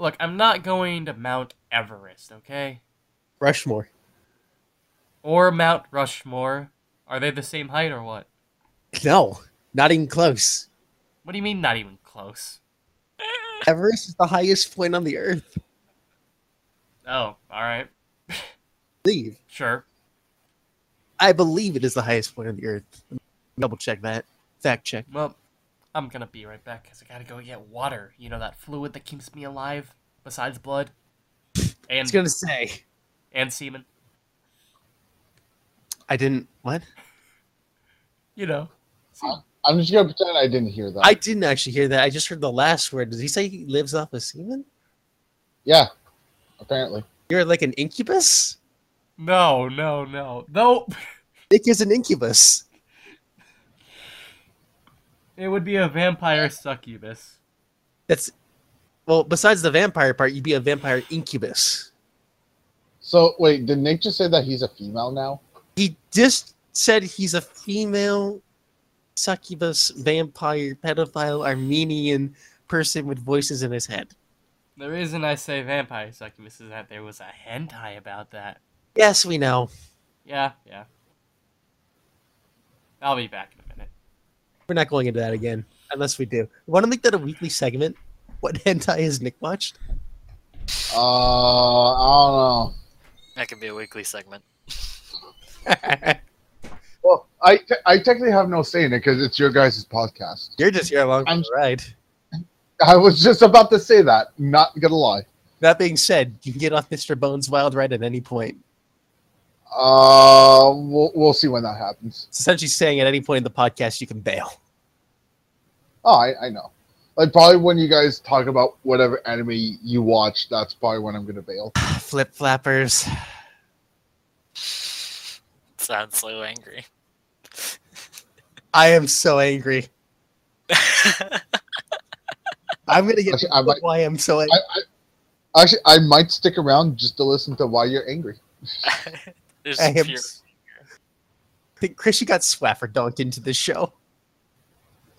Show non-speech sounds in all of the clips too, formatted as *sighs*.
Look, I'm not going to Mount Everest, okay? Rushmore. Or Mount Rushmore. Are they the same height or what? No, not even close. What do you mean not even close? Everest is the highest point on the Earth. Oh, alright. Leave. Sure. I believe it is the highest point on the Earth. Double check that. Fact check. Well, I'm gonna be right back because I gotta go get water. You know that fluid that keeps me alive besides blood And, I was gonna say. and semen. I didn't. What? *laughs* You know. I'm just gonna pretend I didn't hear that. I didn't actually hear that. I just heard the last word. Did he say he lives off of semen? yeah, apparently. You're like an incubus? No, no, no, nope. *laughs* Nick is an incubus. It would be a vampire succubus. That's well. Besides the vampire part, you'd be a vampire incubus. So wait, did Nick just say that he's a female now? He just said he's a female succubus, vampire, pedophile, Armenian person with voices in his head. The reason I say vampire succubus is that there was a hentai about that. Yes, we know. Yeah, yeah. I'll be back in a minute. We're not going into that again, unless we do. Want to make that a weekly segment? What hentai has Nick watched? Uh, I don't know. That could be a weekly segment. *laughs* Well, I te- I technically have no say in it because it's your guys' podcast. You're just here along for I'm- the ride. I was just about to say that. Not gonna lie. That being said, you can get off Mr. Bones' wild ride at any point. Uh, we'll we'll see when that happens. It's essentially saying at any point in the podcast you can bail. Oh, I, I know. Like probably when you guys talk about whatever anime you watch, that's probably when I'm gonna bail. *sighs* Flip flappers. Sounds so angry. I am so angry. *laughs* I'm gonna get Actually, I to might- why I'm so angry. I, I actually I might stick around just to listen to why you're angry. *laughs* There's I am pure- s- I think Chris, you got swaffer dunked into this show.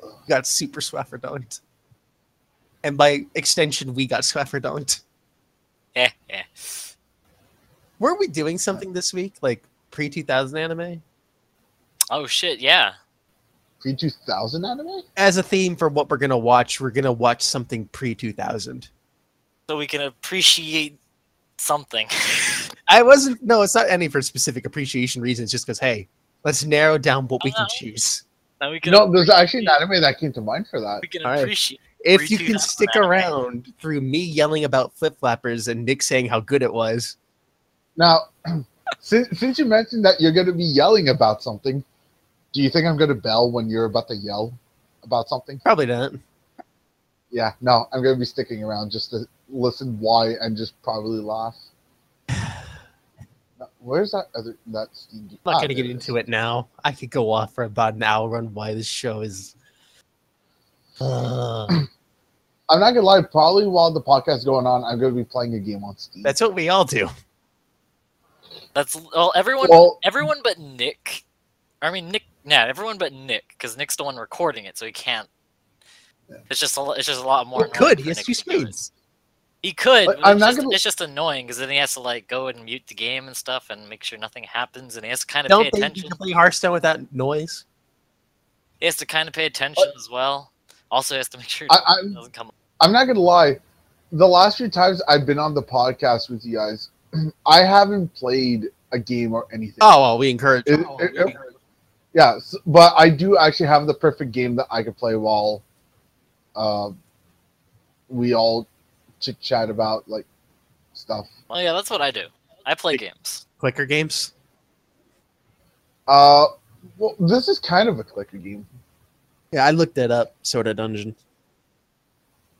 You got super swaffer dunked. And by extension, we got swaffer dunked. yeah. eh. Were we doing something this week? Like pre 2000 anime? Oh shit, yeah. Pre two thousand anime? As a theme for what we're going to watch, we're going to watch something pre 2000. So we can appreciate something. I wasn't, no, it's not any for specific appreciation reasons, just because, hey, let's narrow down what we can choose. now we can No, there's actually an anime that came to mind for that. we can All right. appreciate If you can pre-2000 stick anime. around through me yelling about flip flappers and Nick saying how good it was, Now, *clears throat* since since you mentioned that you're gonna be yelling about something, do you think I'm gonna bell when you're about to yell about something? probably not. Yeah, no, I'm gonna be sticking around just to listen why and just probably laugh. *sighs* Where's that other that Steam? I'm not going to get into it now. I could go off for about an hour on why this show is. Uh, *clears throat* I'm not gonna lie. Probably while the podcast is going on, I'm gonna be playing a game on Steam. that's what we all do. That's well everyone well, everyone but Nick. I mean Nick yeah, everyone but Nick, because Nick's the one recording it, so he can't. It's just a, it's just a lot more. Well, annoying could for he He could. But But I'm it's, not just, gonna- it's just annoying because then he has to like go and mute the game and stuff and make sure nothing happens, and he has to kind of Don't pay think you attention. can play Hearthstone without noise? He has to kind of pay attention as well. Also, he has to make sure I, it I'm doesn't come. I'm not gonna lie. The last few times I've been on the podcast with you guys, *clears throat* I haven't played a game or anything. Oh, well, we encourage. It- oh, it- we it- encourage- Yeah, s- but I do actually have the perfect game that I could play while uh, we all chit chat about like stuff. Well, yeah, that's what I do. I play games. Clicker games. Uh, well, this is kind of a clicker game. Yeah, I looked it up. Soda Dungeon.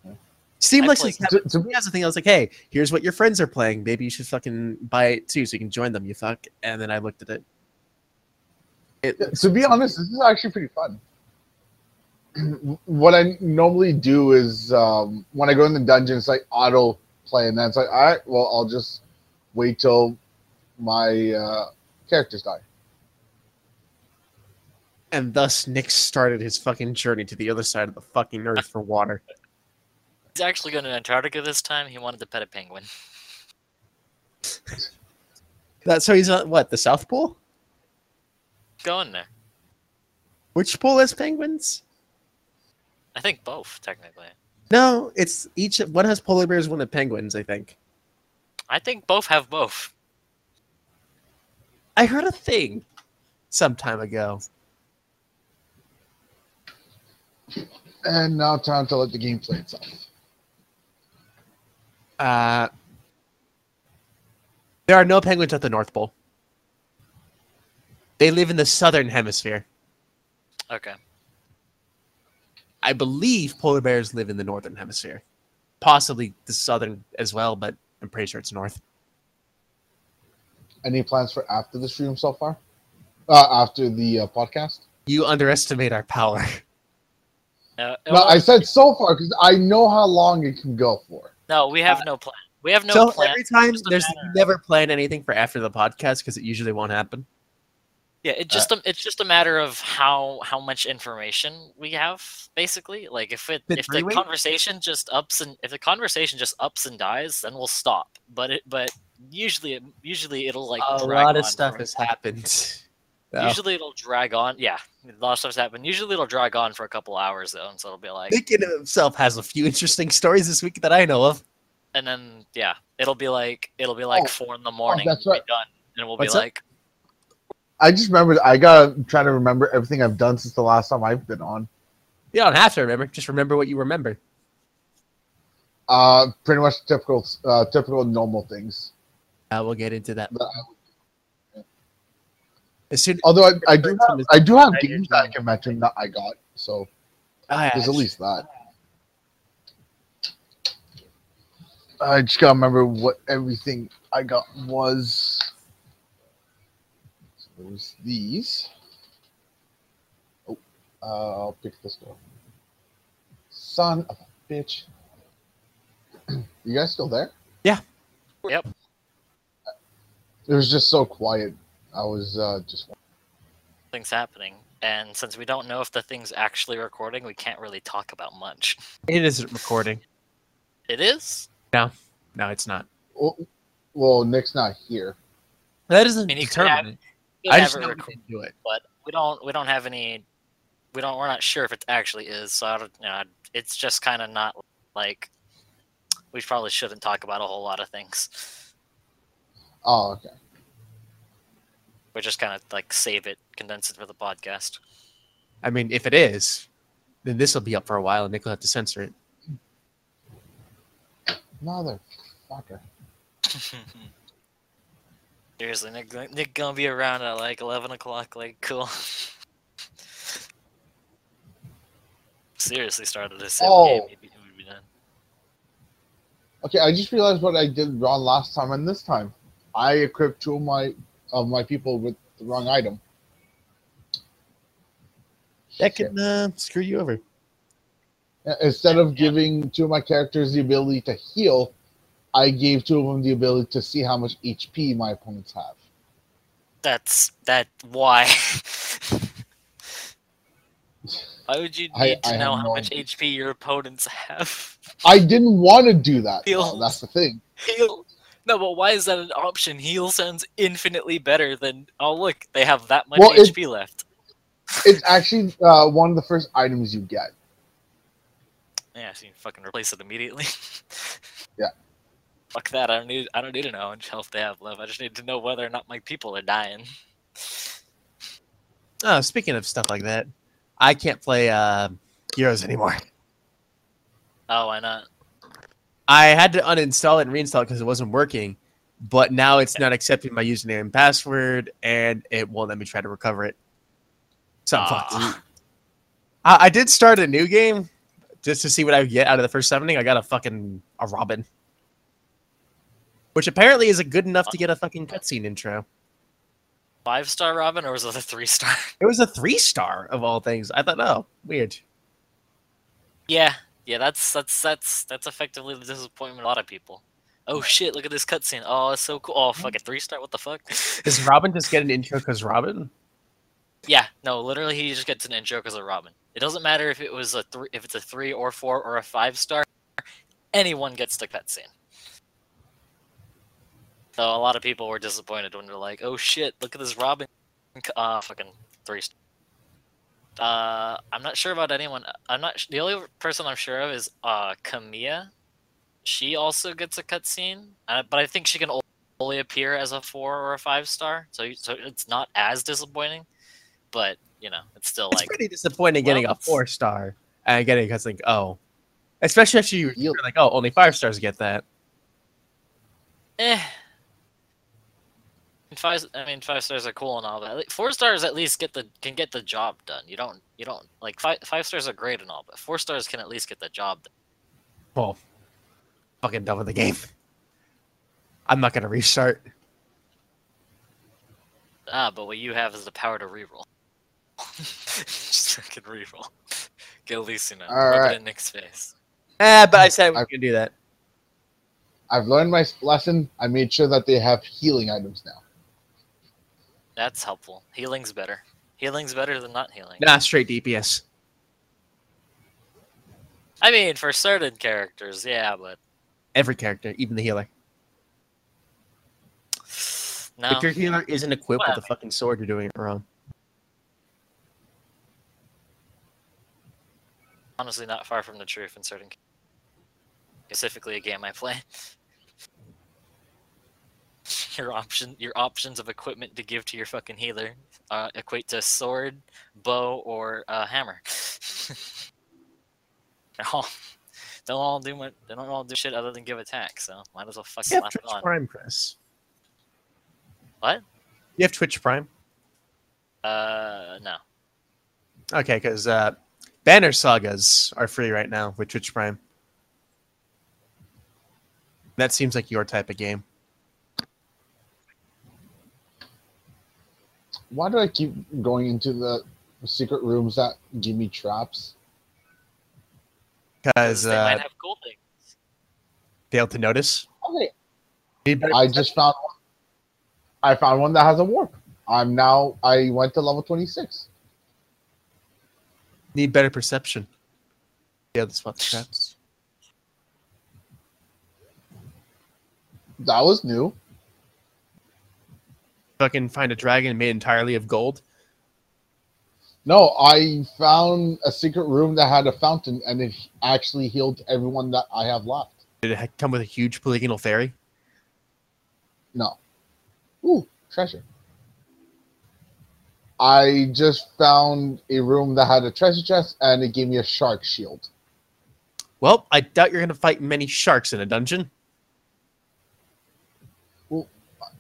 Yeah. Steam I lets play- us have To- it. to- He has the thing. I was like, "Hey, here's what your friends are playing. Maybe you should fucking buy it too, so you can join them. You fuck." And then I looked at it. It Yeah, to be honest, this is actually pretty fun. *clears throat* what I normally do is um, when I go in the dungeon, it's like auto play, and then it's like, all right, well, I'll just wait till my uh, characters die. and thus Nick started his fucking journey to the other side of the fucking earth for water. *laughs* He's actually going to Antarctica this time. He wanted to pet a penguin. *laughs* That's so he's on what the South Pole. Going there. Which pole has penguins? I think both, technically. No, it's each one has polar bears, one has penguins. I think. I think both have both. I heard a thing some time ago. And now time to let the game play itself. Uh, there are no penguins at the North Pole. They live in the southern hemisphere. Okay. I believe polar bears live in the northern hemisphere. Possibly the southern as well, but I'm pretty sure it's north. Any plans for after the stream so far? Uh, after the uh, podcast? You underestimate our power. *laughs* Uh, No, I said so far because I know how long it can go for. no, we have no plan. We have no so plan. every time there's matter- never plan anything for after the podcast because it usually won't happen. Yeah, it uh just a, it's just a matter of how how much information we have, basically. Like if it if the conversation just ups and if the conversation just ups and dies, then we'll stop. But it but usually it, usually it'll like a drag lot of stuff has happened. *laughs* Usually it'll drag on. Yeah, a lot of stuff's happened. Usually it'll drag on for a couple hours though, and so it'll be like, Nick in himself has a few interesting stories this week that I know of. and then yeah, it'll be like it'll be like Oh, four in the oh, morning. that's be right. done, and we'll What's be up? I just remember. I gotta try to remember everything I've done since the last time I've been on. You don't have to remember. Just remember what you remember. Uh, pretty much typical, uh, typical normal things. Uh, we'll get into that. That I- As soon Although I, I do have, I do have games that I can mention that I got, so Ah, there's at least that. I just gotta remember what everything I got was. So there was these. Oh, uh, I'll pick this one. Son of a bitch. *clears throat* you guys still there? Yeah. Yep. It was just so quiet. I was uh, just. things happening. And since we don't know if the thing's actually recording, we can't really talk about much. it isn't recording. It is? No, No, it's not. Well, well, Nick's not here. That doesn't mean, you could determine have- it. We I have just it know we recorded, can do it. but we don't we don't have any we don't we're not sure if it actually is. So I don't you know, it's just kind of not like we probably shouldn't talk about a whole lot of things. Oh, okay. We just kind of like save it, condense it for the podcast. I mean, if it is, then this will be up for a while, and Nick will have to censor it. Motherfucker. *laughs* Seriously, Nick, Nick gonna be around at like eleven o'clock. Like, cool. *laughs* Seriously, started this same Oh. game. It would be done. Okay, I just realized what I did wrong last time and this time. I equipped two of my of my people with the wrong item. That can uh, screw you over. Instead of giving two of my characters the ability to heal, I gave two of them the ability to see how much HP my opponents have. That's that. Why? *laughs* Why would you I- to I know how much idea. HP your opponents have? I didn't want to do that. Heals. That's the thing. Heal. No, but why is that an option? Heal sounds infinitely better than. Oh, look, they have that much Well, it- HP left. *laughs* It's actually uh, one of the first items you get. Yeah, so you fucking replace it immediately. *laughs* Yeah. Fuck that. I don't need. I don't need to know how much health they have left. I just need to know whether or not my people are dying. *laughs* Oh, speaking of stuff like that, I can't play uh, Heroes anymore. Oh, why not? I had to uninstall it and reinstall it because it wasn't working, but now it's not accepting my username and password, and it won't let me try to recover it. So I'm fucked. Ah. I, I did start a new game just to see what I would get out of the first summoning. I got a fucking a Robin, which apparently is a good enough to get a fucking cutscene intro. Five star Robin, or was it a three star? *laughs* It was a three star of all things. I thought, oh, weird. yeah, yeah. That's that's that's that's effectively the disappointment of a lot of people. Oh shit! Look at this cutscene. Oh, it's so cool. Oh, fuck it, three star. What the fuck? *laughs* Does Robin just get an intro because Robin? Yeah, no, literally, he just gets an intro because of Robin. It doesn't matter if it was a three, if it's a three or four or a five star. anyone gets the cutscene. So a lot of people were disappointed when they're like, "Oh shit, look at this Robin, uh, fucking three." Uh, I'm not sure about anyone. I'm not. The only person I'm sure of is uh Kamiya. She also gets a cutscene, uh, but I think she can only appear as a four or a five star. So, you- so it's not as disappointing, but you know, it's still It's like pretty disappointing getting a four star and getting like oh, especially after you you're like oh only five stars get that. eh. And Five, I mean, five stars are cool and all, but four stars at least get the can get the job done. You don't, you don't like five. Five stars are great and all, but four stars can at least get the job done. Well, fucking done with the game. I'm not gonna restart. Ah, but what you have is the power to reroll. *laughs* Just fucking reroll. *laughs* Get Lucina. All Rub right. it in Nick's face. Eh, but I said we I- can do that. I've learned my lesson. I made sure that they have healing items now. That's helpful. Healing's better. Healing's better than not healing. Nah, straight DPS. I mean, for certain characters, yeah, but Every character, even the healer. no. If your healer isn't equipped Well, with a fucking sword, you're doing it wrong. honestly not far from the truth in certain specifically a game I play. *laughs* *laughs* Your option your options of equipment to give to your fucking healer uh, equate to sword, bow, or uh, hammer. *laughs* They're all- don't all do much, they don't all do shit other than give attack, so might as well fuck You have slap it Twitch on. Prime, Chris. What? You have Twitch Prime? Uh no. Okay, because uh, Banner Sagas are free right now with Twitch Prime. That seems like your type of game. Why do I keep going into the secret rooms that give me traps? Because they uh, might have cool things. failed to notice. Okay, I just found one. I found one that has a warp. I'm now. I went to level 26. need better perception. Yeah, the spot traps. That was new. Fucking find a dragon made entirely of gold. No, I found a secret room that had a fountain, and it actually healed everyone that I have left. Did it come with a huge polygonal fairy? No. Ooh, treasure. I just found a room that had a treasure chest, and it gave me a shark shield. Well, I doubt you're going to fight many sharks in a dungeon.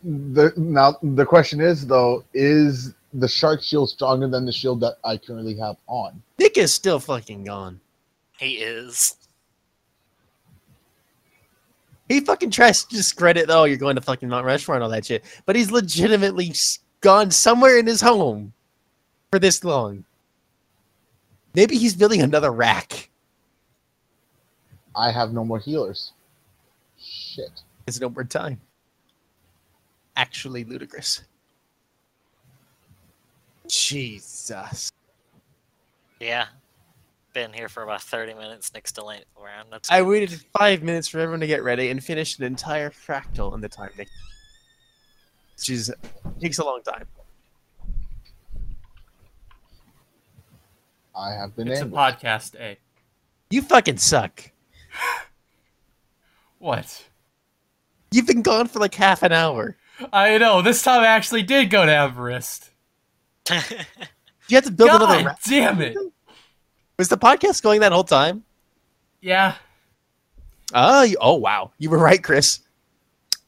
The now the question is though, is the shark shield stronger than the shield that I currently have on? Nick is still fucking gone. He is. He fucking tries to discredit, oh, you're going to fucking Mount Rushmore and all that shit. But he's legitimately gone somewhere in his home for this long. Maybe he's building another rack. I have no more healers. Shit. It's no more time. Actually ludicrous. Jesus. Yeah. Been here for about 30 minutes. next to ain't around. That's I waited five minutes for everyone to get ready and finished an entire fractal in the time. Nick. Which is, takes a long time. I have been It's a podcast, eh? You fucking suck. What? You've been gone for like half an hour. I know. This time I actually did go to Everest. *laughs* You have to build another God rack. damn it! Was the podcast going that whole time? Yeah, Oh, you, oh wow. You were right, Chris.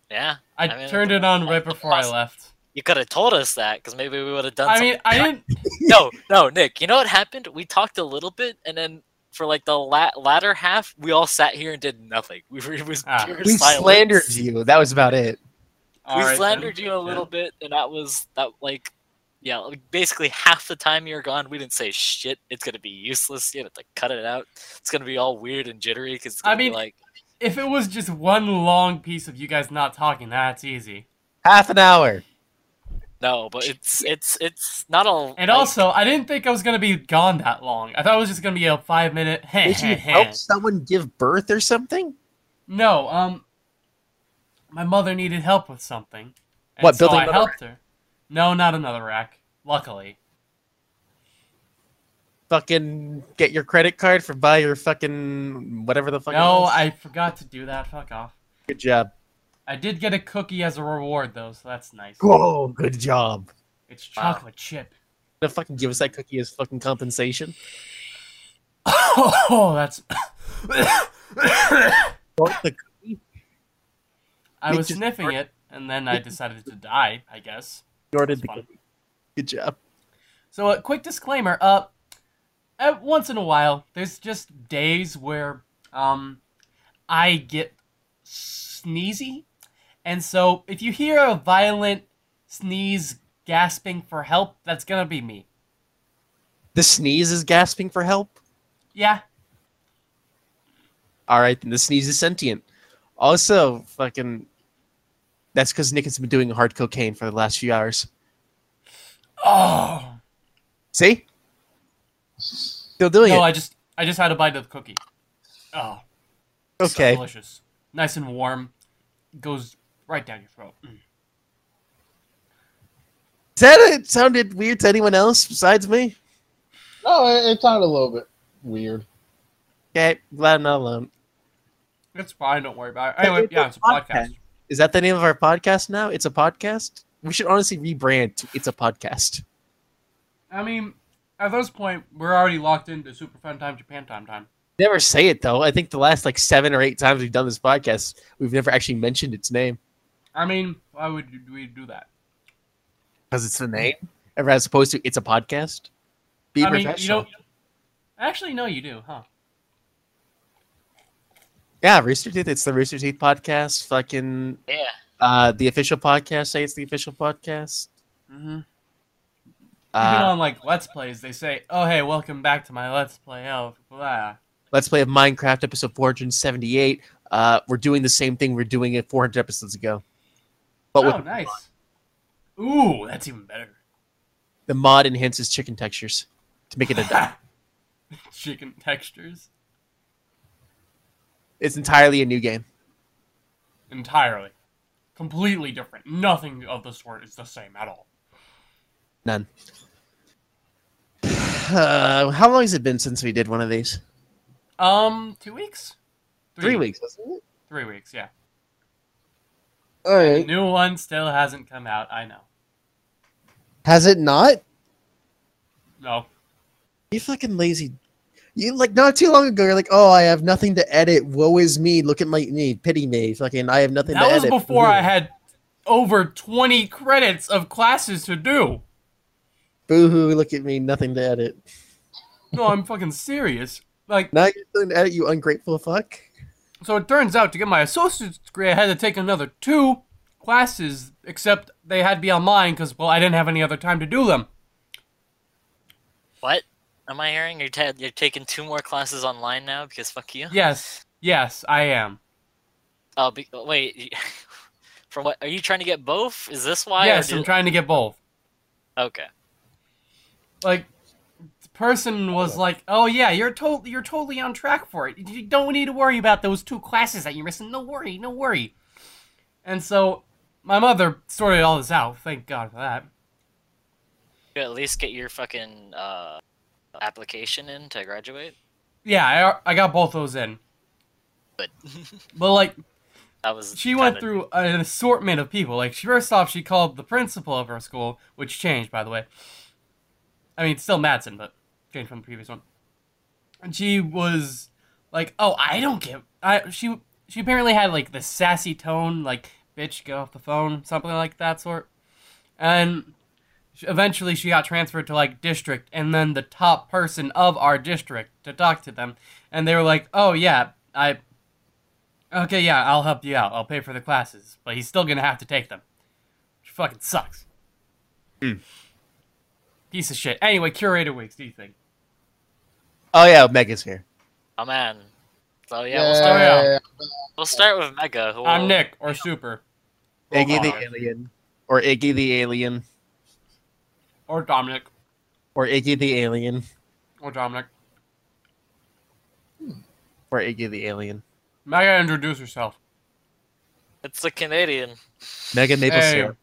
yeah. I, I mean, turned it on right before I left. You could have told us that because maybe we would have done I something. mean, I didn't. *laughs* no, no, Nick. You know what happened? We talked a little bit, and then for like the la- latter half, we all sat here and did nothing. We were it was Ah. pure We silence. slandered you. That was about it. All we right, then. slandered you a Yeah. little bit, and that was that. Like, yeah, like basically half the time you're gone, we didn't say shit. It's gonna be useless. You have to cut it out. It's gonna be all weird and jittery because I I mean- be like, If it was just one long piece of you guys not talking, that's easy. Half an hour. no, but it's it's it's not all. And like, also, I didn't think I was gonna be gone that long. I thought it was just gonna be a five minute. Did you help someone give birth or something? No, um, my mother needed help with something. And What, so building I helped her. No, not another rack. Luckily. Fucking get your credit card for buy your fucking whatever the fuck. No. I forgot to do that. Fuck off. Good job. I did get a cookie as a reward though, so that's nice. Whoa, good job. It's Wow. chocolate chip. Gonna fucking give us that cookie as fucking compensation. *coughs* oh, that's. *coughs* The? I It was sniffing it, and then I decided to die. I guess. Ordered the cookie. Good job. So, a quick disclaimer. Uh, uh, once in a while, there's just days where um, I get sneezy, and so if you hear a violent sneeze, gasping for help, that's gonna be me. The sneeze is gasping for help. Yeah. All right, then the sneeze is sentient. Also, fucking. That's because Nick has been doing hard cocaine for the last few hours. Oh. See? Still doing No, it. I just I just had a bite of the cookie. Oh. so okay. delicious. Nice and warm. Goes right down your throat. Mm. Is that it sounded weird to anyone else besides me? No, it, it sounded a little bit weird. Okay, glad I'm not alone. It's fine. Don't worry about it. Anyway, it's yeah, it's a podcast. podcast. Is that the name of our podcast now? It's a podcast? We should honestly rebrand to It's a Podcast. I mean, at this point, we're already locked into Super Fun Time Japan Time Time. Never say it, though. I think the last like seven or eight times we've done this podcast, we've never actually mentioned its name. I mean, why would we do that? Because it's the name, Ever as opposed to It's a Podcast. Be I mean, you professional. don't. Actually, no, you do, huh? Yeah, Rooster Teeth. It's the Rooster Teeth podcast. Fucking Yeah. uh, the official podcast. Say it's the official podcast. Mm-hmm. Even Uh, on like Let's Plays, they say, "Oh, hey, welcome back to my Let's Play." Oh, blah. Let's play of Minecraft episode 478. Uh, we're doing the same thing we're doing it 400 episodes ago, but Oh, with nice. Ooh, that's even better. the mod enhances chicken textures to make it a *laughs* duck. Chicken textures it's entirely a new game. entirely, completely different. Nothing of the sort is the same at all. None. Uh, how long has it been since we did one of these? Um, two weeks. Three weeks, wasn't it? Three weeks. Yeah. All The new one still hasn't come out. I know. Has it not? No. You fucking lazy. You like not too long ago. You're like, oh, I have nothing to edit. Woe is me. Look at my me. Pity me. Fucking, I have nothing That to was edit. before I had over 20 credits of classes to do. Boo hoo. Look at me. Nothing to edit. No, I'm fucking serious. Like, Now you're nothing to edit. You ungrateful fuck. so it turns out to get my associate's degree, I had to take another two classes, except they had to be online because, well, I didn't have any other time to do them. What? Am I hearing you're, you're taking two more classes online now because fuck you? Yes, yes, I am. Oh, be- wait. *laughs* From what? Are you trying to get both? Is this why? yes, I'm trying to get both. Okay. Like, the person was like, "Oh yeah, you're to- you're totally on track for it. You don't need to worry about those two classes that you're missing. No worry, no worry." And so, my mother sorted all this out. Thank God for that. You at least get your fucking uh, application in to graduate. Yeah, I, I got both those in. Good. *laughs* But like, that was. she went through an assortment of people. Like, she, first off, she called the principal of her school, which changed, by the way. I mean, still Madsen, but changed from the previous one. And she was like, "Oh, I don't give." I she she apparently had like the sassy tone, like "bitch, get off the phone," something like that sort. And eventually, she got transferred to like district, and then the top person of our district to talk to them, and they were like, "Oh yeah, I." Okay, yeah, I'll help you out. I'll pay for the classes, but he's still gonna have to take them. Which fucking sucks. Hmm. Piece of shit. Anyway, curator weeks. Do you think? Oh yeah, Mega's here. Oh man. So yeah, we'll start. yeah. We'll start with Mega. Who I'm will- Nick or Super Iggy the alien, or Iggy the alien, or Dominic or Iggy the alien, or Dominic. or Iggy the alien. Mega, introduce yourself. It's the Canadian. Mega maple Hey. syrup.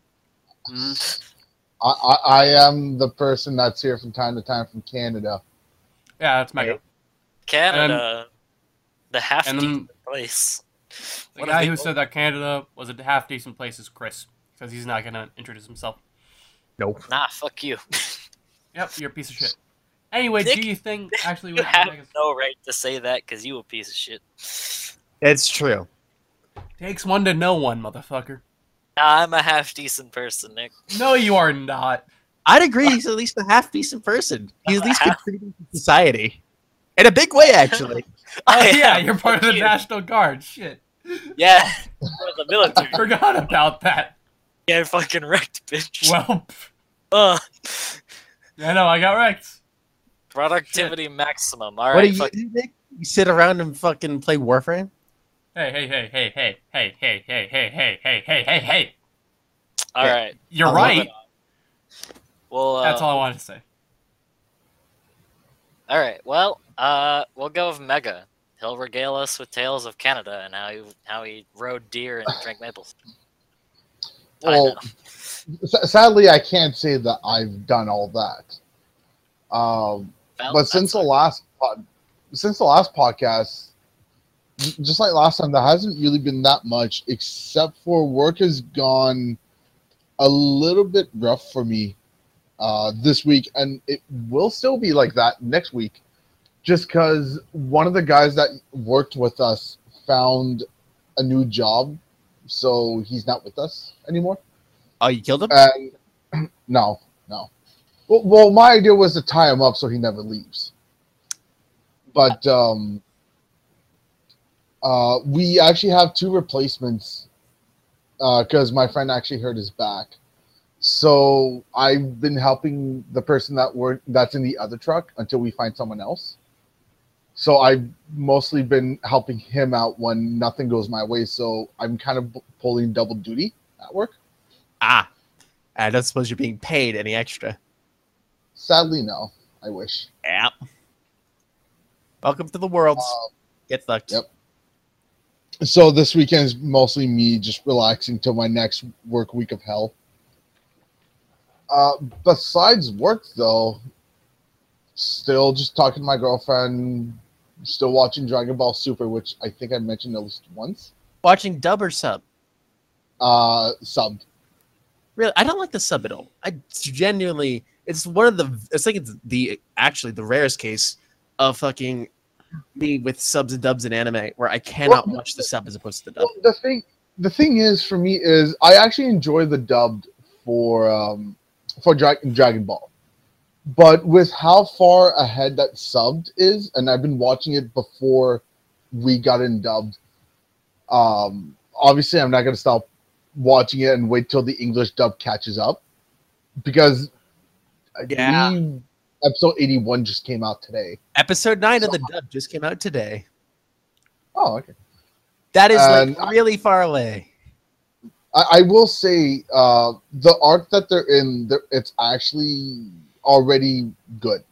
Mhm. I, I, I am the person that's here from time to time from Canada. Yeah, that's Mega. Canada. the half-decent place. the What guy who said that Canada was a half decent place is Chris, because he's not gonna introduce himself. Nope. Nah, fuck you. *laughs* Yep, you're a piece of shit. Anyway, Nick, do you think *laughs* actually You have Mega's- no right to say that because you a piece of shit. It's true. takes one to know one, motherfucker? Nah, I'm a half decent person, Nick. No, you are not. I'd agree he's at least a half decent person. He's at least *laughs* contributing to society. In a big way, actually. Oh I yeah, you're part of the you. National Guard. Shit, Yeah, for the military. forgot about that. Yeah, fucking wrecked, bitch. Well, uh, I know I got wrecked. productivity maximum. All what right, do you fuck. do, You sit around and fucking play Warframe? Hey, hey, hey, hey, hey, hey, hey, hey, hey, hey, hey, hey, hey, hey. All Yeah. right. You're I'll right. Well, uh, That's all I wanted to say. All right. Well, uh, we'll go with Mega. He'll regale us with tales of Canada and how he how he rode deer and drank maples. I Well, sadly, I can't say that I've done all that. Um, Well, but since the last pod, since the last podcast, just like last time, there hasn't really been that much, except for work has gone a little bit rough for me uh, this week, and it will still be like that next week, just because one of the guys that worked with us found a new job, so he's not with us anymore. Oh, you killed him? And *clears throat* no, no. Well, well, my idea was to tie him up so he never leaves. But um, uh, we actually have two replacements because my friend actually hurt his back. So I've been helping the person that work that's in the other truck until we find someone else. So I've mostly been helping him out when nothing goes my way. So I'm kind of pulling double duty at work. ah. I don't suppose you're being paid any extra. Sadly, no. I wish. Yep. Welcome to the world. Uh, Get fucked. yep. so this weekend is mostly me just relaxing till my next work week of hell. Uh, besides work, though, still just talking to my girlfriend, still watching Dragon Ball Super, which I think I mentioned at least once. Watching dub or sub? Uh, subbed. Really, I don't like the sub at all. I genuinely, it's one of the, it's like it's the actually the rarest case of fucking me with subs and dubs in anime where I cannot Well, watch the sub as opposed to the dub. Well, the thing, the thing is for me is I actually enjoy the dubbed for um for Dra- Dragon Ball, but with how far ahead that subbed is, and I've been watching it before we got in dubbed. Um, obviously, I'm not gonna stop watching it and wait till the English dub catches up, because Yeah. believe episode 81 just came out today. Episode nine of the dub just came out today. Oh, okay. That is And like really far away. I, I will say uh, the arc that they're in, they're, it's actually already good.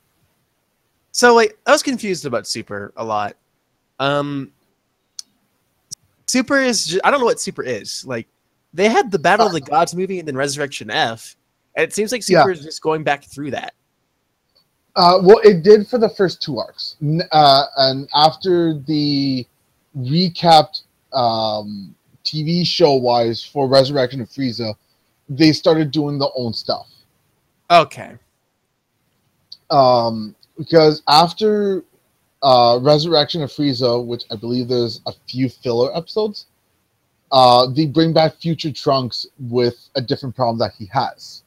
So like I was confused about Super a lot. Um Super is ju- I don't know what Super is. Like they had the Battle of the Gods movie and then Resurrection F. And it seems like Yeah. Super is just going back through that. Uh, well, it did for the first two arcs, uh, and after the recapped um, TV show wise for Resurrection of Frieza, they started doing their own stuff. Okay. Um, because after uh, Resurrection of Frieza, which I believe there's a few filler episodes, uh, they bring back Future Trunks with a different problem that he has.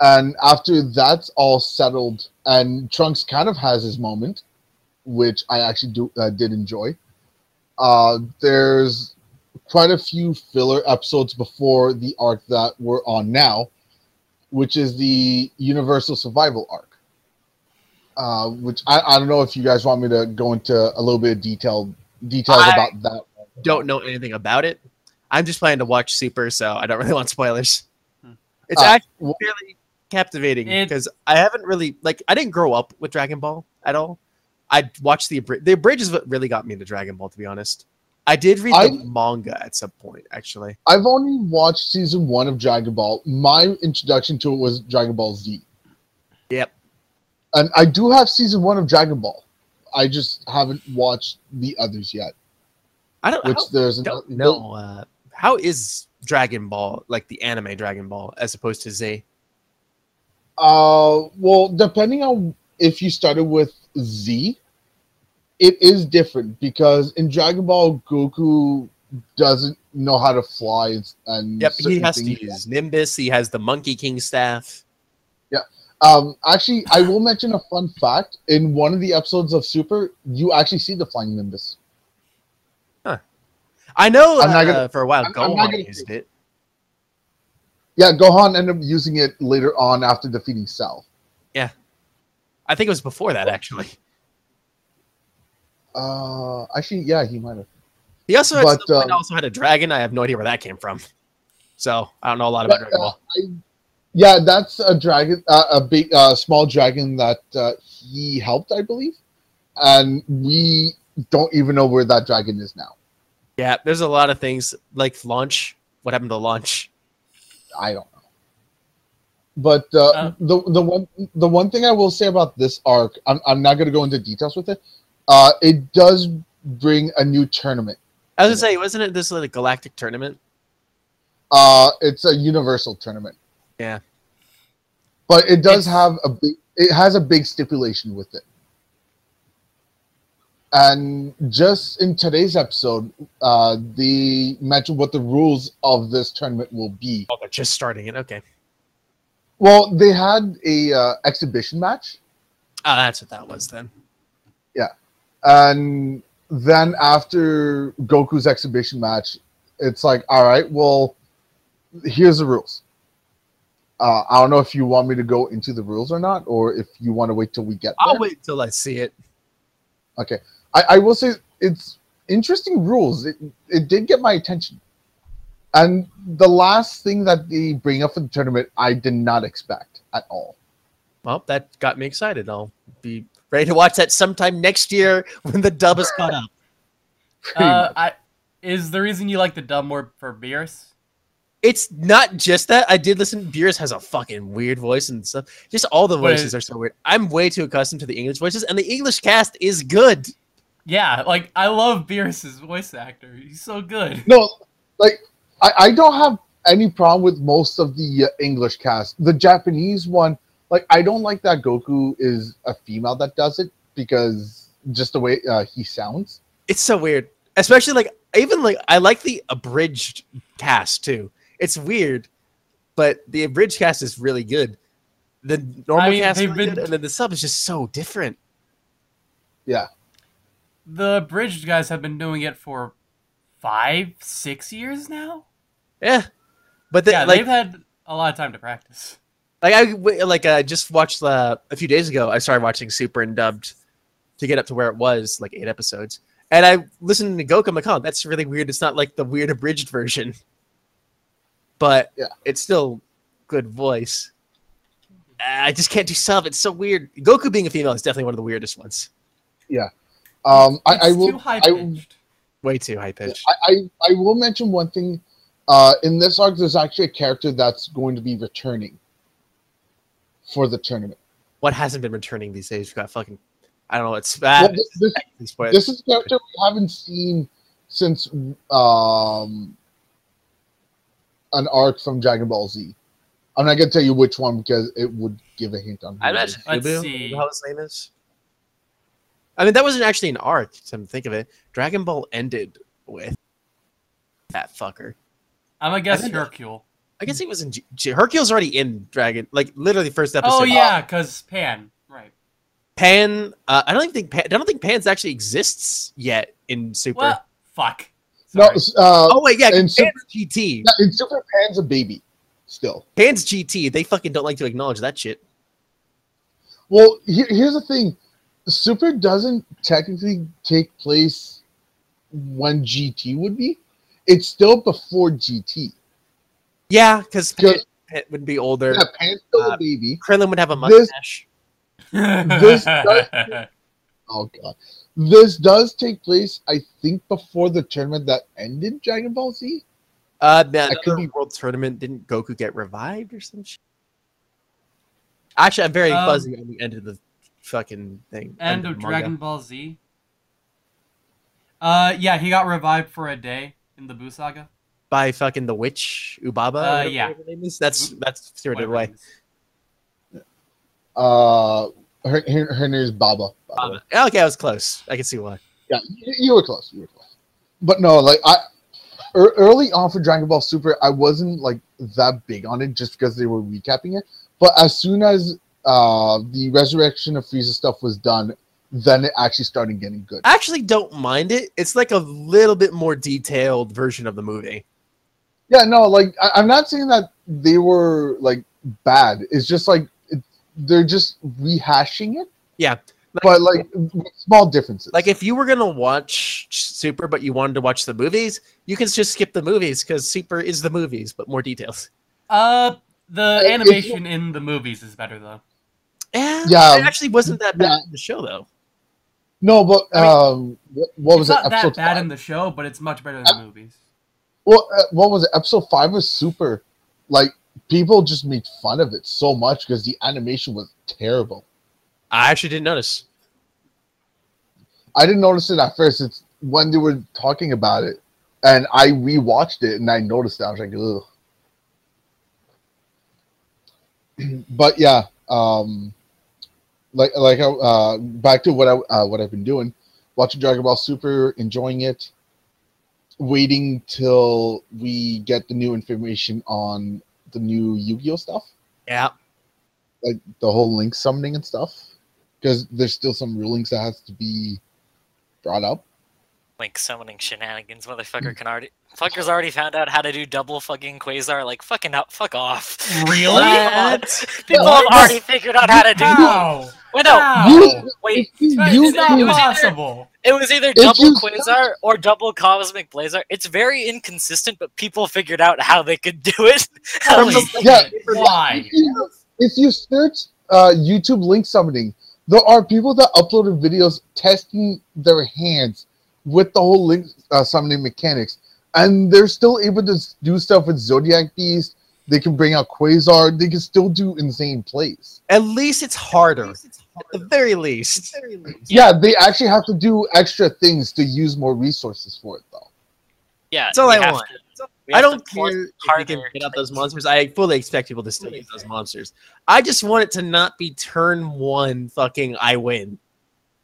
And after that's all settled, and Trunks kind of has his moment, which I actually do uh, did enjoy. Uh, there's quite a few filler episodes before the arc that we're on now, which is the Universal Survival arc. Uh, which I, I don't know if you guys want me to go into a little bit of detail details I- about that. Don't know anything about it. I'm just planning to watch Super, so I don't really *laughs* want spoilers. Hmm. It's Uh, actually well- fairly captivating because I haven't really like I didn't grow up with Dragon Ball at all. I watched the the abridge is what really got me into Dragon Ball. To be honest, I did read I- the manga at some point. Actually, I've only watched season one of Dragon Ball. My introduction to it was Dragon Ball Z. Yep. And I do have season one of Dragon Ball. I just haven't watched the others yet. I don't, Which I there's an, don't know uh, how is Dragon Ball like the anime Dragon Ball as opposed to Z. Uh, well, depending on if you started with Z, it is different because in Dragon Ball, Goku doesn't know how to fly and- Yep, he has to use Nimbus. He has the Monkey King staff. Um, actually, I will mention a fun fact. In one of the episodes of Super, you actually see the flying Nimbus. I know I'm not uh, gonna- for a while I'm- I'm not Gohan gonna- used it. Yeah, Gohan ended up using it later on after defeating Cell. Yeah. I think it was before that actually. Uh, actually, yeah, he might have. He also at But, um, also had a dragon. I have no idea where that came from. So I don't know a lot about But, Dragon uh, Ball. I- yeah, that's a dragon, uh, a big, uh, small dragon that uh, he helped, I believe, and we don't even know where that dragon is now. Yeah, there's a lot of things like Launch. What happened to Launch? I don't know. But uh, Uh, the the one the one thing I will say about this arc, I'm I'm not going to go into details with it. Uh, it does bring a new tournament. I was gonna say, wasn't it this like galactic tournament? Uh, it's a universal tournament. Yeah. But it does It's- have a big. It has a big stipulation with it. And just in today's episode, uh, they mentioned what the rules of this tournament will be. Oh, they're just starting it. Okay. Well, they had a uh, exhibition match, Oh, that's what that was then. And then after Goku's exhibition match, it's like, all right, well, here's the rules. Uh, I don't know if you want me to go into the rules or not, or if you want to wait till we get there. I'll wait till I see it. Okay, I, I will say it's interesting rules. It it did get my attention, and the last thing that they bring up for the tournament, I did not expect at all. Well, that got me excited. I'll be ready to watch that sometime next year when the dub is caught up. Uh. I is the reason you like the dub more for Beerus? It's not just that. I did listen. Beerus has a fucking weird voice and stuff. Just all the But voices are so weird. I'm way too accustomed to the English voices, and the English cast is good. Yeah, like I love Beerus's voice actor. He's so good. No, like I, I don't have any problem with most of the uh, English cast. The Japanese one, like I don't like that Goku is a female that does it because just the way uh, he sounds. It's so weird, especially like even like I like the abridged cast too. It's weird, but the abridged cast is really good. The normal I mean, cast really been- good, and then the sub is just so different. Yeah, The abridged guys have been doing it for five, six years now. Yeah, but the, yeah, like they've had a lot of time to practice. Like I w- like I just watched uh, a few days ago. I started watching Super and dubbed to get up to where it was, like eight episodes. And I listened to Goku. I'm like, oh, that's really weird. It's not like the weird *laughs* abridged version, but Yeah. it's still good voice. I just can't do sub. It's so weird. Goku being a female is definitely one of the weirdest ones. Yeah, um, I, It's I will. too high I, pitched. Way too high pitched. I, I, I will mention one thing. Uh, in this arc, there's actually a character that's going to be returning for the tournament. What hasn't been returning these days? We've got fucking. I don't know. It's Well, this, this, *laughs* this is a character we haven't seen since um, an arc from Dragon Ball Z. I'm not gonna tell you which one because it would give a hint on. who I it imagine. Let's Fubu, see. how his name is. I mean, that wasn't actually an arc. To think of it, Dragon Ball ended with that fucker. I'm gonna guess I think- Hercule. I guess he was in G- G- Hercule's already in Dragon, like literally first episode. Oh yeah, because Pan. Right. Pan. Uh, I don't even think Pan, I don't think Pan's actually exists yet in Super. Well, fuck. No, Sorry. s- uh, oh wait, yeah, in Pan's Super- GT. no, in Super Pan's a baby still. Pan's GT. They fucking don't like to acknowledge that shit. Well, here, here's the thing: Super doesn't technically take place when GT would be. It's still before GT. Yeah, because Pan, Because- Pan would be older. Yeah, Pan's still Uh, a baby. Krillin would have a this- mustache. this does- *laughs* Oh god. This does take place, I think, before the tournament that ended Dragon Ball Z. Uh, that could other world tournament didn't Goku get revived or some shit? Actually, I'm very Um, fuzzy on the end of the fucking thing. End of of. Dragon Ball Z. Uh, yeah, he got revived for a day in the Buu saga. By fucking the witch Yubaba. Uh, yeah. name is. That's that's spirited Whatever away. Uh, her, her, her name is Baba. by the. Baba. Okay, I was close. I can see why. Yeah, you, you were close. You were close. But no, like I ear- early on for Dragon Ball Super, I wasn't like that big on it just because they were recapping it. But as soon as uh the Resurrection of Frieza stuff was done, then it actually started getting good. I actually don't mind it. It's like a little bit more detailed version of the movie. Yeah, no, like I, I'm not saying that they were like bad. It's just like it, they're just rehashing it, Yeah. but like small differences. Like if you were gonna watch Super, but you wanted to watch the movies, you can just skip the movies because Super is the movies, but more details. Uh, the if- animation in the movies is better though. Yeah, Yeah. it actually wasn't that bad Yeah. in the show though. no, but I mean, um, what, what was it's it? not that bad five? in the show, but it's much better in the movies. Well, uh, what was it? Episode five was super. Like people just made fun of it so much because the animation was terrible. I actually didn't notice. I didn't notice it at first. It's when they were talking about it, and I rewatched it and I noticed it. I was like, ugh. *clears throat* but yeah, um, like like uh, back to what I uh, what I've been doing, watching Dragon Ball Super, enjoying it, waiting till we get the new information on the new Yu-Gi-Oh stuff, Yeah, like the whole link summoning and stuff, because there's still some rulings that has to be brought up. Link summoning shenanigans, motherfucker can already fuckers already found out how to do double fucking quasar. Like fucking out, fuck off. Really? What? People What? have already figured out how to do. How? Wait, no, How? You- wait. You That use is not it was either- possible. It was either double you- quasar or double cosmic blazar. It's very inconsistent, but people figured out how they could do it. *laughs* Holy Yeah. shit, Why? If you, if you search uh, YouTube link summoning, there are people that uploaded videos testing their hands with the whole link uh, summoning mechanics, and they're still able to do stuff with Zoodiac Beast. They can bring out Quasar. They can still do insane plays. At least it's harder. At the very least. Yeah, they actually have to do extra things to use more resources for it, though. yeah, That's all I want. to- I don't care if you harder can get out those monsters. I fully expect people to still use those monsters. I just want it to not be turn one fucking I win.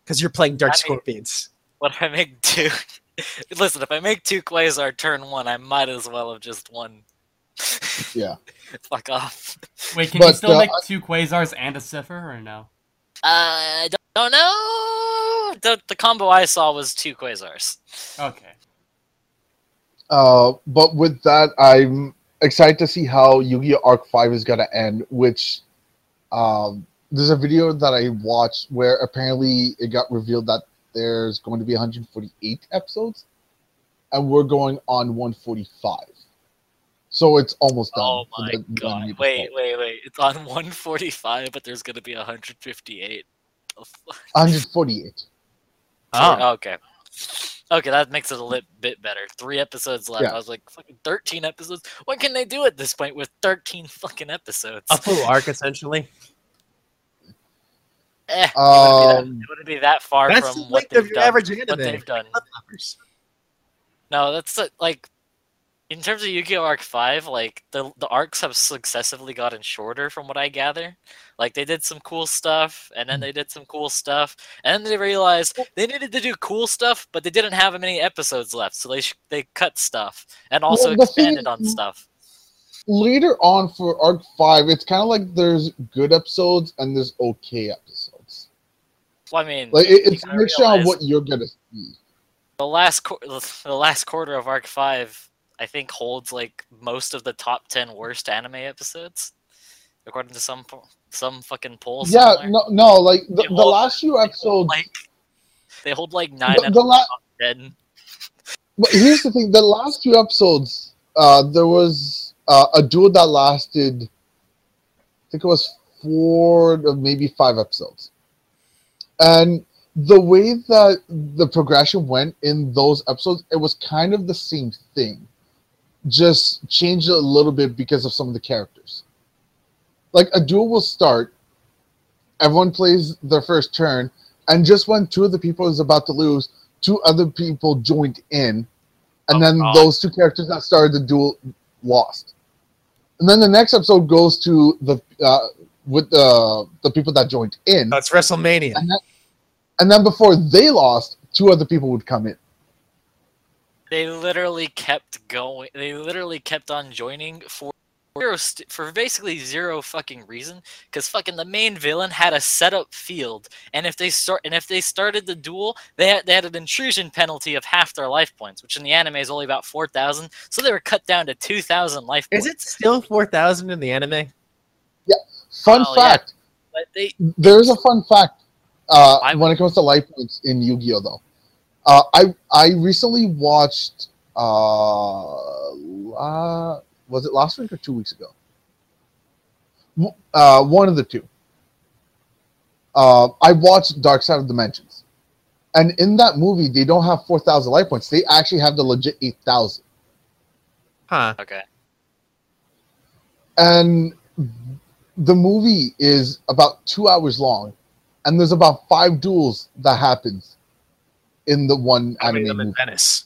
Because you're playing Dark I mean- Scorpions. What if I make two? *laughs* Listen, if I make two quasar turn one, I might as well have just won. *laughs* Yeah. Fuck off. Wait, can you still uh, make two quasars and a cipher or no? I don't, don't know. The, the combo I saw was two quasars. Okay. Uh, but with that, I'm excited to see how Yu-Gi-Oh! Arc-V is gonna end. Which, um, there's a video that I watched where apparently it got revealed that there's going to be 148 episodes, and we're going on 145. So it's almost done. Oh my the- the god. Wait, episode. wait, wait. It's on 145, but there's gonna be 158. 148. Oh. Okay. Okay, that makes it a lit bit better. Three episodes left. Yeah. I was like, fucking 13 episodes? What can they do at this point with 13 fucking episodes? A full arc, essentially. *laughs* Eh, it, wouldn't be Um, that, it wouldn't be that far That's the from what length of they've done. average What they've done. No, that's uh, like in terms of Yu-Gi-Oh! Arc-V, like the the arcs have successively gotten shorter from what I gather. Like they did some cool stuff, and then they did some cool stuff, and then they realized they needed to do cool stuff, but they didn't have many episodes left, so they sh- they cut stuff and also Well, the thing expanded on stuff. Later on for Arc Five, it's kind of like there's good episodes and there's okay episodes. Well, I mean, Like it, it's a mixture of what you're gonna see. the last the last quarter of Arc-V, I think, holds like most of the top ten worst anime episodes, according to some some fucking poll. Yeah, somewhere. no, no, like the, hold- last few episodes. like they hold like nine the, the of la- ten. but here's the thing: the last few episodes, uh, there was uh, a duel that lasted. I think it was four, maybe five episodes, and the way that the progression went in those episodes, it was kind of the same thing, just changed a little bit because of some of the characters. Like a duel will start, everyone plays their first turn, and just when two of the people is about to lose, two other people joined in, and Oh, then God. those two characters that started the duel lost. And then the next episode goes to the uh, with the the people that joined in, That's WrestleMania. and then, and then before they lost, two other people would come in. They literally kept going. They literally kept on joining for zero st- for basically zero fucking reason. Because fucking the main villain had a setup field, and if they start and if they started the duel, they had they had an intrusion penalty of half their life points, which in the anime is only about four thousand. So they were cut down to two thousand life Is points. it still 4,000 in the anime? Fun yeah. fact: But they there's a fun fact uh, I- when it comes to life points in Yu-Gi-Oh. Though, uh, I I recently watched uh, la- was it last week or two weeks ago? Uh, one of the two. Uh, I watched Dark Side of Dimensions, and in that movie they don't have four thousand life points. They actually have the legit eight thousand. Huh. okay. and the movie is about two hours long and there's about five duels that happens in the one Having anime them in movie. Venice.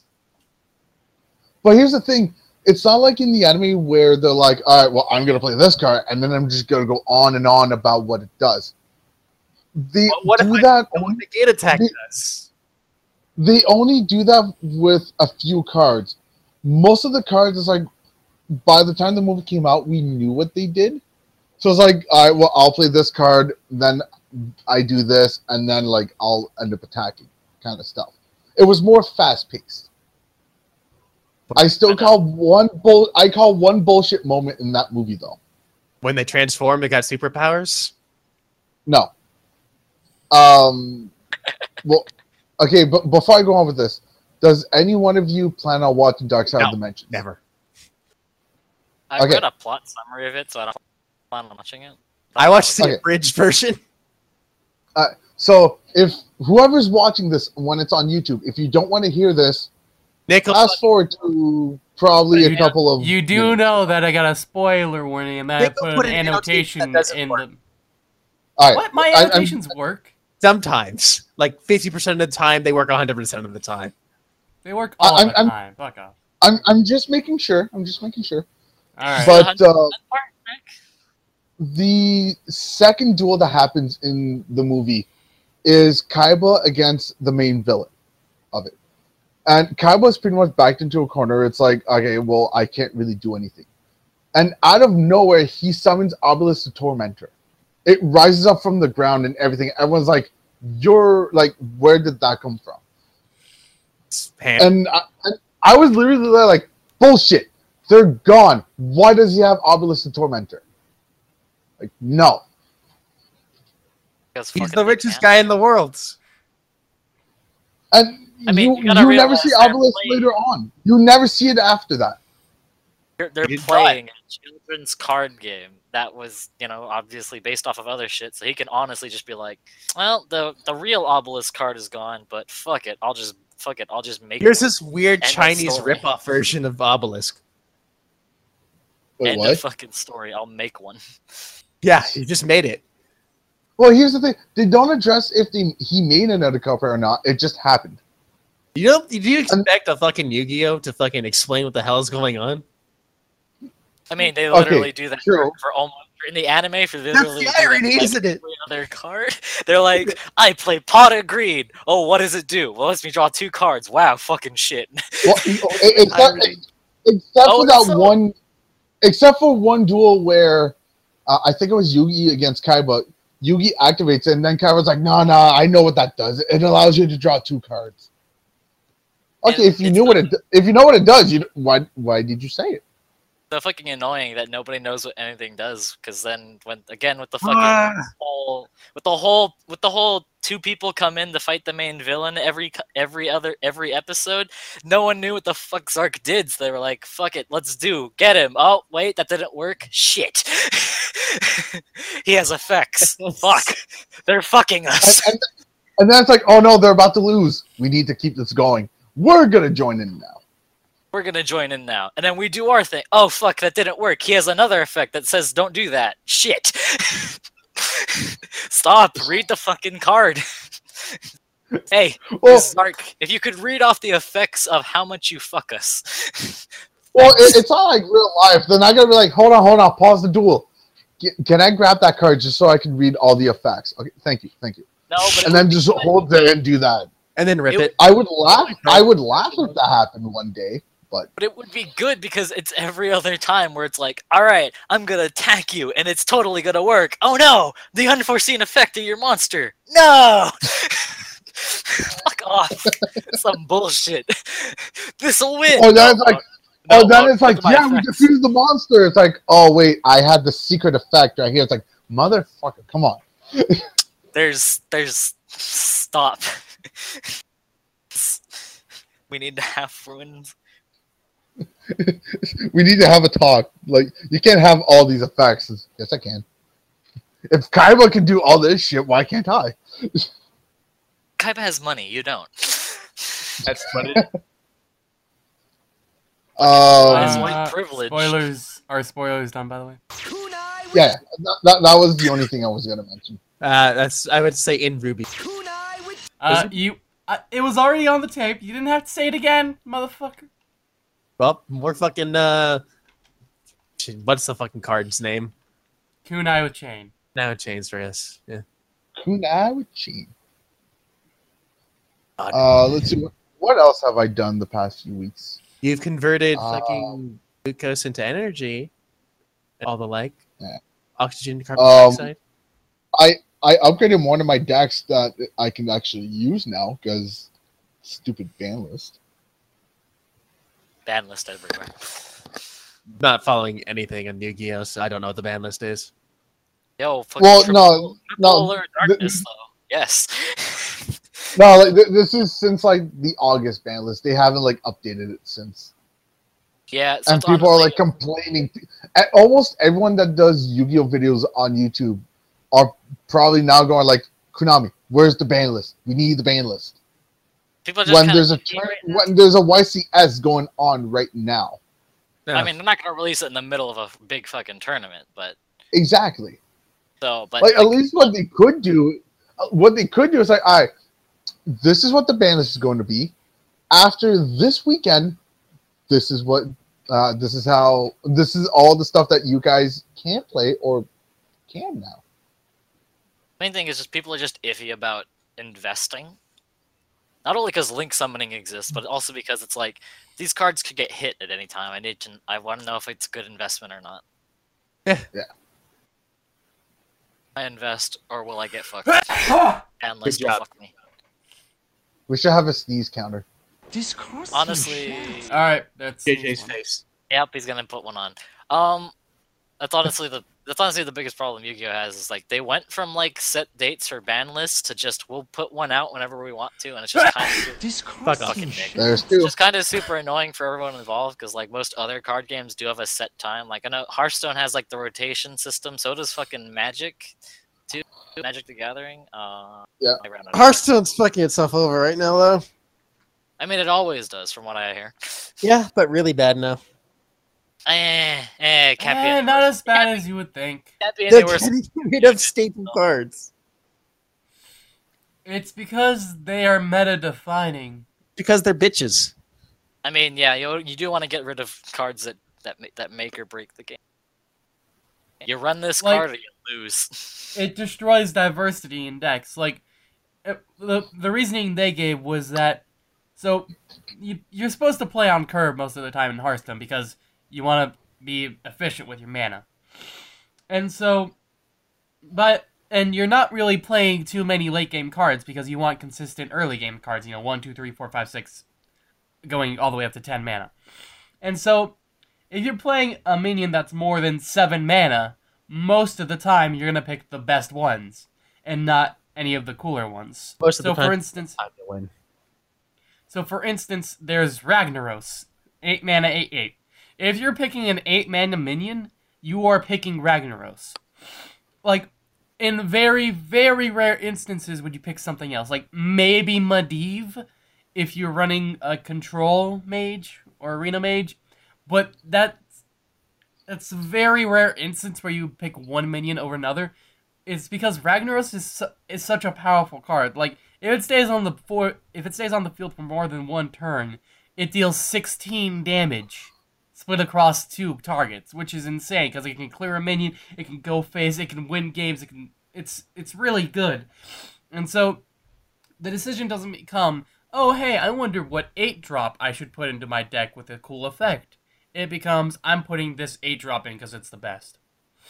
but here's the thing it's not like in the anime where they're like all right well i'm gonna play this card and then i'm just gonna go on and on about what it does they What- what do I- that What the gate attack The- does. they only do that with a few cards most of the cards is like by the time the movie came out we knew what they did so it's like all right well i'll play this card then i do this and then like i'll end up attacking kind of stuff. It was more fast paced i still call one bull i call one bullshit moment in that movie though. When they transform, they got superpowers. no. Um well okay but before i go on with this does any one of you plan on watching dark side No, of dimensions? Never. I've Okay. read a plot summary of it, so I don't plan on watching it. I watched the Okay. abridged *laughs* version. So if whoever's watching this when it's on YouTube, if you don't want to hear this, Nicholas, fast forward to probably a You- couple of. You do know that I got a spoiler warning and that I put, put an an annotation annotation in work. the. All right. What? My I- I'm- annotations work. sometimes, like 50% of the time, they work 100% of the time. They work all I'm- the I'm- time. Fuck off. I'm I'm just making sure. I'm just making sure. All right. But uh, Part, Nick? The second duel that happens in the movie is Kaiba against the main villain of it. And Kaiba's pretty much backed into a corner. It's like, okay, well, I can't really do anything. And out of nowhere, he summons Obelisk the Tormentor. It rises up from the ground and everything. Everyone's like, you're like, where did that come from? And I, and I was literally there like, bullshit. They're gone. Why does he have Obelisk the Tormentor? Like, no. Because He's the richest can't. guy in the world. And I mean, you, you you never see Obelisk playing- later on. You never see it after that. They're, they're He did playing a children's card game that was, you know, obviously based off of other shit. So he can honestly just be like, "Well, the the real obelisk card is gone, but fuck it, I'll just fuck it, I'll just make Here's one. this weird Chinese story. ripoff version of Obelisk. Wait, end what? of fucking story. I'll make one." *laughs* Yeah, he just made it. Well, here's the thing: they don't address if they, he made another cover or not. It just happened. You know, do you expect a fucking Yu-Gi-Oh to fucking explain what the hell is going on? I mean, they Okay, literally do that true. for almost in the anime for That's literally the do that irony, for isn't it? every other card. *laughs* They're like, "I play pot of greed. Oh, what does it do? Well, lets me draw two cards. Wow, fucking shit." Well, *laughs* except, Irony. except Oh, for that so- one, except for one duel where uh, I think it was Yugi against Kaiba. Yugi activates it, and then Kaiba's like, "No, no, I know what that does. It allows you to draw two cards." Okay, And if you knew what it, if you know what it does, you why why did you say it? so fucking annoying that nobody knows what anything does because then when again with the fucking Ah. whole with the whole with the whole two people come in to fight the main villain every every other every episode no one knew what the fuck zark did so they were like fuck it let's do get him oh wait that didn't work shit *laughs* he has effects *laughs* fuck they're fucking And, us and, And then it's like, oh no, they're about to lose. We need to keep this going. We're gonna join in now. We're gonna join in now, and then we do our thing. Oh fuck, that didn't work. He has another effect that says don't do that. Shit. *laughs* *laughs* Stop. Read the fucking card. *laughs* hey, Well, Zark, if you could read off the effects of how much you fuck us. *laughs* well, it, it's not like real life. They're not gonna be like, hold on, hold on, pause the duel. G- Can I grab that card just so I can read all the effects? Okay, thank you, thank you. No, but And then just good. hold there and do that. And then rip It- it. I would laugh. I would laugh if that happened one day. But But it would be good because it's every other time where it's like, all right, I'm gonna attack you, and it's totally gonna work. Oh no, the unforeseen effect of your monster. No. *laughs* Fuck off. Some bullshit. *laughs* This'll win. oh, that's it's like, No, oh, then no, it's like, yeah, we effects. defeated the monster. It's like, oh wait, I had the secret effect right here. It's like, motherfucker, come on. *laughs* There's, there's, stop. we need to have ruins. *laughs* we need to have a talk. Like, you can't have all these effects. Yes, I can. If Kaiba can do all this shit, why can't I? *laughs* Kaiba has money, you don't. *laughs* That's funny. That's Um, white privilege. Spoilers. Are spoilers done, by the way? yeah, that, that, that was the only thing I was gonna mention. Uh, that's I would say in Ruby. Uh, you. Uh, it was already on the tape. You didn't have to say it again, motherfucker. Well, more fucking uh, what's the fucking card's name? Kunai with chain. Now chains for us. Yeah. Kunai with chain. God. Uh, let's see. What, what else have I done the past few weeks? You've converted Uh, fucking glucose into energy, and all the like. Yeah. Oxygen, carbon Um, dioxide. I, I upgraded one of my decks that I can actually use now because stupid ban list. Ban list everywhere. Not following anything on Yu-Gi-Oh, so I don't know what the ban list is. Yo, fucking Well, no, no, alert th- darkness though. Yes. *laughs* No, like th- this is since like the August ban list. They haven't like updated it since, yeah. So and it's people are like complaining. Almost everyone that does Yu-Gi-Oh videos on YouTube are probably now going like, "Konami, where's the ban list? We need the ban list." People just When there's a right when there's a YCS going on right now. I mean, they're not gonna release it in the middle of a big fucking tournament, but Exactly. so, but like at least what they could do uh, what they could do is like all right this is what the ban list is going to be after this weekend this is what uh, this is how this is all the stuff that you guys can't play or can now main thing is just people are just iffy about investing. Not only because link summoning exists, but also because it's like these cards could get hit at any time. I need to. I want to know if it's a good investment or not. Yeah. Yeah. I invest, or will I get fucked? *laughs* And list will job. fuck me. we should have a sneeze counter Honestly, All right, that's JJ's face. Yep, he's gonna put one on. Um, that's honestly the that's honestly the biggest problem Yu-Gi-Oh has is like they went from like set dates for ban lists to just we'll put one out whenever we want to, and it's just kind of Fuck off. fucking big. there's It's just kind of super annoying for everyone involved because like most other card games do have a set time. Like I know Hearthstone has like the rotation system, so does fucking Magic, too. Magic the Gathering. Uh, Yeah. I ran out of time. Hearthstone's fucking itself over right now, though. I mean, it always does, from what I hear. Yeah, but really bad now. Eh, eh, can't Eh, any not worse. as bad as you would think. Can't be They're any worse. getting rid of staple cards It's because they are meta defining. because they're bitches. I mean, yeah, you you do want to get rid of cards that that ma- that make or break the game. You run this Like- card or you lose. *laughs* It destroys diversity in decks. Like it, the the reasoning they gave was that so you you're supposed to play on curve most of the time in Hearthstone because you want to be efficient with your mana. And so but and you're not really playing too many late game cards because you want consistent early game cards, you know, one, two, three, four, five, six, going all the way up to 10 mana. And so, if you're playing a minion that's more than 7 mana, most of the time you're going to pick the best ones and not any of the cooler ones. Most of so, the time. for instance, Time to win. so for instance, there's Ragnaros, 8 mana, 8 8. If you're picking an 8 mana minion, you are picking Ragnaros. Like, in very, very rare instances would you pick something else. Like maybe Medivh if you're running a control mage or arena mage. But that's that's a very rare instance where you pick one minion over another. It's because Ragnaros is su- is such a powerful card. Like if it stays on the for if it stays on the field for more than one turn, it deals 16 damage split across two targets, which is insane because it can clear a minion, it can go phase, it can win games, it can it's it's really good. And so the decision doesn't become, "Oh, hey, I wonder what 8 drop I should put into my deck with a cool effect." It becomes, "I'm putting this 8 drop in because it's the best."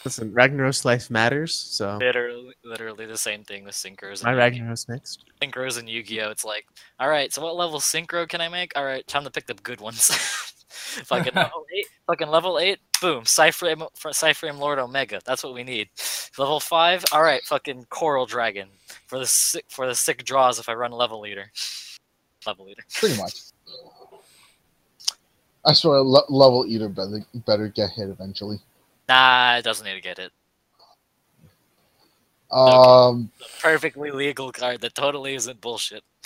Listen, Ragnaros life matters, so Literally, literally the same thing with synchros. my Ragnaros next. synchros and Yu-Gi-Oh. It's like, all right, so what level synchro can I make? All right, time to pick the good ones. *laughs* *laughs* fucking *laughs* level eight, fucking level eight, boom, Cyframe, PSY-Framelord Omega. That's what we need. Level five, all right, fucking Coral Dragon for the sick for the sick draws if I run level eater. Level eater. Pretty much. I swear, le- level eater better better get hit eventually. Nah, it doesn't need to get it. Um, The perfectly legal card that totally isn't bullshit. *laughs*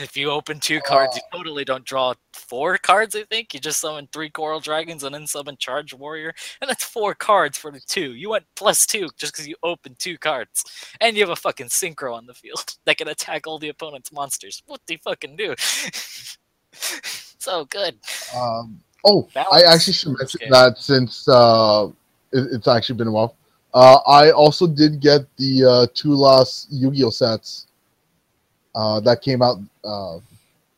if you open two cards, you totally don't draw four cards, I think. You just summon three Coral Dragons and then summon Charge Warrior. And that's four cards for the two. You went plus two just because you opened two cards. And you have a fucking Synchro on the field *laughs* that can attack all the opponent's monsters. What do you fucking do? *laughs* so good. um, oh, I actually should mention that since uh, it, it's actually been a while. Uh, I also did get the uh, two last Yu-Gi-Oh sets uh, that came out uh,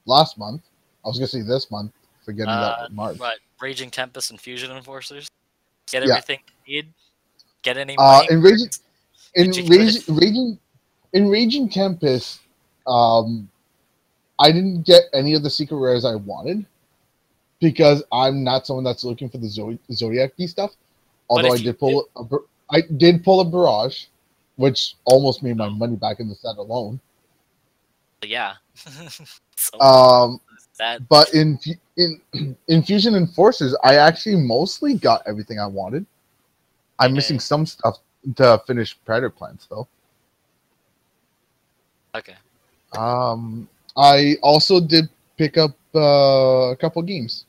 last month. I was gonna say this month, forgetting Uh, that March. What? Raging Tempest and Fusion Enforcers? Get Yeah. everything you need? Get any Uh, money? in Raging, in Raging, Raging, in Raging Tempest, um, I didn't get any of the secret rares I wanted because I'm not someone that's looking for the Zodi- Zoodiac B stuff. Although I did pull, a, I did pull a barrage, which almost made my money back in the set alone. yeah. *laughs* so Um, that but in in *clears throat* in Fusion Enforcers, I actually mostly got everything I wanted. I'm missing some stuff to finish Predaplants though. okay. Um, I also did pick up uh, a couple games,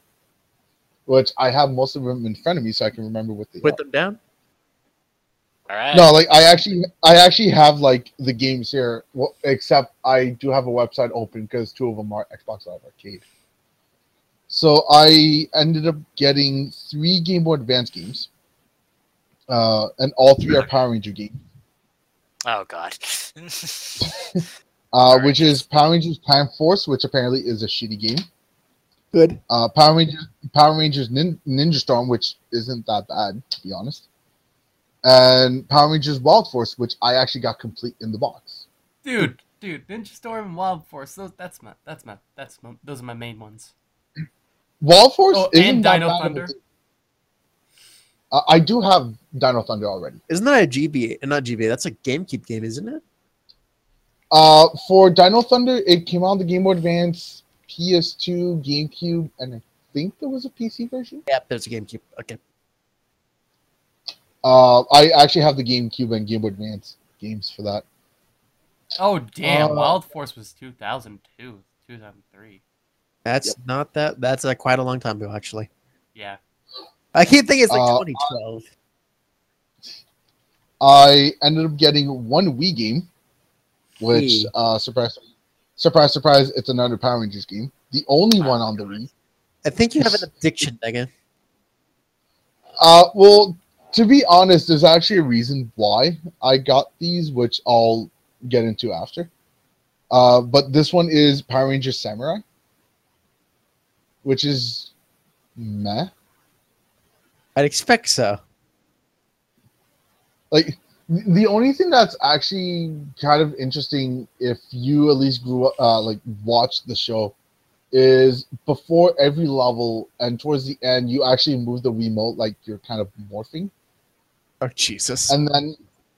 which I have most of them in front of me, so I can remember what they. Put are. them down. All right. No, like I actually, I actually have like the games here, well, except I do have a website open because two of them are Xbox Live Arcade. So I ended up getting three Game Boy Advance games, uh, and all three are Power Ranger games. Oh god. Uh, Alright. which is Power Rangers Time Force, which apparently is a shitty game. Good. Uh, Power Rangers, Power Rangers Nin- Ninja Storm, which isn't that bad to be honest, and Power Rangers Wild Force, which I actually got complete in the box. Dude, dude, Ninja Storm and Wild Force, those that's my that's my that's my, those are my main ones. Wild Force Oh, isn't and that Dino bad Thunder? Uh, I do have Dino Thunder already. Isn't that a GBA? Not GBA. That's a GameCube game, isn't it? Uh, for Dino Thunder, it came out on the Game Boy Advance, PS2, GameCube, and I think there was a PC version. Yep, there's a GameCube. Okay. Uh, I actually have the GameCube and Game Boy Advance games for that. Oh damn, Uh, Wild Force was 2002, 2003. That's not that. That's uh, quite a long time ago, actually. Yeah. I keep thinking it's like Uh, 2012. I ended up getting one Wii game, which Wii. uh, surprise, surprise, surprise, it's another Power Rangers game. The only one on the Wii. I think you have an addiction, Megan. Uh, well, to be honest, there's actually a reason why I got these, which I'll get into after. Uh, but this one is Power Rangers Samurai, which is meh. I'd expect so. like the only thing that's actually kind of interesting if you at least grew up uh, like watched the show is before every level and towards the end you actually move the remote like you're kind of morphing Oh Jesus! and then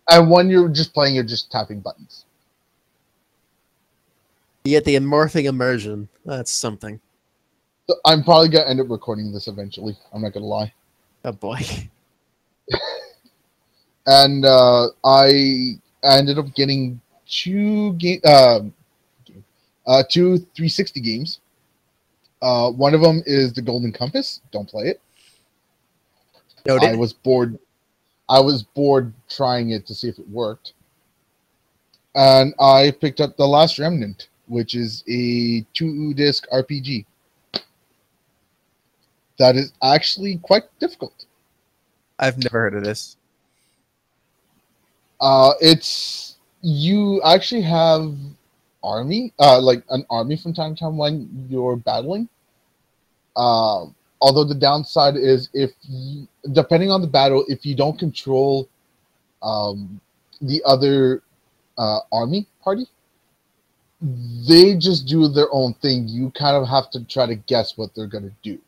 and when you're just playing you're just tapping buttons You get the morphing immersion. That's something. so i'm probably gonna end up recording this eventually i'm not gonna lie Oh boy. *laughs* and uh, I ended up getting two game, uh, uh, two 360 games. Uh, one of them is the Golden Compass. Don't play it. Noted. I was bored. I was bored trying it to see if it worked, and I picked up the Last Remnant, which is a two-disc RPG. That is actually quite difficult. I've never heard of this. Uh, it's you actually have army, uh, like an army from time to time when you're battling. Uh, although the downside is if you, depending on the battle, if you don't control um, the other uh, army party, they just do their own thing. You kind of have to try to guess what they're gonna do.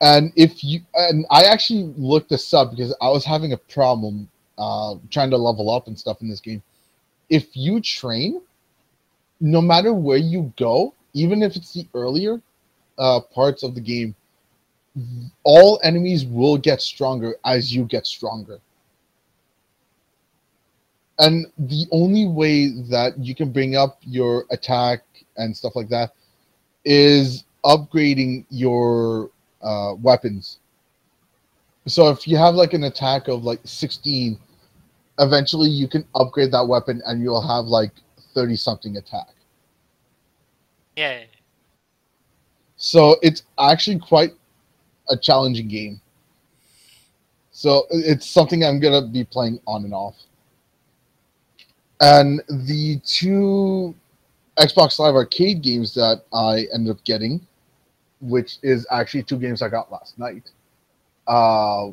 And if you and I actually looked this up because I was having a problem uh, trying to level up and stuff in this game. If you train, no matter where you go, even if it's the earlier uh, parts of the game, all enemies will get stronger as you get stronger. And the only way that you can bring up your attack and stuff like that is upgrading your uh, weapons. So if you have like an attack of like 16, eventually you can upgrade that weapon and you'll have like 30 something attack. Yeah. So it's actually quite a challenging game. So it's something I'm gonna be playing on and off. And the two Xbox Live Arcade games that I ended up getting, which is actually two games I got last night. Uh,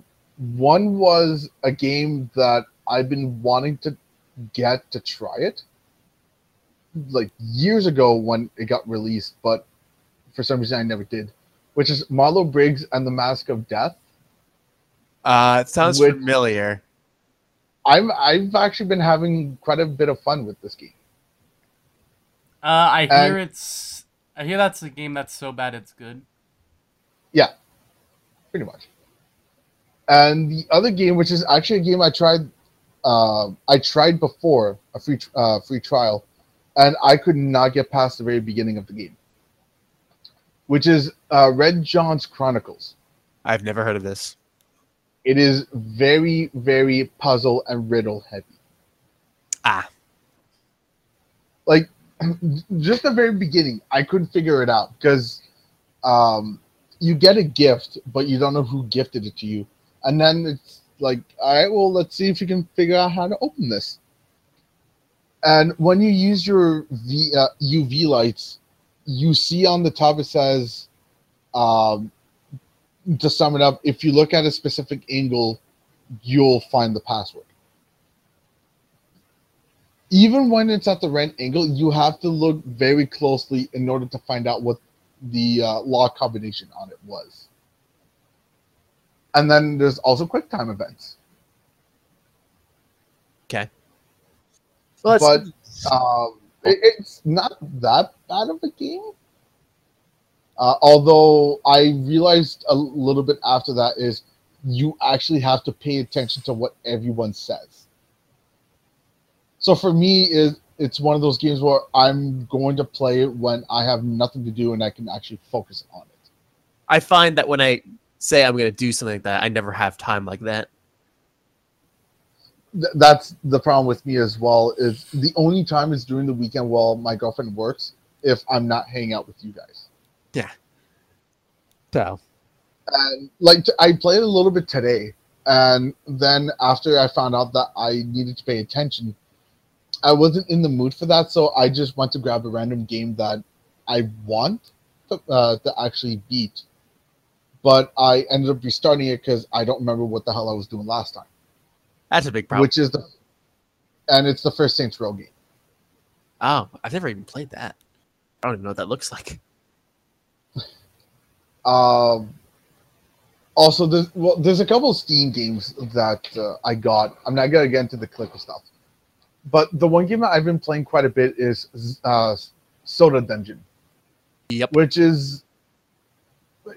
one was a game that I've been wanting to get to try it, like years ago when it got released, but for some reason I never did. Which is Marlow Briggs and the Mask of Death. Uh, it sounds Which- familiar. I'm I've actually been having quite a bit of fun with this game. Uh, I And- hear it's. I hear that's a game that's so bad it's good. Yeah, pretty much. And the other game, which is actually a game I tried, uh, I tried before a free uh, free trial, and I could not get past the very beginning of the game, which is uh, Red Johnson's Chronicles. I've never heard of this. It is very, very puzzle and riddle heavy. Ah, like *clears throat* just the very beginning i couldn't figure it out because um you get a gift but you don't know who gifted it to you and then it's like all right well let's see if you can figure out how to open this and when you use your v, uh, uv lights you see on the top it says um to sum it up if you look at a specific angle you'll find the password even when it's at the right angle, you have to look very closely in order to find out what the uh, lock combination on it was. And then there's also quick time events. okay. Well, but um, it, it's not that bad of a game. Uh, although I realized a little bit after that is you actually have to pay attention to what everyone says. So for me, is it's one of those games where I'm going to play it when I have nothing to do and I can actually focus on it. I find that when I say I'm going to do something like that, I never have time like that. Th- that's the problem with me as well. Is the only time is during the weekend while my girlfriend works if I'm not hanging out with you guys. Yeah. So, and like t- I played a little bit today, and then after I found out that I needed to pay attention, I wasn't in the mood for that, so I just went to grab a random game that I want to, uh, to actually beat. But I ended up restarting it because I don't remember what the hell I was doing last time, that's a big problem. which is the and it's the first Saints Row game. oh, I've never even played that. I don't even know what that looks like. *laughs* Um, also, there's well, there's a couple of Steam games that uh, I got. I'm not gonna get into the clicker stuff, but the one game that I've been playing quite a bit is uh, Soda Dungeon. Yep. Which is,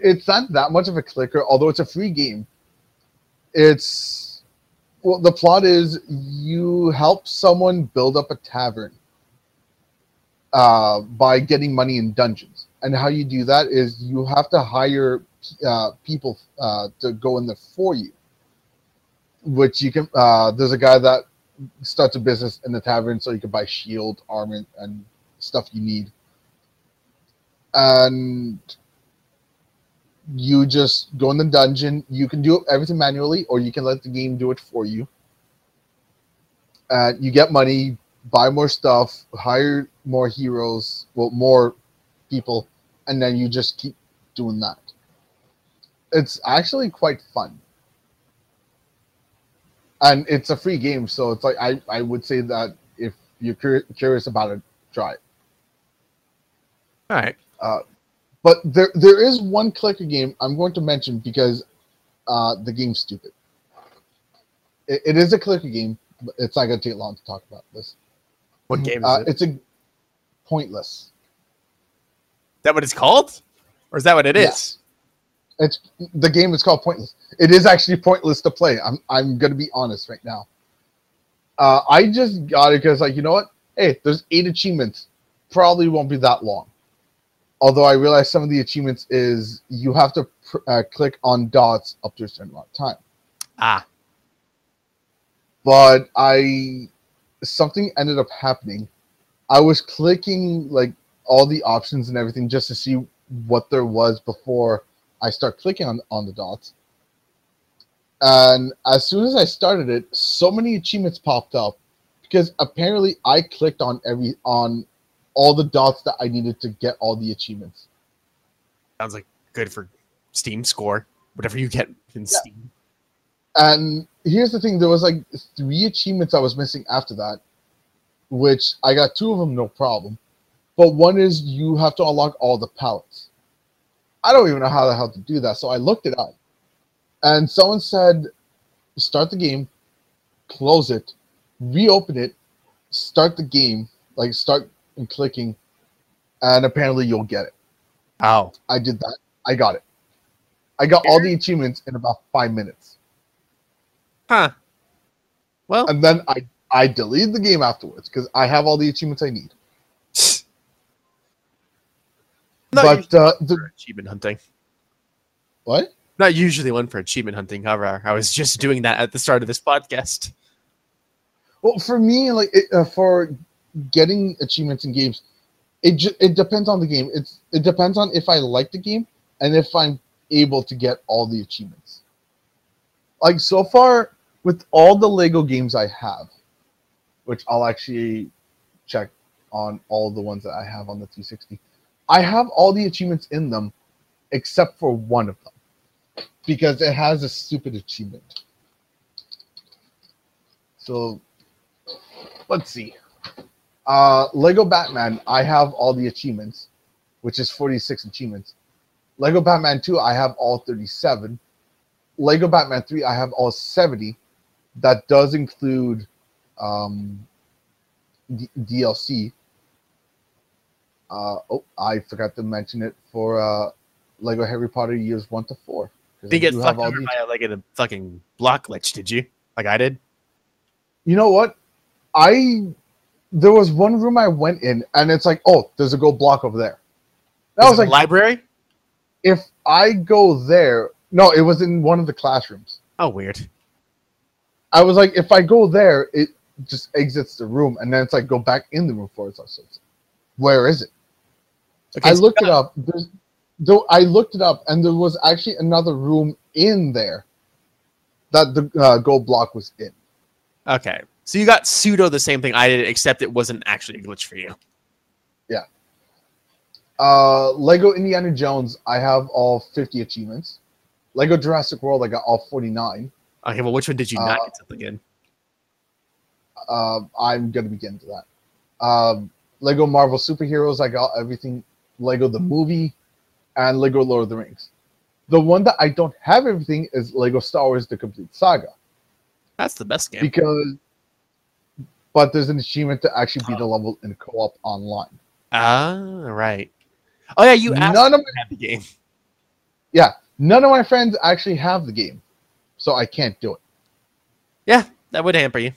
it's not that much of a clicker, although it's a free game. It's Well, the plot is you help someone build up a tavern uh, by getting money in dungeons. And how you do that is you have to hire uh, people uh, to go in there for you. Which you can, uh, there's a guy that starts a business in the tavern so you can buy shield, armor, and stuff you need. And you just go in the dungeon. You can do everything manually, or you can let the game do it for you. And you get money, buy more stuff, hire more heroes, well, more people, and then you just keep doing that. It's actually quite fun. And it's a free game, so it's like I, I would say that if you're cur- curious about it, try it. All right. Uh, But there there is one clicker game I'm going to mention because uh, the game's stupid. It, it is a clicker game, but it's not going to take long to talk about this. What game is Uh, it? It's a pointless. that what it's called? Or is that what it is? Yes. It's the game is called Pointless. It is actually pointless to play. I'm I'm gonna be honest right now. Uh, I just got it because like you know what? Hey, there's eight achievements. Probably won't be that long. Although I realize some of the achievements is you have to pr- uh, click on dots up to a certain amount of time. Ah. But I something ended up happening. I was clicking like all the options and everything just to see what there was before I start clicking on, on the dots. And as soon as I started it, so many achievements popped up because apparently I clicked on every on all the dots that I needed to get all the achievements. Sounds like good for Steam score. Whatever you get in Steam. And here's the thing: there was like three achievements I was missing after that, which I got two of them no problem. But one is you have to unlock all the palettes. I don't even know how the hell to do that, so I looked it up, and someone said, "Start the game, close it, reopen it, start the game, like start and clicking, and apparently you'll get it." Oh. I did that. I got it. I got all the achievements in about five minutes. Huh. Well, and then I I deleted the game afterwards because I have all the achievements I need. *laughs* not but usually uh, one the for achievement hunting. what? Not usually one for achievement hunting. However, I was just doing that at the start of this podcast. Well, for me, like it, uh, for getting achievements in games, it ju- it depends on the game. It's it depends on if I like the game and if I'm able to get all the achievements. Like so far, with all the Lego games I have, which I'll actually check on all the ones that I have on the 360, I have all the achievements in them except for one of them because it has a stupid achievement. So let's see. Uh, Lego Batman, I have all the achievements, which is 46 achievements. Lego Batman 2, I have all 37. Lego Batman 3, I have all 70. That does include um, D- DLC. Uh, oh, I forgot to mention it for uh, Lego Harry Potter years 1 to 4. Didn't get fucked over by like a fucking block glitch, did you? Like I did? you know what? I there was one room I went in, and it's like, oh, there's a gold block over there. Is was like, library? if I go there, no, it was in one of the classrooms. Oh, weird. I was like, if I go there, it just exits the room, and then it's like go back in the room for it. So it's where is it? Okay, I looked it up. There's, though I looked it up, and there was actually another room in there that the uh, gold block was in. Okay. So you got pseudo the same thing I did, except it wasn't actually a glitch for you. Yeah. Uh, Lego Indiana Jones, I have all 50 achievements. Lego Jurassic World, I got all 49. Okay, well, which one did you not Uh, get something in? Uh, I'm gonna be getting to that. Um, Lego Marvel Superheroes, I got everything. Lego the movie, and Lego Lord of the Rings. The one that I don't have everything is Lego Star Wars: The Complete Saga That's the best game. because, but there's an achievement to actually beat the level in co-op online. Ah, right. Oh yeah, you None of me to have the game. yeah, none of my friends actually have the game, so I can't do it. Yeah, that would hamper you.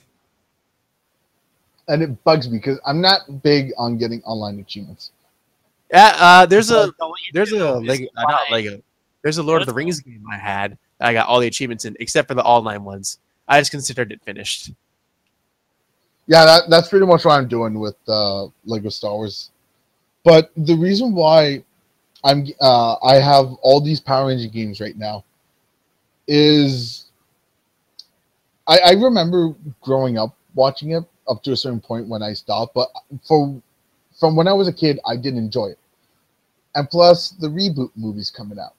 and it bugs me because I'm not big on getting online achievements. Yeah, uh, there's a So what you there's a Lego, uh, not Lego. There's a Lord of the Rings game I had. I got all the achievements in, except for the online ones. I just considered it finished. Yeah, that, that's pretty much what I'm doing with uh, Lego Star Wars. But the reason why I'm uh, I have all these Power Ranger games right now is I, I remember growing up watching it up to a certain point when I stopped, but for from when I was a kid, I did enjoy it. And plus, the reboot movie's coming out.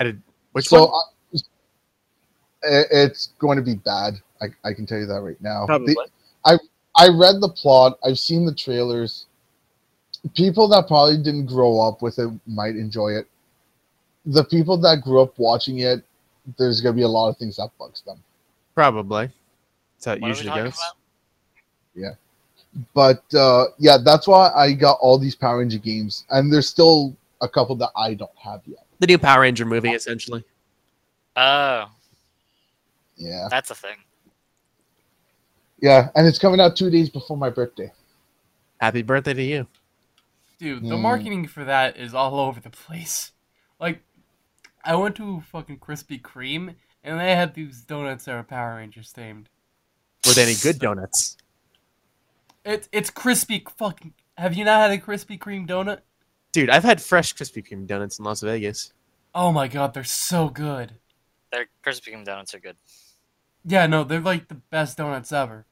I did. Which so one? I- it's going to be bad. I, I can tell you that right now. Probably. The- I read the plot. I've seen the trailers. People that probably didn't grow up with it might enjoy it. The people that grew up watching it, there's gonna be a lot of things that bugs them. Probably. That's how it What usually talking goes. about? But uh, yeah, that's why I got all these Power Ranger games, and there's still a couple that I don't have yet. The new Power Ranger movie, essentially. Oh, Yeah, that's a thing. Yeah, and it's coming out two days before my birthday. Happy birthday to you. Dude, the Mm. marketing for that is all over the place. Like, I went to fucking Krispy Kreme, and they had these donuts that are Power Rangers themed. Were they any good donuts? It's it's crispy fucking. Have you not had a Krispy Kreme donut? Dude, I've had fresh Krispy Kreme donuts in Las Vegas. Oh my god, they're so good. Their Krispy Kreme donuts are good. Yeah, no, they're like the best donuts ever.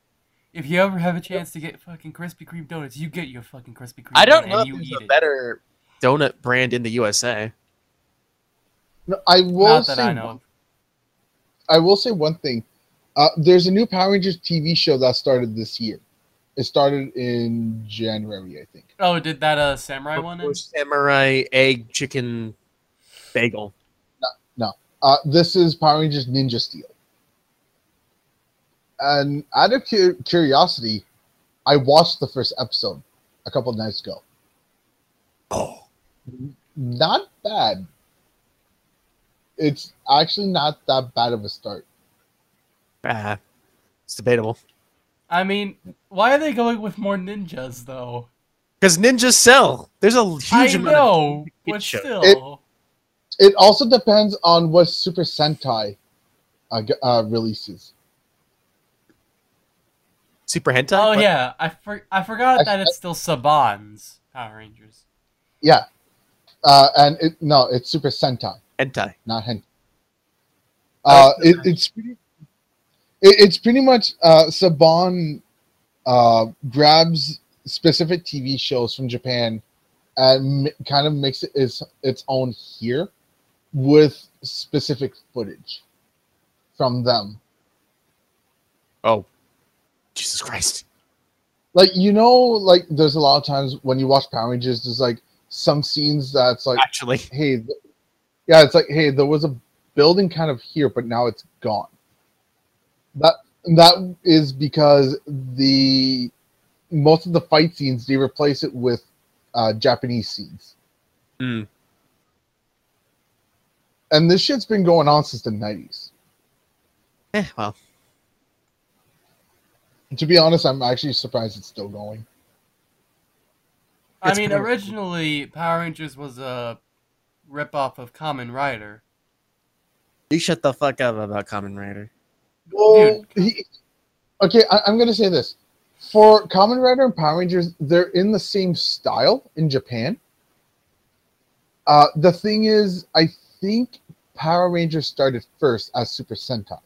If you ever have a chance to get fucking Krispy Kreme donuts, you get your fucking Krispy Kreme. I don't donut know if and you there's eat a it. better donut brand in the USA. No, I will Not that say I know. of. I will say one thing. Uh, there's a new Power Rangers TV show that started this year. It started in January, I think. Oh, did that uh samurai one? In? Samurai egg chicken bagel. No, Uh, this is Power Rangers Ninja Steel. And out of cu- curiosity, I watched the first episode a couple nights ago. Oh. Not bad. It's actually not that bad of a start. Ah, it's debatable. I mean, why are they going with more ninjas though? Because ninjas sell. There's a huge I amount of know, kid but show. still. It also depends on what Super Sentai uh, uh, releases. Super hentai. oh What? yeah, I for, I forgot I- that it's still Saban's Power Rangers. Yeah. Uh, and it no, it's Super Sentai. hentai. not hentai. Uh, it, it's pretty, it, it's pretty much uh, Saban uh, grabs specific TV shows from Japan and kind of makes it its its own here with specific footage from them. Oh, Jesus Christ! Like you know, like there's a lot of times when you watch Power Rangers, there's like some scenes that's like Actually, hey, yeah, it's like, hey, there was a building kind of here, but now it's gone. That that is because the most of the fight scenes they replace it with uh, Japanese scenes, Hmm. and this shit's been going on since the nineties. eh, well, To be honest, I'm actually surprised it's still going. I mean, been- originally Power Rangers was a ripoff of Kamen Rider. you shut the fuck up about Kamen Rider. Well, he, okay, I, I'm gonna say this: for Kamen Rider and Power Rangers, they're in the same style in Japan. Uh, the thing is, I think Power Rangers started first as Super Sentai.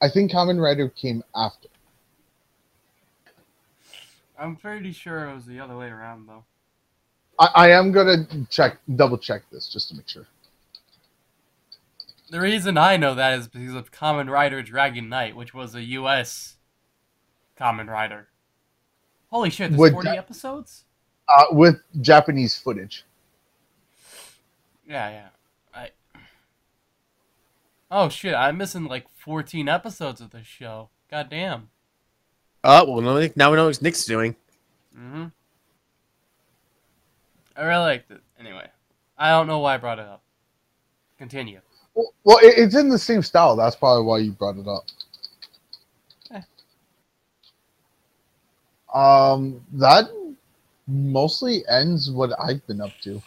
I think Kamen Rider came after. I'm pretty sure it was the other way around though. I, I am gonna check, double check this just to make sure. The reason I know that is because of Kamen Rider Dragon Knight, which was a U.S. Kamen Rider. Holy shit! There's Would 40 that- episodes. Uh, with Japanese footage. Yeah, yeah. I. Oh shit! I'm missing like 14 episodes of this show. God damn. Oh well, now we- know what Nick's doing. hmm I really liked it. Anyway, I don't know why I brought it up. Continue. Well, well, it's in the same style. That's probably why you brought it up. Eh. Um, that mostly ends what I've been up to.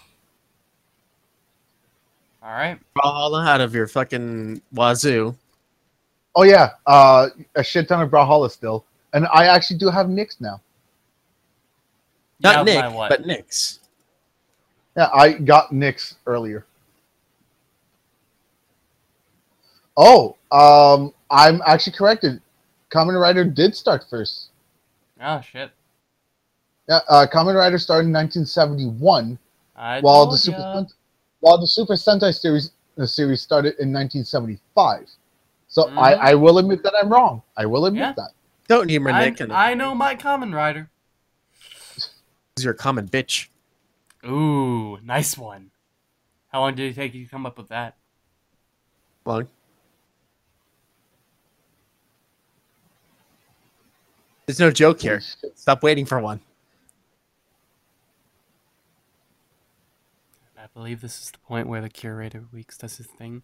All right. Brawlhalla out of your fucking wazoo. Oh yeah, uh, a shit ton of Brawlhalla still, and I actually do have Nyx now. Not Yeah, Nick, but Nyx. Yeah, I got Nyx earlier. Oh, um, I'm actually corrected. Kamen Rider did start first. Oh shit. Yeah, uh, Kamen Rider started in 1971, I while the Super ya. While the Super Sentai series the series started in 1975. So Mhm. I, I will admit that I'm wrong. I will admit Yeah. that. Don't humor I, Nick. And I know my Kamen Rider. you're a common bitch. Ooh, nice one. How long did it take you to come up with that? Long. There's no joke here. Stop waiting for one. I believe this is the point where the curator weeks does his thing.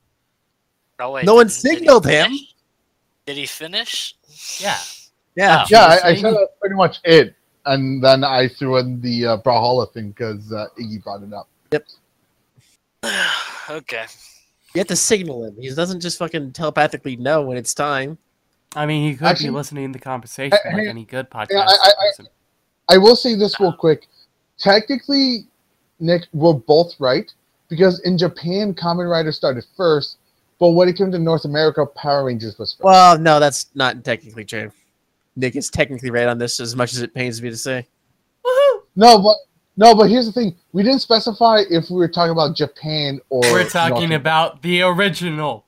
Oh wait, No one didn't- did signaled him. Did he finish? Yeah. Yeah. Yeah, I, I said that's pretty much it. And then I threw in the uh, Brawlhalla thing because uh, Iggy brought it up. Yep. *sighs* okay. You have to signal him. He doesn't just fucking telepathically know when it's time. I mean, he could Actually- be listening to the conversation Hey, like hey, any good podcast. I- I- I- I will say this real quick. Technically, Nick, we're both right because in Japan, Kamen Rider started first, but when it came to North America, Power Rangers was first. Well, no, that's not technically true. Nick is technically right on this as much as it pains me to say. No, but no, but here's the thing: we didn't specify if we were talking about Japan or We're talking North- about the original.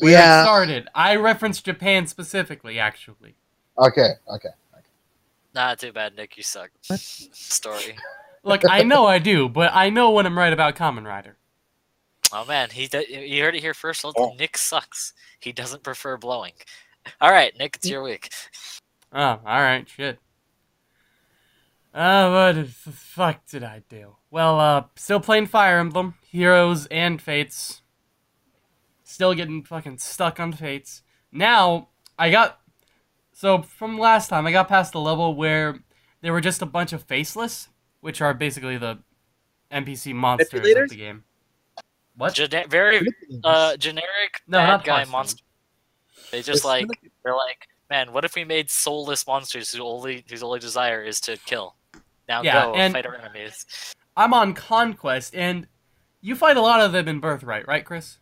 Where Yeah. it started. I referenced Japan specifically, actually. Okay, okay. Not too bad, Nick. You suck. Story. Look, I know I do, but I know when I'm right about Kamen Rider. Oh man, he do- you heard it here first. Oh. Nick sucks. He doesn't prefer blowing. All right, Nick, it's your week. Oh, alright, shit. Uh, what the fuck did I do? Well, uh, still playing Fire Emblem, Heroes and Fates. Still getting fucking stuck on Fates. Now, I got. So, from last time, I got past the level where there were just a bunch of faceless, which are basically the NPC monsters of the game. What? Gene- very uh, generic No, bad not guy monster. They just like they're like, man, what if we made soulless monsters who only whose only desire is to kill? Now Yeah, go and- fight our enemies. I'm on Conquest, and you fight a lot of them in Birthright, right, Chris?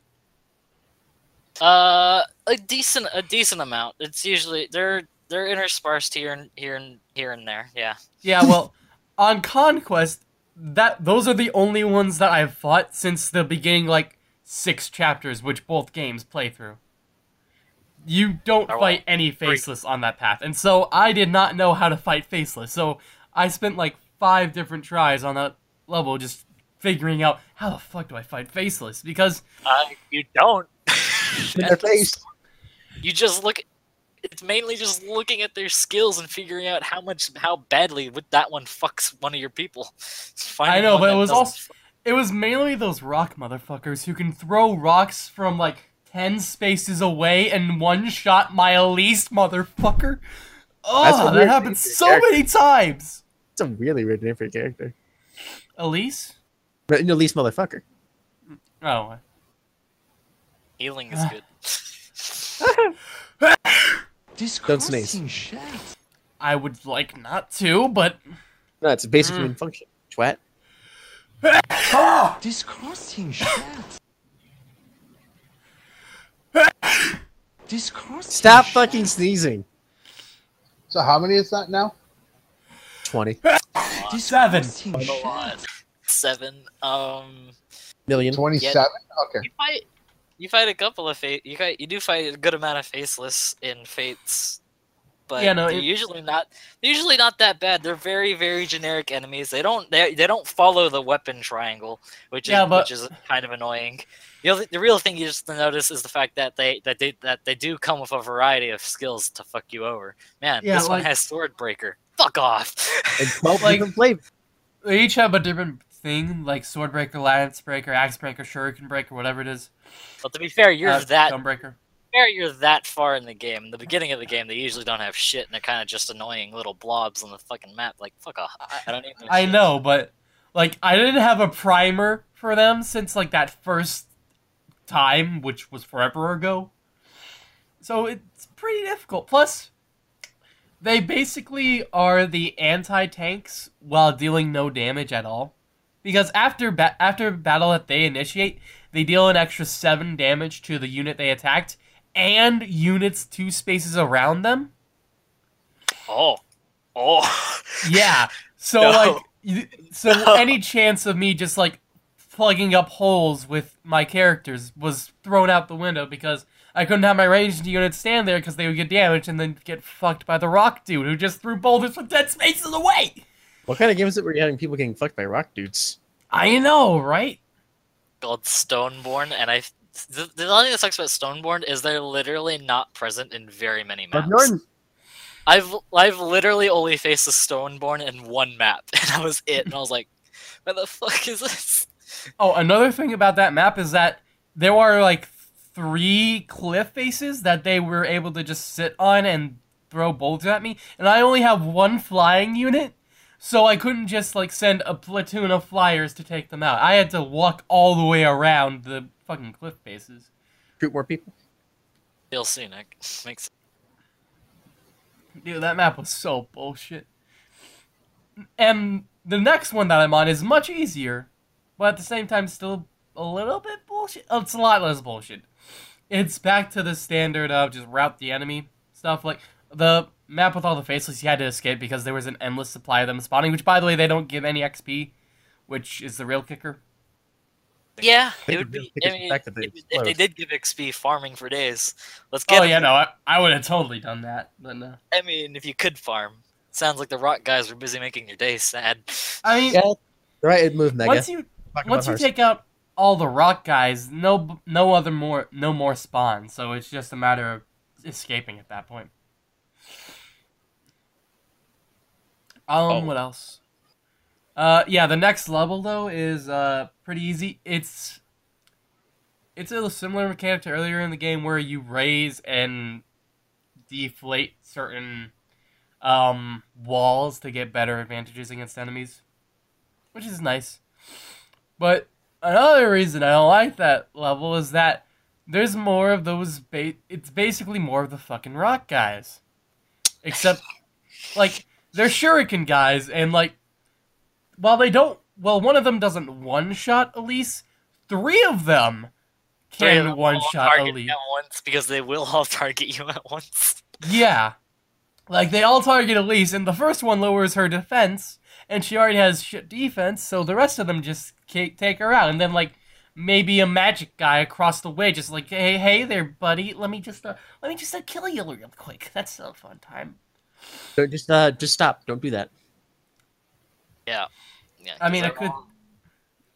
Uh, a decent a decent amount. It's usually they're they're interspersed here and here and here and there. Yeah. Yeah, well, on Conquest, that those are the only ones that I've fought since the beginning, like six chapters, which both games play through. You don't fight any faceless on that path, and so I did not know how to fight faceless. So I spent like five different tries on that level, just figuring out how the fuck do I fight faceless because Uh, you don't. *laughs* In their face. you just look. It's mainly just looking at their skills and figuring out how much how badly would that one fucks one of your people. *laughs* I know, but it was also it was mainly those rock motherfuckers who can throw rocks from like ten spaces away and one shot my Elise motherfucker. Oh, That's that weird happened name for a so character. many times. It's a really weird name for a character. Elise? But no, least motherfucker. Oh, Healing is good. *laughs* Don't sneeze. I would like not to, but No, it's a basic Mm. human function. Twat. *laughs* Disgusting shit. Disgusting Stop shit. fucking sneezing. So how many is that now? 20 seven. Disgusting. Seven. Um, million. Twenty-seven. Okay. you fight. You fight a couple of fate. You fight. You do fight a good amount of faceless in fates, but Yeah, no, they're it- usually not. They're usually not that bad. They're very, very generic enemies. They don't. They, they don't follow the weapon triangle, which is but- which is kind of annoying. The, other, the real thing you just notice is the fact that they that they that they do come with a variety of skills to fuck you over. Man, Yeah, this one has sword breaker. Fuck off. *laughs* And *laughs* 12 Like- different flavors. They each have a different thing, like Sword Breaker, Lance Breaker, Axe Breaker, Shuriken Breaker, whatever it is. But to be fair, you're uh, that Stone Breaker. Fair, you're that far in the game. In the beginning of the game, they usually don't have shit, and they're kind of just annoying little blobs on the fucking map. Like, fuck off. I don't even. I shit. know, but like I didn't have a primer for them since like that first time, which was forever ago. So it's pretty difficult. Plus, they basically are the anti-tanks while dealing no damage at all. Because after ba- after battle that they initiate, they deal an extra seven damage to the unit they attacked and units two spaces around them. Oh, oh. Yeah. So *laughs* No. like, you- so any chance of me just like plugging up holes with my characters was thrown out the window because I couldn't have my ranged units stand there because they would get damaged and then get fucked by the rock dude who just threw boulders with dead spaces away. What kind of games that were you having people getting fucked by rock dudes? I know, right? called Stoneborn, and I. The, the only thing that sucks about Stoneborn is they're literally not present in very many maps. Norton, I've I've literally only faced a Stoneborn in one map, *laughs* and that was it. And I was like, "What the fuck is this?" Oh, another thing about that map is that there were like three cliff faces that they were able to just sit on and throw bolts at me, and I only have one flying unit, so I couldn't just like send a platoon of flyers to take them out. I had to walk all the way around the fucking cliff faces. shoot more people. Feel scenic. *laughs* Makes Dude, that map was so bullshit. And the next one that I'm on is much easier, but at the same time still a little bit bullshit. Oh, it's a lot less bullshit. It's back to the standard of just route the enemy stuff. Like the map with all the faceless, you had to escape because there was an endless supply of them spawning. Which, by the way, they don't give any XP, which is the real kicker. Yeah. They It would be. I mean, the if, if they did give XP farming for days, let's get. Oh 'em. yeah, no, I, I would have totally done that, but no. I mean, if you could farm, sounds like the rock guys were busy making your day sad. I mean, Yeah, right move, Mega. once you Talk once you Hearthstone. take out all the rock guys, no no other more no more spawn. So it's just a matter of escaping at that point. Um, Oh. what else? Uh, yeah, the next level though is uh pretty easy. It's it's a similar mechanic to earlier in the game where you raise and deflate certain um walls to get better advantages against enemies, which is nice. But another reason I don't like that level is that there's more of those. Ba- it's basically more of the fucking rock guys, except like they're shuriken guys, and like while they don't, well, one of them doesn't one shot Elise. Three of them can them one shot target Elise. at once because they will all *laughs* target you at once. Yeah. Like, they all target Elise, and the first one lowers her defense, and she already has shit defense, so the rest of them just take her out. And then, like, maybe a magic guy across the way just like, hey, hey there, buddy, let me just, uh, let me just uh, kill you real quick. That's a fun time. Don't just uh, just stop. Don't do that. Yeah. Yeah. I mean, I could,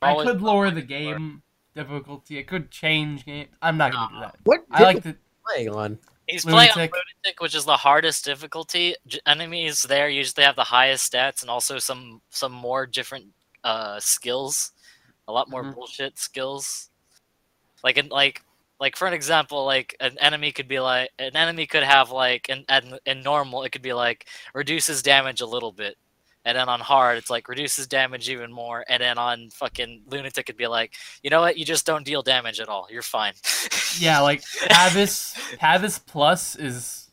I could lower the game difficulty. I could change game. I'm not gonna do that. What? I like to. play on. He's playing on Lunatic. Lunatic, which is the hardest difficulty. J- enemies there usually have the highest stats and also some some more different uh, skills, a lot more Mhm. bullshit skills. Like in like like for an example, like an enemy could be like an enemy could have like in in, in normal it could be like reduces damage a little bit. And then on hard, it's like reduces damage even more. And then on fucking lunatic, it'd be like, you know what? You just don't deal damage at all. You're fine. *laughs* Yeah, like Pavise Pavise Plus is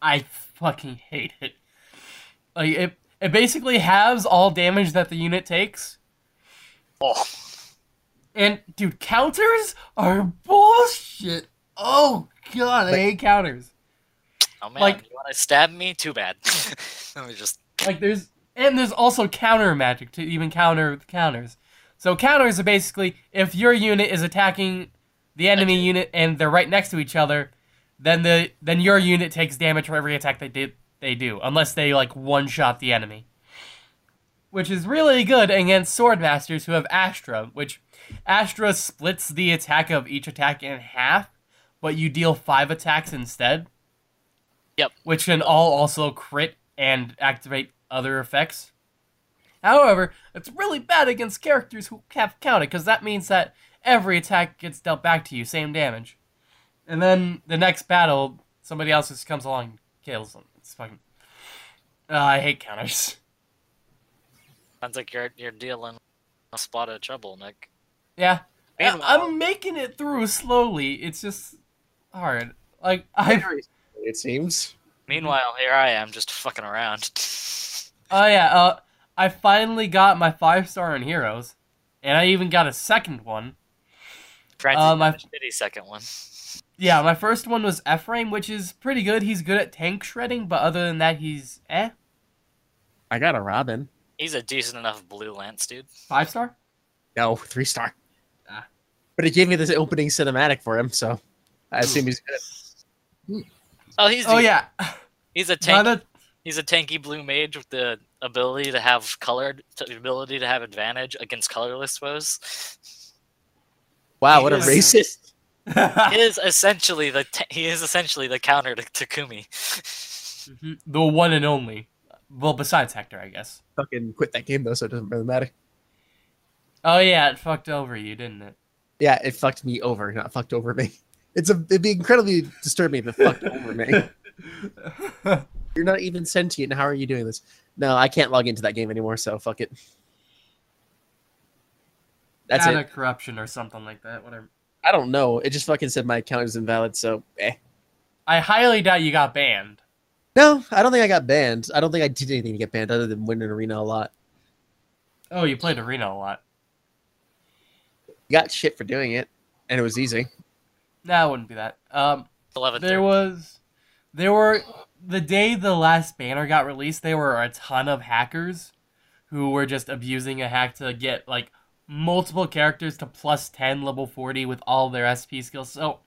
I fucking hate it. Like it it basically halves all damage that the unit takes. Oh. And dude, counters are bullshit. Oh god, I hate counters. Oh man, Like- you want to stab me? Too bad. *laughs* Let me just. Like there's and there's also counter magic to even counter the counters. So counters are basically if your unit is attacking the enemy unit and they're right next to each other, then the then your unit takes damage for every attack they did they do, unless they like one shot the enemy. Which is really good against sword masters who have Astra, which Astra splits the attack of each attack in half, but you deal five attacks instead. Yep. Which can all also crit and activate other effects. However, it's really bad against characters who have counted, because that means that every attack gets dealt back to you, same damage. And then the next battle, somebody else just comes along and kills them. It's fucking. Uh, I hate counters. Sounds like you're you're dealing a spot of trouble, Nick. Yeah. I- Meanwhile- I'm making it through slowly. It's just hard. Like, I. It seems. Meanwhile, here I am just fucking around. *laughs* Oh, yeah, uh, I finally got my five star in Heroes. And I even got a second one. Francis got I- a shitty second one. *laughs* Yeah, my first one was Ephraim, which is pretty good. He's good at tank shredding, but other than that, he's eh. I got a Robin. He's a decent enough blue lance, dude. Five star? No, three star. Ah. But it gave me this opening cinematic for him, so I assume he's good. Oh, he's Oh, yeah. he's a Now tank. that- He's a tanky blue mage with the ability to have colored, the ability to have advantage against colorless foes. Wow, what a racist. *laughs* He is essentially the he is essentially the counter to Takumi. Mhm. the one and only. Well, besides Hector, I guess. Fucking quit that game though, so it doesn't really matter. Oh, yeah, it fucked over you, didn't it? Yeah, it fucked me over, not fucked over me. It's a it'd be incredibly disturbing if it fucked over me. *laughs* You're not even sentient. How are you doing this? No, I can't log into that game anymore, so fuck it. That's Data it. corruption or something like that. Whatever. I don't know. It just fucking said my account is invalid, so eh. I highly doubt you got banned. No, I don't think I got banned. I don't think I did anything to get banned other than win an arena a lot. Oh, you played Arena a lot. Got shit for doing it, and it was easy. Nah, it wouldn't be that. Um, Eleven. there was, there were the day the last banner got released. There were a ton of hackers who were just abusing a hack to get like multiple characters to plus ten level forty with all their SP skills. So,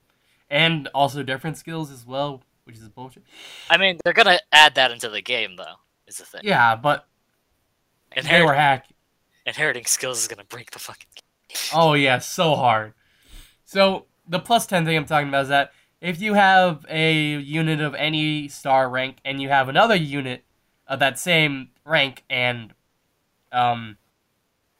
and also different skills as well, which is bullshit. I mean, they're gonna add that into the game, though. Is the thing. Yeah, but they Inherit- were hack. inheriting skills is gonna break the fucking. Game. Oh yeah, so hard. So the plus ten thing I'm talking about is that if you have a unit of any star rank and you have another unit of that same rank and um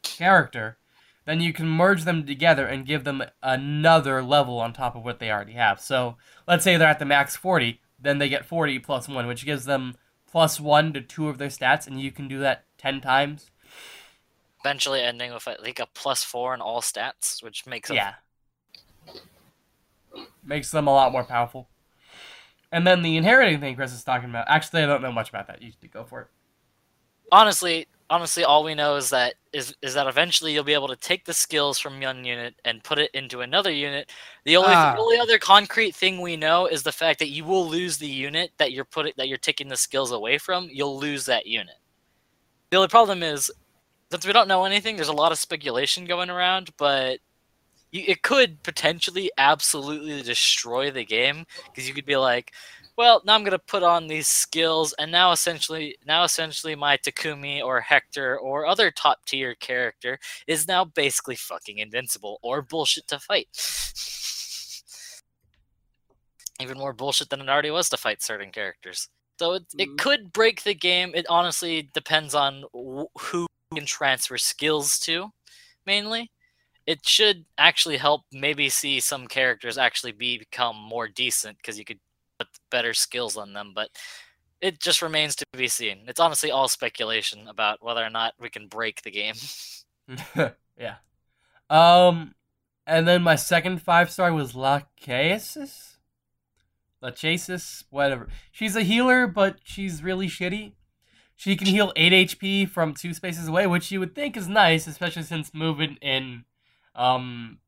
character, then you can merge them together and give them another level on top of what they already have. So let's say they're at the max 40, then they get 40 plus 1, which gives them plus 1 to 2 of their stats, and you can do that 10 times. Eventually ending with like a plus four in all stats, which makes a Yeah. Makes them a lot more powerful. And then the inheriting thing Chris is talking about. Actually, I don't know much about that. You should go for it. honestly, honestly, all we know is that is is that eventually you'll be able to take the skills from one unit and put it into another unit. The only Ah. the only other concrete thing we know is the fact that you will lose the unit that you're putting that you're taking the skills away from. You'll lose that unit. The only problem is since we don't know anything, there's a lot of speculation going around, but you, it could potentially absolutely destroy the game because you could be like, well, now I'm gonna put on these skills, and now essentially, now essentially, my Takumi or Hector or other top tier character is now basically fucking invincible or bullshit to fight. *laughs* Even more bullshit than it already was to fight certain characters. So it, it Mhm. could break the game. It honestly depends on wh- who you can transfer skills to, mainly. It should actually help maybe see some characters actually be become more decent because you could put better skills on them, but it just remains to be seen. It's honestly all speculation about whether or not we can break the game. *laughs* yeah. Um, and then my second five star was Lachesis? Lachesis? Whatever. She's a healer, but she's really shitty. She can heal 8 HP from two spaces away, which you would think is nice, especially since moving in um,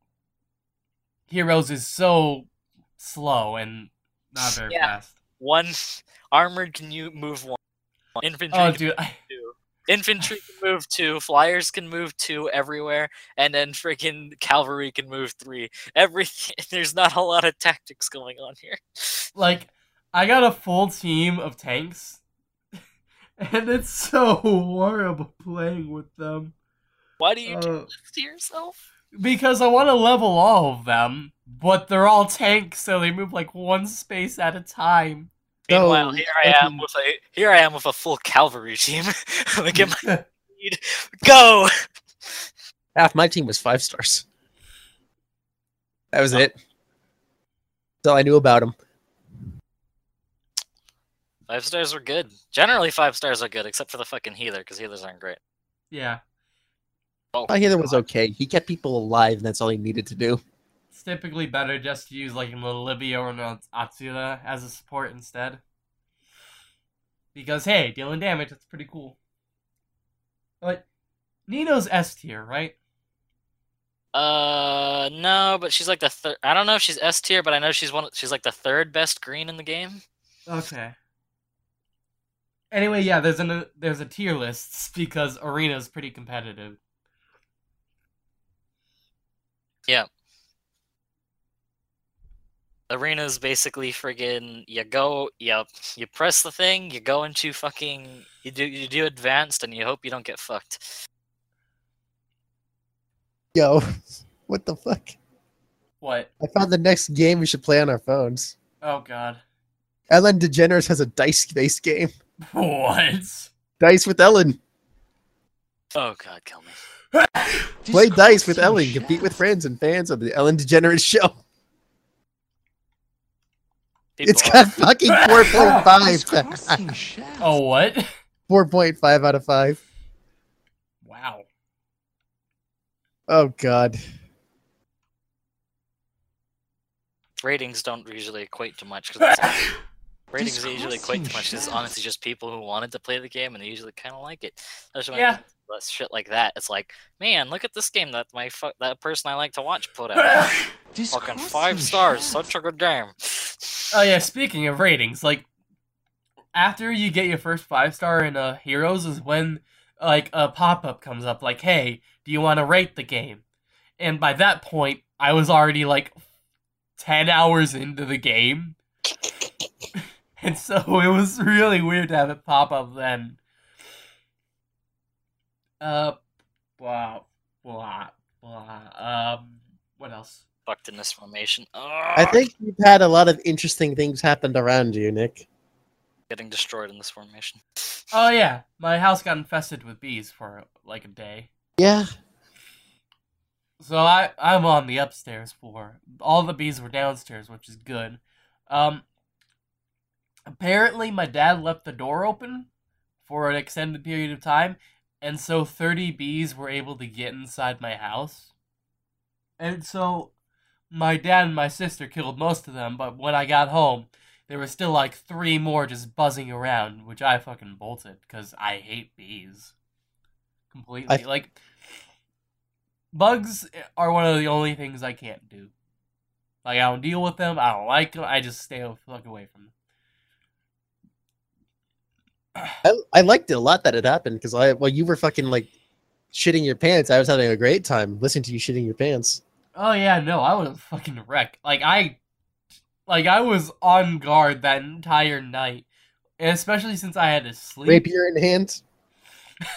Heroes is so slow and not very Yeah. fast. One armored can you move one. Infantry Oh, can dude. I, two. Infantry can move two, flyers can move two everywhere, and then freaking cavalry can move three. Everything *laughs* there's not a lot of tactics going on here. like I got a full team of tanks, *laughs* and it's so *laughs* horrible playing with them Why do you do Uh, this to yourself? Because I want to level all of them, but they're all tanks, so they move like one space at a time. Meanwhile, here I am with a here I am with a full cavalry team. Look at my Speed. Go. Half my team was five stars. That was it. That's all I knew about them. Five stars were good. Generally, five stars are good, except for the fucking healer, because healers aren't great. Yeah. Oh, I hear that was okay. He kept people alive, and that's all he needed to do. It's typically better just to use like a little Libya or an Azura as a support instead. Because hey, dealing damage, that's pretty cool. But Nino's S tier, right? Uh, no, but she's like the third. I don't know if she's S tier, but I know she's one. She's like the third best green in the game. Okay. Anyway, yeah, there's a there's a tier list *laughs* because arena's pretty competitive. Arena's basically friggin' you go, you you press the thing, you go into fucking, you do you do advanced, and you hope you don't get fucked. Yo, *laughs* what the fuck? What? I found the next game we should play on our phones. Oh god. Ellen DeGeneres has a dice-based game. *laughs* What? Dice with Ellen. Oh god, kill me. Play dice with Ellen. chef. Compete with friends and fans of the Ellen DeGeneres show. People It's are- got fucking *laughs* 4.5. Oh what? 4.5 out of 5. Wow. Oh, God. ratings don't usually equate to much. 'cause it's *laughs* like- ratings usually equate to much. It's chef. honestly just people who wanted to play the game, and they usually kind of like it. Especially when Yeah. It shit like that. It's like, man, look at this game that my fu- that person I like to watch put out. *laughs* Fucking five stars, chef. such a good game. Oh yeah, speaking of ratings, like after you get your first five star in uh, Heroes is when like a pop up comes up like, "Hey, do you want to rate the game?" And by that point, I was already like ten hours into the game, *laughs* and so it was really weird to have it pop up then. Uh, blah blah blah. Um, what else? Fucked in this formation. I think you've had a lot of interesting things happened around you, Nick. getting destroyed in this formation. Oh yeah, my house got infested with bees for like a day. Yeah. So I I'm on the upstairs floor. All the bees were downstairs, which is good. Um apparently my dad left the door open for an extended period of time, and so 30 bees were able to get inside my house. And so my dad and my sister killed most of them, but when I got home, there were still like three more just buzzing around, which I fucking bolted because I hate bees completely. I- Like bugs are one of the only things I can't do. Like I don't deal with them. I don't like them. I just stay the fuck away from them. I, I liked it a lot that it happened because I well you were fucking like shitting your pants. I was having a great time listening to you shitting your pants. Oh yeah, no, I was fucking wreck. Like I, like I was on guard that entire night, and especially since I had to sleep. Rapier in hand.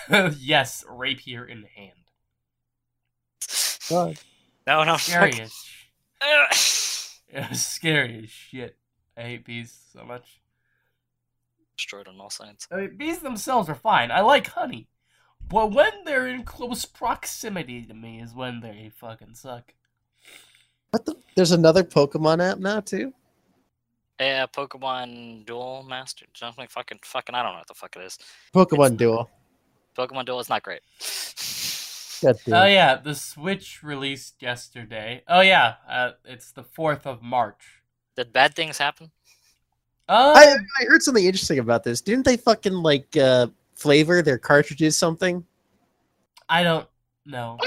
*laughs* yes, rapier in hand. God. No, no, Scary fuck. as. *laughs* It was scary as shit. I hate bees so much. Destroyed on all sides. I mean, bees themselves are fine. I like honey, but when they're in close proximity to me is when they fucking suck. What the? There's another Pokemon app now too. Yeah, Pokemon Duel Master, something fucking fucking. I don't know what the fuck it is. Pokemon Duel. Pokemon Duel is not great. *laughs* Oh yeah, the Switch released yesterday. Oh yeah, uh, it's the fourth of March. Did bad things happen? Uh, I, I heard something interesting about this. Didn't they fucking like uh flavor their cartridges something? I don't know.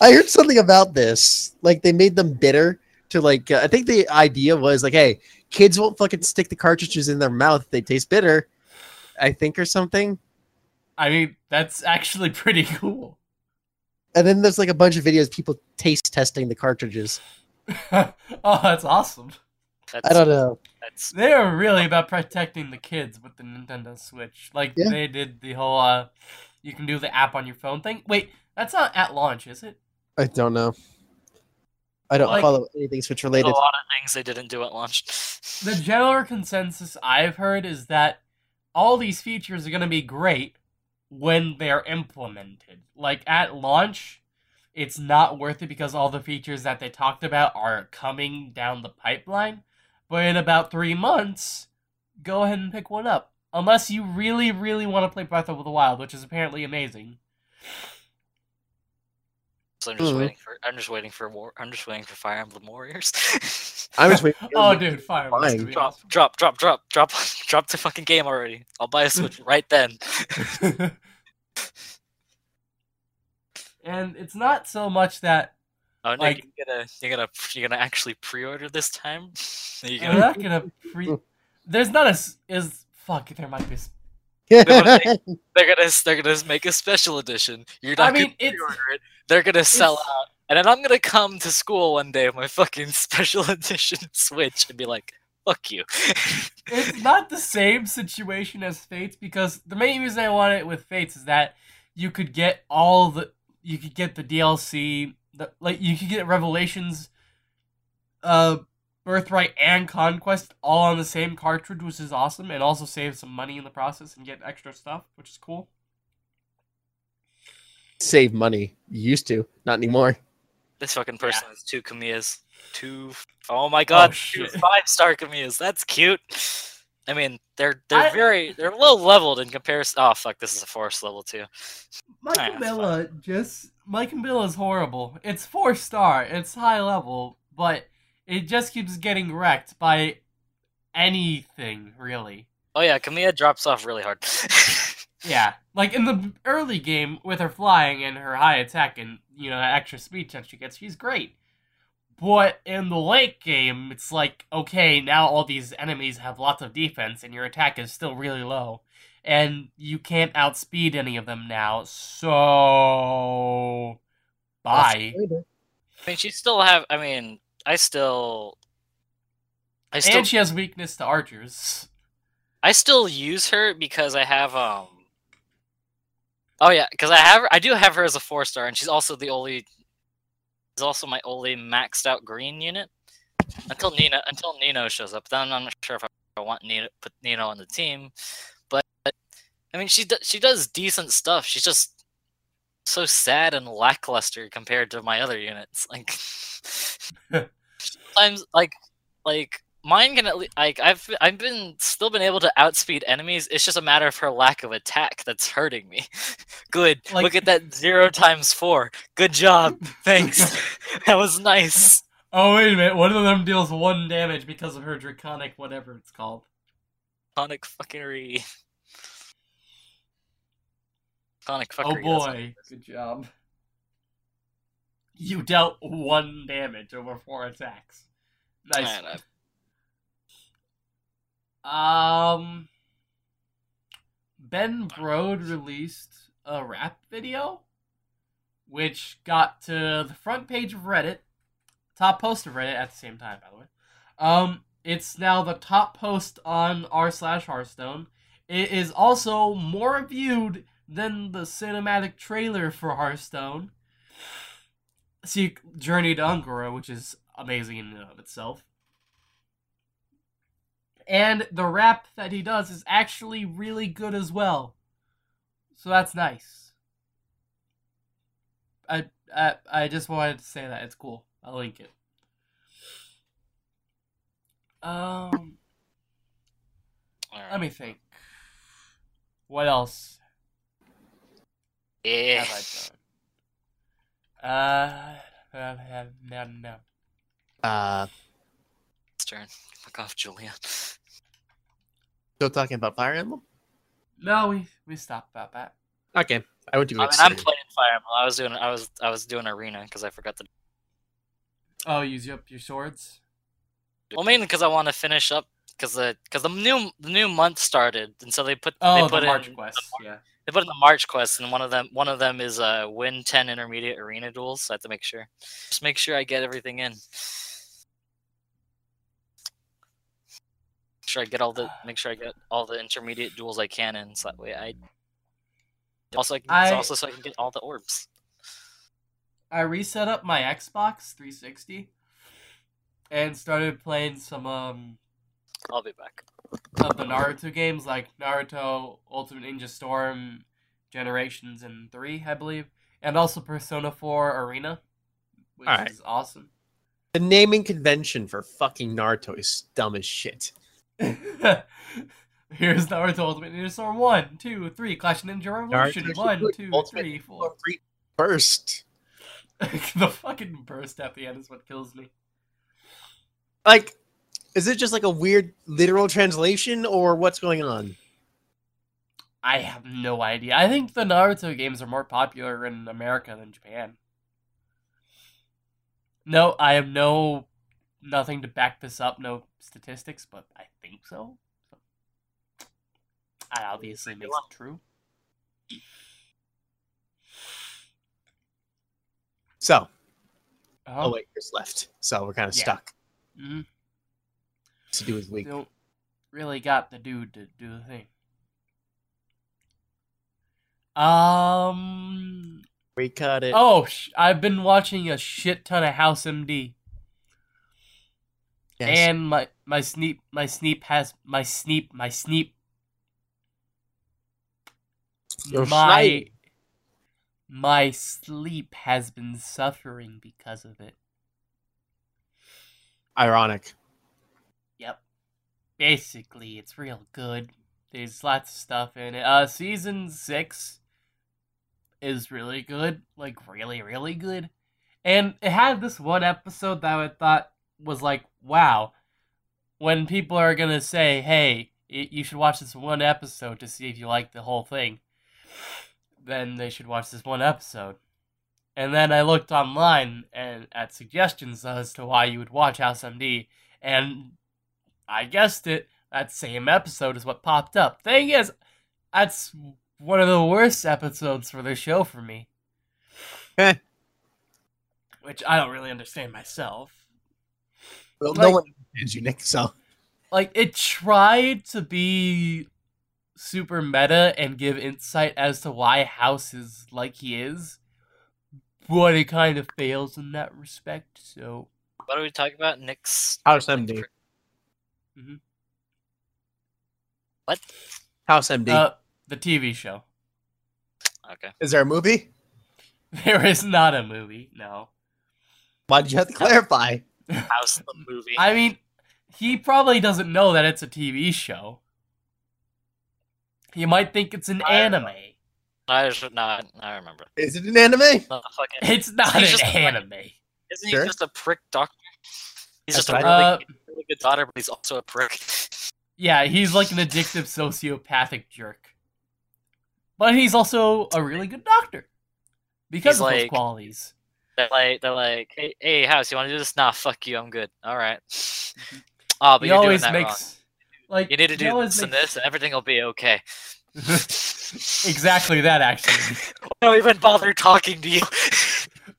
I heard something about this. Like they made them bitter to like. Uh, I think the idea was like, hey, kids won't fucking stick the cartridges in their mouth they taste bitter. I think or something. I mean, that's actually *laughs* pretty cool. And then there's like a bunch of videos people taste testing the cartridges. *laughs* oh, that's awesome. That's, I don't know. That's They are really about protecting the kids with the Nintendo Switch. Like Yeah. they did the whole uh you can do the app on your phone thing. Wait, that's not at launch, is it? I don't know. I don't Like- follow anything Switch related. a lot of things they didn't do at launch. The general consensus I've heard is that all these features are going to be great, when they're implemented. Like at launch, it's not worth it because all the features that they talked about are coming down the pipeline. But in about three months, go ahead and pick one up. Unless you really, really want to play Breath of the Wild, which is apparently amazing. So I'm just Mhm. waiting for. I'm just waiting for war. I'm just waiting for Fire Emblem Warriors. *laughs* I'm just waiting. *laughs* Oh, dude, Fire Emblem Fine. to be drop, drop, drop, drop, drop, *laughs* drop the fucking game already. I'll buy a Switch right then. and it's not so much that Oh no, Like- you're gonna, you're gonna, you're gonna actually pre-order this time. Are *laughs* you I'm not gonna pre. There's not a is fuck. There might be. a s- they're gonna, they're gonna make a special edition. You're not I mean, gonna pre-order it. They're gonna sell out, and then I'm gonna come to school one day with my fucking *laughs* special edition *laughs* Switch and be like, "Fuck you." it's not the same situation as Fates because the main reason I want it with Fates is that you could get all the you could get the DLC, the, like you could get Revelations, uh, Birthright and Conquest all on the same cartridge, which is awesome, and also save some money in the process and get extra stuff, which is cool. Save money. You used to, not anymore. This fucking person has two Camillas. Two oh my god, two shit. five star Camillas. That's cute. I mean, they're they're I- very they're low leveled in comparison. Oh fuck, this is a forest level too. Mike Ah, and that's Billa just Mike and Billa is horrible. It's four star, it's high level, but it just keeps getting wrecked by anything really. Oh yeah, Camilla drops off really hard. *laughs* Yeah, like in the early game with her flying and her high attack and you know that extra speed that she gets, she's great. But in the late game, it's like okay, now all these enemies have lots of defense and your attack is still really low, and you can't outspeed any of them now. So bye. I mean, she still have. I mean, I still. I still And she has weakness to archers. I still use her because I have um. Oh yeah, because I have I do have her as a four star, and she's also the only. She's also my only maxed out green unit. Until Nina, until Nino shows up, then I'm not sure if I want Nino put Nino on the team. But I mean, she does she does decent stuff. She's just so sad and lackluster compared to my other units. Like *laughs* sometimes, like like mine can at least like I've I've been still been able to outspeed enemies. It's just a matter of her lack of attack that's hurting me. *laughs* Good. Like- Look at that zero times four. Good job. Thanks. *laughs* *laughs* that was nice. Oh wait a minute, one of them deals one damage because of her draconic whatever it's called. Sonic fuckery. Sonic Oh fuckery. it boy, good job. You dealt one damage over four attacks. Nice. Man, Um, Ben Brode released a rap video, which got to the front page of Reddit, top post of Reddit at the same time, by the way. Um, it's now the top post on r slash Hearthstone. It is also more viewed than the cinematic trailer for Hearthstone. See, Journey to Un'Goro, which is amazing in and of itself. And the rap that he does is actually really good as well. So that's nice. I I, I just wanted to say that it's cool. I'll link it. Um, Alright. let me think. What else yeah. have I done? Uh, no, no. Uh, It's turn. Fuck off, Julia. still talking about Fire Emblem? No, we we stopped about that. Okay, I went to I mean, I'm playing Fire Emblem. I was doing. I was. I was doing arena because I forgot to. Oh, use up your swords. Well, mainly because I want to finish up because the because the new the new month started, and so they put Oh, they the put March in quest. Yeah. they put in the March quest, and one of them one of them is uh win ten intermediate arena duels. So I have to make sure, just make sure I get everything in. Sure I get all the *sighs* make sure I get all the intermediate duels I can and so that way I also I can, I- also so I can get all the orbs. I reset up my Xbox 360 and started playing some um I'll be back. of the Naruto games like Naruto Ultimate Ninja Storm Generations and three, I believe, and also Persona Four Arena, which Alright. is awesome. The naming convention for fucking Naruto is dumb as shit. *laughs* Here's Naruto Ultimate Ninja Storm 1, 2, 3, Clash Ninja Revolution, Naruto 1, 2, Ultimate 3, 4. Burst. *laughs* the fucking burst at the end is what kills me. Like, is it just like a weird literal translation or what's going on? I have no idea. I think the Naruto games are more popular in America than Japan. No, I have no nothing to back this up, no statistics, but I think so. so that obviously makes it true. So, Uh-huh. oh wait, there's left. So we're kind of Yeah. stuck Mhm. to do his week. Don't really got the dude to do the thing. Um. Recut it. Oh, sh- I've been watching a shit ton of House MD. Yes. And my my sneep my sneep has my sneep my sneep Your my snipe. my sleep has been suffering because of it. ironic. Yep. Basically, it's real good. There's lots of stuff in it. Uh season 6 is really good, like really really good. And it had this one episode that I thought was like, wow. When people are going to say, "Hey, you should watch this one episode to see if you like the whole thing." Then they should watch this one episode. And then I looked online and at suggestions as to why you would watch House MD, and I guessed it. That same episode is what popped up. Thing is, that's one of the worst episodes for the show for me. *laughs* Which I don't really understand myself. Well, Like- no one understands you, Nick. So Like, it tried to be super meta and give insight as to why House is like he is, but it kind of fails in that respect, so. What are we talking about? Nick's House MD. What? House MD. Uh, the TV show. Okay. is there a movie? *laughs* There is not a movie, no. Why did you have to clarify? House the movie. I mean, he probably doesn't know that it's a TV show. He might think it's an I anime. I just no, I remember. Is it an anime? No, fucking, It's not He's an just like- anime. isn't Sure. he just a prick doctor? He's That's just a really, Uh, really good daughter, but he's also a prick. Yeah, he's like an addictive sociopathic jerk. But he's also a really good doctor. Because He's of those qualities. They're like, they're like, hey, hey, house, you want to do this? Nah, fuck you, I'm good. All right. Oh, *laughs* but he you're doing always that wrong. like You need to do this and this, and everything will be okay. *laughs* exactly that actually. *laughs* Don't even bother talking to you.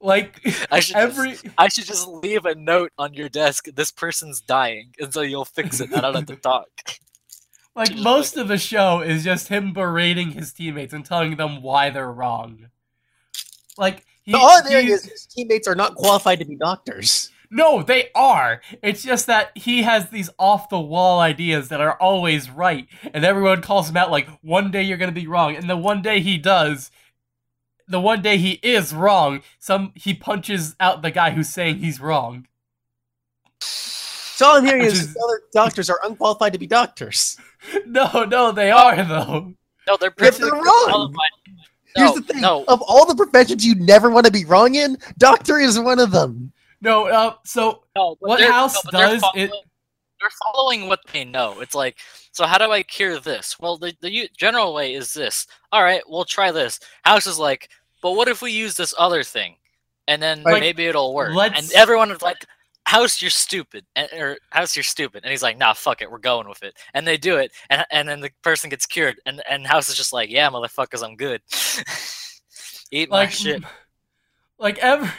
Like I should every just, I should just leave a note on your desk. This person's dying, and so you'll fix it. I don't have to talk. like most of the show is just him berating his teammates and telling them why they're wrong. Like The odd thing is his teammates are not qualified to be doctors. No, they are. It's just that he has these off the wall ideas that are always right, and everyone calls him out like, one day you're gonna be wrong, and the one day he does, the one day he is wrong, some he punches out the guy who's saying he's wrong. So all I'm hearing is is- other doctors are unqualified to be doctors. *laughs* No, no, they are though. No, they're If perfectly they're wrong. qualified. Here's No, the thing: no. of all the professions you never want to be wrong in, doctor is one of them. No, uh, so No, What House no, they're does, it- they're following what they know. It's like, so how do I cure this? Well, the the general way is this. All right, we'll try this. House is like, but what if we use this other thing, and then Like, maybe it'll work? And everyone is like, House, you're stupid, and, or House, you're stupid, and he's like, Nah, fuck it, we're going with it, and they do it, and and then the person gets cured, and and House is just like, Yeah, motherfuckers, I'm good. *laughs* Eat my like, shit. *laughs* like every,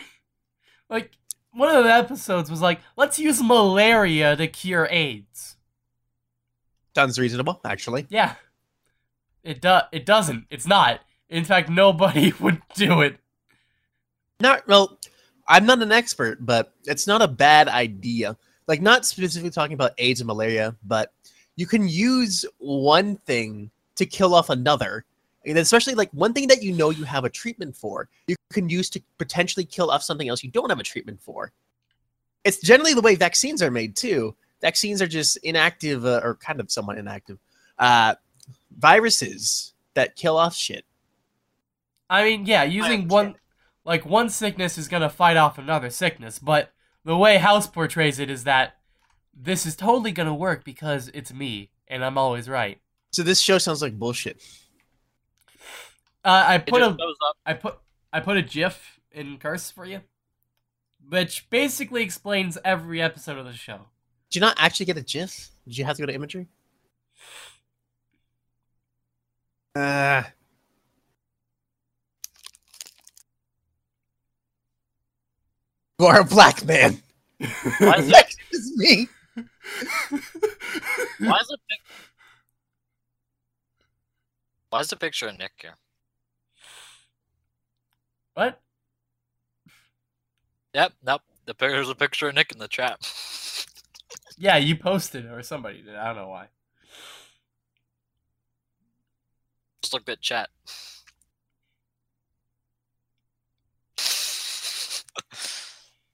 like one of the episodes was like, let's use malaria to cure AIDS. Sounds reasonable, actually. Yeah. It does it doesn't. It's not. In fact, nobody *laughs* would do it. Not well. I'm not an expert, but it's not a bad idea. Like not specifically talking about AIDS and malaria, but you can use one thing to kill off another, And especially like one thing that you know you have a treatment for, you can use to potentially kill off something else you don't have a treatment for. It's generally the way vaccines are made too. Vaccines are just inactive uh, or kind of somewhat inactive uh, viruses that kill off shit. I mean, yeah, using one like one sickness is gonna fight off another sickness, but the way House portrays it is that this is totally gonna work because it's me and I'm always right. So this show sounds like bullshit. Uh, I put just a goes up. I put I put a GIF in curse for you, which basically explains every episode of the show. Did you not actually get a GIF? Did you have to go to imagery? Uh, you are a black man. Why is it, That is me. why is it pic- Why is the picture of Nick here? what? Yep, nope. The pic- there's a picture of Nick in the chat. *laughs* Yeah, you posted it or somebody did. I don't know why. Just look at chat.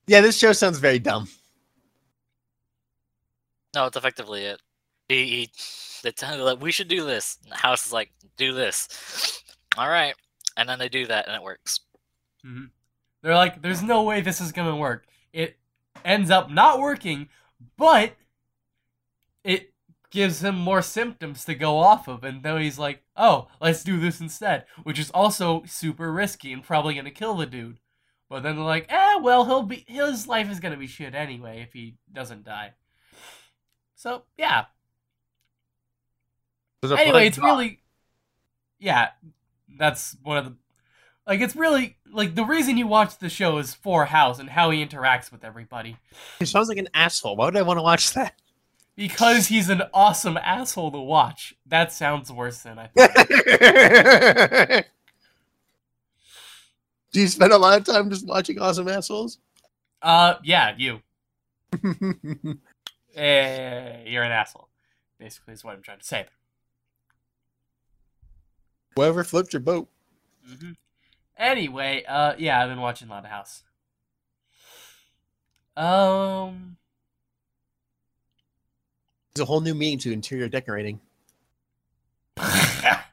Yeah, this show sounds very dumb. No, it's effectively it. He, he they tell like we should do this. And the house is like, do this. All right, and then they do that, and it works. hmm They're like, there's no way this is gonna work. It ends up not working, but it gives him more symptoms to go off of, and then he's like, oh, let's do this instead, which is also super risky and probably gonna kill the dude. But then they're like, eh, well, he'll be his life is gonna be shit anyway if he doesn't die. So yeah. Anyway, it's really, yeah, that's one of the like it's really like the reason you watch the show is for House and how he interacts with everybody. It sounds like an asshole. Why would I want to watch that? Because he's an awesome asshole to watch. That sounds worse than I *laughs* thought. Do you spend a lot of time just watching awesome assholes? uh yeah, you. *laughs* Eh, you're an asshole. Basically is what I'm trying to say. Whoever flipped your boat. hmm Anyway, uh yeah, I've been watching a lot of House. Um There's a whole new meaning to interior decorating. *laughs*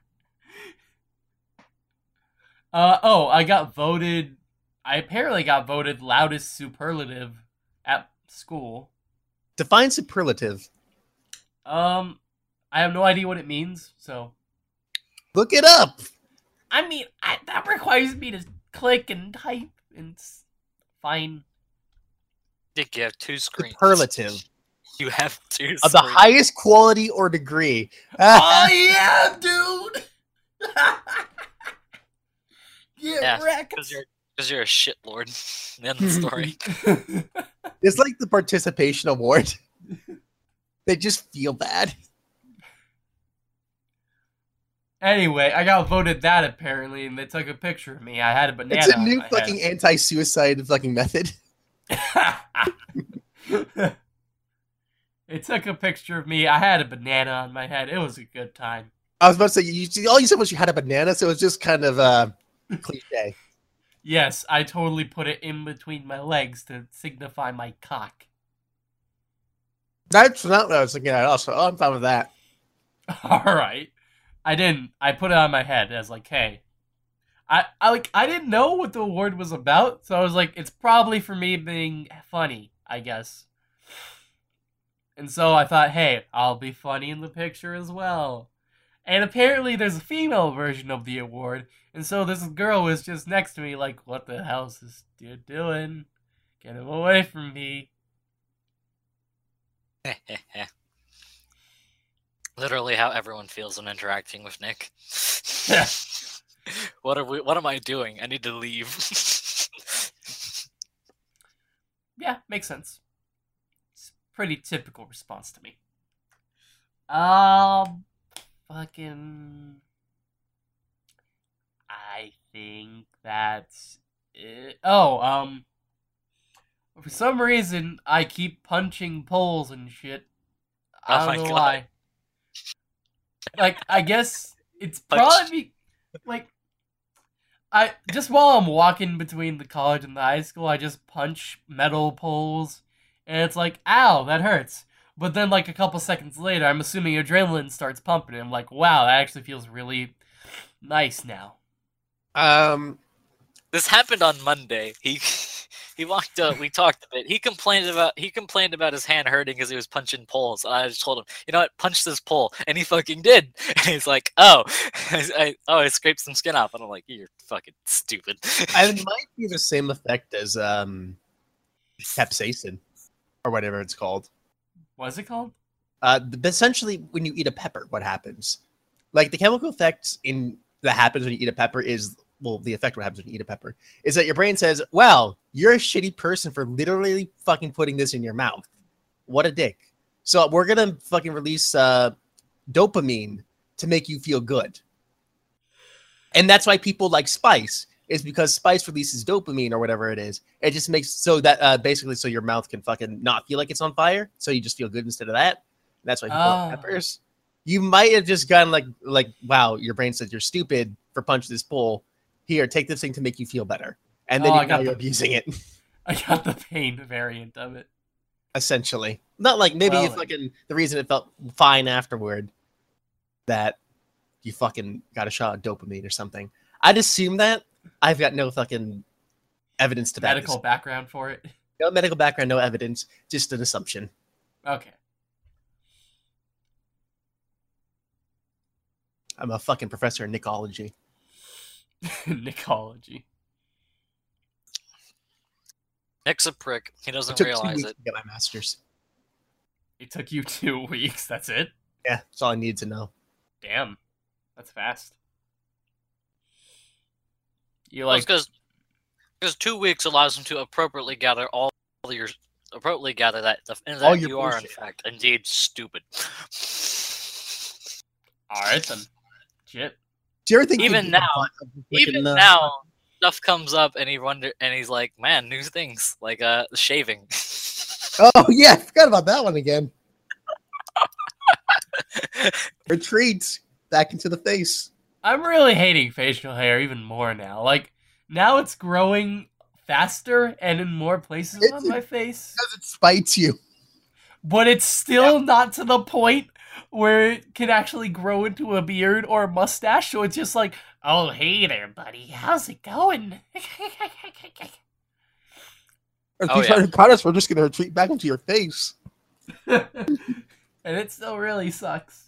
uh oh, I got voted I apparently got voted loudest superlative at school. Define superlative. Um I have no idea what it means, so Look it up. I mean, I, that requires me to click and type and s- fine. Nick, you have two screens. Superlative *laughs* You have two. of the highest quality or degree. *laughs* oh yeah, dude. *laughs* Get Yeah, wrecked. Because you're because you're a shit lord. *laughs* End the story. *laughs* It's like the participation award. *laughs* they just feel bad. anyway, I got voted that apparently, and they took a picture of me. I had a banana. It's a on new my fucking anti-suicide fucking method. head. it took a picture of me. I had a banana on my head. It was a good time. I was about to say you, all you said was you had a banana, so it was just kind of uh, cliche. Yes, I totally put it in between my legs to signify my cock. That's not what I was thinking at all. So I'm fine with that. *laughs* All right. I didn't. I put it on my head as like, hey. I, I like I didn't know what the award was about, so I was like, it's probably for me being funny, I guess. And so I thought, hey, I'll be funny in the picture as well. And apparently there's a female version of the award, and so this girl was just next to me, like, what the hell is this dude doing? Get him away from me. *laughs* Literally, how everyone feels when interacting with Nick. *laughs* *laughs* what are we? What am I doing? I need to leave. Yeah, makes sense. It's a pretty typical response to me. Um, fucking. I think that's it. Oh, um. For some reason, I keep punching poles and shit. I Oh don't my know God. why. Like, I guess it's probably. like I just while I'm walking between the college and the high school, I just punch metal poles, and it's like, ow, that hurts. But then, like a couple seconds later, I'm assuming adrenaline starts pumping, and I'm like, wow, that actually feels really nice now. Um, This happened on Monday. He *laughs* he walked up. We talked a bit. He complained about he complained about his hand hurting because he was punching poles. And I just told him, you know what, punch this pole, and he fucking did. *laughs* And he's like, oh, *laughs* I, I- oh, I scraped some skin off, and I'm like, you're fucking stupid. it might be the same effect as um, capsaicin, or whatever it's called. What is it called? Uh, essentially, when you eat a pepper, what happens? Like the chemical effect in that happens when you eat a pepper is well, the effect what happens when you eat a pepper is that your brain says, "Well, you're a shitty person for literally fucking putting this in your mouth. What a dick." So we're gonna fucking release uh, dopamine to make you feel good, and that's why people like spice is because spice releases dopamine or whatever it is. It just makes so that uh, basically so your mouth can fucking not feel like it's on fire, so you just feel good instead of that. That's why people Oh. like peppers. You might have just gotten like like wow, your brain said you're stupid for punching this pole. Here, take this thing to make you feel better, and then Oh, you got know you're abusing it. *laughs* *laughs* I got the pain variant of it. Essentially, not like maybe Well, it's fucking the reason it felt fine afterward that you fucking got a shot of dopamine or something. I'd assume that. I've got no fucking evidence to back this Medical background for it. No medical background, no evidence, just an assumption. Okay. I'm a fucking professor in Nicology. Nicology. *laughs* Nick's a prick. He doesn't took two realize weeks it. to get my master's. It took you *laughs* two weeks. That's it. Yeah, that's all I need to know. Damn, that's fast. You Well, like because because two weeks allows him to appropriately gather all your appropriately gather that the, and that your you are in fact indeed stupid. all right then. Shit. Do you ever think Even now- butt the Even uh, now, stuff comes up and he wonder and he's like, "Man, new things like uh shaving." *laughs* Oh yeah, I forgot about that one again. *laughs* Retreat back into the face. I'm really hating facial hair even more now. Like now it's growing faster and in more places It's- on my face, Because it spites you. but it's still not to the point where it can actually grow into a beard or a mustache. So it's just like, oh hey there, buddy, how's it going? *laughs* If Oh, you try to cut us, we're just gonna retreat back into your face. *laughs* and it still really sucks.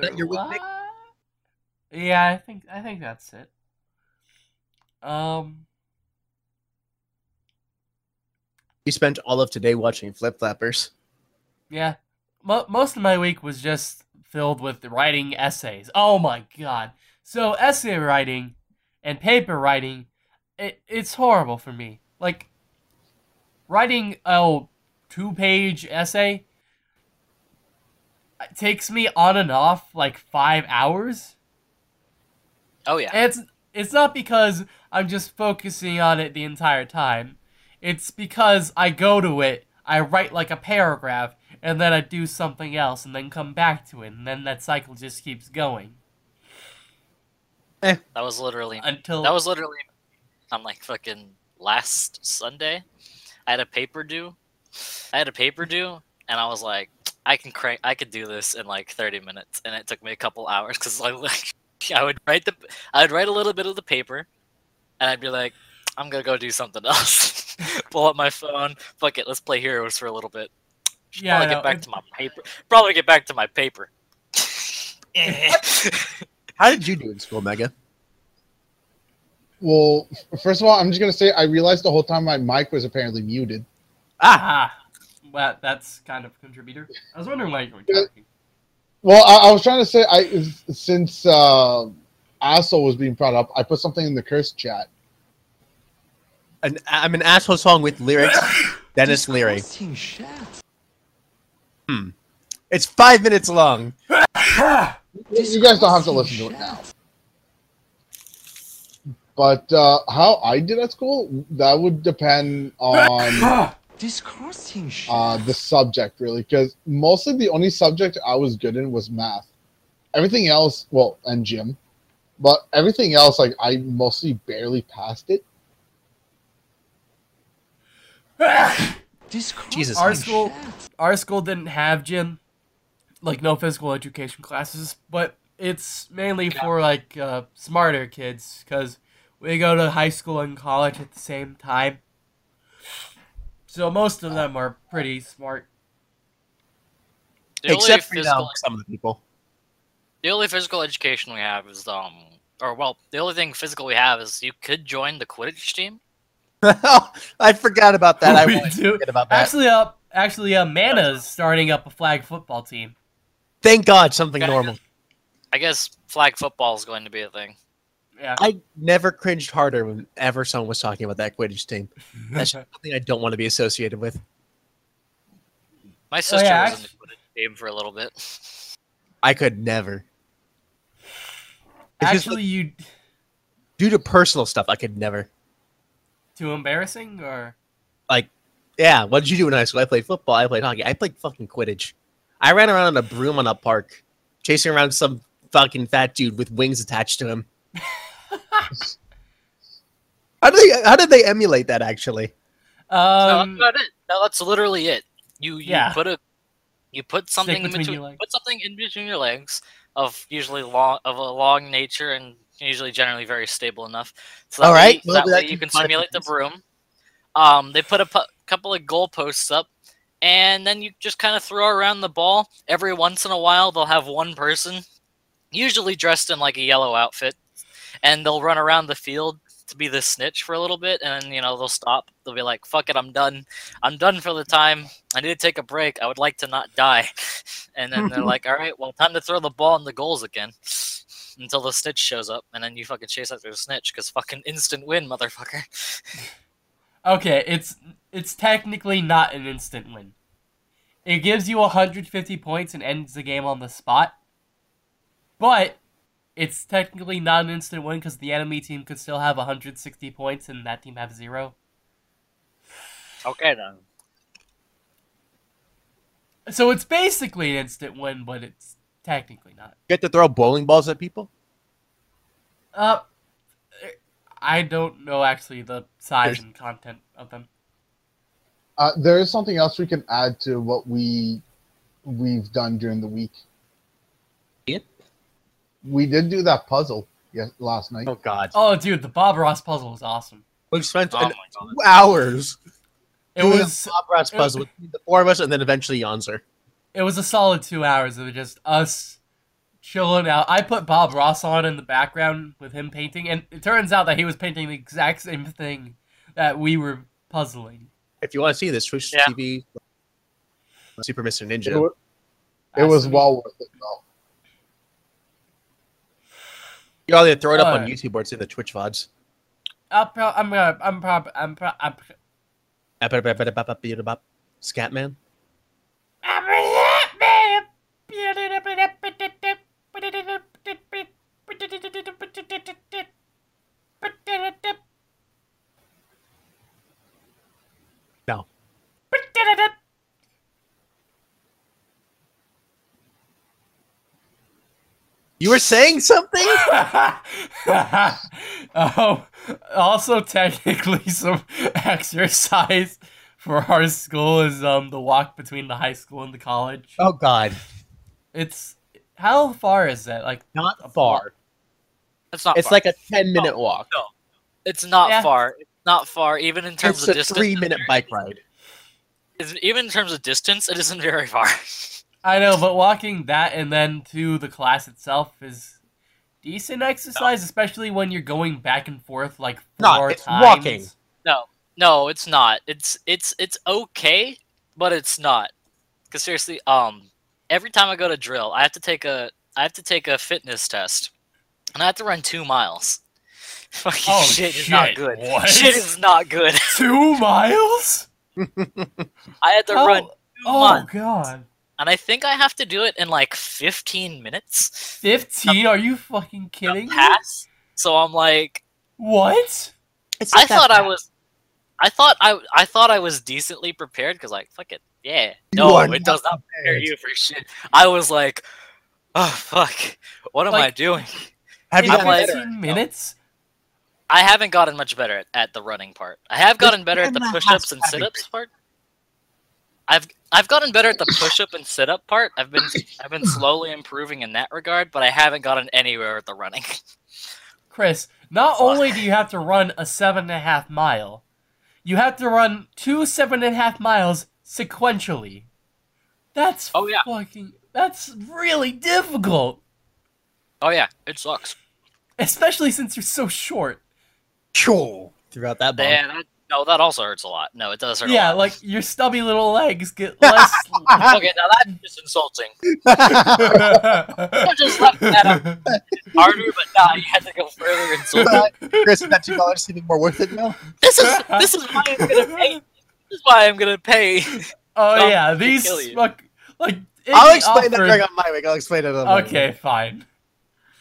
That your weak Otherwise, pick? yeah, I think I think that's it. Um, You spent all of today watching Flip Flappers. yeah, Mo- most of my week was just filled with writing essays. Oh my god! So essay writing and paper writing, it it's horrible for me. Like writing a two-page essay it takes me on and off like five hours. oh yeah. And it's it's not because I'm just focusing on it the entire time. It's because I go to it, I write like a paragraph, and then I do something else, and then come back to it, and then that cycle just keeps going eh. That was literally until that was literally on like fucking last Sunday. I had a paper due. I had a paper due, and I was like, I can crank. I could do this in like 30 minutes, and it took me a couple hours because like, *laughs* like I would write the I would write a little bit of the paper, and I'd be like, I'm gonna go do something else. *laughs* Pull up my phone. Fuck it. Let's play Heroes for a little bit. Should Yeah, probably no, get back it- to my paper. Probably get back to my paper. *laughs* How did you do in school, Mega? Well, first of all, I'm just gonna say I realized the whole time my mic was apparently muted. Ah, ah, well, that's kind of a contributor. I was wondering why you were talking. Well, I, I was trying to say I since uh, asshole was being brought up, I put something in the curse chat. an, I'm an asshole song with lyrics. *coughs* Denis Leary. Disgusting shit. It's five minutes long. You guys don't have to listen to it now. But uh, how I did at school, that would depend on *coughs* *coughs* Disgusting shit. uh, the subject, really. Because mostly the only subject I was good in was math. everything else, well, and gym, but everything else, like I mostly barely passed it. *sighs* Jesus. Our school- shaft. Our school didn't have gym, like no physical education classes, but it's mainly for like uh, smarter kids because we go to high school and college at the same time. So most of them are pretty smart. The Except for physical, now, some of the people. the only physical education we have is um, or well, the only thing physical we have is you could join the Quidditch team. *laughs* I forgot about that. *laughs* I We wanted forget about that. Actually, uh, actually, uh, Mana's starting up a flag football team. Thank God, something Yeah. normal. I guess flag football is going to be a thing. Yeah. I never cringed harder whenever someone was talking about that Quidditch team. That's *laughs* something I don't want to be associated with. My oh, sister Oh, yeah, was in the Quidditch team for a little bit. I could never. It's just, Actually, you due to personal stuff, I could never. too embarrassing or Like, Yeah, what did you do in high school? I played football. I played hockey. I played fucking Quidditch. I ran around on a broom on a park, chasing around some fucking fat dude with wings attached to him. How did they? How did they emulate that? Actually, no, um, that's about it. No, that's literally it. You you Yeah. put a you put something in between between, your legs. put something in between your legs of usually long of a long nature and usually generally very stable enough. So that All way, right, that well, way that you can can simulate the broom. Um, they put a pu- couple of goalposts up, and then you just kind of throw around the ball. Every once in a while, they'll have one person, usually dressed in like a yellow outfit, and they'll run around the field to be the snitch for a little bit, and then you know they'll stop. They'll be like, "Fuck it, I'm done. I'm done for the time. I need to take a break. I would like to not die." *laughs* And then they're *laughs* like, "All right, well, time to throw the ball in the goals again." *laughs* Until the snitch shows up, and then you fucking chase after the snitch because fucking instant win, motherfucker. okay, it's it's technically not an instant win. It gives you 150 points and ends the game on the spot. But it's technically not an instant win because the enemy team could still have 160 points and that team have zero. Okay then. So it's basically an instant win, but it's technically not. get to throw bowling balls at people. Uh, I don't know actually the size There's- and content of them. Uh, there is something else we can add to what we we've done during the week. Yeah. We did do that puzzle yes last night. Oh God, Oh, dude, the Bob Ross puzzle was awesome. we spent Oh an- two hours It was a Bob Ross it- puzzle with the four of us, and then eventually Yonzer. it was a solid two hours of just us chilling out. I put Bob Ross on in the background with him painting, and it turns out that he was painting the exact same thing that we were puzzling. If you want to see this, Twitch Yeah. TV, Super Mr. It, Ninja. it was well worth it though. Oh, you either throw it up on YouTube or it's in the Twitch VODs. I'm gonna, I'm prob, I'm, pro- I'm, Scatman. You were saying something? oh, *laughs* also technically *laughs* some exercise for our school is um the walk between the high school and the college. Oh God, It's how far is that? Like not far. It's not. It's far. like a ten minute walk. no. It's not Yeah. far. It's not far. Even in terms It's of a distance. three minute bike ride. It's- Even in terms of distance, it isn't very far. *laughs* I know, but walking that and then to the class itself is decent exercise, especially when you're going back and forth like No, four it's times. walking. No, no, it's not. It's it's it's okay, but it's not. Cause seriously, um, every time I go to drill, I have to take a I have to take a fitness test, and I have to run two miles. *laughs* Fucking Oh, shit is not good. What? Shit is not good. Two miles? *laughs* I had to How- run two Oh months, god. And I think I have to do it in like 15 minutes. 15? Are you fucking kidding me? Pass. So I'm like, What? It's I not that thought I was, I thought I I thought I was decently prepared because like fuck it, yeah. No, it does not prepare you for shit. I was like, Oh fuck! What am I doing? Have you I'm like- better? 15 minutes? I haven't gotten much better at, at the running part. I have gotten better at the Grandma push-ups and to sit-ups part. I've I've gotten better at the push-up and sit-up part. I've been I've been slowly improving in that regard, but I haven't gotten anywhere with the running. Chris, not Fuck. only do you have to run a seven and a half mile, you have to run two seven and a half miles sequentially. That's Oh, yeah. fucking. That's really difficult, Oh yeah, it sucks. especially since you're so short. Sure. Throughout that bomb. Yeah, that, no, that also hurts a lot. No, it does hurt. Yeah, a lot. like your stubby little legs get *laughs* less. okay, now that's just insulting. *laughs* I just left that up harder, but nah, you had to go further insulting. Chris, is that two dollars seeming more worth it now? This is this is why I'm gonna pay. This is why I'm gonna pay. *laughs* oh Stop yeah, these kill fuck like. I'll Iggy explain that offered- during on my week. I'll explain it on my Okay, fine.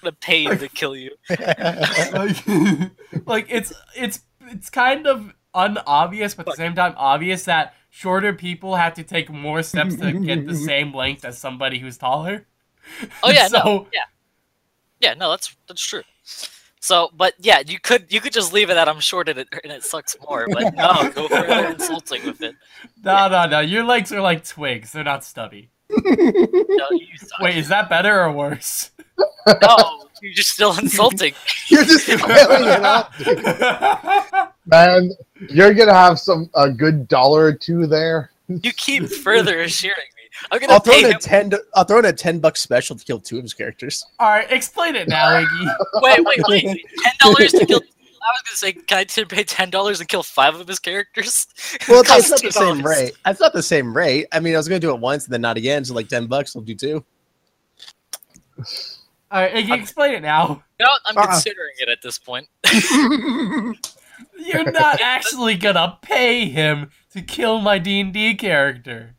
I'm gonna pay you to kill you. like, like it's it's it's kind of unobvious, but at the same time obvious that shorter people have to take more steps to get the *laughs* same length as somebody who's taller. Oh yeah, *laughs* so, no, yeah, yeah, no, that's that's true. So, but yeah, you could you could just leave it at I'm short and it and it sucks more, but no, *laughs* go further insulting with it. No, no, no. Your legs are like twigs. They're not stubby. No, you suck. Wait, is that better or worse? no, you're just still insulting. You're just failing it up. Man, you're gonna have some a good dollar or two there. You keep further assuring me. I'm gonna I'll throw in a him. ten. I'll throw in a ten buck special to kill two of his characters. All right, explain it now, Iggy. Wait, wait, wait. *laughs* Ten dollars to kill. I was gonna say, can I t- pay ten dollars and kill five of his characters? *laughs* Well, It it's not the same rate. It's not the same rate. I mean, I was gonna do it once and then not again. So like ten bucks, I'll do two. All right, Iggy, explain it now. No, I'm Uh-uh. considering it at this point. *laughs* You're not actually gonna pay him to kill my D and D character.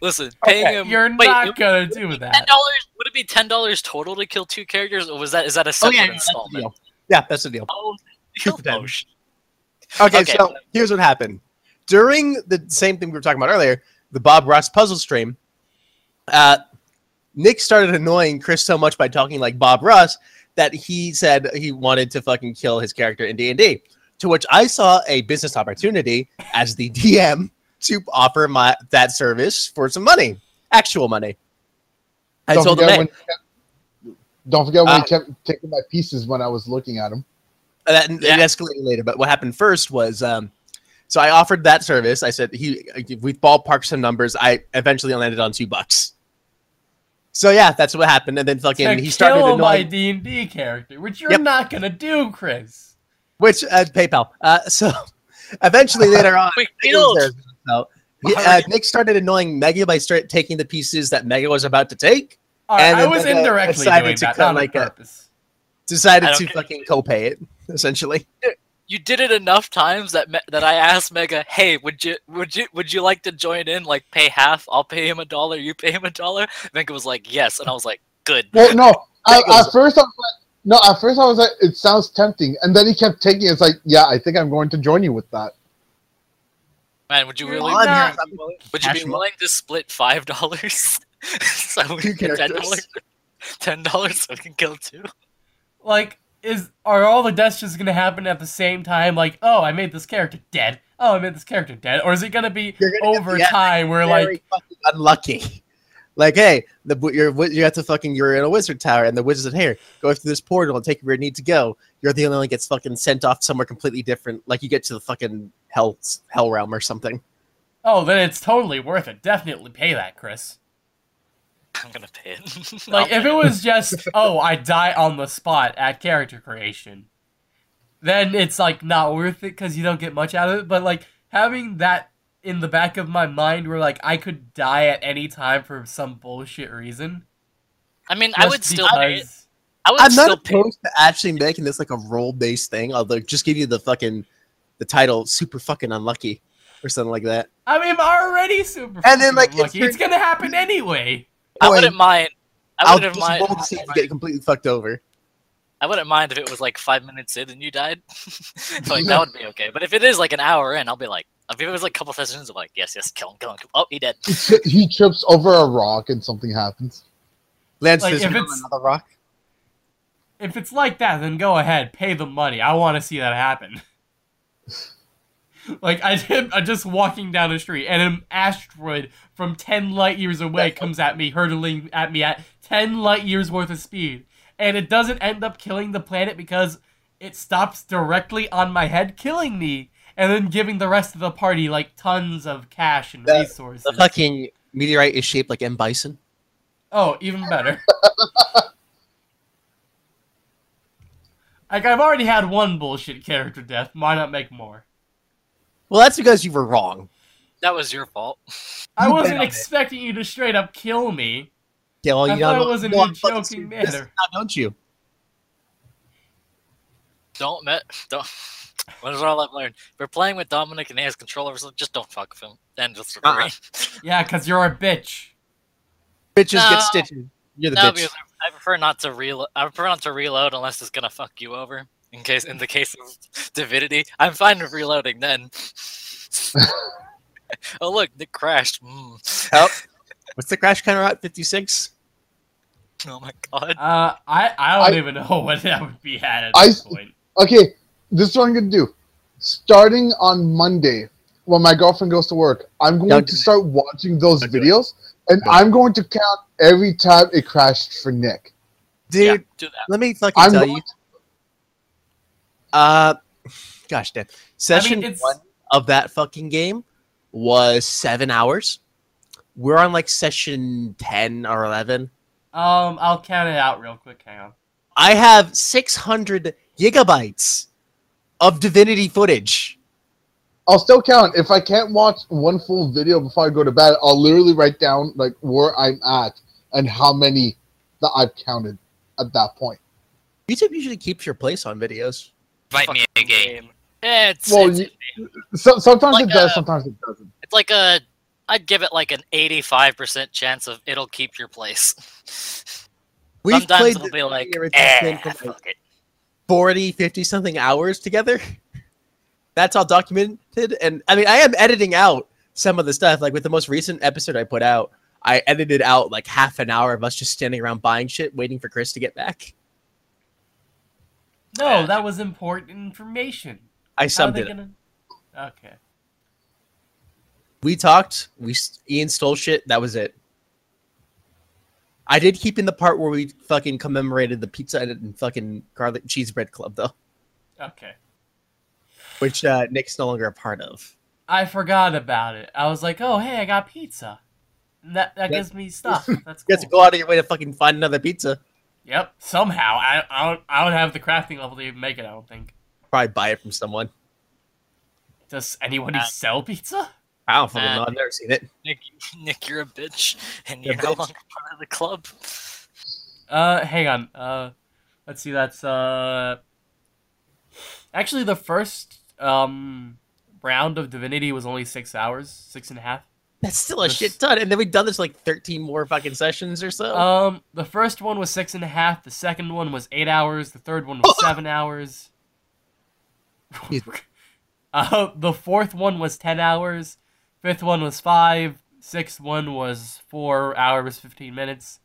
Listen, paying Okay, him. You're wait, not it- gonna do Ten that. dollars? Would it be ten dollars total to kill two characters, or was that is that a Oh separate yeah, that's the installment? deal. Yeah, that's the deal. Oh, Two for ten. oh, Okay, Okay. so here's what happened. During the same thing we were talking about earlier, the Bob Ross puzzle stream, uh, Nick started annoying Chris so much by talking like Bob Ross that he said he wanted to fucking kill his character in D&D. To which I saw a business opportunity as the DM to offer my that service for some money, actual money. I don't told him, forget hey, when, don't forget when Uh, he kept taking my pieces when I was looking at him. that Yeah. it escalated later. But what happened first was, um, so I offered that service. I said he we ballparked some numbers. I eventually landed on two bucks. So yeah, that's what happened. And then fucking To he started kill my D and D character, which you're Yep. not gonna do, Chris. Which uh, PayPal. Uh, so *laughs* eventually later on, Nick was build. there, so, he- uh, Nick started annoying Mega by start taking the pieces that Mega was about to take. All right, And I was Mega indirectly decided doing to that, cut like a- Decided to get- fucking co-pay it *laughs* essentially. You did it enough times that me- that I asked Mega, "Hey, would you would you would you like to join in? Like, pay half. I'll pay him a dollar. You pay him a dollar." Mega was like, "Yes," and I was like, "Good." Well, no, I, at first I was like, no, at first I was like, it sounds tempting, and then he kept taking. it. It's like, yeah, I think I'm going to join you with that. Man, would you really? not- I'm be willing- Would you be willing to split five dollars? *laughs* so we Two can ten dollars. Ten dollars so we can kill two. Like, is are all the deaths just gonna happen at the same time? Like, oh, I made this character dead. Oh, I made this character dead. Or is it gonna be gonna over time where very like unlucky. Like, hey, the you're you have to fucking you're in a wizard tower, and the wizard said, "Here, go through this portal and take you where you need to go." You're the only one that gets fucking sent off somewhere completely different. Like you get to the fucking hell hell realm or something. Oh, then it's totally worth it. Definitely pay that, Chris. I'm gonna pay it. *laughs* Like if it was just, *laughs* oh, I die on the spot at character creation, then it's like not worth it because you don't get much out of it. But like having that in the back of my mind where like I could die at any time for some bullshit reason. I mean, I would still pay it. because- I would I'm still not pay. opposed to actually making this like a role based thing. I'll like, just give you the fucking the title "super fucking unlucky" or something like that. I mean, I'm already super. And then, like, lucky. it's it's gonna happen anyway. I wouldn't mind. I wouldn't just mind. roll to see if get completely fucked over. I wouldn't mind if it was like five minutes in and you died. *laughs* like that would be okay. But if it is like an hour in, I'll be like, if it was like a couple sessions, I'm like, yes, yes, kill him, kill him. kill him. Oh, he dead. *laughs* He, trips over a rock and something happens. Lance Like, if it's- another rock. If it's like that, then go ahead, pay the money. I want to see that happen. *laughs* like I did, I'm just walking down the street, and an asteroid from ten light years away comes at me, hurtling at me at ten light years worth of speed, and it doesn't end up killing the planet because it stops directly on my head, killing me, and then giving the rest of the party like tons of cash and The- resources. The fucking meteorite is shaped like M. Bison. Oh, even better. like I've already had one bullshit character death. Why not make more? Well, that's because you were wrong. That was your fault. I You wasn't bet on it. expecting you to straight up kill me. Yeah, well, I you thought know, it was in a know, joking manner. now, don't you? Don't met. Don't. What is all I've learned? If we're playing with Dominic and he has control over something, just don't fuck with him. And just Uh-uh. agree. *laughs* Yeah, because you're a bitch. Bitches No. get stitches. You're the No, bitch. I I prefer not to reload. I prefer not to reload unless it's gonna fuck you over. In case, in the case of *laughs* divinity, I'm fine with reloading then. *laughs* oh look, Nick crashed. Mm. Help. What's the crash counter at? 56? Oh my god. Uh, I I don't I- even know what that would be at at I- this point. Okay, this is what I'm gonna do. Starting on Monday, when my girlfriend goes to work, I'm going Don't to do start watching those Don't videos, and Don't. I'm going to count every time it crashed for Nick. Dude, yeah, do that. let me fucking I'm tell you. Uh, gosh damn. Session it's- one of that fucking game was seven hours. We're on like session 10 or 11. Um, I'll count it out real quick. Hang on. I have 600 gigabytes of Divinity footage. I'll still count. If I can't watch one full video before I go to bed, I'll literally write down like where I'm at and how many that I've counted at that point. YouTube usually keeps your place on videos. Invite me Fucking again. game. It's, Well, it's, you- So, sometimes Like, it does, sometimes it doesn't. it's like a. I'd give it like an 85% chance of it'll keep your place. We've Sometimes played it'll be like, original eh, game for like fuck it. 40, 50 something hours together. *laughs* That's all documented. And I mean, I am editing out some of the stuff. Like with the most recent episode I put out, I edited out like half an hour of us just standing around buying shit, waiting for Chris to get back. No, that was important information. I How are summed it. gonna? Okay. We talked. We Ian stole shit. That was it. I did keep in the part where we fucking commemorated the pizza and fucking garlic cheese bread club though, Okay. which uh, Nick's no longer a part of. I forgot about it. I was like, oh, hey, I got pizza. And that that Yeah. gives me stuff. *laughs* That's You have to go out of your way to fucking find another pizza. Yep. Somehow, I I don't I don't have the crafting level to even make it. I don't think. Probably buy it from someone. Does anyone Uh, sell pizza? I don't fucking Uh, know. I've never seen it. Nick, *laughs* Nick, you're a bitch, and You're you're a no bitch. longer part of the club. Uh, hang on. Uh, let's see. That's uh, actually the first um round of Divinity was only six hours, six and a half. That's still a This- shit ton. And then we've done this like 13 more fucking sessions or so. Um, the first one was six and a half. The second one was eight hours. The third one was *laughs* seven hours. *laughs* Uh, the fourth one was ten hours. Fifth one was five. Sixth one was four hours fifteen minutes.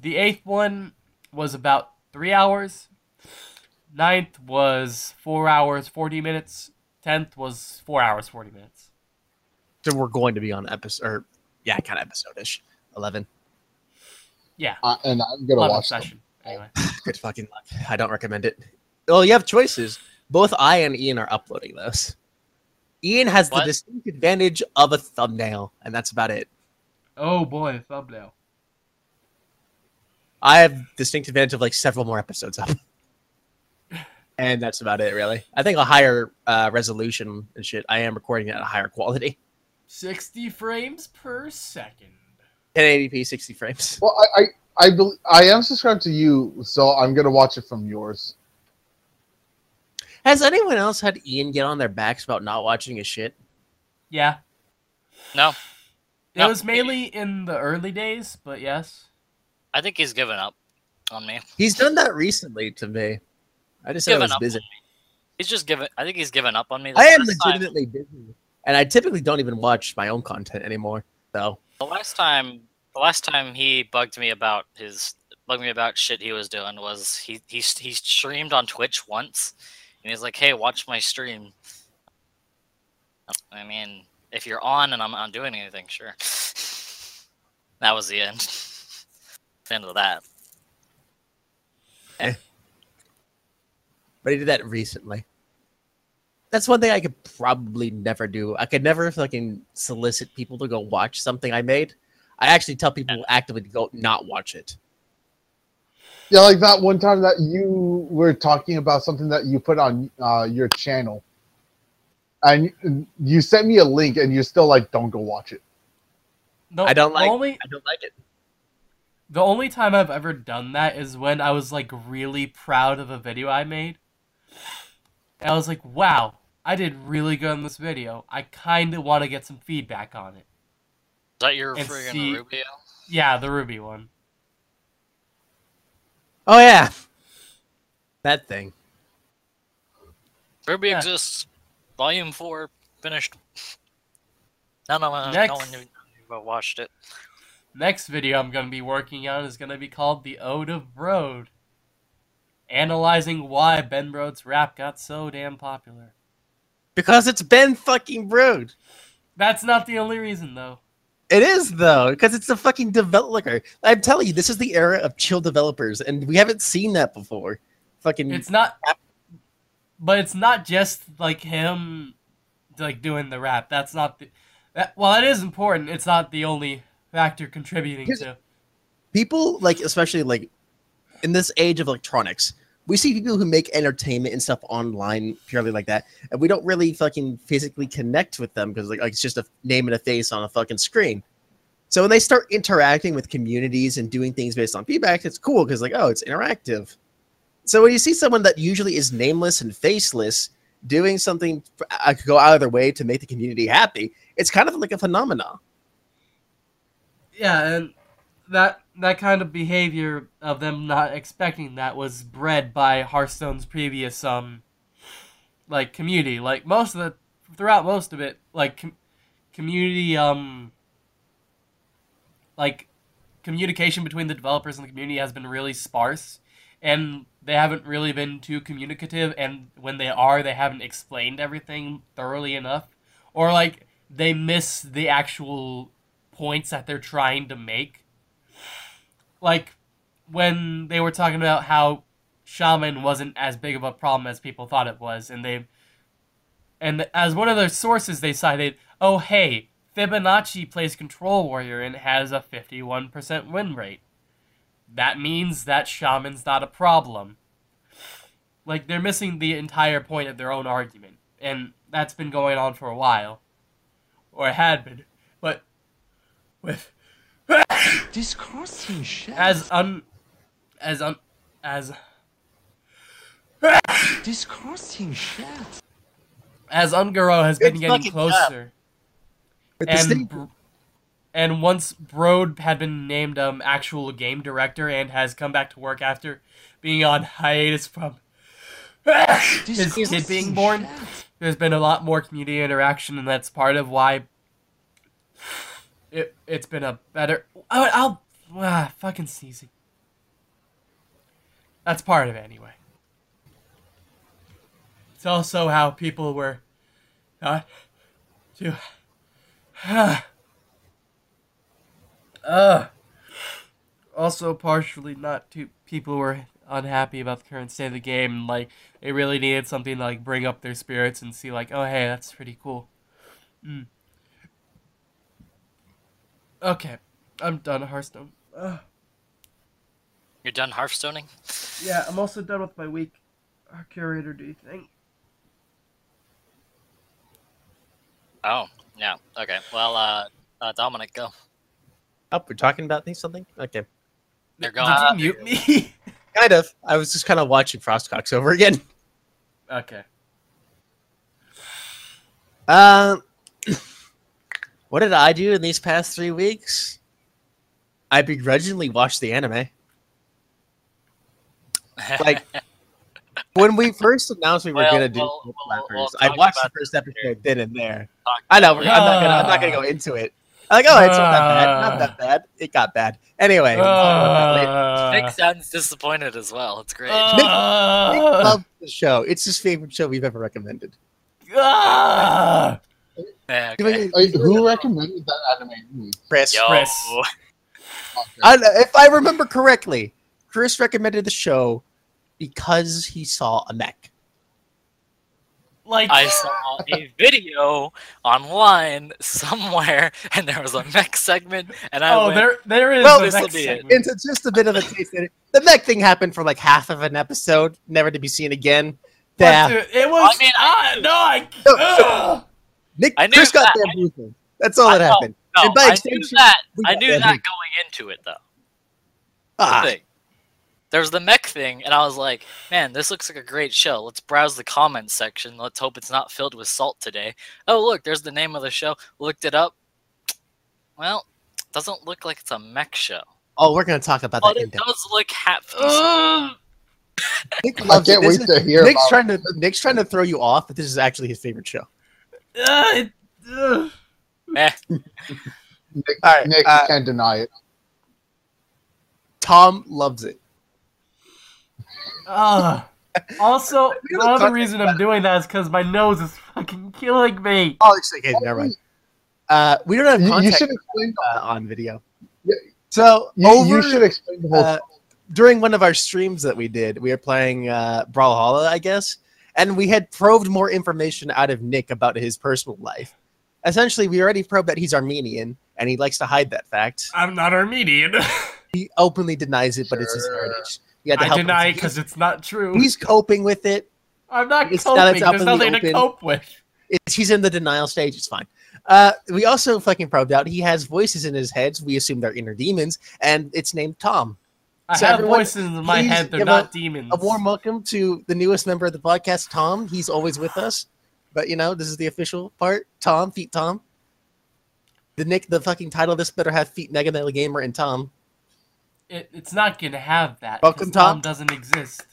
The eighth one was about three hours. Ninth was four hours forty minutes. Tenth was four hours forty minutes. so we're going to be on episode, or yeah, kind of episode-ish. 11. Yeah, Uh, and I'm gonna eleventh watch them. session. Anyway, *laughs* Good fucking luck. I don't recommend it. Well, you have choices. Both I and Ian are uploading those. Ian has What? the distinct advantage of a thumbnail, and that's about it. oh boy, thumbnail. I have distinct advantage of like several more episodes up. *laughs* And that's about it, really. I think a higher uh, resolution and shit. I am recording at a higher quality. Sixty frames per second. 1080p, 60 frames. Well, I, I, I, I am subscribed to you, so I'm gonna watch it from yours. Has anyone else had Ian get on their backs about not watching his shit? Yeah, No, it No. was mainly in the early days, but yes. I think he's given up on me. He's done that recently to me. I just said I was busy. He's just given. I think he's given up on me. I am last time- legitimately busy, and I typically don't even watch my own content anymore. So The last time, the last time he bugged me about his bugged me about shit he was doing was he he he streamed on Twitch once, and he's like, "Hey, watch my stream." I mean, if you're on and I'm not doing anything, sure. *laughs* that was the end. the *laughs* end of that. Eh. But he did that recently. That's one thing I could probably never do. I could never fucking solicit people to go watch something I made. I actually tell people actively to go not watch it. Yeah, like that one time that you were talking about something that you put on uh, your channel, and you- you sent me a link, and you're still like, "Don't go watch it." No, I don't like. Only, I don't like it. the only time I've ever done that is when I was like really proud of a video I made. And I was like, wow, I did really good in this video. I kind of want to get some feedback on it. Is that your And friggin' see- Rubio? Yeah, the Ruby one. Oh yeah, that thing. Ruby Yeah. exists. Volume four finished. None of no Next. one knew knew watched it. Next video I'm going to be working on is going to be called The Ode of Brode. Analyzing why Ben Brode's rap got so damn popular. Because it's Ben fucking Brode. That's not the only reason, though. It is though, because it's a fucking developer. I'm telling you, this is the era of chill developers, and we haven't seen that before. Fucking It's not, but it's not just like him, like doing the rap. That's not the. That, while it is important, it's not the only factor contributing to. people like, especially like in this age of electronics, we see people who make entertainment and stuff online purely like that, and we don't really fucking physically connect with them because like, like it's just a name and a face on a fucking screen. So when they start interacting with communities and doing things based on feedback, it's cool because like, oh, it's interactive. So when you see someone that usually is nameless and faceless doing something I could go out of their way to make the community happy, it's kind of like a phenomenon. Yeah, and that that kind of behavior of them not expecting that was bred by Hearthstone's previous um like community. Like most of the throughout most of it, like com- community um like communication between the developers and the community has been really sparse. And they haven't really been too communicative. And when they are they haven't explained everything thoroughly enough. Or like they miss the actual points that they're trying to make like when they were talking about how shaman wasn't as big of a problem as people thought it was and they and as one of their sources they cited oh hey fibonacci plays control warrior and has a 51% win rate. That means that shaman's not a problem. Like they're missing the entire point of their own argument and that's been going on for a while or it had been but with Disgusting shit. as un as un as Disgusting shit. as Un'Goro has been It's getting closer and and once Brode had been named um actual game director and has come back to work after being on hiatus from his kid being born shit. there's been a lot more community interaction, and that's part of why it it's been a better. I'll, I'll ah, fucking sneezing. That's part of it anyway. It's also how people were not to. *sighs* uh, also partially not too people were unhappy about the current state of the game and like they really needed something to like bring up their spirits and see like oh hey that's pretty cool mm. Okay i'm done hearthstone Ugh. You're done Hearthstoning? yeah i'm also done with my week our curator do you think Oh, yeah. Okay. Well, uh, uh Dominic, go. oh, we're talking about these something. Okay, You're did you mute me *laughs* kind of. I was just kind of watching Frostcox over again. okay Um, what did I do in these past three weeks? I begrudgingly watched the anime. like, *laughs* When we first announced we were Well, gonna do we'll- Soul we'll- we'll I watched the first this episode then and there. Talk I know. about I'm not gonna. I'm not gonna go into it. I'm like, oh, it's not that bad. Not that bad. It got bad. Anyway, we'll talk about that later. Uh, Nick sounds disappointed as well. It's great. Nick uh, loves the show. It's his favorite show we've ever recommended. uh, Yeah, okay. me- who recommended that anime movie? Chris. Yo, Chris. I, if I remember correctly, Chris recommended the show because he saw a mech. like I saw a video online somewhere, and there was a mech segment, and I oh, went, there there is Well, a this'll be it. segment. It's just a bit of a taste. in it. The mech thing happened for like half of an episode, never to be seen again. But, Yeah, dude, it was. I mean, ah, no, I. No, ugh. Nick, I knew Chris got that. bamboozled. That's all I that know. happened. no, and by I knew that. we I knew that that hate. going into it, though. Ah, thing. There was the mech thing, and I was like, man, this looks like a great show. Let's browse the comments section. Let's hope it's not filled with salt today. Oh, look, there's the name of the show. Looked it up. Well, doesn't look like it's a mech show. oh, we're gonna talk about But that. in it does look half Ugh. *gasps* Nick I can't it. wait This to hear Nick's about trying to Nick's trying to throw you off, but this is actually his favorite show. Ugh, it- ugh. Eh, Nick, All right, Nick uh, you can't deny it. Tom loves it. Ugh. Also, *laughs* We don't another reason I'm doing that is because my nose is fucking killing me. Oh, it's okay. Never mind. Uh, we don't have You, you should explain. uh, on video. Yeah. So You, over you should explain the whole. uh, during one of our streams that we did, we were playing uh, Brawlhalla, I guess, and we had probed more information out of Nick about his personal life. Essentially, we already probed that he's Armenian, and he likes to hide that fact. I'm not Armenian. *laughs* He openly denies it, but it's his heritage. You had to I help deny it because it's not true. he's coping with it. I'm not it's- now it's coping. There's openly nothing to open. cope with. It's, he's in the denial stage. It's fine. Uh, we also fucking probed out he has voices in his heads. We assume they're inner demons, and it's named Tom. I So have everyone, voices in my head. They're not a- demons. A warm welcome to the newest member of the podcast, Tom. He's always with us, but you know this is the official part. Tom, Feet Tom. The Nick, the fucking title of this better have Feet Mega Metal Gamer and Tom. It, it's not gonna have that. Welcome, Tom. Tom doesn't exist.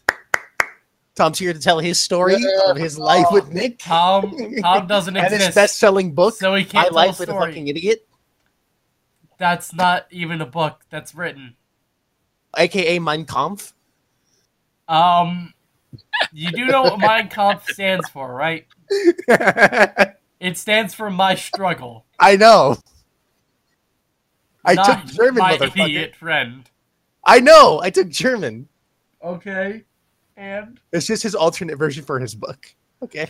Tom's here to tell his story Yeah, of his life with Nick Tom. Tom *laughs* doesn't and his exist. best-selling book, so he can't tell a Life with a. Fucking Idiot, That's not even a book. That's written. Aka Mein Kampf. Um, you do know what Mein Kampf stands for, right? *laughs* It stands for my struggle. I know. I not took German, my motherfucker. idiot friend. I know. I took German. Okay, and It's just his alternate version for his book. Okay.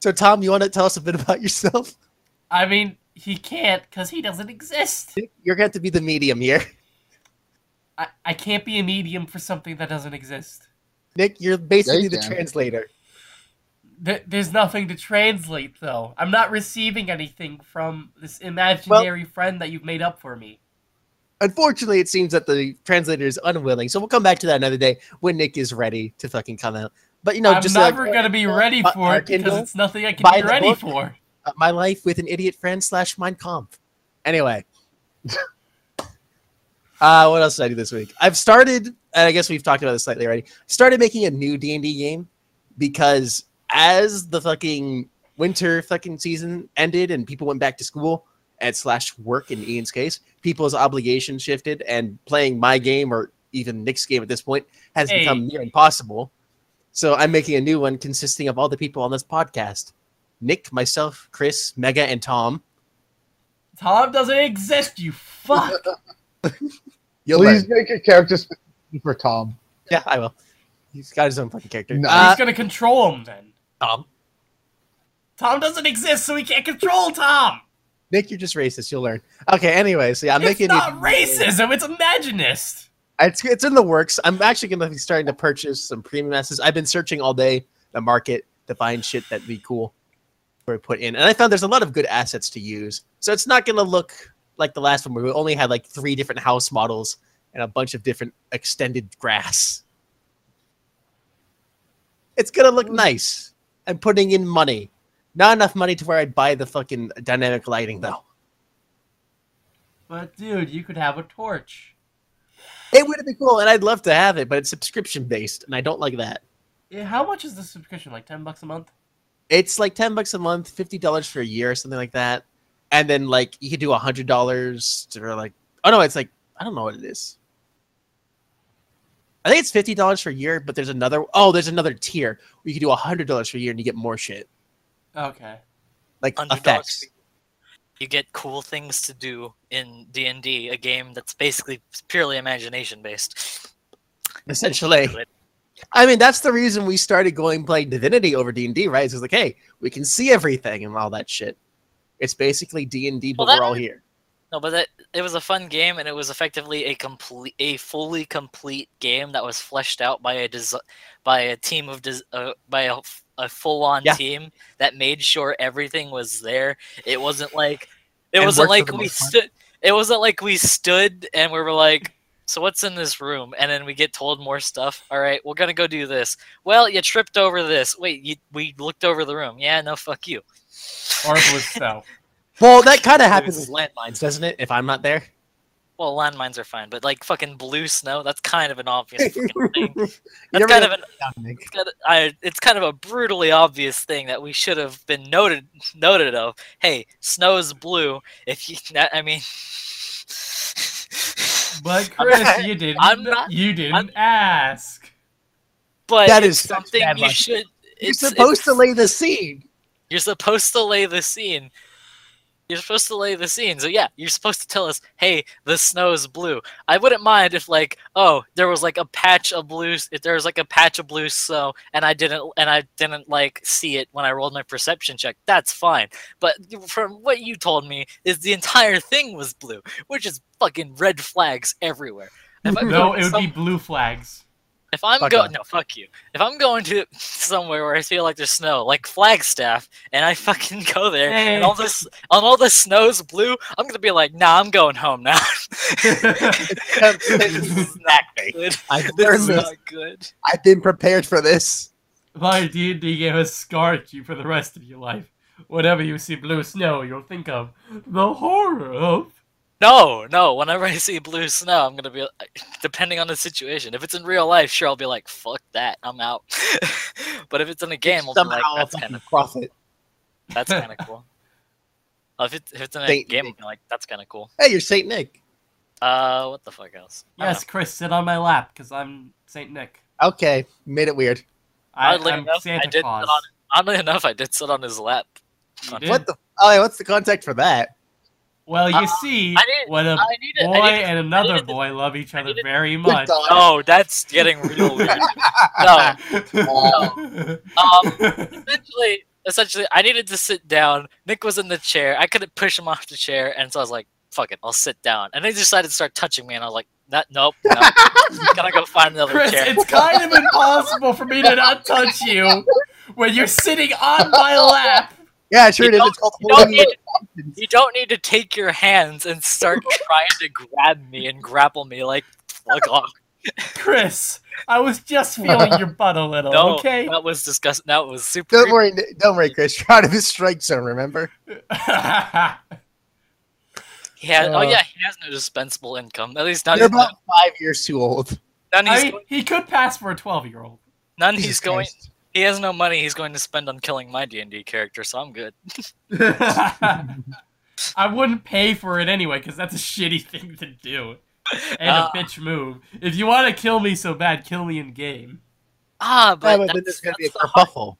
So, Tom, you want to tell us a bit about yourself? I mean he can't because he doesn't exist. You're going to have to be the medium here. I, I can't be a medium for something that doesn't exist. Nick, you're basically you the translator. Th- there's nothing to translate though. I'm not receiving anything from this imaginary friend that you've made up for me. Unfortunately, it seems that the translator is unwilling, so we'll come back to that another day when Nick is ready to fucking come out. But, you know, I'm just never uh, gonna be ready uh, for our it because Kindle, it's nothing I can be ready book. for. uh, my life with an idiot friend slash Mein Kampf. Anyway. *laughs* uh, what else did I do this week? I've started, and I guess we've talked about this slightly already, started making a new D&D game because as the fucking winter fucking season ended and people went back to school and slash work in Ian's case, people's obligations shifted and playing my game or even Nick's game at this point has Hey. become near impossible. So I'm making a new one consisting of all the people on this podcast. Nick, myself, Chris, Mega, and Tom. Tom doesn't exist, you fuck. *laughs* You'll Please learn. make a character for Tom. Yeah, I will. He's got his own fucking character. No. Uh, He's gonna control him then. Tom. Tom doesn't exist, so we can't control Tom. Nick, you're just racist. You'll learn. Okay, anyway, so yeah, I'm it's making not it, racism. It's imaginist. It's, it's in the works. I'm actually going to be starting to purchase some premium assets. I've been searching all day the market to find shit that'd be cool for put in. And I found there's a lot of good assets to use. So it's not going to look like the last one where we only had like three different house models and a bunch of different extended grass. It's going to look nice. I'm putting in money. Not enough money to where I'd buy the fucking dynamic lighting though. But dude, you could have a torch. It would be cool, and I'd love to have it, but it's subscription based, and I don't like that. Yeah, How much is the subscription? Like ten bucks a month? It's like ten bucks a month, fifty dollars for a year, or something like that. And then like you could do a hundred dollars or like oh no, it's like I don't know what it is. I think it's fifty dollars for a year, but there's another oh, there's another tier where you can do a hundred dollars for a year and you get more shit Okay. like $100 effects. You get cool things to do in D and D, a game that's basically purely imagination based. Essentially, I mean that's the reason we started going playing Divinity over D and D, right? It's just like, hey, we can see everything and all that shit. It's basically D and D, but Well, we're all here. No, but that it was a fun game, and it was effectively a complete, a fully complete game that was fleshed out by a by a team of uh, by a, a full on Yeah. team that made sure everything was there. It wasn't like it And wasn't like we stood. It wasn't like we stood and we were like. So what's in this room? And then we get told more stuff. All right, we're gonna go do this. Well, you tripped over this. Wait, you, we looked over the room. Yeah, no, fuck you. Or if snow. Well, that kind of happens with landmines, doesn't it? If I'm not there, Well, landmines are fine, but like fucking blue snow, that's kind of an obvious *laughs* fucking thing. That's kind of an it's kind of- I, it's kind of a brutally obvious thing that we should have been noted noted of. Hey, snow is blue. If you, that- *laughs* I mean, *laughs* But I'm Chris, you didn't. I'm not- you didn't I'm- ask. but That it's is such something you luck. should. You're It's supposed to lay the scene. You're supposed to lay the scene. You're supposed to lay the scene. So yeah, you're supposed to tell us, "Hey, the snow is blue." I wouldn't mind if like, oh, there was like a patch of blue. If there was like a patch of blue snow, and I didn't, and I didn't like see it when I rolled my perception check. That's fine. But from what you told me, is the entire thing was blue, which is fucking red flags everywhere. No, it would some- be blue flags. If I'm going, off. no, fuck you. If I'm going to *laughs* somewhere where I feel like there's snow, like Flagstaff, and I fucking go there, and all this, on all the snow's blue, I'm gonna be like, nah, I'm going home now. *laughs* this is not me. good. I've This is not good. I've been prepared for this. My D&D game has scarred you for the rest of your life. Whenever you see blue snow, you'll think of the horror of... No, no. Whenever I see blue snow, I'm gonna be, *laughs* depending on the situation. If it's in real life, sure, I'll be like, fuck that, I'm out. *laughs* but if it's in a game, I'll be like, that's kind of, profit. that's kind of cool. *laughs* Oh, if, it, if it's in a Saint game, I'll be like, that's kind of cool. Hey, you're Saint Nick. Uh, what the fuck else? Yes, Chris, sit on my lap, because I'm Saint Nick. Okay, made it weird. I, Oddly I'm enough, Santa I did Claus. sit on, oddly enough, I did sit on his lap. What the? Oh, what's the contact for that? Well, you Uh, see, I need- when a I need to, boy I need to, and another needed to- boy love each other needed- very much. God. No, that's getting real weird. *laughs* no, *laughs* um, essentially, essentially, I needed to sit down. Nick was in the chair. I couldn't push him off the chair, and so I was like, "Fuck it, I'll sit down." And they decided to start touching me, and I was like, "That, nope, no. *laughs* Gotta go find another Chris, chair." it's kind of impossible for me to not touch you when you're sitting on my lap. Yeah, sure You it is. It's called you don't need- You don't need to take your hands and start *laughs* trying to grab me and grapple me like, fuck off. Chris, I was just *laughs* feeling your butt a little, No, okay? that was disgusting. That was super. Don't creepy. worry, don't worry, Chris. You're out of his strike zone. Remember? *laughs* He had, oh Uh, yeah, he has no dispensable income. At least none. You're He's, about five years too old. none he's, I mean, going, he could pass for a 12 year old. none Jesus he's going. Christ. He has no money. He's going to spend on killing my D and D character, so I'm good. *laughs* I wouldn't pay for it anyway because that's a shitty *laughs* thing to do. And Uh, a bitch move. If you want to kill me so bad, kill me in game. Ah, Yeah, but but then that's, there's gonna be a that's kerfuffle.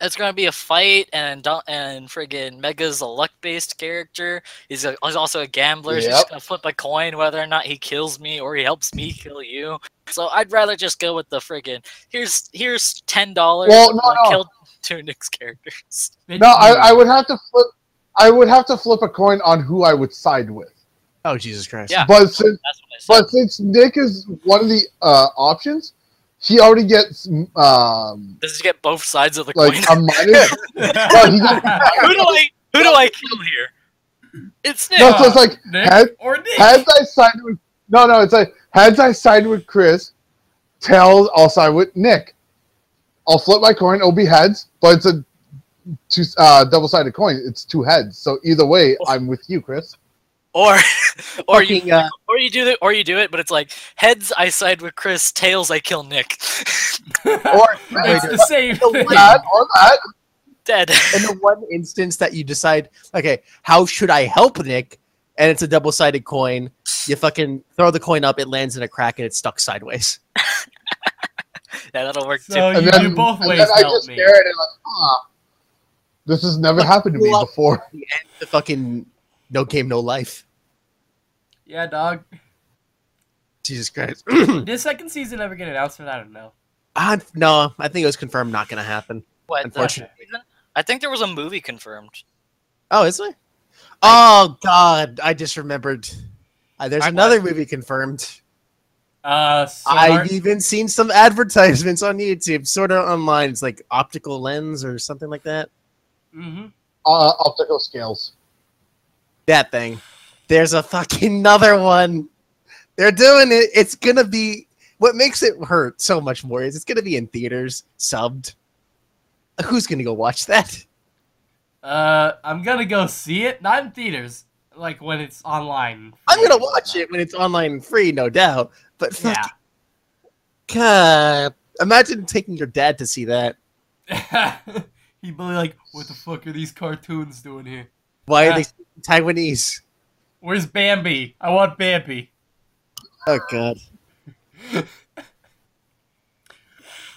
It's going to be a fight, and Don- and friggin' Mega's a luck-based character. He's, a, he's also a gambler. So he's just going to flip a coin whether or not he kills me or he helps me kill you. So I'd rather just go with the friggin' here's here's ten dollars. Well, no, no. Killed two Nick's characters. Bitch *laughs* No, I. I would have to flip. I would have to flip a coin on who I would side with. Oh Jesus Christ! Yeah. But since That's what I said. but since Nick is one of the uh, options, he already gets um Does he get both sides of the like coin? a minus. *laughs* no, *laughs* he gets, who do I who do I kill here? It's Nick. no, so it's like Nick Had- or Nick. heads I side with. No, no, it's like heads I side with Chris. Tails I'll side with Nick. I'll flip my coin. It'll be heads, but it's a two uh, double sided coin. It's two heads. So either way, I'm with you, Chris. Or *laughs* or you uh, or you do it or you do it, but it's like heads I side with Chris, tails I kill Nick. *laughs* or *laughs* it's the same Or thing. that, or that. Dead. in the one instance that you decide, okay, how should I help Nick? And it's a double-sided coin. You fucking throw the coin up, it lands in a crack, and it's stuck sideways. yeah, that'll work So too. you then, do both and ways then I just me. stare at it like, ah, this has never happened to me before. The end, the fucking no game, no life. Yeah, dog. Jesus Christ. *clears throat* Did second season ever get announced for? I don't know. Ah, no, I think it was confirmed not going to happen. What, Unfortunately. season? I think there was a movie confirmed. Oh, is there? Oh God, I just remembered. Uh, there's I- another movie confirmed. Uh, Sword I've Art? even seen some advertisements on YouTube, sort of online. It's like optical lens or something like that. Mm -hmm. Uh, optical scales. That thing. There's a fucking another one. They're doing it. It's gonna be. What makes it hurt so much more is it's gonna be in theaters, subbed. Who's gonna go watch that? Uh, I'm gonna go see it. Not in theaters. Like when it's online. I'm gonna watch it when it's online and free, no doubt. But fuck, Yeah. God, imagine taking your dad to see that. *laughs* He'd be like, "What the fuck are these cartoons doing here? Why Yeah. are they Taiwanese? Where's Bambi? I want Bambi." Oh God. *laughs*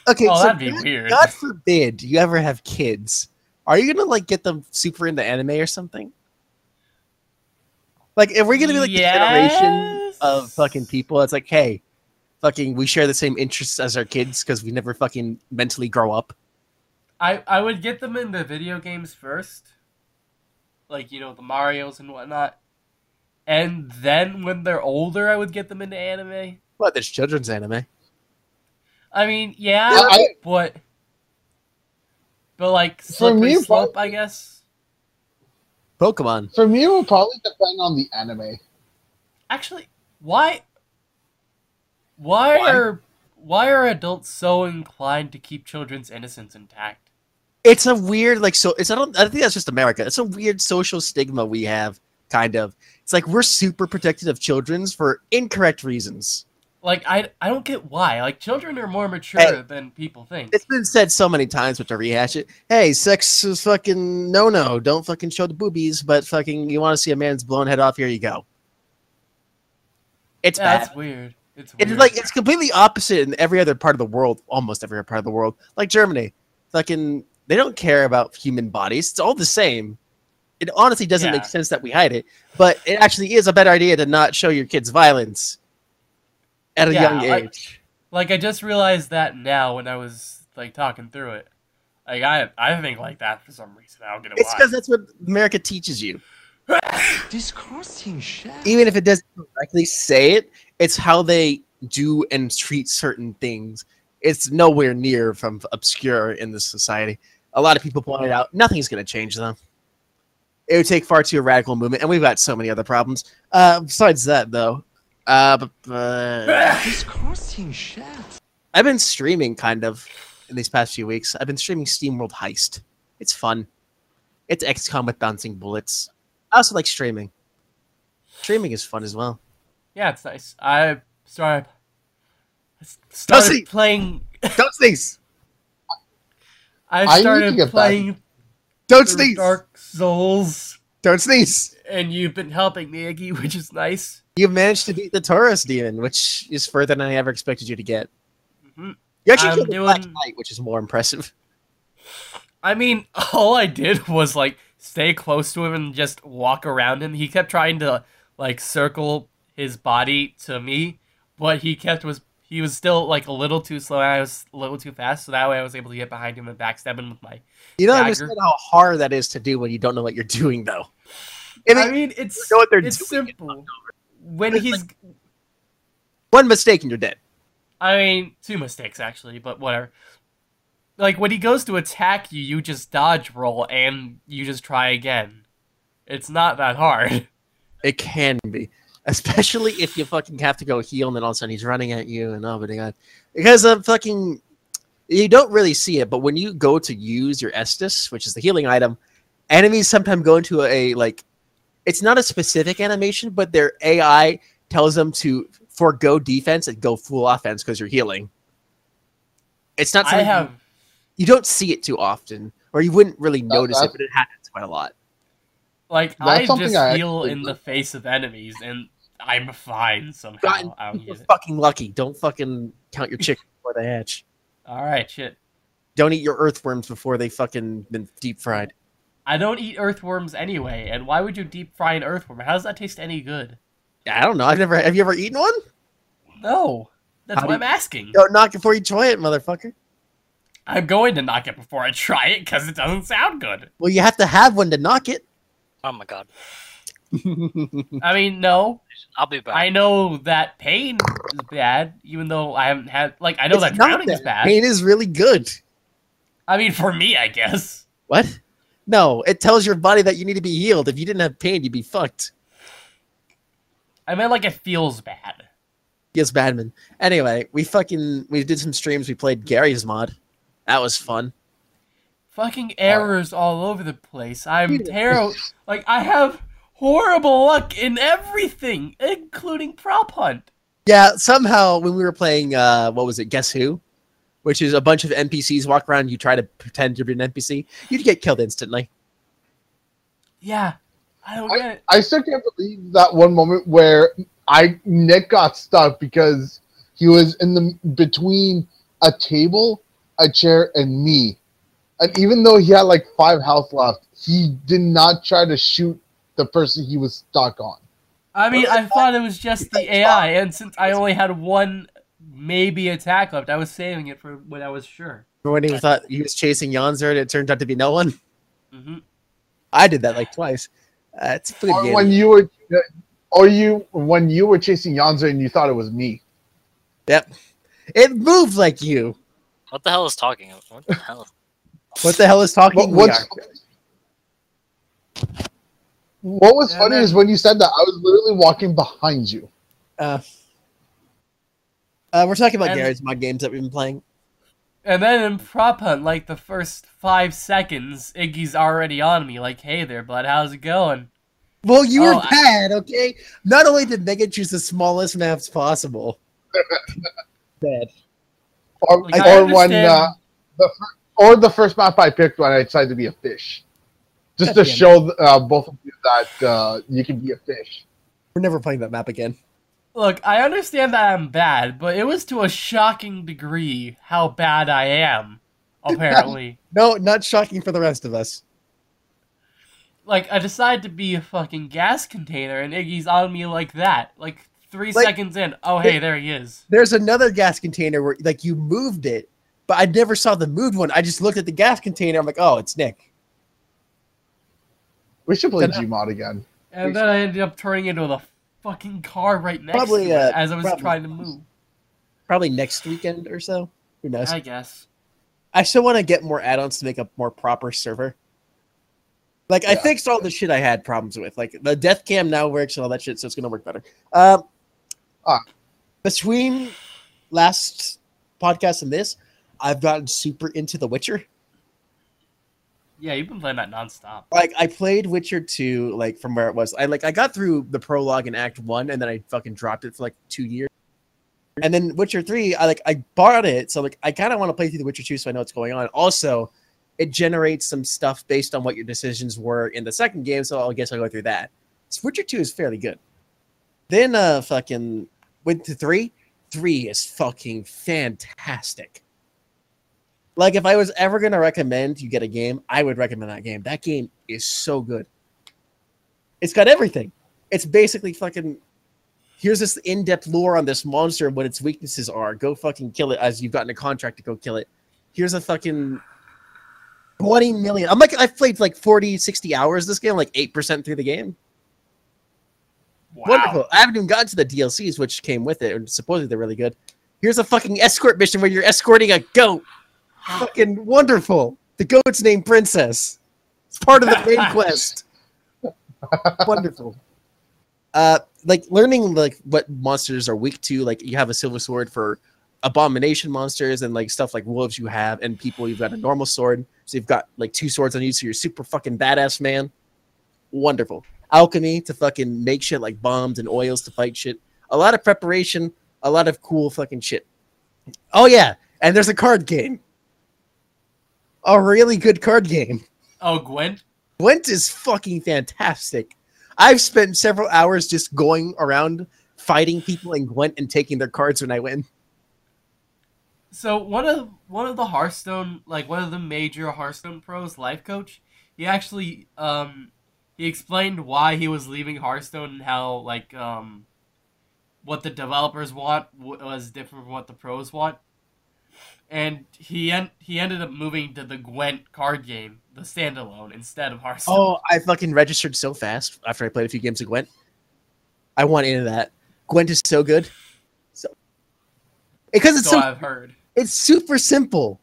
Okay, Oh, so that'd be God- weird. God forbid you ever have kids. Are you gonna like get them super into anime or something? Like, if we're gonna be like the generation of fucking people, it's like, hey, fucking, we share the same interests as our kids because we never fucking mentally grow up. I I would get them into video games first, like you know the Mario's and whatnot, and then when they're older, I would get them into anime. Well, there's children's anime. I mean, yeah, Yeah, I- but but like For slippery me, slope, prob- I guess. Pokemon. For me, it would probably depend on the anime. Actually, why? Why, Why? are why are adults so inclined to keep children's innocence intact? It's a weird, like, so it's. I don't. I think that's just America. It's a weird social stigma we have, kind of. It's like we're super protective of children's for incorrect reasons. Like I I don't get why. Like children are more mature Hey. than people think. It's been said so many times, but to rehash it, hey, sex is fucking no no. Don't fucking show the boobies, but fucking you want to see a man's blown head off? Here you go. It's yeah, bad. that's weird. It's weird. It's like it's completely opposite in every other part of the world, almost every other part of the world. Like Germany, fucking they don't care about human bodies. It's all the same. It honestly doesn't Yeah. make sense that we hide it, but it actually is a better idea to not show your kids violence at a Yeah, young like- age. Like I just realized that now when I was like talking through it. Like I I think like that for some reason. I don't get it It's because that's what America teaches you. *laughs* Disgusting shit. Even if it doesn't directly say it, it's how they do and treat certain things. It's nowhere near from obscure in this society. A lot of people pointed out nothing's going to change though. It would take far too radical movement, and we've got so many other problems. Uh, besides that, though, uh, but, uh, Disgusting shit. I've been streaming kind of in these past few weeks. I've been streaming SteamWorld Heist. It's fun. It's XCOM with bouncing bullets. I also like streaming. Streaming is fun as well. yeah, it's nice. I started see. started playing. Don't sneeze! *laughs* I I need started back. playing Don't sneeze! Dark Souls, Don't sneeze! and you've been helping me, Iggy, which is nice. You've managed to beat the Taurus demon, which is further than I ever expected you to get. Mhm. You actually I'm killed the Black Knight, which is more impressive. I mean, *laughs* all I did was like stay close to him and just walk around him. He kept trying to like circle his body to me, but he kept was he was still like a little too slow. And I was a little too fast, so that way I was able to get behind him and backstab him with my. You don't Dagger. understand how hard that is to do when you don't know what you're doing, though. I mean, I mean, it's know what they're it's simple. When It's he's, one mistake and you're dead. I mean, two mistakes actually, but whatever. Like when he goes to attack you, you just dodge roll and you just try again. It's not that hard. It can be. Especially if you fucking have to go heal and then all of a sudden he's running at you and oh my god. Because I'm fucking you don't really see it, but when you go to use your Estus, which is the healing item, enemies sometimes go into a like it's not a specific animation, but their AI tells them to forego defense and go full offense because you're healing. It's not I something you- have you don't see it too often. or you wouldn't really notice it, but it happens quite a lot. Like That's I just I heal actually in the face of enemies, and I'm fine somehow. God, I don't You're fucking lucky. Don't fucking count your chickens before they hatch. All right, shit. Don't eat your earthworms before they fucking been deep fried. I don't eat earthworms anyway, and why would you deep fry an earthworm? How does that taste any good? I don't know. I've never. Have you ever eaten one? No, that's How what I'm asking. Don't knock it before you try it, motherfucker. I'm going to knock it before I try it because it doesn't sound good. Well, you have to have one to knock it. Oh my god. I mean, no, I'll be back. I know that pain is bad, even though I haven't had like I know It's that drowning is bad. Pain is really good. I mean, for me, I guess. What? No, it tells your body that you need to be healed. If you didn't have pain, you'd be fucked. I meant like it feels bad. Yes, Badman. Anyway, we fucking we did some streams. We played Garry's Mod. That was fun. Fucking errors all over the place. I'm Dude. terrible. Like I have horrible luck in everything, including prop hunt. Yeah, somehow when we were playing, uh, what was it? Guess who? Which is a bunch of NPCs walk around. You try to pretend to be an NPC. You'd get killed instantly. Yeah, I don't get it. I still can't believe that one moment where I Nick got stuck because he was in the between a table, a chair, and me. And even though he had like five health left, he did not try to shoot the person he was stuck on. I mean, I thought it was just the AI, and since I only had one maybe attack left, I was saving it for when I was sure. When he thought he was chasing Yonzer and it turned out to be no one. hmm I did that like twice. Uh, it's pretty Or game. when you were, or you when you were chasing Yonzer and you thought it was me. Yep. It moved like you. What the hell is talking? What the hell? What the hell is talking? What, what's, are. What was And funny then- is when you said that I was literally walking behind you. Uh, uh, we're talking about And- Garry's Mod games that we've been playing. And then in prop hunt, like the first five seconds, Iggy's already on me. Like, hey there, bud, how's it going? Well, you Oh, were I- bad, okay? Not only did Megan choose the smallest maps possible. *laughs* bad. Or, Like, or when uh, the or the first map I picked when I decided to be a fish, just to God damn it. show uh, both of you that uh, you can be a fish. We're never playing that map again. Look, I understand that I'm bad, but it was to a shocking degree how bad I am, *laughs* apparently. No, not shocking for the rest of us. like, I decided to be a fucking gas container, and Iggy's on me like that. Like, three Like- seconds in, oh, hey, there he is. There's another gas container where, like, you moved it, but I never saw the moved one. I just looked at the gas container. I'm like, oh, it's Nick. We should play Then, Gmod again. And then I ended up turning into the fucking car right next Probably, to it uh, as I was probably. trying to move. Probably next weekend or so. Who knows? I guess. I still want to get more add-ons to make a more proper server. Like I fixed all the shit I had problems with. Like the death cam now works and all that shit, so it's gonna work better. Um, Ah. between last podcast and this, I've gotten super into The Witcher. Yeah, you've been playing that nonstop. Like I played Witcher 2, like from where it was. I like I got through the prologue in Act One, and then I fucking dropped it for like two years. And then Witcher 3, I like I bought it, so like I kind of want to play through The Witcher 2 so I know what's going on. Also, it generates some stuff based on what your decisions were in the second game, so I guess I'll go through that. So Witcher 2 is fairly good. Then uh fucking went to 3. 3 is fucking fantastic. Like if I was ever gonna recommend you get a game, I would recommend that game. That game is so good. It's got everything. It's basically fucking here's this in-depth lore on this monster and what its weaknesses are. Go fucking kill it as you've gotten a contract to go kill it. Here's a fucking 20 million. I'm like I've played like 40, 60 hours this game, like 8% through the game. Wow. Wonderful. I haven't even gotten to the DLCs, which came with it, and supposedly they're really good. Here's a fucking escort mission where you're escorting a goat. *gasps* fucking wonderful. The goat's named Princess. It's part of the main *laughs* quest. wonderful. Uh, like learning like what monsters are weak to. Like you have a silver sword for abomination monsters and like stuff like wolves you have and people you've got a normal sword so you've got like two swords on you so you're super fucking badass man wonderful alchemy to fucking make shit like bombs and oils to fight shit a lot of preparation a lot of cool fucking shit oh yeah and there's a card game a really good card game. Oh, Gwent. Gwent is fucking fantastic. I've spent several hours just going around fighting people in Gwent and taking their cards when I win. So one of one of the Hearthstone, like one of the major Hearthstone pros, Lifecoach, he actually um he explained why he was leaving Hearthstone and how like um what the developers want was different from what the pros want. And he en- he ended up moving to the Gwent card game, the standalone, instead of Hearthstone. Oh, I fucking registered so fast after I played a few games of Gwent. I want into that. Gwent is so good. So because it's so so I've heard. it's super simple.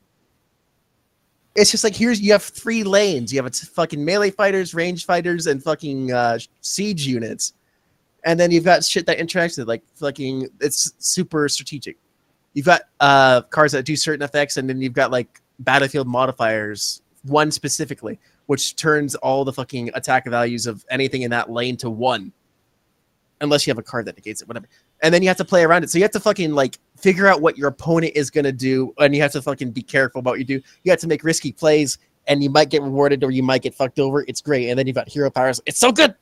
It's just like here's you have three lanes. You have it's fucking melee fighters, range fighters, and fucking uh, siege units, and then you've got shit that interacts with like fucking. It's super strategic. You've got uh, cards that do certain effects, and then you've got like battlefield modifiers. One specifically, which turns all the fucking attack values of anything in that lane to one, unless you have a card that negates it. Whatever and then you have to play around it. So you have to fucking like figure out what your opponent is gonna do, and you have to fucking be careful about what you do. You have to make risky plays, and you might get rewarded or you might get fucked over. It's great, and then you've got hero powers. It's so good.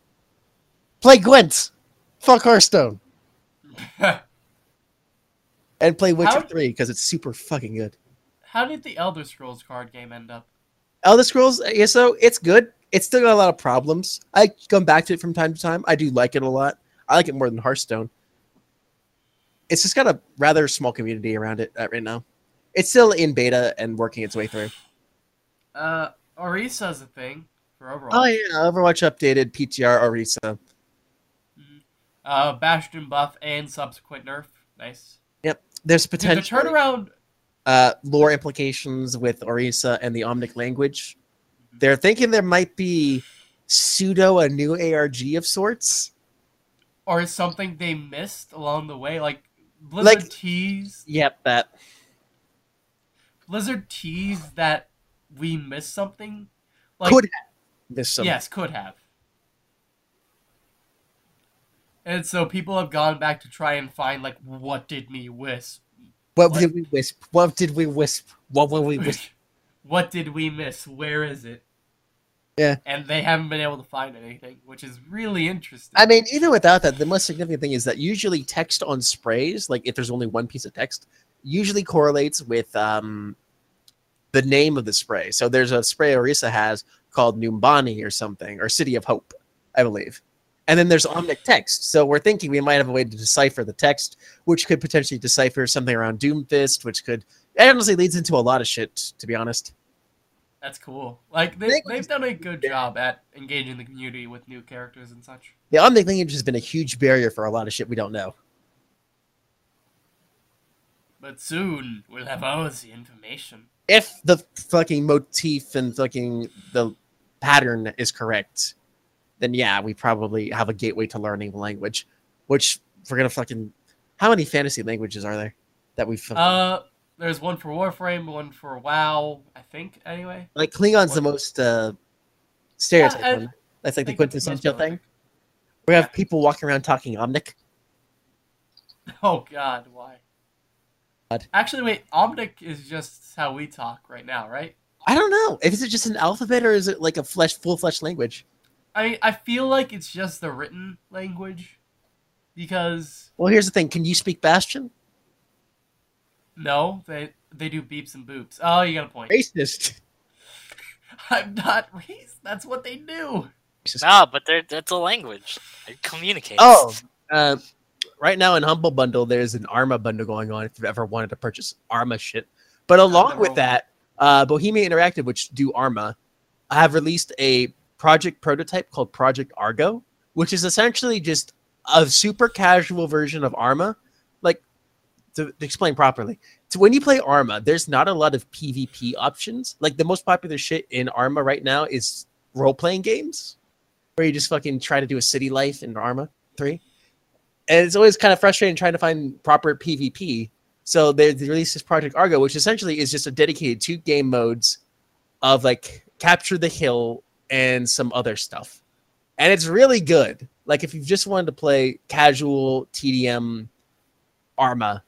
Play Gwent, fuck Hearthstone, *laughs* and play Witcher How- Three because it's super fucking good. How did the Elder Scrolls card game end up? Elder Scrolls yeah, so it's good. It's still got a lot of problems. I come back to it from time to time. I do like it a lot. I like it more than Hearthstone. It's just got a rather small community around it uh, right now. It's still in beta and working its way through. Uh, Orisa's a thing for Overwatch. Oh yeah, Overwatch updated PTR Orisa. Uh, Bastion buff and subsequent nerf. Nice. There's Dude, the potential turnaround. uh, lore implications with Orisa and the Omnic language. They're thinking there might be pseudo a new ARG of sorts. or something they missed along the way. Like Blizzard Like- teased Yep, that. Blizzard teased that we missed something. Like Could There's some. yes, could have. And so people have gone back to try and find like what did we miss? What, What? did we wisp? What did we wisp? What will we wisp? *laughs* what did we miss? Where is it? Yeah. And they haven't been able to find anything, which is really interesting. I mean, even without that, the most significant thing is that usually text on sprays, like if there's only one piece of text, usually correlates with um, the name of the spray. So there's a spray Orisa has called Numbani or something, or City of Hope, I believe. And then there's Omnic text. So we're thinking we might have a way to decipher the text, which could potentially decipher something around Doomfist, which could it honestly leads into a lot of shit, to be honest. That's cool. Like they, they've done a good job at engaging the community with new characters and such. The Omnic language has been a huge barrier for a lot of shit we don't know. But soon we'll have all the information. if the fucking motif and fucking the pattern is correct, then yeah, we probably have a gateway to learning the language. Which we're gonna fucking. How many fantasy languages are there that we've Uh, there's one for Warframe, one for WoW, I think. Anyway, like Klingon's the most uh, stereotype Yeah, one. That's like the think that's the most quintessential thing. We have people walking around talking Omnic. *laughs* Oh God, why? What? Actually, wait. Omnic is just how we talk right now, right? I don't know. Is it just an alphabet or is it like a flesh, full flesh language? I mean, I feel like it's just the written language because Well, here's the thing. Can you speak Bastion? no, they they do beeps and boops. Oh, you got a point. Racist. *laughs* I'm not racist. That's what they do. Nah, but they're, that's a language. It communicates. Oh, uh, right now in Humble Bundle, there's an Arma bundle going on if you've ever wanted to purchase Arma shit. But along with that, uh, Bohemia Interactive, which do Arma, have released a project prototype called Project Argo, which is essentially just a super casual version of Arma. Like, to, to explain properly, so when you play Arma, there's not a lot of PvP options. Like, the most popular shit in Arma right now is role playing games where you just fucking try to do a city life in Arma 3. And it's always kind of frustrating trying to find proper PvP. So they, they released this Project Argo, which essentially is just a dedicated two game modes of like capture the hill and some other stuff. And it's really good. Like if you've just wanted to play casual TDM Arma,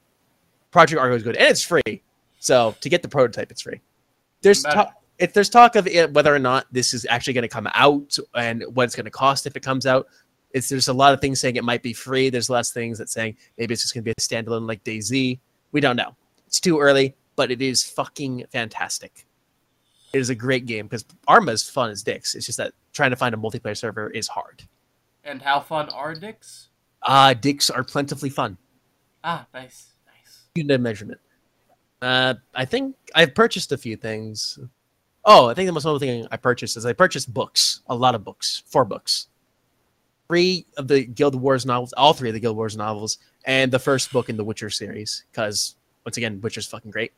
Project Argo is good. And it's free. So to get the prototype, it's free. There's talk, if there's talk of it, whether or not this is actually going to come out and what it's going to cost if it comes out. It's there's a lot of things saying it might be free. There's less things that saying maybe it's just going to be a standalone like DayZ. We don't know. It's too early, but it is fucking fantastic. It is a great game because Arma is fun as dicks. It's just that trying to find a multiplayer server is hard. And how fun are dicks? Uh, dicks are plentifully fun. Ah, nice, nice. Unit measurement. Uh, I think I've purchased a few things. Oh, I think the most notable thing I purchased is I purchased books, a lot of books, four books, three of the Guild Wars novels, all three of the Guild Wars novels, and the first book in the Witcher series. Because once again, Witcher's fucking great.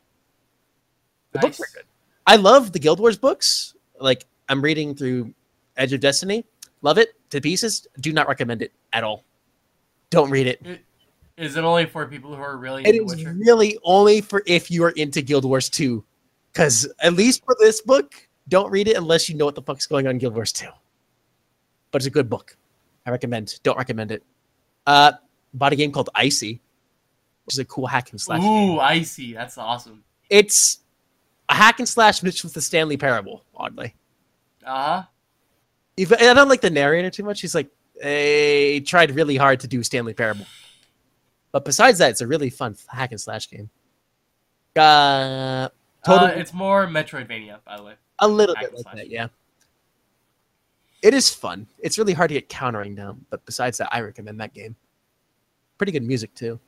The books are good. I love the Guild Wars books. Like I'm reading through Edge of Destiny. Love it to pieces. Do not recommend it at all. Don't read it. Is it only for people who are really It into is Witcher? really only for if you are into Guild Wars 2. Because at least for this book, don't read it unless you know what the fuck's going on in Guild Wars 2. But it's a good book. I recommend. Don't recommend it. Uh, bought a game called Icey, which is a cool hack and slash game. Ooh, Icey. That's awesome. It's a hack and slash mixed with the Stanley Parable, oddly. Uh huh. If, I don't like the narrator too much. He's like, they tried really hard to do Stanley Parable. But besides that, it's a really fun hack and slash game. Uh, Total- Uh, it's more Metroidvania, by the way. A little Hack bit like slash. that, yeah. It is fun. It's really hard to get countering down, but besides that, I recommend that game. Pretty good music too.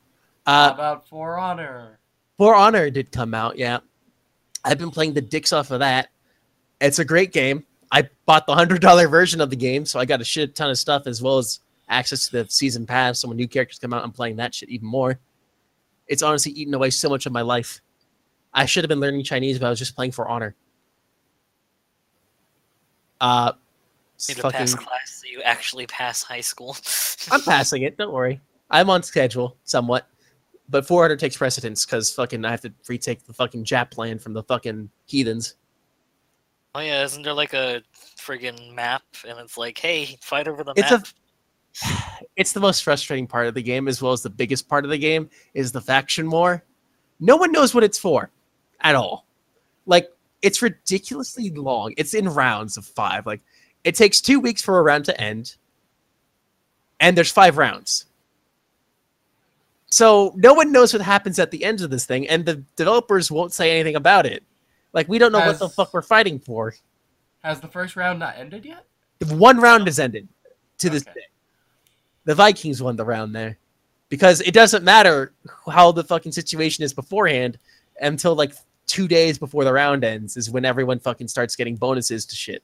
How Uh, about For Honor? For Honor did come out, yeah. I've been playing the dicks off of that. It's a great game. I bought the hundred dollar version of the game, so I got a shit ton of stuff as well as access to the season pass. So when new characters come out, I'm playing that shit even more. It's honestly eaten away so much of my life. I should have been learning Chinese, but I was just playing For Honor. Uh, Need to fucking- pass class so you actually pass high school. I'm passing it. Don't worry. I'm on schedule somewhat, but 400 takes precedence because fucking I have to retake the fucking Jap land from the fucking heathens. Oh yeah, isn't there like a friggin' map and it's like, hey, fight over the It's a- map? *sighs* It's the most frustrating part of the game, as well as the biggest part of the game is the faction war. No one knows what it's for, at all. Like it's ridiculously long. It's in rounds of five. Like it takes two weeks for a round to end, and there's five rounds. So no one knows what happens at the end of this thing, and the developers won't say anything about it. Like we don't know what the fuck we're fighting for. Has the first round not ended yet? If one round has ended to this Okay. day. The Vikings won the round there. Because it doesn't matter how the fucking situation is beforehand until like two days before the round ends is when everyone fucking starts getting bonuses to shit.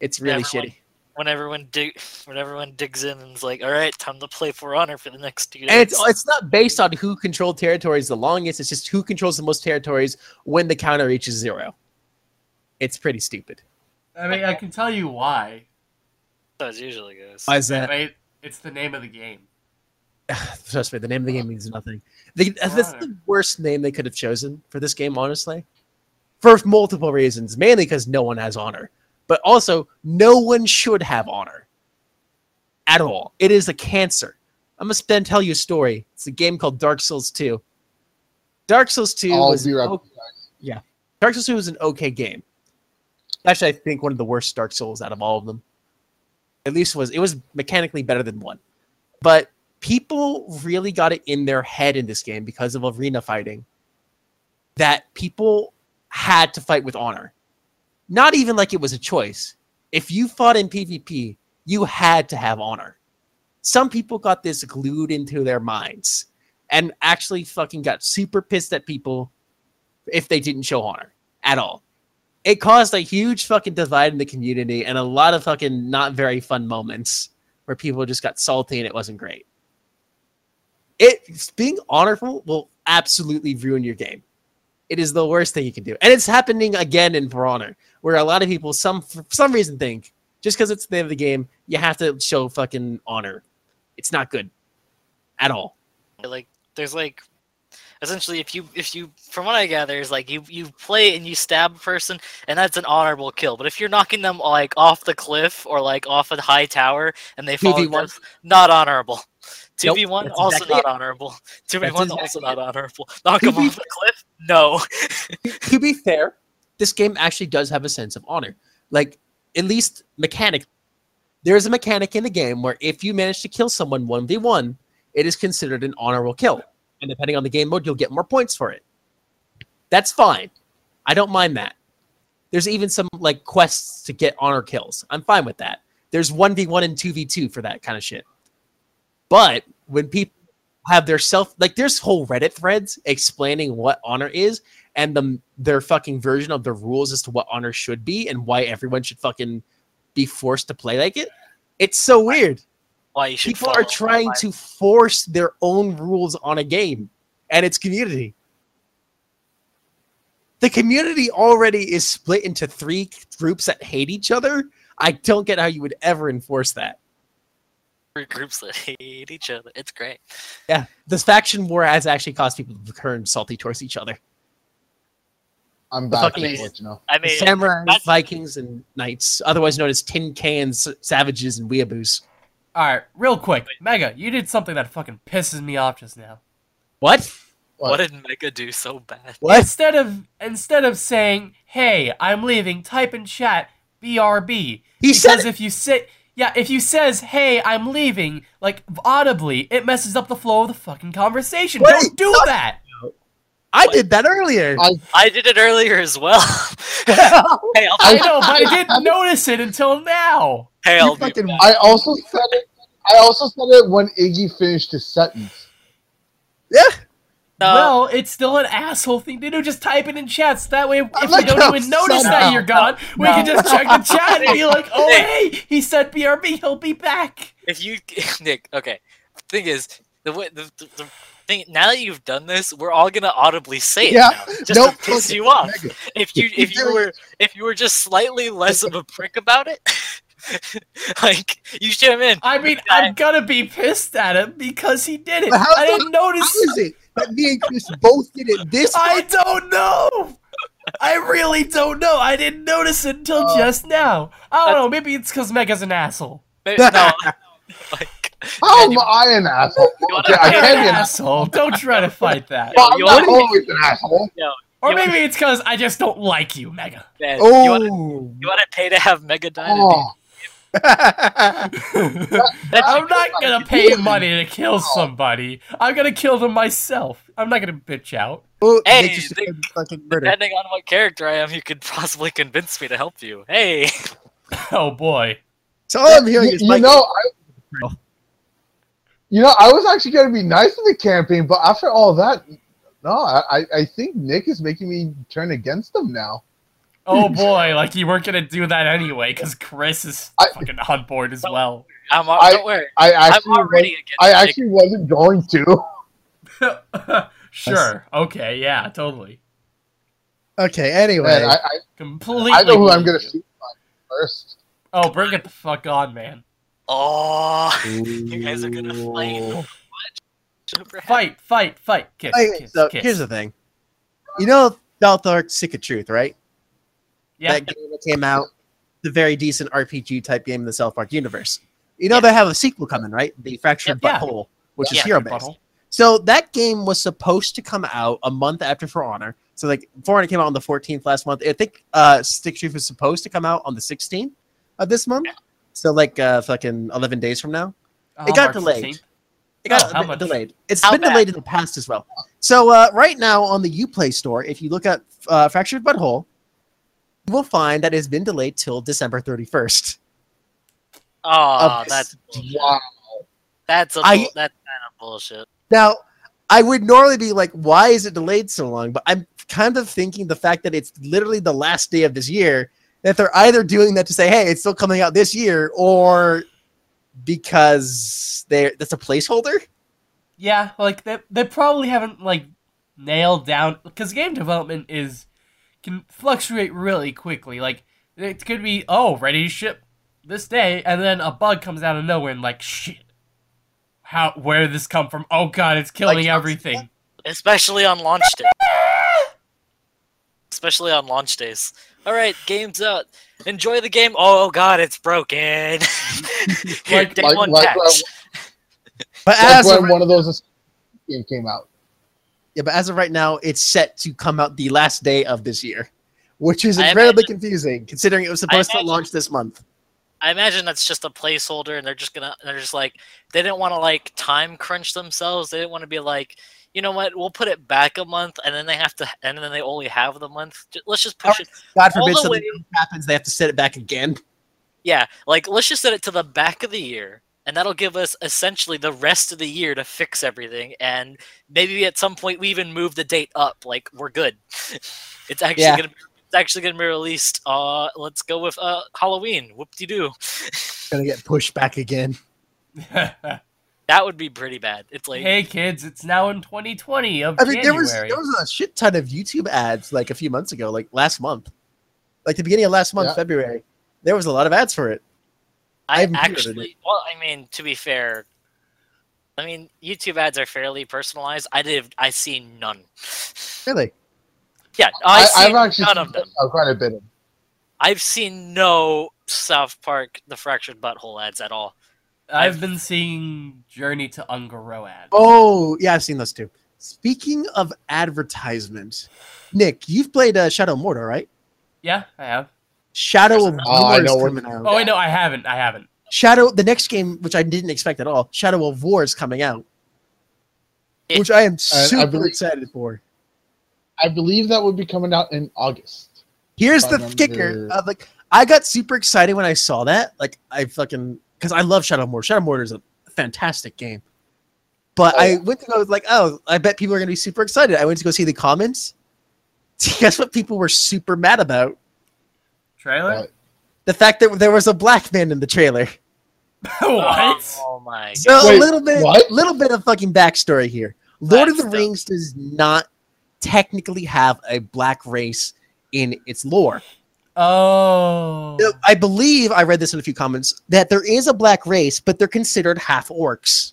It's really Everyone- shitty. When everyone dig, when everyone digs in and is like, all right, time to play For Honor for the next two days. And it's it's not based on who controlled territories the longest, it's just who controls the most territories when the counter reaches zero. It's pretty stupid. I mean, I can tell you why. That's usually goes. Why is that? Right? It's the name of the game. *sighs* Trust me, the name of the game uh-huh. means nothing. The, For that's Honor. the worst name they could have chosen for this game, honestly. For multiple reasons, mainly because no one has honor, but also no one should have honor at all. It is a cancer. I'm gonna then tell you a story. It's a game called Dark Souls 2. Dark Souls 2 I'll was be right o- back. Dark Souls 2 was an okay game. Actually, I think one of the worst Dark Souls out of all of them. At least was it was mechanically better than one. But people really got it in their head in this game because of arena fighting that people had to fight with honor. Not even like it was a choice. If you fought in PvP, you had to have honor. Some people got this glued into their minds and actually fucking got super pissed at people if they didn't show honor at all. It caused a huge fucking divide in the community and a lot of fucking not very fun moments where people just got salty and it wasn't great. It being honorful will absolutely ruin your game. It is the worst thing you can do. And it's happening again in For Honor, where a lot of people some for some reason think just because it's the name of the game, you have to show fucking honor. It's not good at all. like there's like essentially if you if you from what i gather is like you you play and you stab a person and that's an honorable kill but if you're knocking them like off the cliff or like off a high tower and they fall to 2v1. death, not honorable *laughs* Nope, 2v1 that's also exactly not it. honorable 2v1 That's also exactly not honorable knock them 2v1 off the cliff no *laughs* to be fair, this game actually does have a sense of honor. Like, at least mechanic. There is a mechanic in the game where if you manage to kill someone 1v1, it is considered an honorable kill. And depending on the game mode, you'll get more points for it. That's fine. I don't mind that. There's even some like quests to get honor kills. I'm fine with that. There's 1v1 and 2v2 for that kind of shit. But when people have their self like there's whole Reddit threads explaining what honor is and the their fucking version of the rules as to what honor should be and why everyone should fucking be forced to play like it. It's so weird. Why you should People are trying to force their own rules on a game and its community. The community already is split into three groups that hate each other. I don't get how you would ever enforce that. three groups that hate each other. It's great. Yeah, this faction war has actually caused people to turn salty towards each other. I'm The back. fucking- to let you know. I mean, Samurai, Vikings, and Knights, otherwise known as Tin Cans, Savages, and Weeaboos. All right, real quick, Mega, you did something that fucking pisses me off just now. What? what did Mega do so bad? What? Instead of instead of saying, "Hey, I'm leaving," type in chat "BRB." He because said if you sit. yeah, if you says, "Hey, I'm leaving," like audibly, it messes up the flow of the fucking conversation. Wait, Don't do no. that. I did that earlier. I, I did it earlier as well. *laughs* hey, I'll, know, but I didn't notice it until now. hey, I'll be fucking- I also said it. I also said it when Iggy finished his sentence. yeah. No, well, it's still an asshole thing to do. Just type it in chat. So that way, if we like don't even notice that no, you're gone, we no. can just check the *laughs* chat and be like, "Oh, Hey. hey, he said BRB. He'll be back." if you *laughs* Nick, okay. Thing is, the way the, the, the thing now that you've done this, we're all gonna audibly say it Yeah, now, just nope, to piss fuck you off. Mega. If you if you were if you were just slightly less of a prick about it, *laughs* like you should have been. I mean, I'm gonna be pissed at him because he did it. How- I didn't How notice. is it that me and Chris both did it this I don't know. I really don't know. I didn't notice it until Uh, just now. I don't know. Maybe it's because Mega's an asshole. Maybe, no, *laughs* like How and am I an asshole? wanna- Okay, I You're can't an be an asshole. Don't try to fight that. Well, I'm not always an asshole. Or you- maybe it's because I just don't like you, Mega. man, Oh. you want to you want to pay to have Mega die? to Oh, *laughs* I'm not gonna pay money to kill oh. somebody. I'm gonna kill them myself. I'm not gonna bitch out. oh, Hey, they just they- fucking. Depending on what character I am, you could possibly convince me to help you. Hey, *laughs* Oh boy. So all I'm hearing you, is you Mike- know, I, you know, I was actually going to be nice in the campaign, but after all that, no, I, I- I think Nick is making me turn against him now. Oh *laughs* boy, like you weren't gonna do that anyway, because Chris is I- fucking on board as well. I'm al- I- don't worry. I I'm actually, already was, against. I Nick. actually wasn't going to. *laughs* sure. Okay. Yeah. Totally. Okay, anyway. Man, I, I, Completely. I know who I'm going to shoot first. Oh, bring it the fuck on, man. Oh, *laughs* you guys are gonna fight. Super. Fight, fight, fight. Kiss, Okay, kiss, so kiss. here's the thing. You know South Park Stick of Truth, right? yeah. That game that came out, the very decent RPG type game in the South Park universe. You know they have a sequel coming, right? The Fractured Yeah. Butthole, which Yeah. is hero based. Butthole. So that game was supposed to come out a month after For Honor. So like For Honor came out on the 14th last month. I think uh Stick Truth was supposed to come out on the 16th of this month. So like uh fucking 11 days from now. Oh, It got March delayed. 16th. It got Oh, how much? delayed. It's How been bad? delayed in the past as well. So uh, right now on the UPlay store, if you look at uh, Fractured Butthole, you will find that it's been delayed till December 31st. Oh, that's bullshit. Wow. that's a I- that's kind of bullshit. Now, I would normally be like, why is it delayed so long? But I'm kind of thinking the fact that it's literally the last day of this year, that they're either doing that to say, hey, it's still coming out this year, or because they that's a placeholder. Yeah, like they they probably haven't like nailed down because game development is can fluctuate really quickly. Like it could be oh ready to ship this day, and then a bug comes out of nowhere and like shit. How where did this come from? Oh god, it's killing Like- everything. Especially on launch day. Especially on launch days. All right, game's out. Enjoy the game. Oh, oh god, it's broken. *laughs* Here, Like- day Like- one like patch. But Like as of, when one of those game came out. yeah, but as of right now, it's set to come out the last day of this year, which is I incredibly confusing considering it was supposed to launch this month. I imagine that's just a placeholder, and they're just gonna. They're just like they didn't want to like time crunch themselves. They didn't want to be like, you know what, we'll put it back a month, and then they have to, and then they only have the month. Let's just push it. God All forbid the something way- happens, they have to set it back again. Yeah, like let's just set it to the back of the year, and that'll give us essentially the rest of the year to fix everything. And maybe at some point we even move the date up. Like we're good. *laughs* it's actually Yeah. gonna. It's actually gonna be released. Uh, let's go with uh Halloween. Whoop de doo. *laughs* Gonna get pushed back again. *laughs* That would be pretty bad. It's like hey kids, it's now in 2020 of I mean, there was there was a shit ton of YouTube ads like a few months ago, like last month, like the beginning of last month, Yeah. February. There was a lot of ads for it. I I haven't actually, well, I mean, to be fair, I mean, YouTube ads are fairly personalized. I did, I see none. Really? Yeah, I, I I've actually none seen of them. uh, quite a bit of. I've seen no South Park: The Fractured Butthole ads at all. I've been seeing Journey to Un'Goro ads. Oh, yeah, I've seen those too. Speaking of advertisement, Nick, you've played uh, Shadow of Mordor, right? Yeah, I have. Shadow of Oh, I War is know what- coming out. Oh wait, no, I haven't. I haven't. Shadow, the next game, which I didn't expect at all, Shadow of War is coming out, Yeah. which I am I super believe- excited for. I believe that would be coming out in August. Here's the kicker: remember- of like, I got super excited when I saw that. Like, I fucking because I love Shadow of Mordor. Shadow of Mordor is a fantastic game. But Oh, I went to go like, oh, I bet people are gonna be super excited. I went to go see the comments. *laughs* Guess what? People were super mad about Trailer? What? the fact that there was a black man in the trailer. *laughs* *laughs* what? Oh my god! So a little bit, what? little bit of fucking backstory here. Lord of the Rings does not technically have a black race in its lore. Oh. I believe I read this in a few comments that there is a black race, but they're considered half orcs.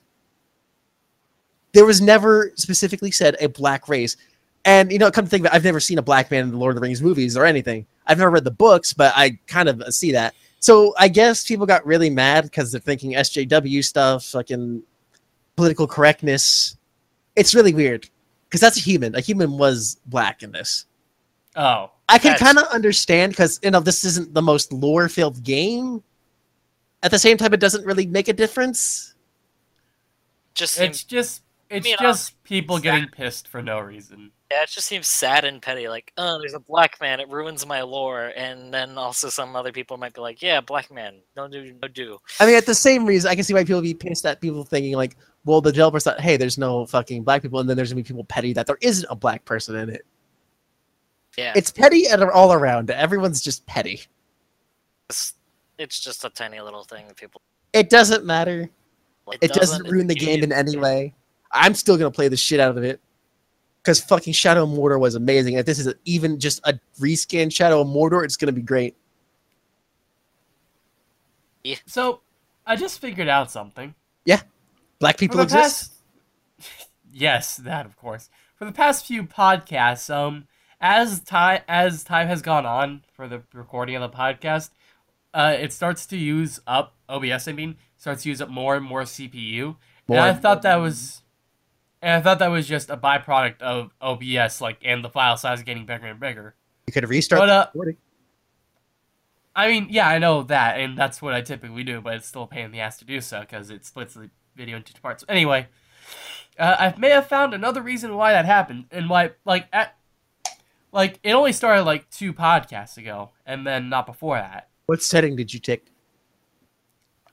There was never specifically said a black race. And, you know, come to think of it, I've never seen a black man in the Lord of the Rings movies or anything. I've never read the books, but I kind of see that. So I guess people got really mad because they're thinking SJW stuff, fucking political correctness. It's really weird because that's a human. A human was black in this. Oh. I can kind of understand because you know this isn't the most lore-filled game. At the same time, it doesn't really make a difference. Just seems, It's just it's mean, just people sad. getting pissed for no reason. yeah, it just seems sad and petty. Like, oh, there's a black man. It ruins my lore. And then also some other people might be like, yeah, black man, don't do, no do. I mean, at the same reason, I can see why people be pissed at people thinking like, well, the developers thought, hey, there's no fucking black people, and then there's gonna be people petty that there isn't a black person in it. Yeah, It's petty and all around. Everyone's just petty. it's, it's just a tiny little thing that people. It doesn't matter. Like, It doesn't ruin the game in any way. I'm still gonna play the shit out of it. Because fucking Shadow of Mordor was amazing. If this is even just a reskin Shadow of Mordor, it's gonna be great. Yeah. So I just figured out something. Yeah. Black people exist. past *laughs* Yes, that of course. For the past few podcasts, um as time as time has gone on for the recording of the podcast, uh it starts to use up OBS I mean, starts to use up more and more CPU. More and I thought that was and I thought that was just a byproduct of OBS, like, and the file size getting bigger and bigger. You could restart But, uh, recording. I mean, yeah, I know that, and that's what I typically do, but it's still a pain in the ass to do so because it splits the video into two parts. Anyway, uh, I may have found another reason why that happened, and why, like, at, like it only started like two podcasts ago, and then not before that. What setting did you take?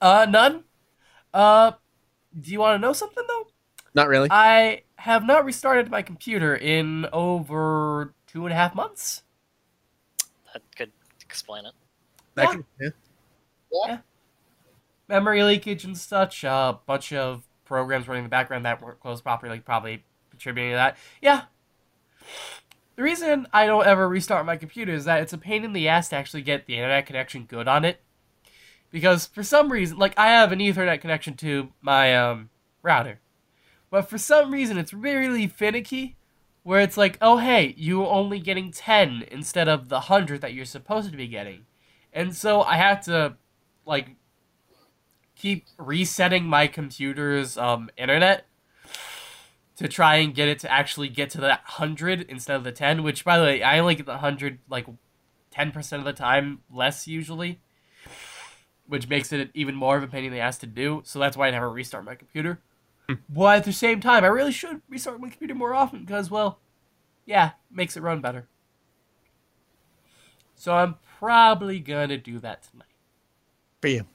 Uh, none. Uh, do you want to know something though? Not really. I have not restarted my computer in over two and a half months. That could explain it. That yeah. could- yeah. memory leakage and such. A uh, bunch of programs running in the background that weren't closed properly, like probably contributing to that. Yeah. The reason I don't ever restart my computer is that it's a pain in the ass to actually get the internet connection good on it. Because for some reason, like I have an Ethernet connection to my um, router, but for some reason it's really finicky. Where it's like, oh hey, you're only getting ten instead of the hundred that you're supposed to be getting, and so I have to like keep resetting my computer's um, internet to try and get it to actually get to that 100 instead of the 10 which by the way i only get the 100 like ten percent of the time less usually, which makes it even more of a pain in the ass to do. So that's why I never restart my computer. but at the same time, I really should restart my computer more often because, well, yeah, makes it run better. So I'm probably gonna do that tonight. For you.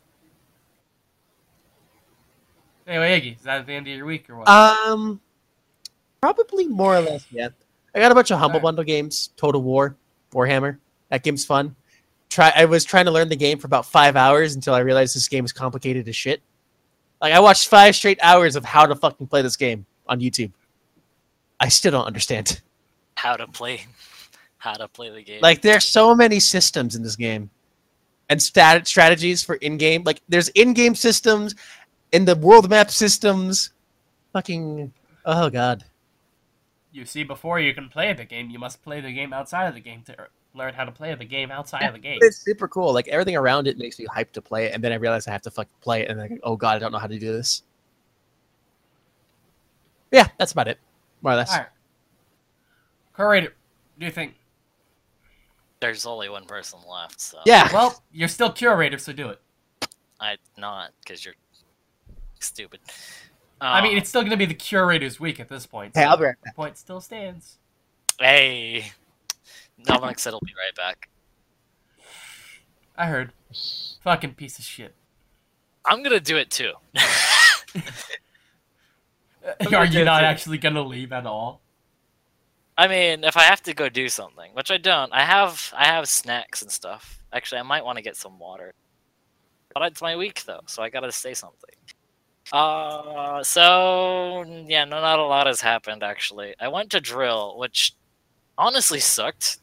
Anyway, Iggy, is that the end of your week or what? Um, probably more or less. Yeah, I got a bunch of humble Alright. bundle games. Total War, Warhammer. That game's fun. Try. I was trying to learn the game for about five hours until I realized this game is complicated as shit. Like I watched five straight hours of how to fucking play this game on YouTube. I still don't understand. How to play, how to play the game. Like there's so many systems in this game, and stat strategies for in-game. Like there's in-game systems, in the world map systems. Fucking oh god. You see, before you can play the game, you must play the game outside of the game to learn how to play the game outside of the game. It's super cool. Like everything around it makes me hyped to play it, and then I realize I have to fucking play it, and then I go, oh god, I don't know how to do this. Yeah, that's about it, more or less. All right. Curator, do you think? There's only one person left, so Yeah, Well, you're still curator, so do it. I'm not because you're stupid. Uh, I mean, it's still going to be the curator's week at this point. Hey, so I'll be right the point still stands. hey, Dominic said he'll be right back. I heard. Fucking piece of shit. I'm gonna do it too. *laughs* Are you not actually going to leave at all? I mean, if I have to go do something, which I don't, I have I have snacks and stuff. Actually, I might want to get some water. But it's my week though, so I gotta say something. Uh, so yeah, no, not a lot has happened actually. I went to drill, which honestly sucked.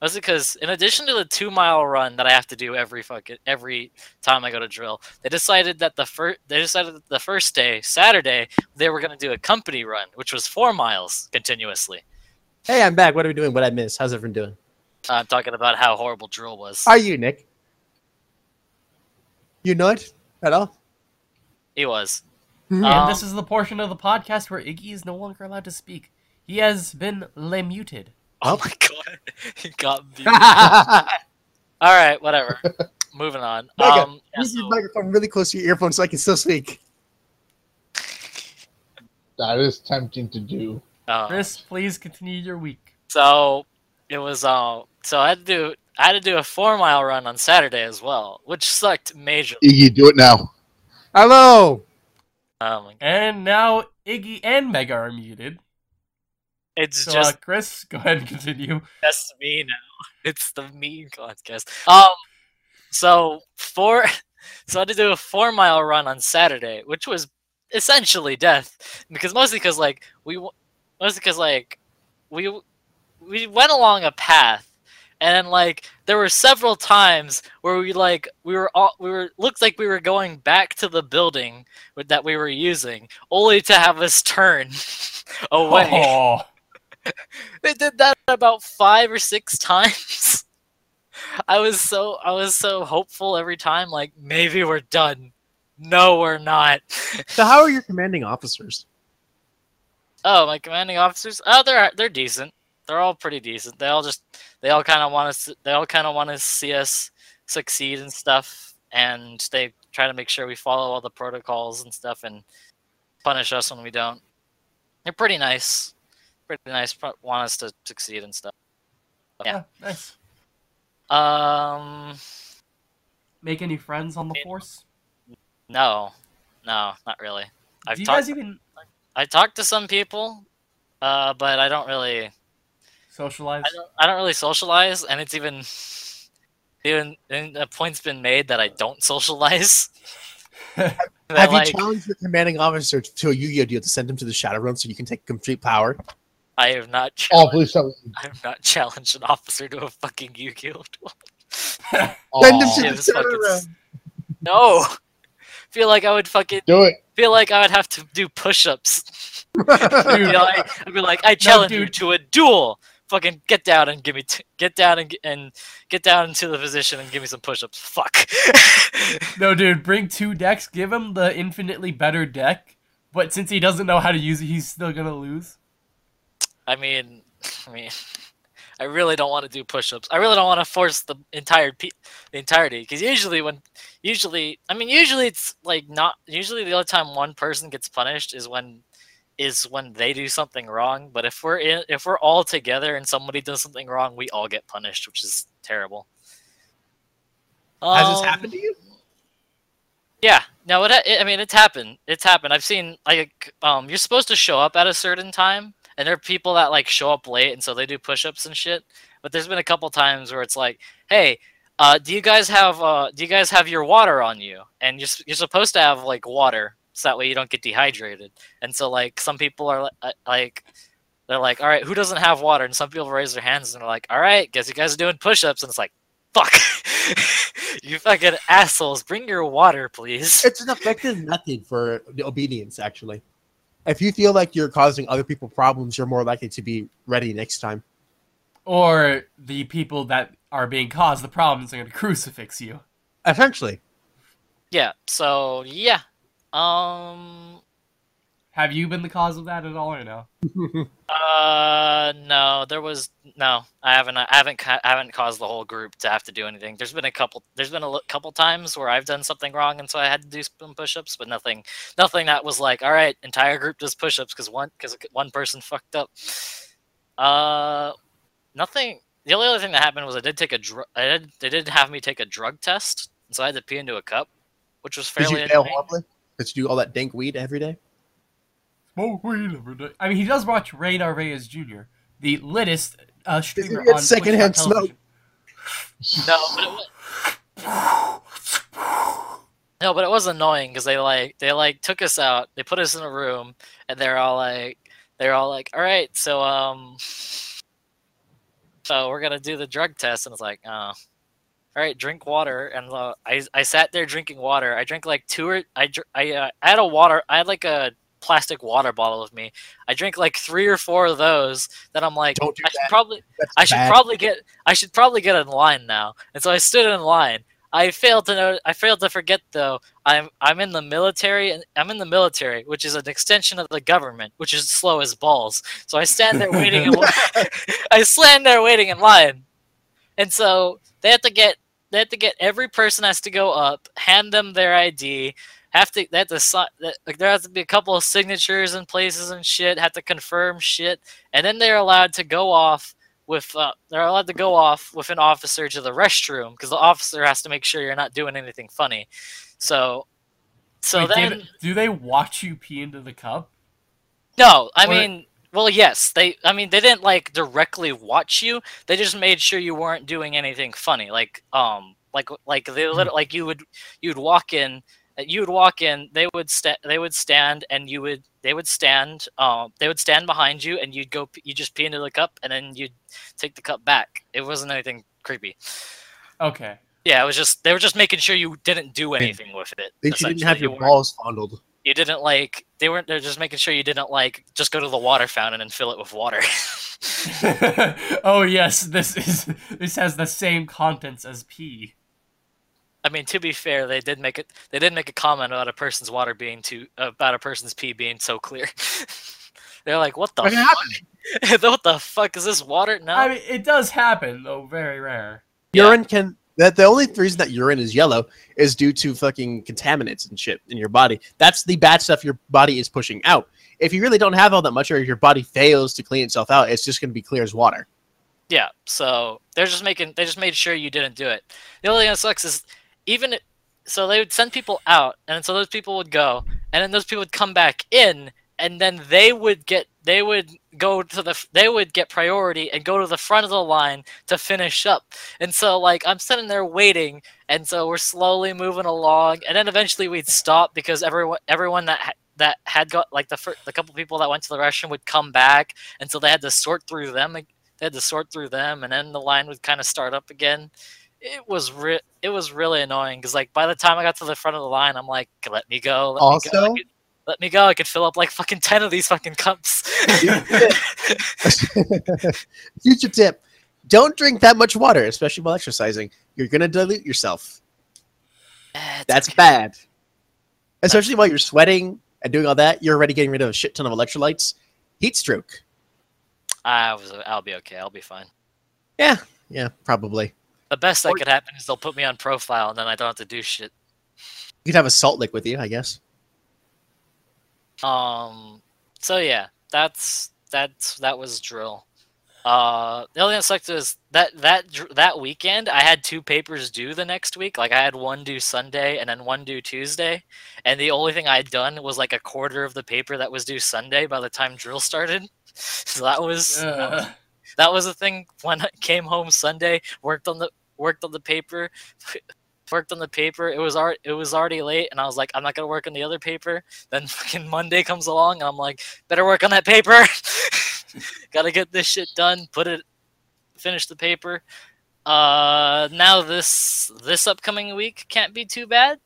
That's because in addition to the two mile run that I have to do every fucking every time I go to drill, they decided that the first they decided that the first day, Saturday, they were gonna do a company run, which was four miles continuously. Hey, I'm back. What are we doing? What I missed? How's everyone doing? I'm talking about how horrible drill was. Are you Nick? You not at all? He was. Mhm. Um, and this is the portion of the podcast where Iggy is no longer allowed to speak. He has been le muted. Oh my god, *laughs* he got *laughs* beat. All Use right, whatever. *laughs* Moving on. Mega, Um, yeah, your so- microphone really close to your earphone so I can still speak. That is tempting to do. uh, Chris, please continue your week. so it was. Uh, so I had to do. I had to do a four mile run on Saturday as well, which sucked majorly. Iggy, do it now. Hello. Um, And now Iggy and Mega are muted. it's So, just uh, Chris, *laughs* go ahead and continue. That's me now. *laughs* It's the me podcast. Um, so four. *laughs* So I had to do a four mile run on Saturday, which was essentially death, because mostly because like we, mostly because like we we went along a path, and like there were several times where we like we were all we were looked like we were going back to the building with, that we were using, only to have us turn *laughs* away. Oh, *laughs* They did that about five or six times. *laughs* I was so I was so hopeful every time, like maybe we're done. No, we're not. So how are your commanding officers? Oh, my commanding officers. Oh, they're they're decent. They're all pretty decent. They all just they all kind of want us. They all kind of want to see us succeed and stuff, and they try to make sure we follow all the protocols and stuff, and punish us when we don't. They're pretty nice. Pretty nice. Want us to succeed and stuff. yeah, nice. Um. Make any friends on the force? No, no, not really. I've Do you talked. guys even I talked to some people, uh, but I don't really. Socialize? I don't. I don't really socialize, and it's even. Even and a point's been made that I don't socialize. *laughs* That, Have like, you challenged your commanding officer to a Yu-Gi-Oh deal to send him to the shadow Shadowrun so you can take complete power? I have not. Oh, Challenged, please tell me. I have not challenged an officer to a fucking Yu-Gi-Oh duel. *laughs* Send him to Yeah, the this fucking Shadow Realm. No. Feel like I would fucking Do it. feel like I would have to do push-ups. *laughs* I'd be like, I'd be like, I challenge you to a duel. Fucking get down and give me t- get down and and get down into the position and give me some push-ups. Fuck. *laughs* no, dude, bring two decks. Give him the infinitely better deck. But since he doesn't know how to use it, he's still gonna lose. I mean, I mean, *laughs* I really don't want to do push-ups. I really don't want to force the entire pe- the entirety because usually when usually I mean usually it's like not usually the only time one person gets punished is when is when they do something wrong. But if we're in if we're all together and somebody does something wrong, we all get punished, which is terrible. Has this Um, happened to you? yeah, no, it, it. I mean, it's happened. It's happened. I've seen like um, you're supposed to show up at a certain time, and there are people that like show up late, and so they do push-ups and shit. But there's been a couple times where it's like, hey, uh, do you guys have uh, do you guys have your water on you? And you're you're supposed to have like water, so that way you don't get dehydrated. And so like some people are uh, like. They're like, all right, who doesn't have water? And some people raise their hands and they're like, all right, guess you guys are doing push-ups. And it's like, fuck, *laughs* you fucking assholes, bring your water, please. It's an effective method for the obedience, actually. If you feel like you're causing other people problems, you're more likely to be ready next time. Or the people that are being caused the problems are going *laughs* to crucifix you. Essentially. Yeah. So yeah. Um. Have you been the cause of that at all or no? *laughs* Uh. No. There was no. I haven't. I haven't. I haven't caused the whole group to have to do anything. There's been a couple. There's been a couple times where I've done something wrong, and so I had to do some push-ups, but nothing. Nothing that was like, all right, entire group does push-ups because one because one person fucked up. Uh. Nothing. The only other thing that happened was I did take a drug. I did. They did have me take a drug test, and so I had to pee into a cup, which was Did fairly. you fail horribly? Did you do all that dank weed every day? Smoke weed every day. I mean, he does watch Radar Reyes Jr., the littest uh, streamer get on secondhand Twitch television. No, but it was, no, but it was annoying because they like they like took us out. They put us in a room, and they're all like, they're all like, all right, so um, so we're gonna do the drug test, and it's like, oh, all right, drink water, and uh, I I sat there drinking water. I drank like two or I I uh, I had a water. I had like a plastic water bottle with me. I drank like three or four of those. Then I'm like, do I should probably That's I should bad. probably get I should probably get in line now. And so I stood in line. I failed to know I failed to forget though. I'm I'm in the military and I'm in the military, which is an extension of the government, which is slow as balls. So I stand there waiting in. *laughs* *laughs* I stand there waiting in line. And so they have to get they have to get every person has to go up, hand them their ID, have to they have to sign like there has to be a couple of signatures in places and shit, have to confirm shit, and then they're allowed to go off with uh, they're allowed to go off with an officer to the restroom because the officer has to make sure you're not doing anything funny. So, so Wait, then do they watch you pee into the cup? no, I Or- mean, well, yes, they. I mean, they didn't like directly watch you. They just made sure you weren't doing anything funny, like um, like like they lit- like you would you'd walk in. You would walk in. They would sta- They would stand, and you would. They would stand. Um, they would stand behind you, and you'd go. You just pee into the cup, and then you'd take the cup back. It wasn't anything creepy. Okay. Yeah, it was just they were just making sure you didn't do anything with it. Then you didn't have your weren't- balls fondled. You didn't like they weren't they're just making sure you didn't like just go to the water fountain and fill it with water *laughs* *laughs* oh yes, this is this has the same contents as pee. i mean to be fair they did make it they did make a comment about a person's water being too about a person's pee being so clear *laughs* they're like what the What fuck? what the fuck is this water no I mean, it does happen though, very rare. Yeah. Urine can. That the only reason that urine is yellow is due to fucking contaminants and shit in your body. That's the bad stuff your body is pushing out. If you really don't have all that much, or your body fails to clean itself out, it's just going to be clear as water. Yeah, so they're just making they just made sure you didn't do it. The only thing that sucks is even so they would send people out, and so those people would go, and then those people would come back in, and then they would get they would go to the they would get priority and go to the front of the line to finish up. And so like I'm sitting there waiting, and so we're slowly moving along, and then eventually we'd stop because everyone everyone that that had got like the fir- the couple people that went to the restroom would come back, and so they had to sort through them they had to sort through them and then the line would kind of start up again it was it was really annoying because like by the time i got to the front of the line i'm like let me go let me go Also- let me go i could fill up like fucking 10 of these fucking cups *laughs* Future tip: Don't drink that much water, especially while exercising. You're going to dilute yourself. That's okay. bad. Especially while you're sweating and doing all that, you're already getting rid of a shit ton of electrolytes. Heat stroke. i was i'll be okay i'll be fine Yeah, yeah, probably. The best that Or- could happen is they'll put me on profile, and then I don't have to do shit. You could have a salt lick with you, I guess. Um. So yeah, that's that's that was drill. Uh, the only thing that sucked was that that that weekend I had two papers due the next week. Like I had one due Sunday and then one due Tuesday, and the only thing I had done was like a quarter of the paper that was due Sunday by the time drill started. *laughs* So that was that was that was the thing when I came home Sunday, worked on the worked on the paper, *laughs* worked on the paper. It was already it was already late, and I was like, I'm not gonna work on the other paper. Then *laughs* fucking Monday comes along, and I'm like, better work on that paper. *laughs* Gotta get this shit done. Put it, finish the paper. Uh, now this this upcoming week can't be too bad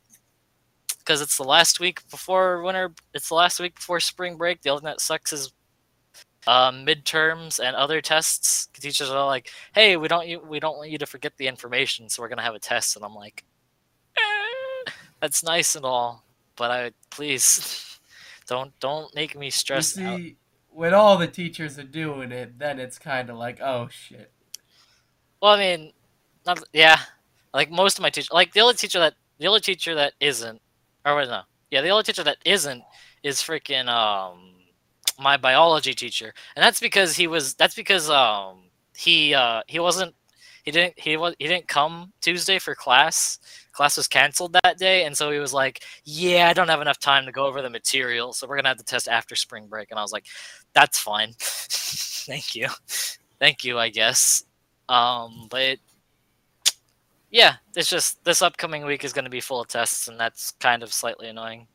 because it's the last week before winter. It's the last week before spring break. The only thing that sucks is um, midterms and other tests. Teachers are like, "Hey, we don't you, we don't want you to forget the information, so we're gonna have a test." And I'm like, "Eh, "That's nice and all, but I please *laughs* don't don't make me You stress out." see, when all the teachers are doing it, then it's kind of like, oh shit. Well, I mean, not yeah. Like most of my teachers, like the only teacher that the only teacher that isn't, or wait, no, yeah, the only teacher that isn't is freaking um my biology teacher, and that's because he was. That's because um he uh he wasn't. He didn't. He was. He didn't come Tuesday for class. Class was canceled that day, and so he was like, "Yeah, I don't have enough time to go over the material, so we're gonna have to test after spring break." And I was like, "That's fine. *laughs* Thank you, thank you, I guess." Um, but yeah, it's just this upcoming week is going to be full of tests, and that's kind of slightly annoying.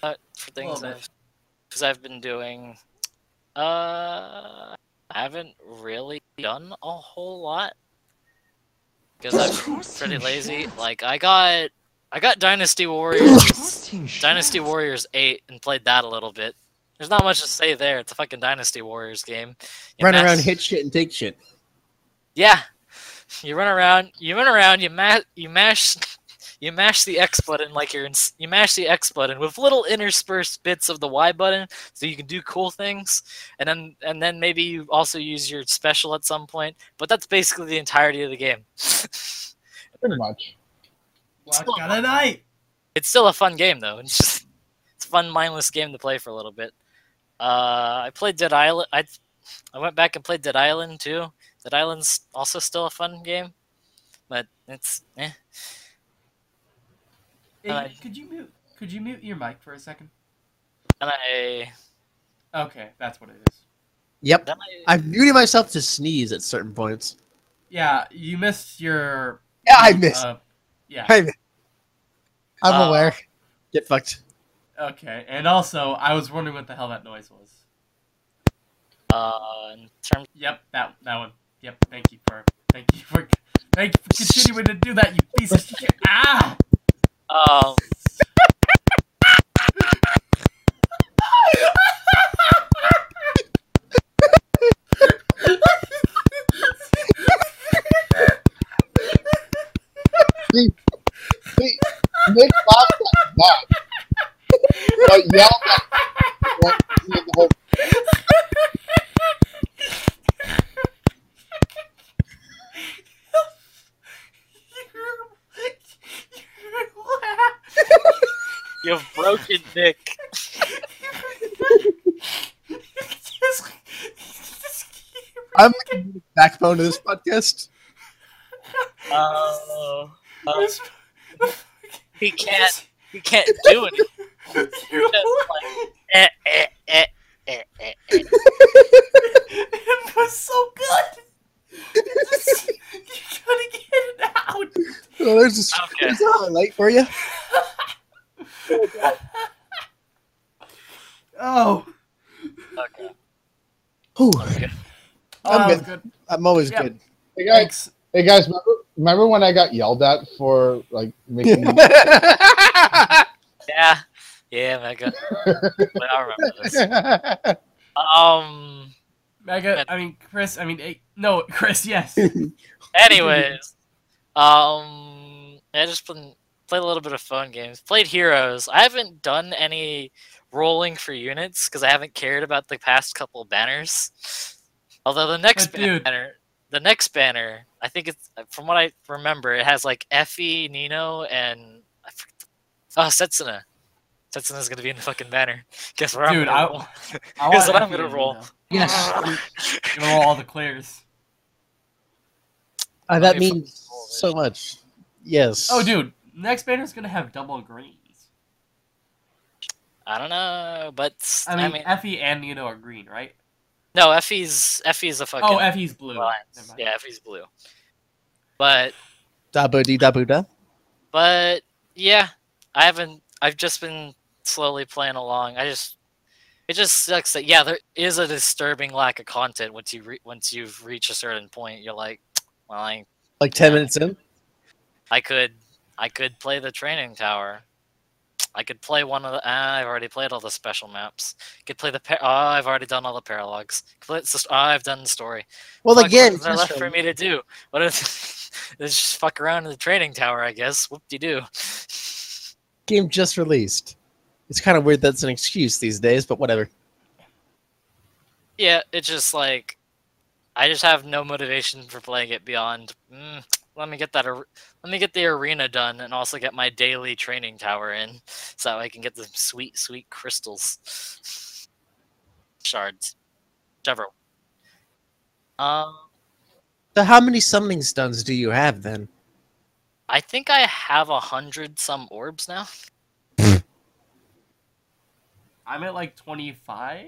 But for things Little. I've, cause I've been doing, uh, I haven't really done a whole lot because I'm pretty lazy. Like I got, I got Dynasty Warriors, Dynasty Warriors eight, and played that a little bit. There's not much to say there. It's a fucking Dynasty Warriors game. You Run around, hit shit, and take shit. Yeah, you run around. You run around. You mash. You mash. You mash the X button like you're in. You mash the X button with little interspersed bits of the Y button, so you can do cool things. And then, and then maybe you also use your special at some point. But that's basically the entirety of the game. *laughs* Pretty much. What kind of night? it's still a fun game though. It's just it's a fun, mindless game to play for a little bit. Uh, I played Dead Island. I I went back and played Dead Island too. Dead Island's also still a fun game, but it's eh. Hey, Hi. could you mute? Could you mute your mic for a second? And I Okay, that's what it is. Yep. I I've muted myself to sneeze at certain points. Yeah, you missed your. Yeah, I missed. Uh, yeah. I'm Uh, aware. Get fucked. Okay, and also I was wondering what the hell that noise was. uh in terms Yep, that that one. Yep. Thank you for. Thank you for. Thank you for continuing to do that, you piece of shit. Ah. Um See, see, Nick at that, but at what, the whole you have broken dick. I'm the backbone of this podcast. Uh, uh, he can't. He can't do it. Eh, eh, eh, it was so good. you gotta get it out. Oh, there's, a, Okay. there's a highlight for you. Oh, Whew. Okay. oh I'm that was good. good. I'm always Yeah. good. Hey guys, Thanks. hey guys, remember, remember when I got yelled at for like making *laughs* Yeah. Yeah, Mega. I remember this. Um. Mega. I mean, Chris. I mean, hey, no, Chris. Yes. *laughs* Anyways, um, I just been played a little bit of phone games. Played Heroes. I haven't done any rolling for units because I haven't cared about the past couple banners. Although the next But dude- banner, the next banner, I think it's from what I remember, it has like Effie, Nino, and I forget the- oh Setsuna. Setsuna's gonna be in the fucking banner. *laughs* Guess where Dude, I'm gonna roll. *laughs* *laughs* I Guess what I'm gonna roll. Nino. Yes. Gonna roll all the clears. Uh, that Let me fucking means roll so much. Yes. Oh, dude, next banner's gonna have double greens. I don't know, but I I mean, mean, Effie and Nino are green, right? No, Effie's Effie's a fucking Oh, Effie's blue. alliance. Never. Yeah, Effie's blue. But Dabu dee dabu da. but yeah, I haven't. I've just been slowly playing along. I just it just sucks that yeah, there is a disturbing lack of content once you re- once you've reached a certain point. You're like, well, I Like 10 minutes in. I could I could play the training tower. I could play one of the. Ah, I've already played all the special maps. Could play the. Oh, I've already done all the paralogs. It's just- oh, I've done the story. Well, Fuck, again, what is there left for me to do? What if? *laughs* Let's just fuck around in the training tower, I guess. Whoop de doo. *laughs* game just released. It's kind of weird that's an excuse these days, but whatever. Yeah, it's just like I just have no motivation for playing it beyond. Mm, let me get that. Ar- Let me get the arena done, and also get my daily training tower in, so I can get the sweet, sweet crystals, shards, whichever. Um, So how many summoning stones do you have then? I think I have a hundred some orbs now. I'm at like 25.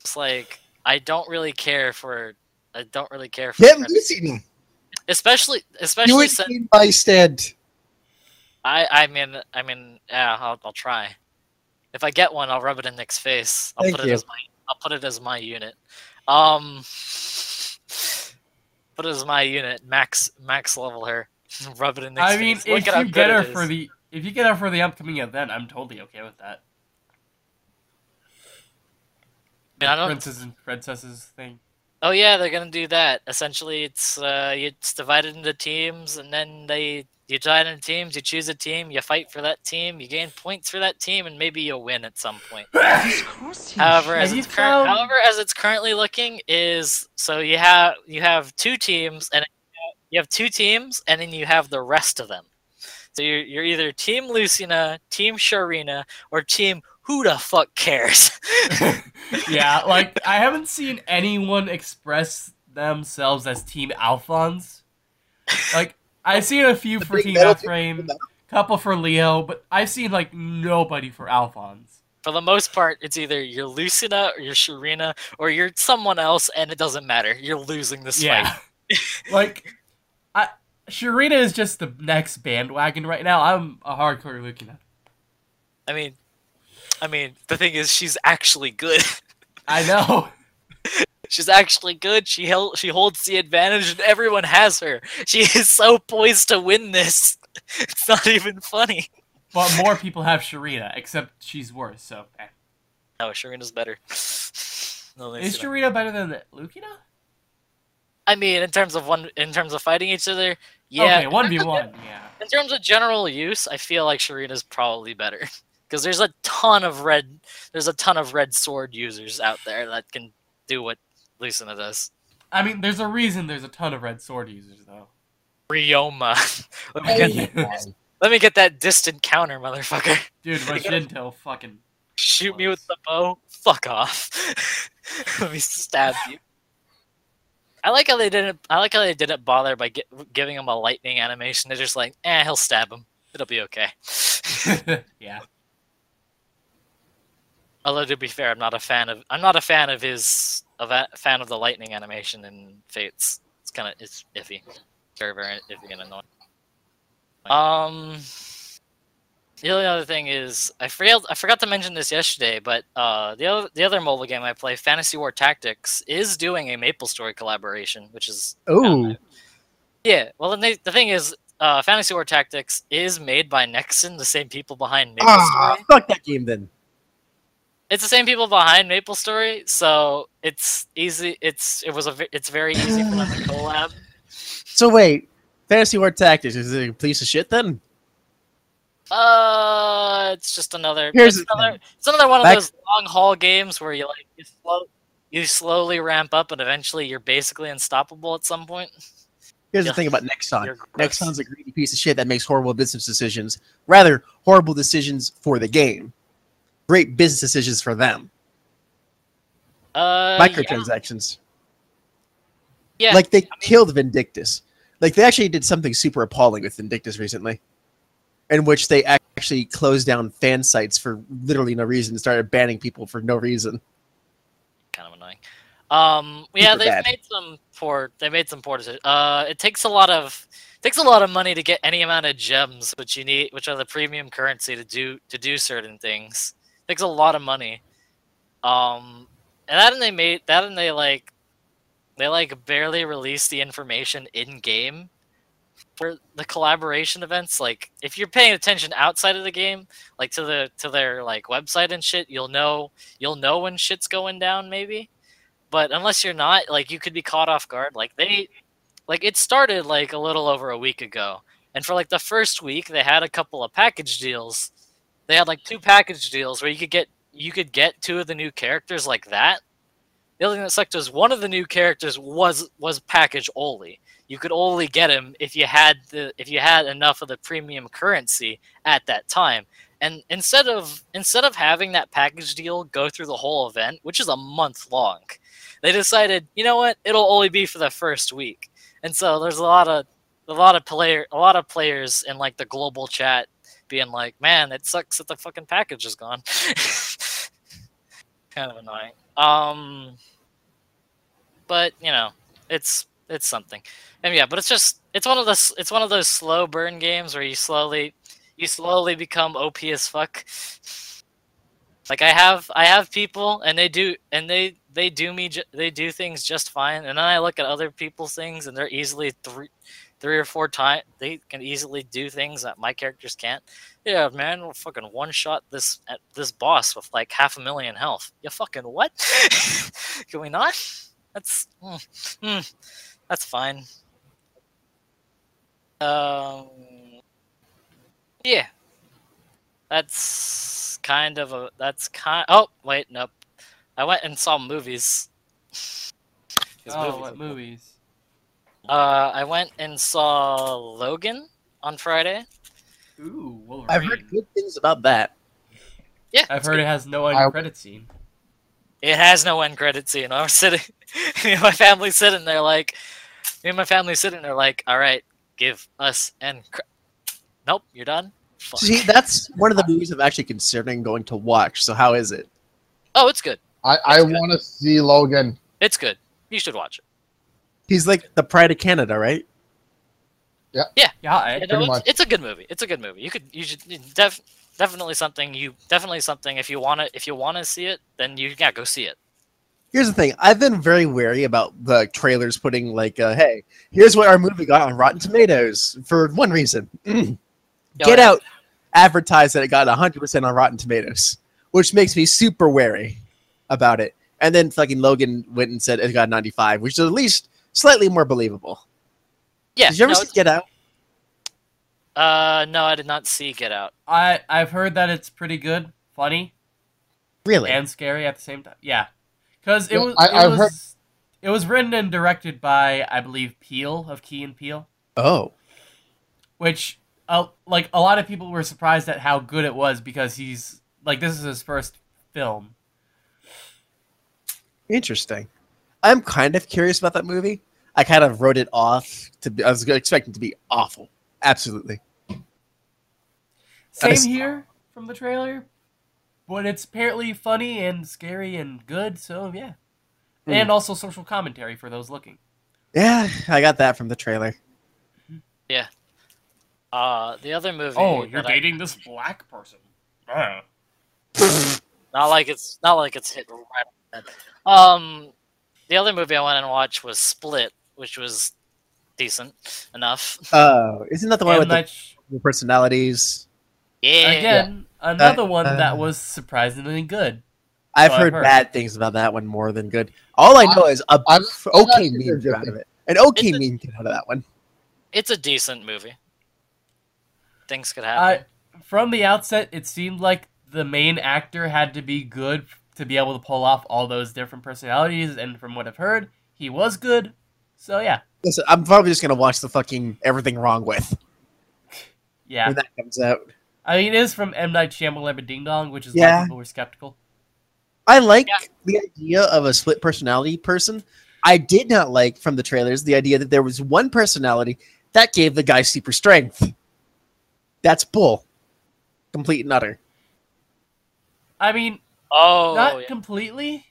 It's like I don't really care for. I don't really care for. Get credit- Lucy especially, especially it since in my stead. I, I mean, I mean, yeah, I'll, I'll try. If I get one, I'll rub it in Nick's face. I'll Thank put it you. as my, I'll put it as my unit. Um, put it as my unit. Max, max level her. *laughs* rub it in Nick's I mean, face. Look if at you get her for the if you get her for the upcoming event, I'm totally okay with that. I mean, I don't. Princes and princesses thing. Oh yeah, they're gonna do that. Essentially, it's uh, it's divided into teams, and then they you divide into teams. You choose a team, you fight for that team, you gain points for that team, and maybe you'll win at some point. *laughs* However, as it's found- however as it's currently looking is so you have you have two teams and you have two teams and then you have the rest of them. So you're you're either team Lucina, team Sharena, or team who the fuck cares? *laughs* yeah, like I haven't seen anyone express themselves as Team Alfonse. Like I've seen a few for big Team metal Frame, couple for Leo, but I've seen like nobody for Alfonse. For the most part, it's either you're Lucina or you're Sharena or you're someone else, and it doesn't matter. You're losing this Yeah, fight. *laughs* *laughs* like I Sharena is just the next bandwagon right now. I'm a hardcore Lucina. I mean, I mean, the thing is, she's actually good. *laughs* I know. She's actually good. She held, she holds the advantage, and everyone has her. She is so poised to win this. *laughs* It's not even funny. But more people have Sharena, except she's worse. So, eh. No, Sharena's better. *laughs* No, is. Sharena better than Lucina? I mean, in terms of one, in terms of fighting each other, yeah. Okay, one v one. Yeah. In terms of general use, I feel like Sharena's probably better because there's a ton of red, there's a ton of red sword users out there that can do what Lucina does. I mean, there's a reason there's a ton of red sword users, though. Ryoma. *laughs* let, me get, yeah. let me get that distant counter, motherfucker. Dude, Raijinto *laughs* fucking. Shoot me with the bow. Fuck off. *laughs* Let me stab you. I like how they didn't. I like how they didn't bother by gi- giving him a lightning animation. They're just like, eh, he'll stab him. It'll be okay. yeah. Although to be fair, I'm not a fan of. I'm not a fan of his. Of a fan of the lightning animation in Fates. It's kind of it's iffy, very very iffy and annoying. Um, the only other thing is I failed. I forgot to mention this yesterday, but uh, the other the other mobile game I play, Fantasy War Tactics, is doing a Maple Story collaboration, which is Oh, yeah. Well, the, na- the thing is, uh, Fantasy War Tactics is made by Nexon, the same people behind Maple ah, Story. fuck that game then. It's the same people behind Maple Story, so it's easy. It's it was a it's very easy for them to *sighs* collab. So wait, Fantasy War Tactics is it a piece of shit then? Uh, it's just another. Here's it's another. thing. It's another one of Back- those long haul games where you like you slow you slowly ramp up, and eventually you're basically unstoppable at some point. Here's Yeah. the thing about Nexon. You're. Nexon's a greedy piece of shit that makes horrible business decisions. Rather, horrible decisions for the game. Great business decisions for them. Uh. Microtransactions. yeah. Like they killed Vindictus. Like they actually did something super appalling with Vindictus recently, in which they actually closed down fan sites for literally no reason, and started banning people for no reason. kind of annoying. Um, yeah, they've bad. made some poor. They made some poor decisions. Uh, it takes a lot of takes a lot of money to get any amount of gems, which you need, which are the premium currency to do to do certain things. Takes a lot of money. Um, and that and they made that and they like they like barely release the information in game for the collaboration events. Like if you're paying attention outside of the game, like to the to their like website and shit, you'll know you'll know when shit's going down maybe. But unless you're not, like you could be caught off guard. Like they like it started like a little over a week ago. And for like the first week they had a couple of package deals. They had like two package deals where you could get you could get two of the new characters like that. The other thing that sucked was one of the new characters was was package only. You could only get him if you had the if you had enough of the premium currency at that time. And instead of instead of having that package deal go through the whole event, which is a month long, they decided, you know what, it'll only be for the first week. And so there's a lot of a lot of player a lot of players in like the global chat being like, man, it sucks that the fucking package is gone. *laughs* kind of annoying. Um, but you know, it's it's something. And yeah, but it's just it's one of those it's one of those slow burn games where you slowly you slowly become OP as fuck. Like I have I have people and they do and they they do me they do things just fine and then I look at other people's things and they're easily three three or four times they can easily do things that my characters can't. Yeah, man, we'll fucking one shot this at this boss with like half a million health. You fucking what? *laughs* can we not? That's mm, mm, that's fine. Um, yeah, that's kind of a that's kind. Oh wait, nope. I went and saw movies. Oh, movies what movies? Uh, I went and saw Logan on Friday. Ooh, Wolverine. I've heard good things about that. Yeah, I've heard good. it has no I- end credit scene. It has no end credit scene. I was sitting, *laughs* me and my family sitting there like, me and my family sitting there like, all right, give us end. Nope, you're done. Fuck. See, that's one of the movies I'm actually considering going to watch. So how is it? Oh, it's good. I, I want to see Logan. It's good. You should watch it. He's like the pride of Canada, right? Yeah, I, You know, Pretty it's, it's a good movie. It's a good movie. You could, you should def, definitely something. You definitely something. If you want to, if you want to see it, then you yeah, go see it. Here's the thing. I've been very wary about the trailers putting like, uh, "Hey, here's what our movie got on Rotten Tomatoes." For one reason, *clears throat* Go Get ahead. Out advertised that it got 100% on Rotten Tomatoes, which makes me super wary about it. And then fucking Logan went and said it got 95, which is at least slightly more believable. Yeah. Did you ever no, see Get Out? Uh, no, I did not see Get Out. I I've heard that it's pretty good, funny, Really? and scary at the same time. Yeah, because it Yeah, was I- it I've was heard- it was written and directed by I believe Peele of Key and Peele, oh, which uh, like a lot of people were surprised at how good it was because he's like this is his first film. interesting. I'm kind of curious about that movie. I kind of wrote it off to be, I was expecting it to be awful. Absolutely. Same is- here from the trailer, but it's apparently funny and scary and good. So yeah, Hmm. and also social commentary for those looking. Yeah, I got that from the trailer. Yeah. Uh, the other movie. Oh, you're that I- dating this black person. *laughs* Not like it's not like it's hit right on the head. Um, the other movie I went and watched was Split, which was decent enough. Oh, isn't that the one And with the much- *laughs* personalities? Yeah. again, another Uh, one uh, that was surprisingly good. I've heard, heard. bad things about that one more than good. All I know is a I'm- I'm okay actually meme came out of it. An okay It's meme came out of that one. It's a decent movie. Things could I happen. from the outset, it seemed like the main actor had to be good to be able to pull off all those different personalities. And from what I've heard, he was good. So yeah, Listen, I'm probably just gonna watch the fucking Everything Wrong With *laughs* yeah. when that comes out. I mean, it is from M Night Shyamalan Ding Dong, which is Yeah. why people were skeptical. I like Yeah. the idea of a split personality person. I did not like from the trailers the idea that there was one personality that gave the guy super strength. That's bull. Complete and utter. I mean, Oh, not yeah. completely.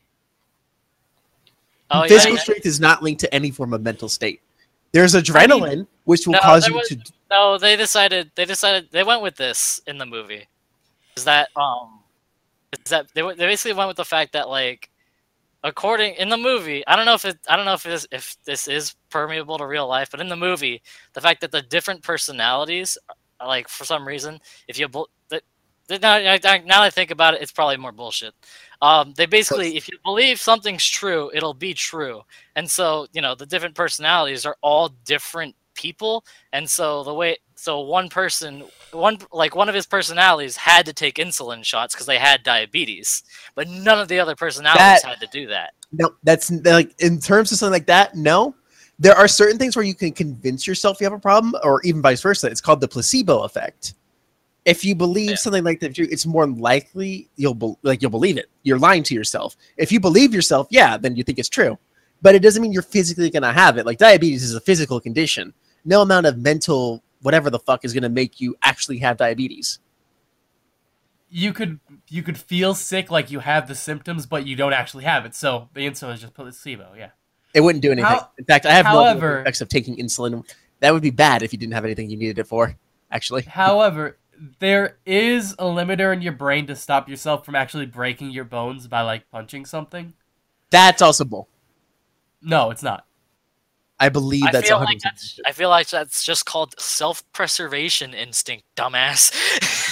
oh Physical yeah. strength is not linked to any form of mental state. There's adrenaline, which will No, cause you was- to. No, they decided. They decided. They went with this in the movie. Is that um, is that they they basically went with the fact that like, according in the movie, I don't know if it, I don't know if this if this is permeable to real life, but in the movie, the fact that the different personalities, like for some reason, if you bel- that that- now, now now that I think about it, it's probably more bullshit. Um, they basically, if you believe something's true, it'll be true. And so, you know, the different personalities are all different people. And so the way, so one person, one like one of his personalities had to take insulin shots because they had diabetes, but none of the other personalities That- had to do that. No, that's like in terms of something like that. No, there are certain things where you can convince yourself you have a problem, or even vice versa. It's called the placebo effect. If you believe Yeah. something like that, it's more likely you'll be, like you'll believe it. You're lying to yourself. If you believe yourself, yeah, then you think it's true. But it doesn't mean you're physically going to have it. Like diabetes is a physical condition. No amount of mental whatever the fuck is going to make you actually have diabetes. You could you could feel sick like you have the symptoms, but you don't actually have it. So the insulin is just placebo. Yeah. It wouldn't do anything. How- In fact, I have no however- effects of taking insulin. That would be bad if you didn't have anything you needed it for. Actually, However, there is a limiter in your brain to stop yourself from actually breaking your bones by like punching something. that's also bull. No, it's not. I believe I that's feel 100%. like that's, I feel like that's just called self-preservation instinct, dumbass.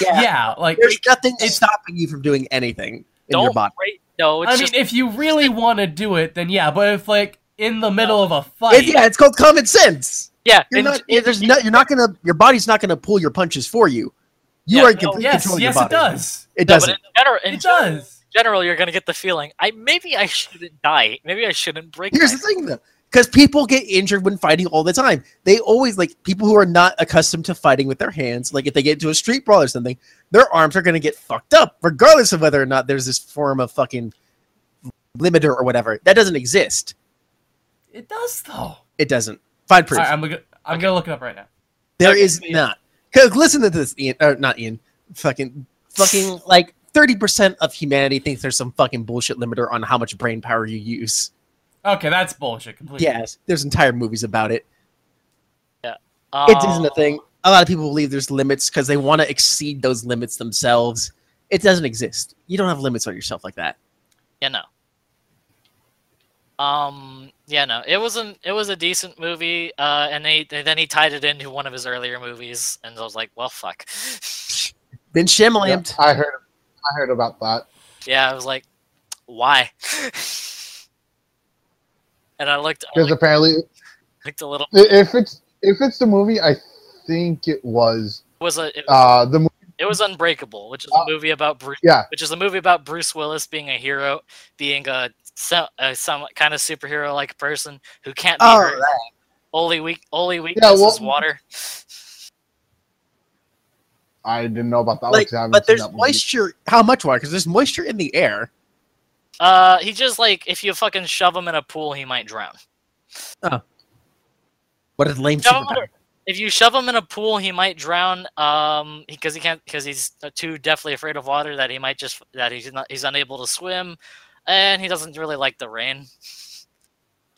*laughs* Yeah. Yeah, like There's nothing it's- stopping you from doing anything in Don't your body. break- no, it's I just mean, if you really want to do it, then yeah. But if like in the middle of a fight, It- yeah, it's called common sense. yeah. You're in- not. in- there's not. You're not gonna. Your body's not gonna pull your punches for you. You Yeah, are in no, complete yes, control of yes, your it does. It No, doesn't. in general, in It general, does. general, you're gonna get the feeling. I maybe I shouldn't die. Maybe I shouldn't break. Here's my- the thing, though, because people get injured when fighting all the time. They always like people who are not accustomed to fighting with their hands. Like if they get into a street brawl or something, their arms are gonna get fucked up, regardless of whether or not there's this form of fucking limiter or whatever. That doesn't exist. It does though. It doesn't. Find proof. Alright, I'm gonna I'm gonna look it up right now. There Okay, is yeah. not. Cause listen to this, Ian. Or not Ian. Fucking, fucking like thirty percent of humanity thinks there's some fucking bullshit limiter on how much brain power you use. Okay, that's bullshit. Completely. Yes, there's entire movies about it. Um, It isn't a thing. A lot of people believe there's limits because they want to exceed those limits themselves. It doesn't exist. You don't have limits on yourself like that. Yeah, no. Um. Yeah, no. It was an. It was a decent movie. Uh, and they, they then he tied it into one of his earlier movies, and I was like, well, fuck. *laughs* Been Yeah, I heard, I heard about that. yeah, I was like, why? *laughs* and I looked. I Because apparently, looked a little. if it's if it's the movie, I think it was Was a. It, uh the movie. it was Unbreakable, which is uh, a movie about Bruce. Yeah, which is a movie about Bruce Willis being a hero, being a some a some kind of superhero like person who can't be Oh, hurt. that- Only weak, only weakness well- is water. I didn't know about that. one like, 'cause I haven't but there's that moisture. How much water? Because there's moisture in the air. Uh, he just like if you fucking shove him in a pool, he might drown. Oh. What a lame Shove superpower. a- if you shove him in a pool, he might drown. Um, because he can't because he's too deathly afraid of water that he might just that he's not he's unable to swim, and he doesn't really like the rain.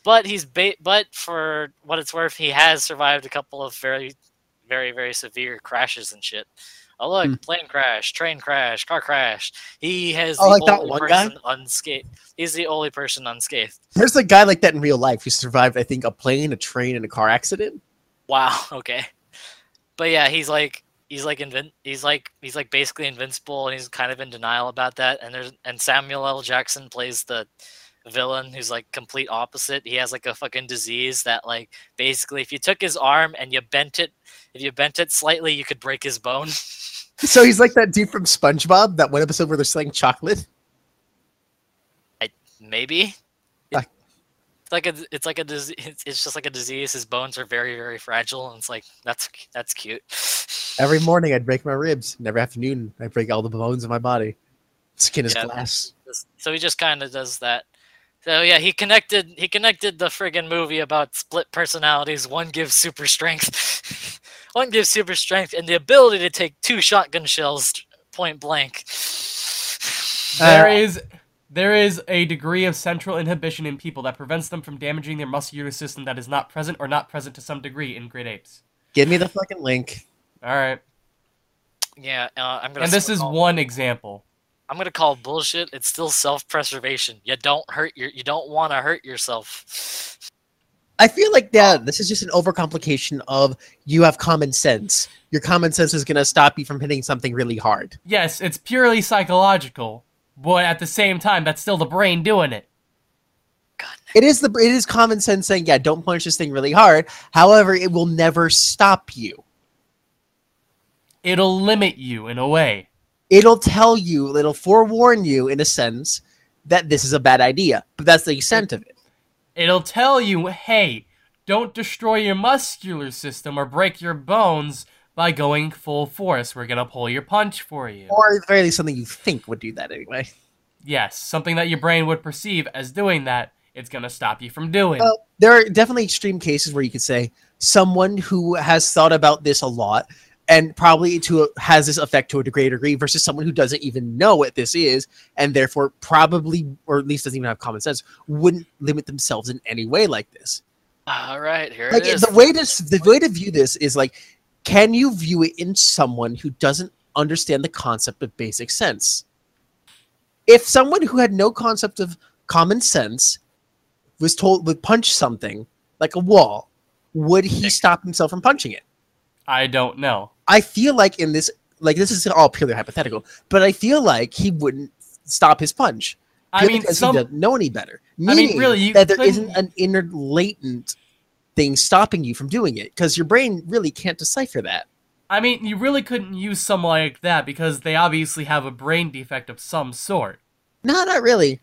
But he's ba- but for what it's worth, he has survived a couple of very, very, very severe crashes and shit. Oh look, Hmm. plane crash, train crash, car crash. He has Oh, the like that only one guy? person unscathed. He's the only person unscathed. There's a guy like that in real life who survived, I think, a plane, a train, and a car accident. Wow. *laughs* Okay. But yeah, he's like he's like invin- he's like he's like basically invincible, and he's kind of in denial about that. And there's and Samuel L. Jackson plays the villain who's like complete opposite. He has like a fucking disease that like basically if you took his arm and you bent it, if you bent it slightly, you could break his bone. *laughs* So he's like that dude from SpongeBob, that one episode where they're selling chocolate. I maybe. Uh, It's like a, it's like a disease. It's, it's just like a disease. His bones are very, very fragile, and it's like that's that's cute. Every *laughs* morning I'd break my ribs, and every afternoon I'd break all the bones in my body. Skin is Yeah. glass. So he just kind of does that. So yeah, he connected. He connected the friggin' movie about split personalities. One gives super strength. *laughs* One gives super strength and the ability to take two shotgun shells point blank. There Uh, is there is a degree of central inhibition in people that prevents them from damaging their muscular system that is not present or not present to some degree in great apes. Give me the fucking link. All right, Yeah, uh, I'm gonna. and this is call- one example. I'm gonna call bullshit. It's still self-preservation. You don't hurt your. You don't want to hurt yourself. I feel like that this is just an overcomplication of you have common sense. Your common sense is going to stop you from hitting something really hard. Yes, it's purely psychological, but at the same time, that's still the brain doing it. God, It is the it is common sense saying, yeah, don't punch this thing really hard. However, it will never stop you. It'll limit you in a way. It'll tell you, it'll forewarn you in a sense that this is a bad idea. But that's the extent of it. It'll tell you, hey, don't destroy your muscular system or break your bones by going full force. We're gonna pull your punch for you. Or at the very least something you think would do that anyway. Yes, something that your brain would perceive as doing that, it's gonna stop you from doing. Well, there are definitely extreme cases where you could say someone who has thought about this a lot and probably to has this effect to a greater degree versus someone who doesn't even know what this is and therefore probably or at least doesn't even have common sense wouldn't limit themselves in any way like this. All right, here Like it is. the way to the way to view this is like can you view it in someone who doesn't understand the concept of basic sense? If someone who had no concept of common sense was told would punch something like a wall, would he stop himself from punching it? I don't know. I feel like in this, like this is all purely hypothetical, but I feel like he wouldn't stop his punch. I mean, because some he doesn't know any better. I mean, really, you that there isn't an inner latent thing stopping you from doing it because your brain really can't decipher that. I mean, you really couldn't use someone like that because they obviously have a brain defect of some sort. No, not really.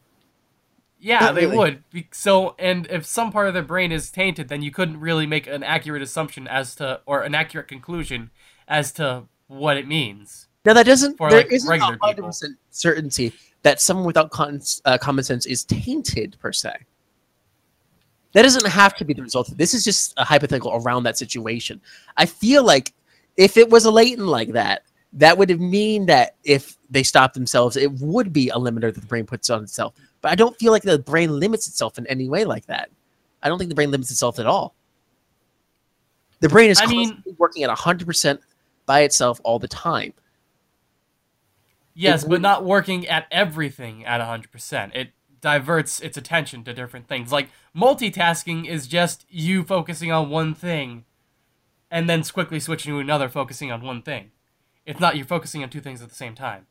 Yeah, Not they really. would. So, and if some part of their brain is tainted, then you couldn't really make an accurate assumption as to, or an accurate conclusion as to what it means. Now, that doesn't. For, there like, isn't a hundred percent certainty that someone without con- uh, common sense is tainted per se. That doesn't have to be the result. of This is just a hypothetical around that situation. I feel like if it was a latent like that, that would mean that if they stop themselves, it would be a limiter that the brain puts on itself. But I don't feel like the brain limits itself in any way like that. I don't think the brain limits itself at all. The brain is I mean- working at 100% by itself all the time. Yes, It but not working at everything at 100%. It diverts its attention to different things. Like, multitasking is just you focusing on one thing and then quickly switching to another, focusing on one thing. It's not you're focusing on two things at the same time.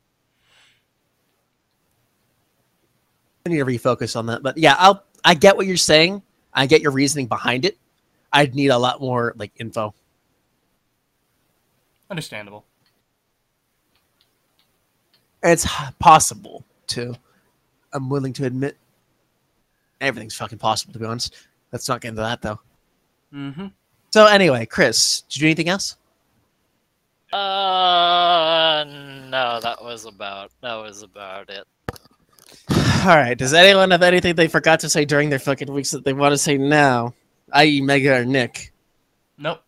I need to refocus on that. But yeah, I'll I get what you're saying. I get your reasoning behind it. I'd need a lot more like info. Understandable. It's possible to. I'm willing to admit. Everything's fucking possible, to be honest. Let's not get into that though. Mm-hmm. So anyway, Chris, did you do anything else? Uh, no, that was about that was about it. *sighs* All right. Does anyone have anything they forgot to say during their fucking weeks that they want to say now? I.e., Mega or Nick. Nope.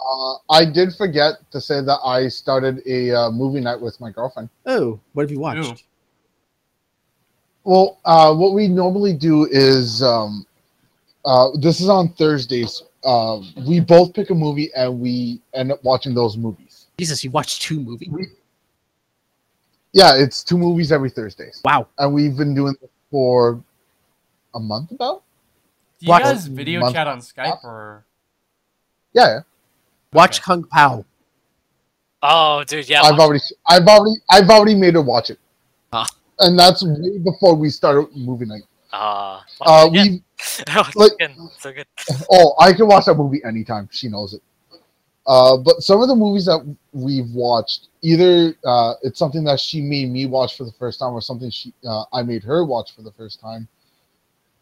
Uh, I did forget to say that I started a uh, movie night with my girlfriend. Oh, what have you watched? Ooh. Well, uh, what we normally do is um, uh, this is on Thursdays. Uh, we both pick a movie and we end up watching those movies. Jesus, you watch two movies. Yeah, it's two movies every Thursdays, Wow. and we've been doing this for a month about. Do you Watch- guys video month- chat on Skype or? Yeah, yeah. Watch Okay. Kung Pow. Oh, dude, yeah. I've already, I've already, I've already made her watch it. And that's way before we started movie night. Uh, Uh, we Oh, *laughs* like- good. So good. Oh, I can watch that movie anytime. She knows it. Uh, but some of the movies that we've watched, either uh, it's something that she made me watch for the first time, or something she uh, I made her watch for the first time.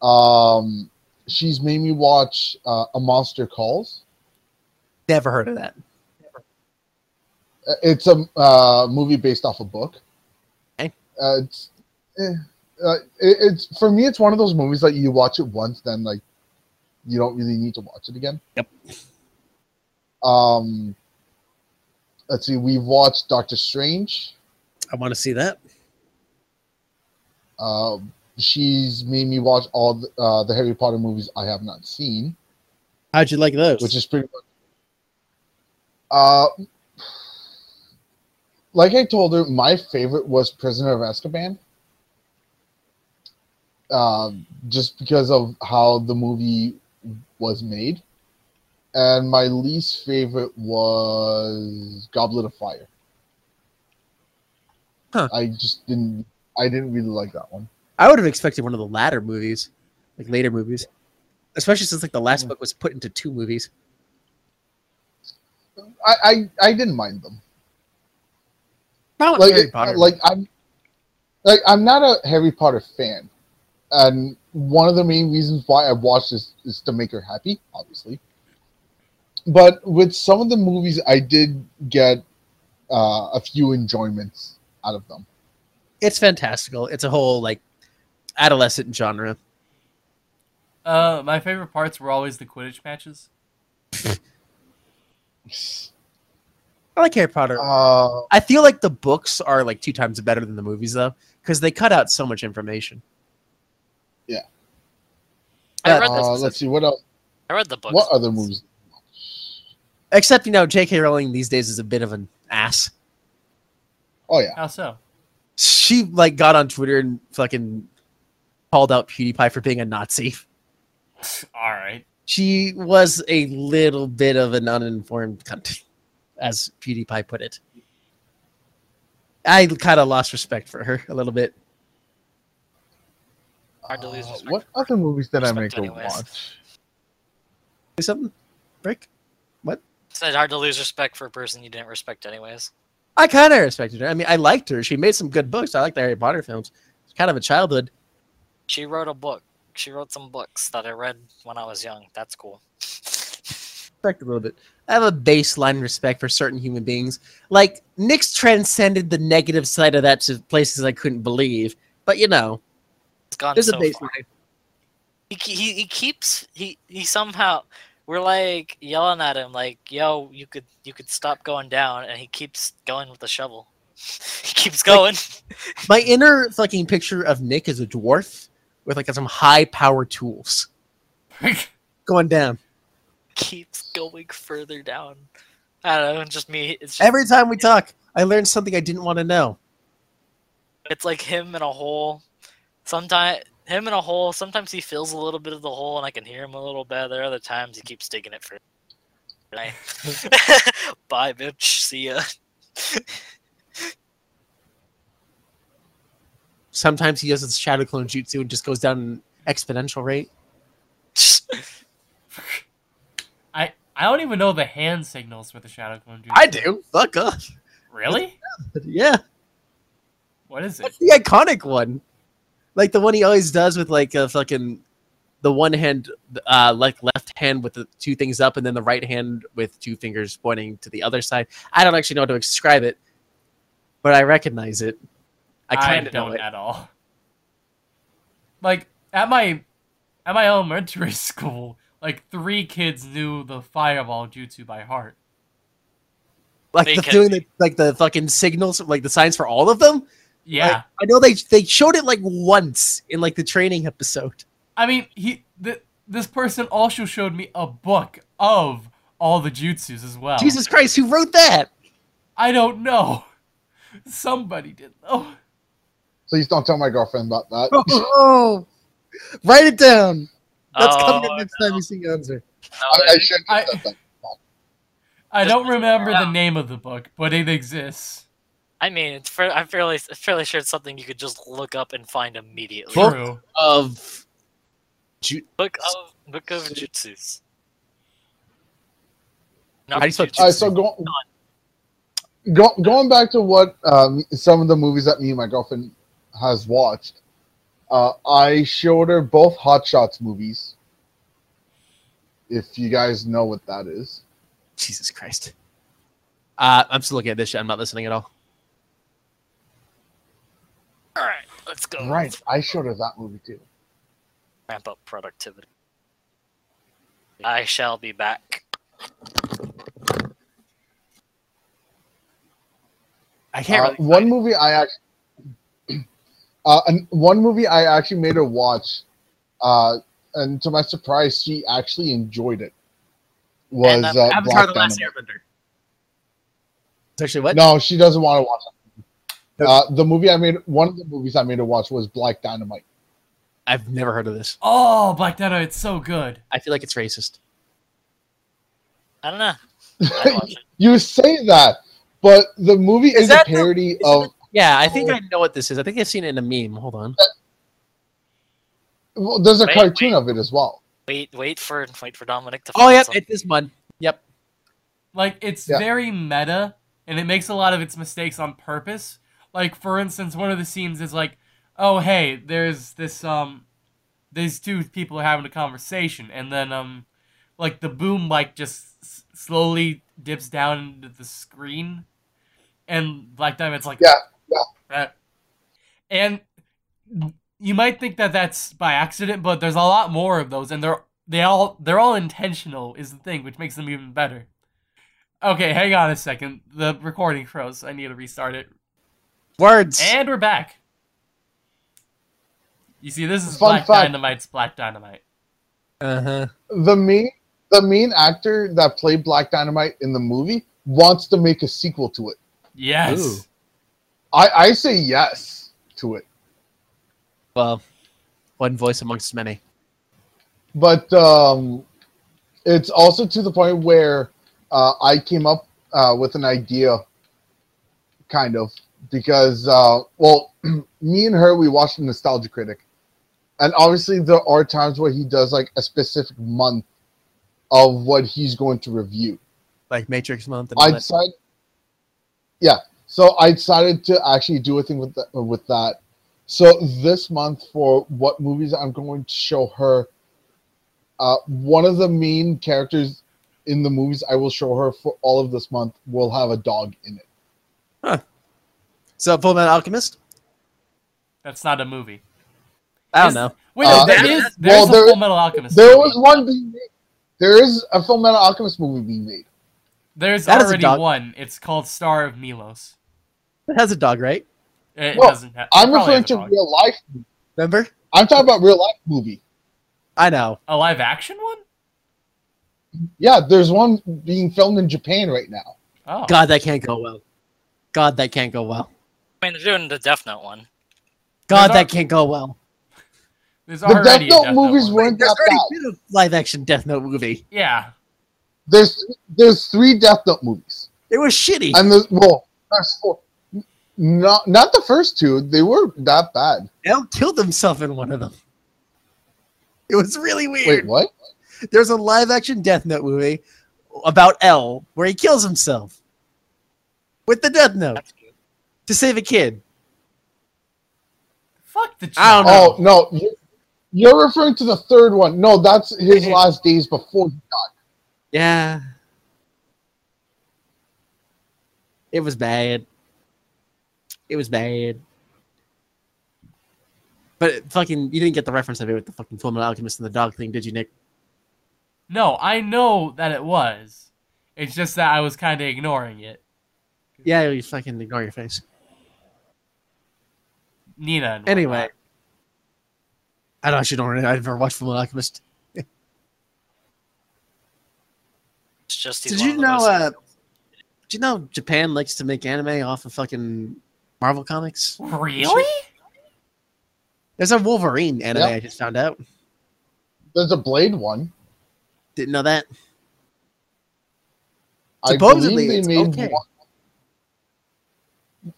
Um, she's made me watch uh, A Monster Calls. Never heard of that. Uh, It's a uh, movie based off a book. Okay. Uh, it's eh, uh, it, it's for me. It's one of those movies that you watch it once, then like you don't really need to watch it again. Yep. Um, let's see. We've watched Doctor Strange. I want to see that. Uh, she's made me watch all the, uh, the Harry Potter movies I have not seen, How'd you like those? which is pretty much. Uh, like I told her, my favorite was Prisoner of Azkaban. Um, just because of how the movie was made, and my least favorite was Goblet of Fire. Huh. I just didn't. I didn't really like that one. I would have expected one of the latter movies, like later movies, especially since like the last book was put into two movies. I I, I didn't mind them. Not like Harry Potter. like I'm like I'm not a Harry Potter fan, and one of the main reasons why I watched this is to make her happy, obviously. But with some of the movies, I did get uh, a few enjoyments out of them. it's fantastical. It's a whole like adolescent genre. Uh, my favorite parts were always the Quidditch matches. I like Harry Potter. Uh, I feel like the books are like two times better than the movies though, because they cut out so much information. I Uh, read uh, let's see what else. I read the books. What other movies? Except you know, J.K. Rowling these days is a bit of an ass. Oh yeah, How so? She like got on Twitter and fucking called out PewDiePie for being a Nazi. *laughs* All right. She was a little bit of an uninformed cunt, as PewDiePie put it. I kind of lost respect for her a little bit. Hard to lose Uh, what other movies did I make respect her watch? Say something, Rick? It's not hard to lose respect for a person you didn't respect anyways. I kind of respected her. I mean, I liked her. She made some good books. I like the Harry Potter films. It's kind of a childhood. She wrote a book. She wrote some books that I read when I was young. That's cool. *laughs* Respect a little bit. I have a baseline respect for certain human beings. Like Nick's transcended the negative side of that to places I couldn't believe. But you know, It's gone there's so a far. He, he he keeps he he somehow we're like yelling at him like yo you could you could stop going down and he keeps going with the shovel. *laughs* he keeps going. *laughs* My inner fucking picture of Nick is a dwarf with like some high power tools *laughs* going down. keeps going further down. I don't know. Just me. It's just, Every time we talk, I learn something I didn't want to know. it's like him in a hole. Sometimes him in a hole. Sometimes he fills a little bit of the hole, and I can hear him a little better. Other times he keeps digging it for. Bye, *laughs* *laughs* Bye, bitch. See ya. Sometimes he does his shadow clone jutsu and just goes down an exponential rate. I I don't even know the hand signals for the Shadow Clone Jutsu. I do. Fuck off. Really? *laughs* Yeah. What is it? That's the iconic one. Like the one he always does with like a fucking the one hand uh like left hand with the two things up and then the right hand with two fingers pointing to the other side. I don't actually know how to describe it, but I recognize it. I kind of know don't it. at all. Like at my at my elementary *laughs* school, like three kids knew the Fireball Jutsu by heart. Like the, can- doing the like the fucking signals, like the signs for all of them. Yeah, Like, I know they they showed it like once in like the training episode. I mean he th- this person also showed me a book of all the jutsus as well. Jesus Christ, who wrote that? I don't know. Somebody did though. Please don't tell my girlfriend about that. *laughs* Oh, write it down. That's Oh, coming up next time you see Gunzer. I, I should I- have said that. I don't remember the name of the book, but it exists. I mean, it's fair, I'm fairly fairly sure it's something you could just look up and find immediately. Book- True. Of Ju- Book of Book of Jutsus. How do you spell Jutsu. All right, so go, go, going back to what um, some of the movies that me and my girlfriend has watched. Uh, I showed her both Hot Shots movies. If you guys know what that is. Jesus Christ. Uh, I'm still looking at this shit. I'm not listening at all. All right, let's go. Right. I showed her that movie too. Ramp up productivity. I shall be back. I can't Uh, really one it. movie I actually, *clears throat* uh, and one movie I actually made her watch, uh, and to my surprise, she actually enjoyed it. Was And, um, uh, Avatar: Black The Last Dynamite. Airbender. It's actually what? No, she doesn't want to watch it. Okay. Uh, the movie I made, one of the movies I made to watch was Black Dynamite. I've never heard of this. Oh, Black Dynamite, it's so good. I feel like it's racist. I don't know. *laughs* I'd watch it. you say that, but the movie Is is, that a the- parody is of. Yeah, I think I know what this is. I think I've seen it in a meme. Hold on. Well, there's a Wait, cartoon wait. of it as well. Wait, wait for wait for Dominic to. Oh, find yep, it's this one. Yep. Like it's Yeah. very meta, and it makes a lot of its mistakes on purpose. Like for instance, one of the scenes is like, "Oh hey, there's this um, these two people are having a conversation," and then um, like the boom mic just s- slowly dips down into the screen, and Black Diamond's like, Yeah, yeah. that, and you might think that that's by accident, but there's a lot more of those, and they're they all they're all intentional is the thing, which makes them even better. Okay, hang on a second. The recording froze. I need to restart it. Words. And we're back. You see, this is Fun Black fact. Dynamite's Black Dynamite. Uh huh. The main, the main actor that played Black Dynamite in the movie wants to make a sequel to it. Yes. Ooh. I, I say yes to it. Well, one voice amongst many. but um, it's also to the point where uh, I came up uh, with an idea, kind of, because uh, well, *clears throat* me and her we watched the Nostalgia Critic, and obviously there are times where he does like a specific month of what he's going to review. Like Matrix Month I decided, yeah. So I decided to actually do a thing with that. With that. So this month, for what movies I'm going to show her, uh, one of the main characters in the movies I will show her for all of this month will have a dog in it. So, Full Metal Alchemist? That's not a movie. I don't Is- know. Wait, Uh, no, there there- is there's well, a there- Full Metal Alchemist. There movie. was one being made. There is a Full Metal Alchemist movie being made. There's That is a already one. It's called Star of Milos. It has a dog, right? It Well, doesn't have. I'm referring to dog. real life. Remember? I'm talking about real life movie. I know. a live action one. Yeah, there's one being filmed in Japan right now. Oh, God, that can't go well. God, that can't go well. I mean, they're doing the Death Note one. God, that can't go well. there's The Death Note Death movies one. weren't that bad. live-action Death Note movie. Yeah, There's there's three Death Note movies, It was shitty. and the well, there's four. Not not the first two. They were that bad. L killed himself in one of them. It was really weird. Wait, what? There's a live-action Death Note movie about L where he kills himself with the Death Note That's good. To save a kid. fuck the. I don't child. Oh no, you- you're referring to the third one. No, that's his last days before he died. Yeah. It was bad. It was bad. But fucking, you didn't get the reference of it with the fucking Full Metal Alchemist and the dog thing, did you, Nick? No, I know that it was. It's just that I was kind of ignoring it. Yeah, you fucking ignore your face. Nina. And Anyway. whatnot. I don't actually don't. really- I've never watched Full Metal Alchemist. It's just Did you know? Uh, did you know Japan likes to make anime off of fucking Marvel comics? really? There's a Wolverine anime. Yep. I just found out. There's a Blade one. Didn't know that. Supposedly, believe it's they made okay. one.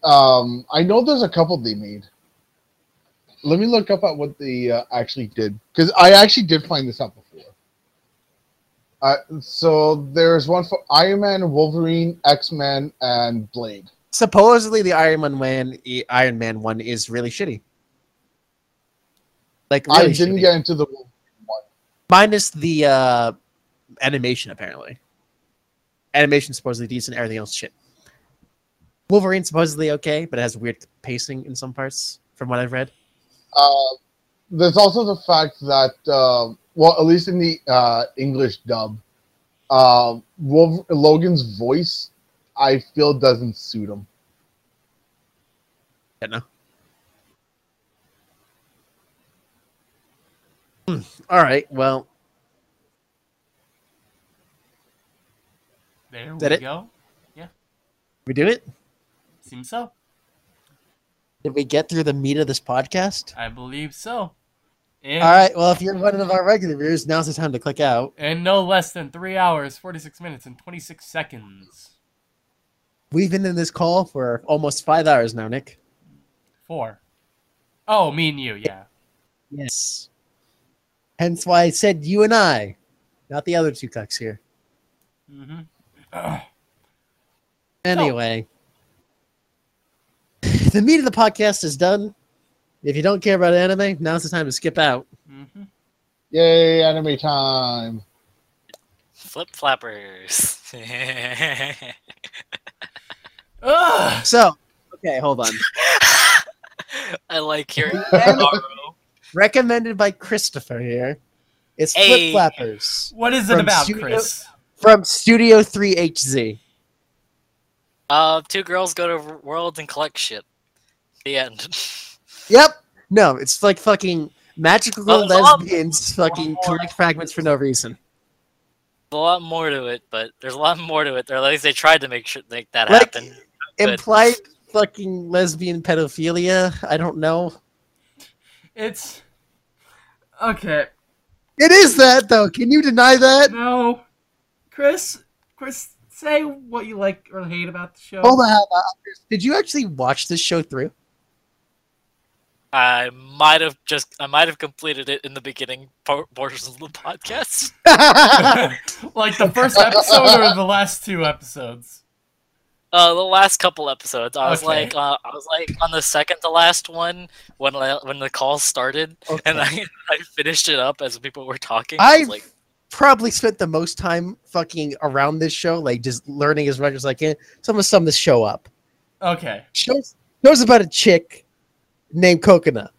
Um, I know there's a couple they made. Let me look up at what they uh, actually did because I actually did find this out before. Uh, so there's one for Iron Man, Wolverine, X Men, and Blade. Supposedly, the Iron Man one, Iron Man one is really shitty. Like I didn't shitty. get into the Wolverine one. minus the uh, animation apparently. Animation supposedly decent, everything else shit. Wolverine supposedly okay, but it has weird pacing in some parts, from what I've read. Uh, there's also the fact that, uh, well, at least in the uh, English dub, uh, Wolver- Logan's voice, I feel doesn't suit him. I don't know. Hmm, All right, well, There that we it? go. Yeah. We do it. Seems so. Did we get through the meat of this podcast? I believe so. And, All right, well, if you're one of our regular viewers, now's the time to click out. and no less than three hours, 46 minutes, and 26 seconds. We've been in this call for almost five hours now, Nick. Four. Oh, me and you, yeah. Yes. Hence why I said you and I, not the other two cucks here. Mm-hmm. Anyway, the meat of the podcast is done. If you don't care about anime, now's the time to skip out. Mm-hmm. Yay, anime time! Flip flappers. *laughs* Ugh! So, okay, hold on. I like hearing *laughs* Recommended by Christopher here. It's Hey. Flip Flappers What is it about, Studio- Chris? from Studio 3HZ. Uh, two girls go to worlds and collect shit. The end. *laughs* Yep. No, it's like fucking magical there's lot lesbians fucking collect fragments for no reason. There's a lot more to it, but there's a lot more to it. Or at least they tried to make sure make that Like, happen. Good. Implied fucking lesbian pedophilia. I don't know. It's okay. It is that though. Can you deny that? No, Chris. Chris, say what you like or hate about the show. Hold on. hold on. Did you actually watch this show through? I might have just I might have completed it in the beginning por- portions of the podcast. *laughs* *laughs* like the first episode or the last two episodes. Uh, the last couple episodes, I was like, uh, I was like on the second to last one when when the call started, and I *laughs* I finished it up as people were talking. I was I've like, probably spent the most time fucking around this show, like just learning as much as I can. So I'm gonna sum this show up. Okay. Shows shows about a chick named Coconut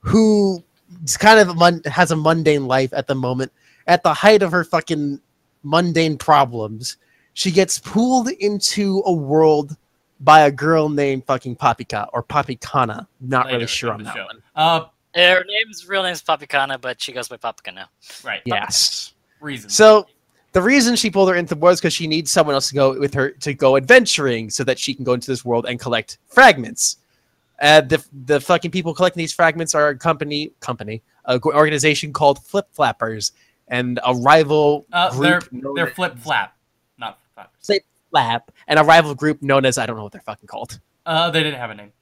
who is kind of a has a mundane life at the moment. At the height of her fucking mundane problems, she gets pulled into a world by a girl named fucking Papika or Papikana. Not Later really sure in on the that show. one. Uh, her name's real name's Papikana, but she goes by Papika now. right. Yes. Reason. So the reason she pulled her into the world is because she needs someone else to go with her to go adventuring so that she can go into this world and collect fragments. Uh, the the fucking people collecting these fragments are a company company a g- organization called Flip Flappers and a rival uh, they're they're flip flap, not flap. Flip Flap and a rival group known as I don't know what they're fucking called. Uh, they didn't have a name.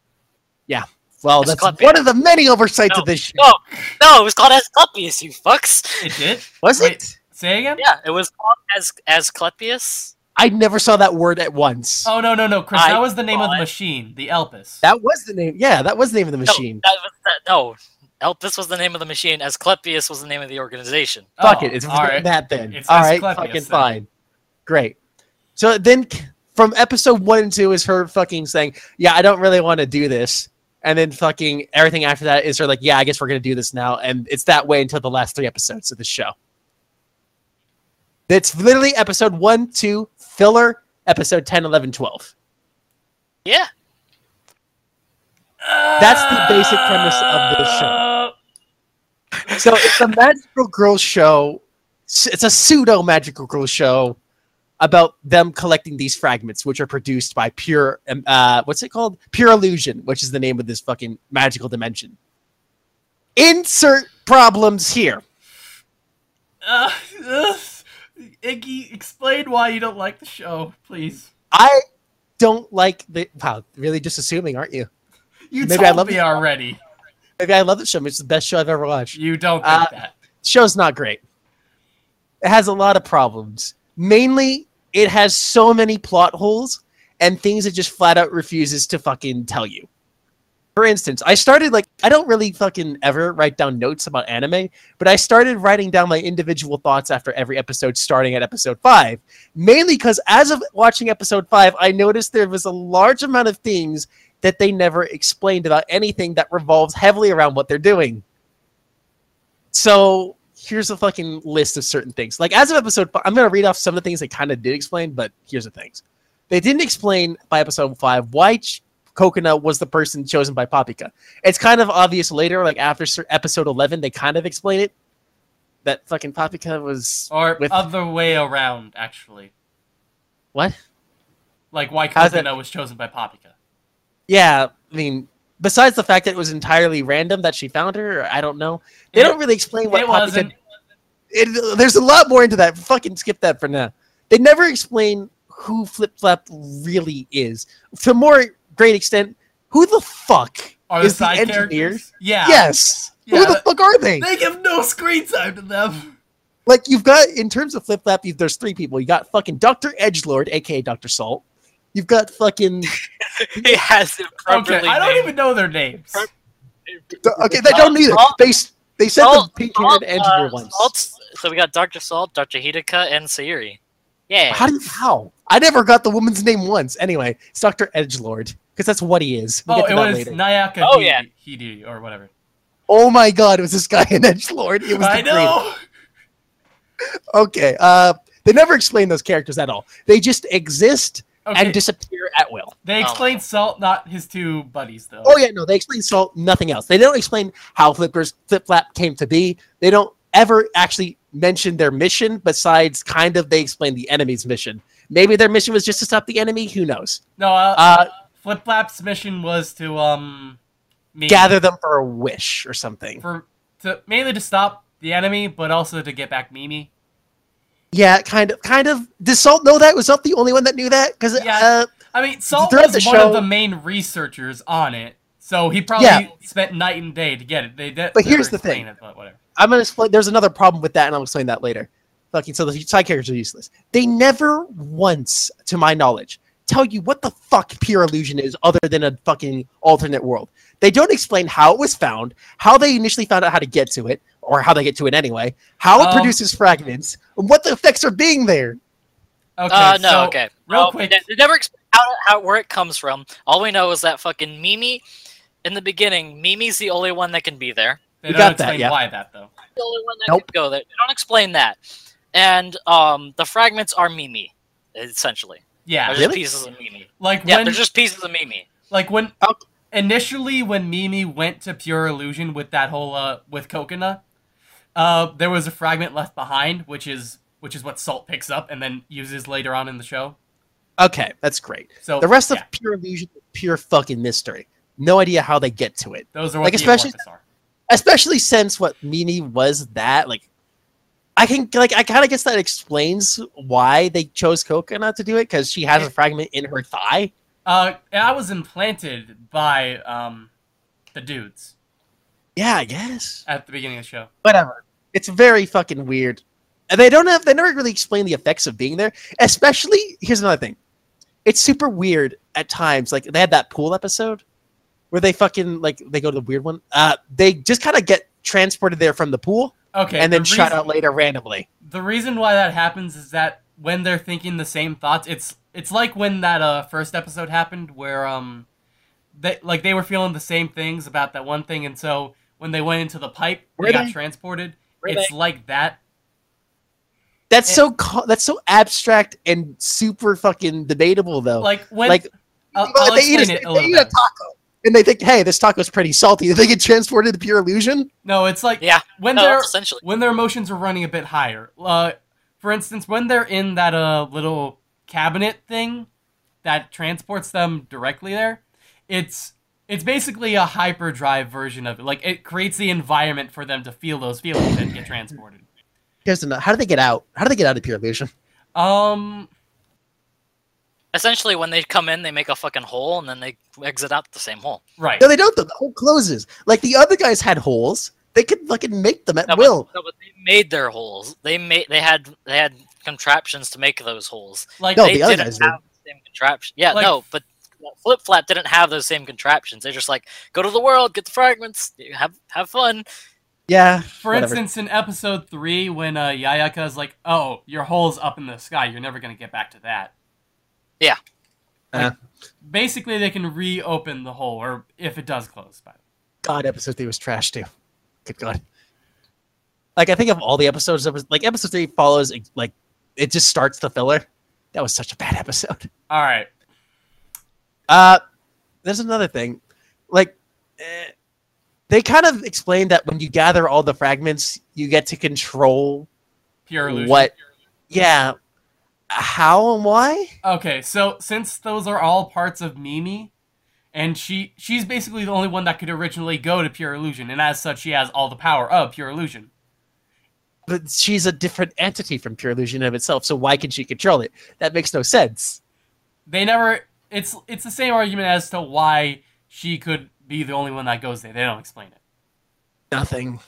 Yeah. Well, that's Club one of the many oversights No, of this show. No, no, it was called Asclepius, you fucks. It did. Was Wait. it? Say again. Yeah, it was called as Asclepius. I never saw that word at once. Oh no no no, Chris. I that was the name of the machine, the Elpis. That was the name. Yeah, that was the name of the machine. No, that was that, no. Elpis was the name of the machine. Asclepius was the name of the organization. Fuck Oh, it. It's all right. that then. It's all right, Asclepius fucking then. fine. Great. So then from episode one and two is her fucking saying, yeah, I don't really want to do this. And then fucking everything after that is her like, yeah, I guess we're going to do this now. And it's that way until the last three episodes of the show. It's literally episode one, two, filler, episode 10, 11, 12. Yeah. That's the basic premise of this show. Uh, So it's a magical girl show. It's a pseudo magical girl show about them collecting these fragments, which are produced by Pure. um, Uh, what's it called? Pure Illusion, which is the name of this fucking magical dimension. Insert problems here. Uh, Iggy, explain why you don't like the show, please. I don't like the. Wow, really just assuming, aren't you? You Maybe told I love me already. Maybe I love the show. It's the best show I've ever watched. You don't think Uh, that. show's not great. It has a lot of problems. Mainly, it has so many plot holes and things it just flat out refuses to fucking tell you. For instance, I started like I don't really fucking ever write down notes about anime, but I started writing down my individual thoughts after every episode, starting at episode five. Mainly because as of watching episode five, I noticed there was a large amount of things that they never explained about anything that revolves heavily around what they're doing. So here's a fucking list of certain things. Like as of episode, fi- I'm gonna read off some of the things they kind of did explain, but here's the things. They didn't explain by episode five why Coconut was the person chosen by Papika. It's kind of obvious later, like after episode 11, they kind of explain it. That fucking Papika was Or with- other way around, actually. what? Like why Coconut was chosen by Papika. Yeah, I mean, besides the fact that it was entirely random that she found her, I don't know. They It- don't really explain what It wasn't. it, uh, there's a lot more into that. Fucking skip that for now. They never explain who Flip Flap really is. To more great extent, who the fuck Are is the side engineer? characters? Yeah. Yes. Yeah, who the that- fuck are they? They give no screen time to them. Like you've got in terms of Flip Flap, there's three people. You got fucking Doctor Edgelord, aka Doctor Salt. You've got fucking *laughs* he has it Okay, appropriately I don't named. Even know their names. okay. They don't either. Salt- They s- They said Salt- the pink-haired engineer uh, once. Salt's- so we got Dr. Salt, Dr. Hidaka, and Sayuri. Yeah. How do you, how? I never got the woman's name once. Anyway, it's Dr. Edgelord because that's what he is. We'll oh, get to it was later. Nayaka Oh, Hide- yeah. Hide or whatever. Oh my god, it was this guy in *laughs* Edgelord. It was I know. greatest. Okay, uh, they never explain those characters at all. They just exist Okay, and disappear at will. they Oh. explained Salt, not his two buddies, though. Oh yeah, no, they explain Salt, nothing else. They don't explain how Flippers Flip Flap came to be. They don't ever actually mention their mission. Besides, kind of, they explain the enemy's mission. Maybe their mission was just to stop the enemy. Who knows? No, uh, Uh, Flip Flap's mission was to um gather them for a wish or something. for to mainly to stop the enemy, but also to get back Mimi. Yeah, kind of, kind of. Does Salt know that? Was Salt the only one that knew that? Because Yeah. uh, I mean, Salt was one show- of the main researchers on it, so he probably Yeah. spent night and day to get it. They did, But here's the thing. It, but. I'm gonna explain. There's another problem with that, and I'll explain that later. Fucking so the side characters are useless. They never once, to my knowledge, tell you what the fuck pure illusion is, other than a fucking alternate world. They don't explain how it was found, how they initially found out how to get to it, or how they get to it anyway, how it Um, produces fragments, and what the effects are being there. Okay, uh, no, so, okay. real No, quick- They, they never explain how, how where it comes from. All we know is that fucking Mimi, in the beginning, Mimi's the only one that can be there. They We don't got that, yeah. why that though. The only one that Nope. can go there. They don't explain that. And um, the fragments are Mimi, essentially. Yeah, They're Really? just pieces of Mimi. like Yeah, when they're just pieces of Mimi. like when Oh. initially when Mimi went to Pure Illusion with that whole uh with Coconut, uh there was a fragment left behind, which is which is what Salt picks up and then uses later on in the show. Okay, that's great. So The rest of pure illusion, is pure fucking mystery. No idea how they get to it. those are what like, the especially- are. especially since what Mimi was that like I can like I kind of guess that explains why they chose Coconut to do it because she has a fragment in her thigh. Uh, I was implanted by um the dudes Yeah, I guess. at the beginning of the show. Whatever. It's very fucking weird. And they don't have they never really explain the effects of being there. Especially here's another thing. It's super weird at times. Like they had that pool episode where they fucking like they go to the weird one. Uh they just kind of get transported there from the pool Okay, and then the shot reason- out later randomly. the reason why that happens is that when they're thinking the same thoughts, it's it's like when that uh first episode happened where um they like they were feeling the same things about that one thing, and so when they went into the pipe, Were they got transported. It's like that. That's It- so that's so abstract and super fucking debatable though. Like when like I'll, I'll they eat, a, they eat a taco and they think, hey, this taco's pretty salty. They get transported to pure illusion. No, it's like Yeah, when no, they're essentially. when their emotions are running a bit higher. Uh, for instance, when they're in that uh little cabinet thing that transports them directly there, it's it's basically a hyperdrive version of it. Like it creates the environment for them to feel those feelings and get transported. Here's another. How do they get out? How do they get out of pure illusion? Um, Essentially, when they come in, they make a fucking hole, and then they exit out the same hole. right. No, they don't. though. The hole closes. Like the other guys had holes. They could fucking make them at No, will. But, no, but they made their holes. They made. They had. They had contraptions to make those holes. Like No, they the other didn't guys did. have the same contraption. Yeah, Like- no, but Flip Flap didn't have those same contraptions. They're just like, go to the world, get the fragments, have have fun. Yeah. For whatever. instance, in episode three, when uh, Yayaka is like, "Oh, your hole's up in the sky. You're never gonna get back to that." Yeah. Uh, Basically, they can reopen the hole, or if it does close. But God, episode three was trash too. Good God. Like I think of all the episodes, that was like episode three follows like it just starts the filler. That was such a bad *laughs* episode. all right, Uh, there's another thing, like eh, they kind of explained that when you gather all the fragments, you get to control pure illusion. what. Yeah, how and why? Okay, so since those are all parts of Mimi, and she she's basically the only one that could originally go to pure illusion, and as such, she has all the power of pure illusion. But she's a different entity from pure illusion of itself. So why can she control it? That makes no sense. They never. It's it's the same argument as to why she could be the only one that goes there. They don't explain it. Nothing.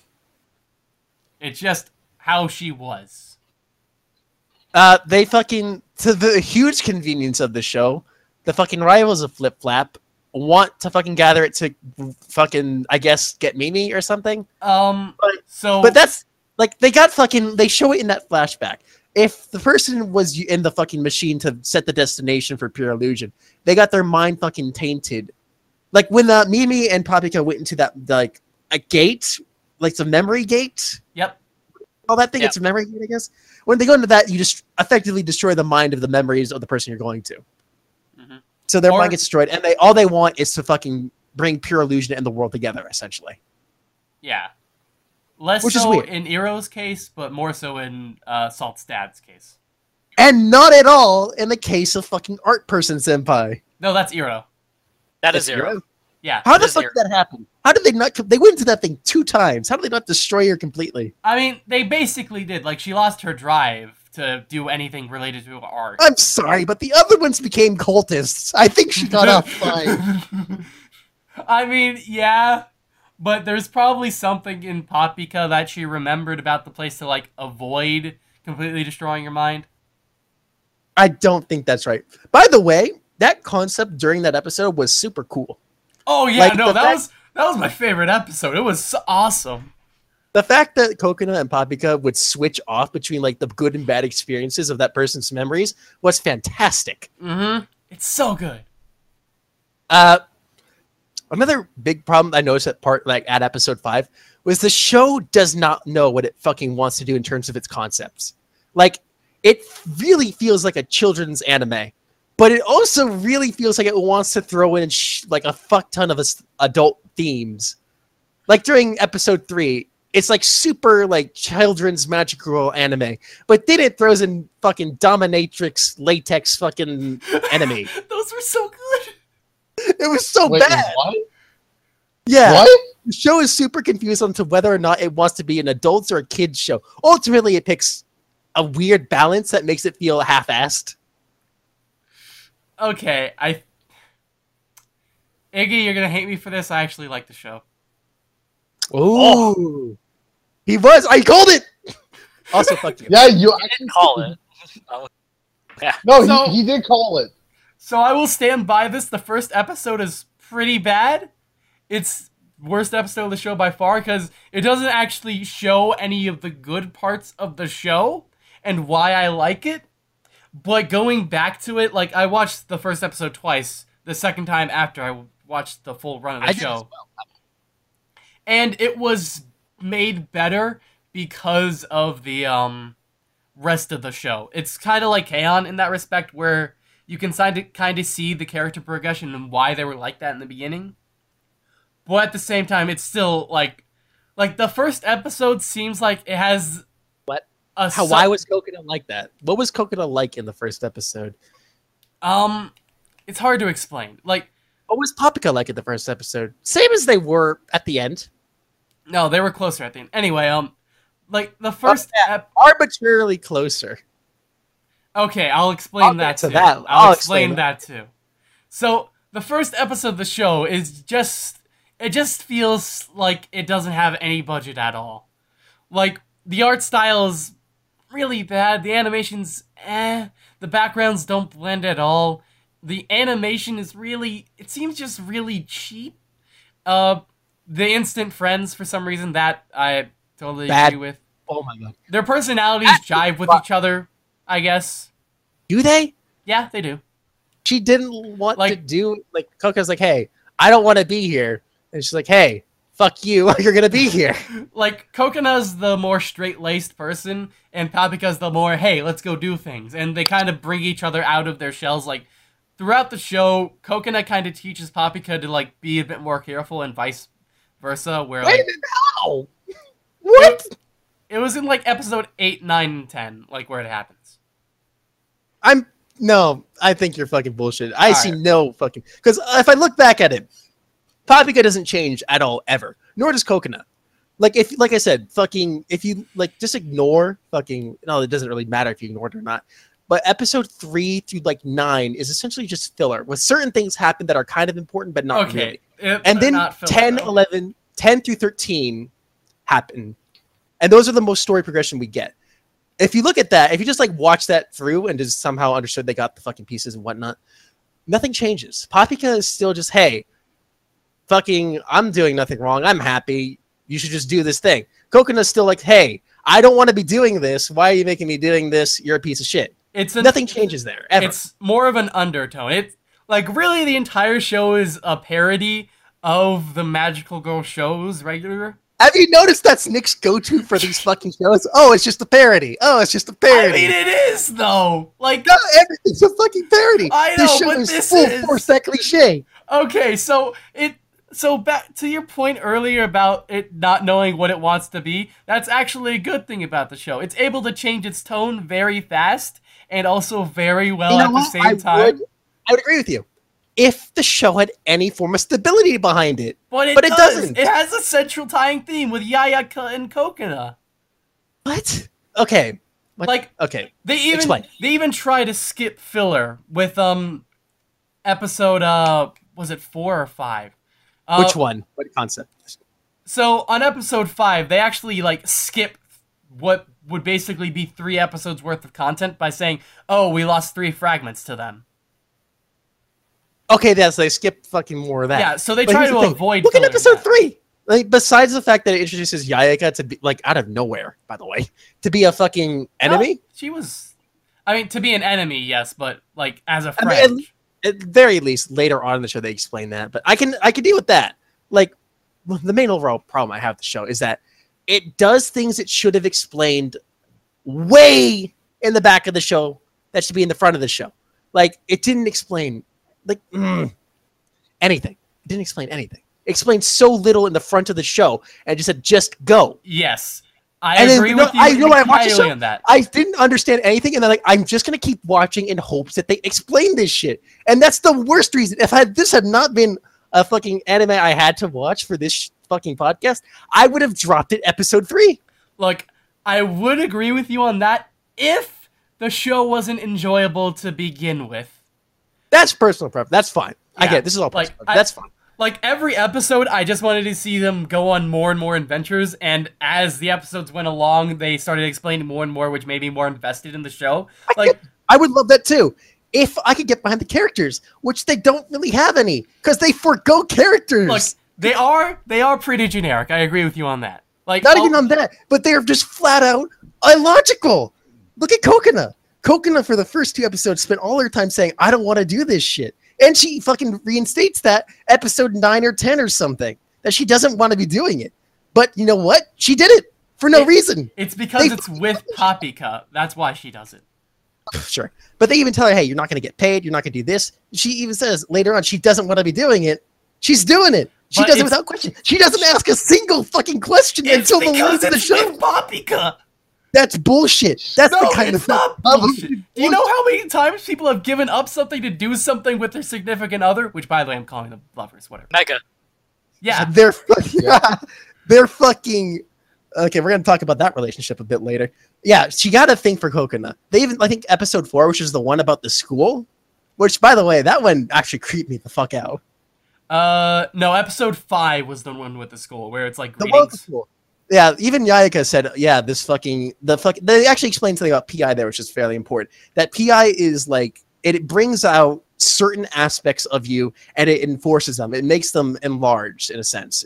It's just how she was. Uh, they fucking to the huge convenience of the show, the fucking rivals of Flip Flap want to fucking gather it to fucking I guess get Mimi or something. Um. But- so, But that's like they got fucking they show it in that flashback. If the person was in the fucking machine to set the destination for pure illusion, they got their mind fucking tainted. Like when uh, Mimi and Papika went into that like a gate, like the memory gate. Yep. All that thing. Yep. It's a memory gate, I guess. When they go into that, you just effectively destroy the mind of the memories of the person you're going to. Mhm. So their Or- mind gets destroyed, and they all they want is to fucking bring pure illusion and the world together, essentially. yeah. Less Which is so weird. in Ero's case, but more so in uh, Salt's dad's case. And not at all in the case of fucking art person senpai. No, that's Ero. That is That's zero. Yeah. How the fuck did that happen? How did they not? They went into that thing two times. How did they not destroy her completely? I mean, they basically did. Like, she lost her drive to do anything related to art. I'm sorry, but the other ones became cultists. I think she got off *laughs* fine. *laughs* I mean, yeah, but there's probably something in Papika that she remembered about the place to like avoid completely destroying your mind. I don't think that's right. By the way, that concept during that episode was super cool. Oh yeah, Like, no, that fact- was that was my favorite episode. It was awesome. The fact that Coconut and Papika would switch off between like the good and bad experiences of that person's memories was fantastic. Mm-hmm. It's so good. Uh, another big problem I noticed at part like at episode five was the show does not know what it fucking wants to do in terms of its concepts. Like it really feels like a children's anime, but it also really feels like it wants to throw in sh- like a fuck ton of us adult themes. Like during episode three, it's like super like children's magical anime, but then it throws in fucking dominatrix latex fucking enemy. *laughs* Those were so good. It was so Wait, bad. what? Yeah. What? The show is super confused on to whether or not it wants to be an adults or a kids show. Ultimately, it picks a weird balance that makes it feel half-assed. Okay, I. Iggy, you're gonna hate me for this. I actually like the show. Ooh. Oh. He was. I called it. *laughs* Also, fuck you. Yeah, you I didn't call it. *laughs* Oh, yeah. No, So- he, he did call it. So I will stand by this. The first episode is pretty bad. It's worst episode of the show by far because it doesn't actually show any of the good parts of the show and why I like it. But going back to it, like I watched the first episode twice. The second time after I watched the full run of the I show, and it was made better because of the um rest of the show. It's kind of like K-On! in that respect, where you can kind of see the character progression and why they were like that in the beginning. But at the same time, it's still like, like the first episode seems like it has A How? Why was Coconut like that? What was Coconut like in the first episode? um, it's hard to explain. Like, What was Paprika like in the first episode? Same as they were at the end. no, they were closer at the end. Anyway, um, like the first. ep- Arbitrarily closer. Okay, I'll explain I'll that to too. that. I'll, I'll explain, explain that too. So the first episode of the show is just it just feels like it doesn't have any budget at all. Like the art style is really bad, the animations eh, the backgrounds don't blend at all, the animation is really it seems just really cheap. Uh, the instant friends for some reason that I totally Bad. agree with. Oh my god. Their personalities jive with each other, I guess. Do they? Yeah, they do. She didn't want to do like Coco's like, hey, I don't want to be here, and she's like, hey, fuck you, *laughs* you're gonna be here. Like Kokona's the more straight-laced person, and Paprika's the more hey, let's go do things, and they kind of bring each other out of their shells. Like throughout the show, Kokona kind of teaches Paprika to like be a bit more careful, and vice versa. Where Wait, like how? What? it was in like episode eight, nine, and ten, like where it happens. I'm no. I think you're fucking bullshit. I All see right. no fucking because if I look back at it, Paprika doesn't change at all ever. Nor does Coconut. Like if like I said, fucking if you like just ignore fucking no, it doesn't really matter if you ignore it or not. But episode three through like nine is essentially just filler, with certain things happen that are kind of important but not okay, really. It- And then filler, 10, though. 11, 10 through 13 happen. And those are the most story progression we get. If you look at that, if you just like watch that through and just somehow understood they got the fucking pieces and whatnot, nothing changes. Papika is still just, hey, fucking, I'm doing nothing wrong. I'm happy. You should just do this thing. Coconuts still like, hey, I don't want to be doing this. Why are you making me doing this? You're a piece of shit. It's an, Nothing changes there ever. It's more of an undertone. It's like really the entire show is a parody of the magical girl shows regular. Have you noticed that's Nick's go-to for these *laughs* fucking shows? Oh, it's just a parody. Oh, it's just a parody. I mean, it is though. Like, No, everything's a fucking parody. I know, this show but is this full is- force that cliche. okay, so it. So back to your point earlier about it not knowing what it wants to be. That's actually a good thing about the show. It's able to change its tone very fast and also very well You know at the what? same I time. Would, I would agree with you. If the show had any form of stability behind it. But it, But it does. doesn't. It has a central tying theme with Yaya and Kokona. What? Okay. What? Like okay. They even Explain. they even try to skip filler with um episode uh was it four or five? Uh, Which one? What concept? So on episode five, they actually like skip what would basically be three episodes worth of content by saying, "Oh, we lost three fragments to them." Okay, yes, they skip fucking more of that. Yeah, so they But try to the avoid. Look at episode that. three. Like, besides the fact that it introduces Yayaka to be like out of nowhere, by the way, to be a fucking enemy. She was. I mean, to be an enemy, yes, but like as a I mean, friend. At very least later on in the show they explain that but i can i can deal with that. Like the main overall problem i have with the show is that it does things it should have explained way in the back of the show that should be in the front of the show. Like it didn't explain like mm, anything. It didn't explain anything. It explained so little in the front of the show and just said just go. Yes, I And agree know- with you I- you know I watched show? on that. I didn't understand anything, and then like I'm just gonna keep watching in hopes that they explain this shit. And that's the worst reason. If I, this had not been a fucking anime I had to watch for this fucking podcast, I would have dropped it episode three. Look, I would agree with you on that if the show wasn't enjoyable to begin with. That's personal preference. That's fine. I get it. this is all like, personal. I- that's fine. Like every episode, I just wanted to see them go on more and more adventures, and as the episodes went along, they started explaining more and more, which made me more invested in the show. Like, I would love that too. If I could get behind the characters, which they don't really have any, because they forego characters. look, they are they are pretty generic. I agree with you on that. Like, Not all- even on that, but they're just flat out illogical. Look at Coconut. Coconut for the first two episodes spent all her time saying, I don't want to do this shit. And she fucking reinstates that episode nine or 10 or something that she doesn't want to be doing it. But you know what? She did it for no It- reason. it's because they it's with Papika. That's why she does it. *laughs* Sure. But they even tell her, hey, you're not going to get paid. You're not going to do this. She even says later on she doesn't want to be doing it. She's doing it. She But does it without question. She doesn't ask a single fucking question until the last of the show. Papika. That's bullshit. That's No, the kind it's of not of- bullshit. Do you know how many times people have given up something to do something with their significant other? Which, by the way, I'm calling them lovers. Whatever. Mega. Yeah. *laughs* They're fucking, *laughs* they're fucking. Okay, we're gonna talk about that relationship a bit later. Yeah, she got a thing for Coconut. They even, I think, episode four, which is the one about the school. Which, by the way, that one actually creeped me the fuck out. Uh, no. Episode five was the one with the school where it's like The one with the school. Yeah, even Yayaka said, yeah, this fucking the fuck. They actually explained something about PI there, which is fairly important. That PI is like it brings out certain aspects of you and it enforces them. It makes them enlarged in a sense.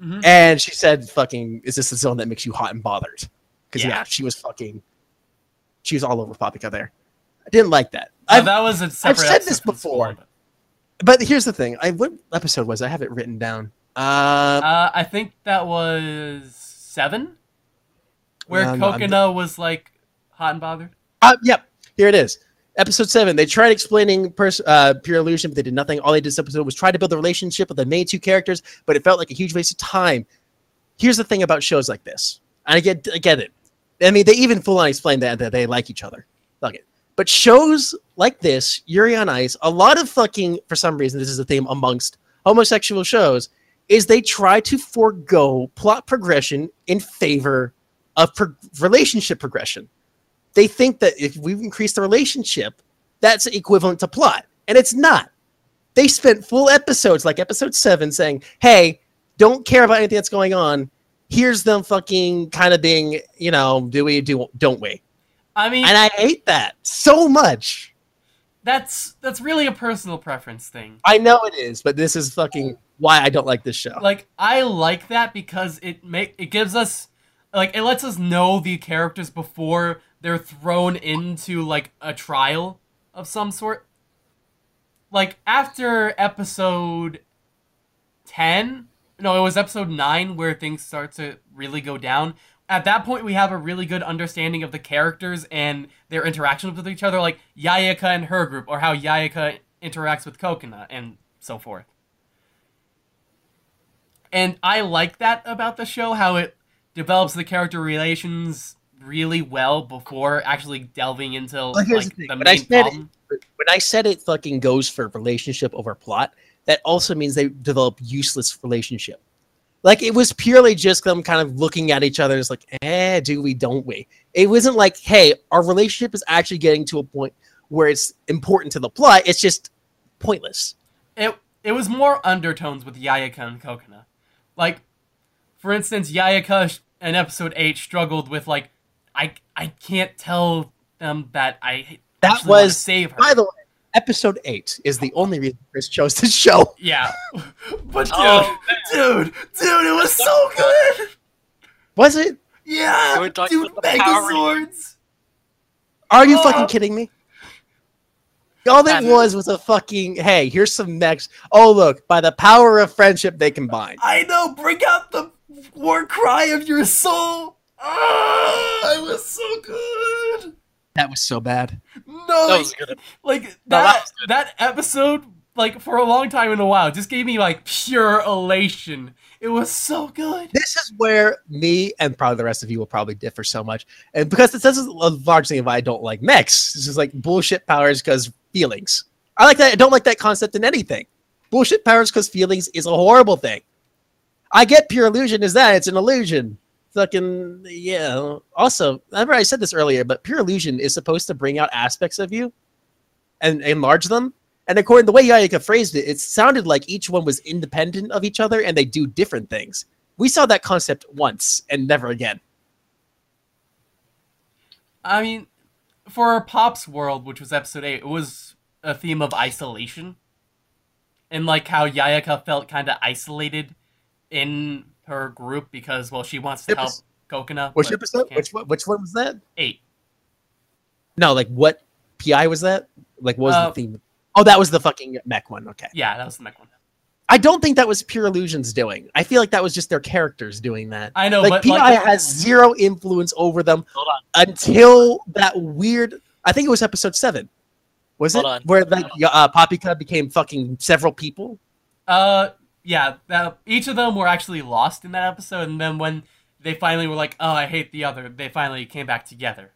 Mhm. And she said, "Fucking, is this the zone that makes you hot and bothered?" Because yeah. Yeah. she was fucking, she was all over Papika there. I didn't like that. Uh, I've- that was a separate said this before. but- here's the thing: I what episode was? it? I have it written down. Uh, Uh, I think that was seven, where No, no, was like hot and bothered. uh, yep, here it is. Episode seven. They tried explaining uh, pure illusion, but they did nothing. All they did this episode was try to build a relationship with the main two characters, but it felt like a huge waste of time. Here's the thing about shows like this. And I get, I get it. I mean, they even full on explain that that they like each other. Fuck it. But shows like this, Yuri on Ice, a lot of fucking, for some reason, this is a theme amongst homosexual shows, is they try to forego plot progression in favor of pro- relationship progression. They think that if we increase the relationship, that's equivalent to plot, and it's not. They spent full episodes, like episode seven, saying, "Hey, don't care about anything that's going on. Here's them fucking kind of being, you know, do we do don't we?" I mean, And I hate that so much. that's that's really a personal preference thing. I know it is, but this is fucking why I don't like this show. Like I like that because it make it gives us like it lets us know the characters before they're thrown into like a trial of some sort. Like after episode 10, no, it was episode 9 where things start to really go down. At that point we have a really good understanding of the characters and their interactions with each other like Yayaka and her group or how Yayaka interacts with Kokona and so forth. And I like that about the show, how it develops the character relations really well before actually delving into Well, like the the when I main said it- problem. when I said it fucking goes for relationship over plot, that also means they develop useless relationship. Like it was purely just them kind of looking at each other as like, eh, do we, don't we? It wasn't like, hey, our relationship is actually getting to a point where it's important to the plot. It's just pointless. It it was more undertones with Yayaka and Kokona. Like, for instance, Yayaka sh- in episode eight struggled with like, I I can't tell them that I That actually wanna was- save her. By the way, episode eight is the only reason Chris chose this show. *laughs* yeah, *laughs* but dude, Oh, dude, dude, it was so *laughs* good. Was it? Yeah, We're talking dude, about the Power Megazords. Are you Oh. fucking kidding me? All it was was a fucking hey, here's some mechs. Oh look, by the power of friendship they combine. I know, bring out the war cry of your soul. Ah, it was so good. That was so bad. No, That was good. like No, that that was good. that episode, like for a long time in a while, just gave me like pure elation. It was so good. This is where me and probably the rest of you will probably differ so much. And because this is a large thing of why I don't like mechs. This is like bullshit powers because feelings. I like that. I don't like that concept in anything. Bullshit powers because feelings is a horrible thing. I get pure illusion is that it's an illusion. Fucking yeah. Also, remember I said this earlier, but pure illusion is supposed to bring out aspects of you and enlarge them. And according to the way Yayaka phrased it, it sounded like each one was independent of each other and they do different things. We saw that concept once and never again. I mean, for Pop's World, which was episode eight, it was a theme of isolation, and like how Yayaka felt kind of isolated in her group because well, she wants to help Kokona. Which episode? can't. Which one? Which one was that? eight? No, like what PI was that? Like what was Uh, the theme? Oh, that was the fucking mech one. Okay. Yeah, that was the mech one. I don't think that was Pure Illusions doing. I feel like that was just their characters doing that. I know, like but PI like, has zero influence over them Hold on. until that weird. I think it was episode seven. Was Hold it on. where like uh, Papika became fucking several people? Uh, yeah, that, each of them were actually lost in that episode, and then when they finally were like, "Oh, I hate the other," they finally came back together.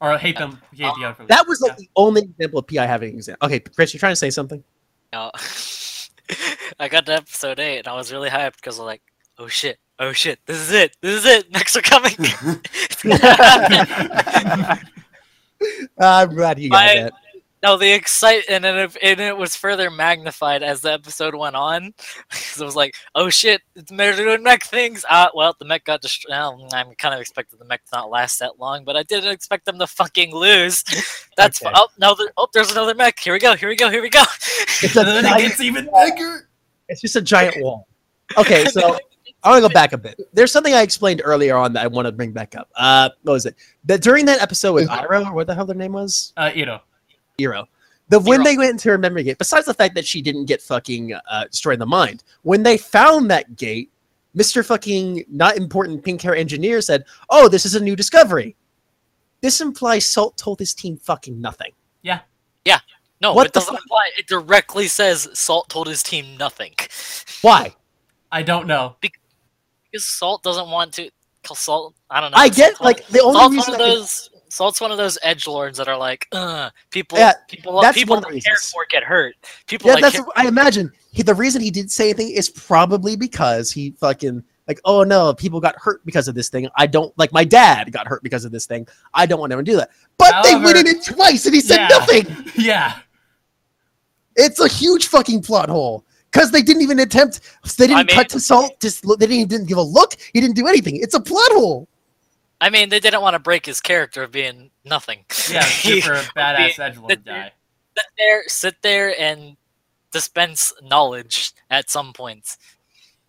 Or I hate them, hate the other. That was like Yeah. the only example of PI having an example. Okay, Chris, you're trying to say something? No. *laughs* *laughs* I got to episode eight and I was really hyped because I'm like, oh shit, oh shit, this is it, this is it, *laughs* next are coming. It's gonna happen. I'm glad you got that. No, the excite and it, and it was further magnified as the episode went on. *laughs* so it was like, oh shit, it's they're doing mech things. Uh, well, the mech got destroyed. Well, I kind of expected the mech to not last that long, but I didn't expect them to fucking lose. *laughs* That's Okay. oh no, there, oh, there's another mech. Here we go. Here we go. Here we go. *laughs* It's a And then it giant- gets even bigger. It's just a giant wall. Okay, so I want to go back a bit. There's something I explained earlier on that I want to bring back up. Uh, what was it? That during that episode with Iro, or what the hell their name was? Uh, you know. Hero. The when Hero. they went into her memory gate, besides the fact that she didn't get fucking uh, destroyed in the mind, when they found that gate, Mister fucking not important pink hair engineer said, "Oh, this is a new discovery." This implies Salt told his team fucking nothing. Yeah. Yeah. No, What it the doesn't fuck? It directly says Salt told his team nothing. Why? I don't know. Because Salt doesn't want to. Cause Salt, I don't know. I get Salt's like the one- only Salt's reason one of those. Salt's one of those edge lords that are like, uh, people, Yeah, people, that's people one of the care for get hurt. People Yeah, like that's. I imagine he, the reason he didn't say anything is probably because he fucking like, oh no, people got hurt because of this thing. I don't like my dad got hurt because of this thing. I don't want to do that. But they went in it twice, and he said Yeah. nothing. *laughs* Yeah. It's a huge fucking plot hole because they didn't even attempt. They didn't I mean- cut to salt. Just they didn't, didn't give a look. He didn't do anything. It's a plot hole. I mean, they didn't want to break his character of being nothing. Yeah, *laughs* He super badass be- edgelord sit guy. sit there, sit there, and dispense knowledge at some points.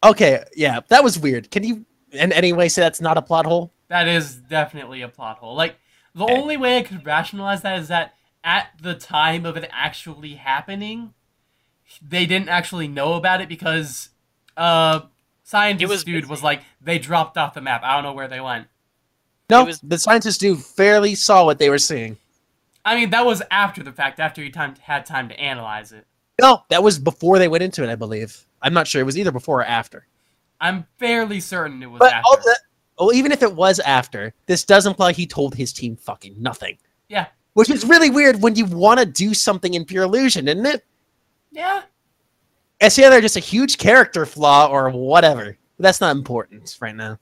Okay, yeah, that was weird. Can you in any way say that's not a plot hole? That is definitely a plot hole. Like the Okay. only way I could rationalize that is that at the time of it actually happening, they didn't actually know about it because uh scientist was dude busy. was like they dropped off the map. I don't know where they went. No, was- the scientists do fairly saw what they were seeing. I mean, that was after the fact, after he time had time to analyze it. No, that was before they went into it, I believe. I'm not sure. It was either before or after. I'm fairly certain it was But after. that, well, even if it was after, this does imply he told his team fucking nothing. Yeah. Which is really weird when you want to do something in Pure Illusion, isn't it? yeah. It's either just a huge character flaw or whatever. That's not important right now.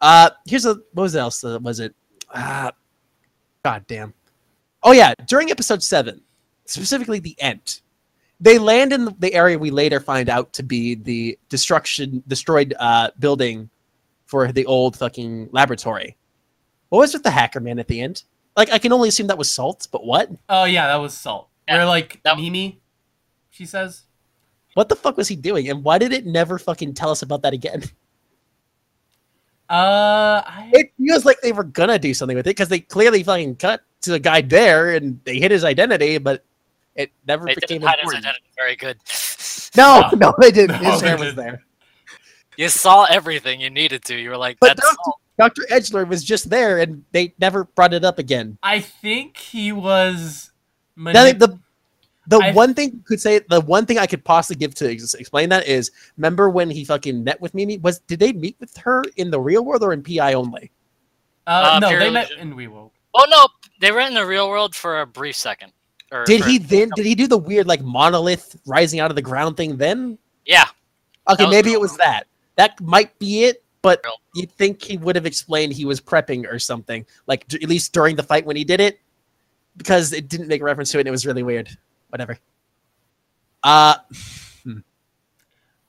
Uh, here's a what was else? Was it? Uh, God damn. Oh yeah, during episode seven, specifically the end, they land in the area we later find out to be the destruction destroyed uh, building for the old fucking laboratory. What was with the hacker man at the end? Like I can only assume that was Salt, but what? Oh yeah, that was Salt. Yeah, Where like that- Mimi, she says. What the fuck was he doing? And why did it never fucking tell us about that again? *laughs* Uh, I, It feels like they were gonna do something with it because they clearly fucking cut to the guy there and they hid his identity, but it never They became didn't hide his identity very good. No, No. *laughs* *laughs* no, they didn't. No, his they hair was there. You saw everything you needed to. You were like, But that's Dr. Salt. Dr. Edgelord was just there and they never brought it up again. I think he was. Now, the the I- one thing you could say, the one thing I could possibly give to ex- explain that is, remember when he fucking met with Mimi? Was did they meet with her in the real world or in PI only? uh, uh, no, they met Illusion. in WeWorld. Oh no, they were in the real world for a brief second. Or Did for- he then? Did he do the weird like monolith rising out of the ground thing then? Yeah. Okay, That was maybe it was that. That might be it, but Real. you'd think he would have explained he was prepping or something, like d- at least during the fight when he did it, because it didn't make reference to it and it was really weird. Whatever. Uh,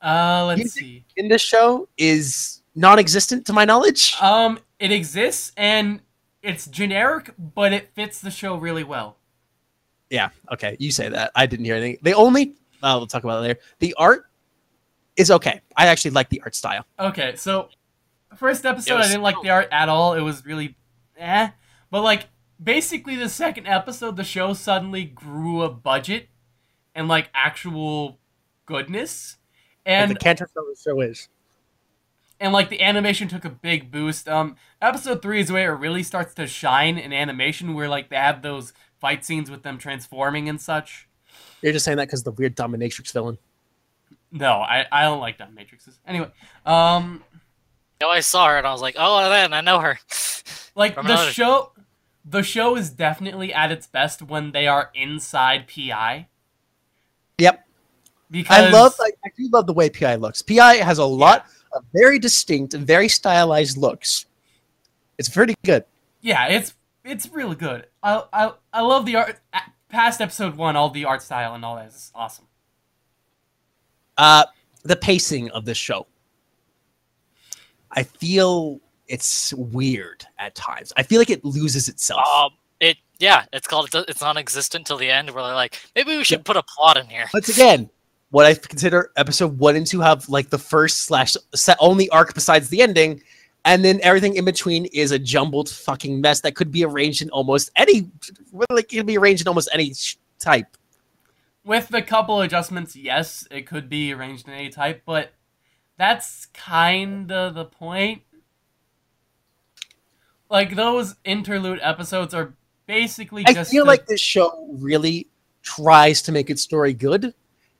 Uh, let's You see. in this show is non-existent to my knowledge. Um, it exists and it's generic, but it fits the show really well. yeah, okay, you say that. I didn't hear anything. The only, uh, we'll talk about it later. The art is okay. I actually like the art style. Okay, so first episode, I didn't like the art at all. It was really eh. But like basically the second episode, the show suddenly grew a budget and like actual goodness. And And the cancer show the show is. and like the animation took a big boost. Um, episode three is where it really starts to shine in animation, where like they have those fight scenes with them transforming and such. You're just saying that because the weird dominatrix villain. No, I, I don't like dominatrixes. Anyway, um, You know, I saw her and I was like, oh, then I know her. like the show, the show is definitely at its best when they are inside PI. Yep. Because I love, I, I do love the way PI looks. PI has a lot of very distinct and very stylized looks. It's pretty good. yeah, it's it's really good. I I I love the art. past episode one, all the art style and all that is awesome. Uh, the pacing of this show. I feel it's weird at times. I feel like it loses itself. Um, it yeah, it's called it's non-existent till the end. Where they're like, maybe we should put a plot in here. Once again, what I consider episode one and two have like the first slash set only arc besides the ending, and then everything in between is a jumbled fucking mess that could be arranged in almost any like it can be arranged in almost any type. With a couple adjustments, yes, it could be arranged in any type, but that's kind of the point. Like those interlude episodes are basically I just I feel like this show really tries to make its story good.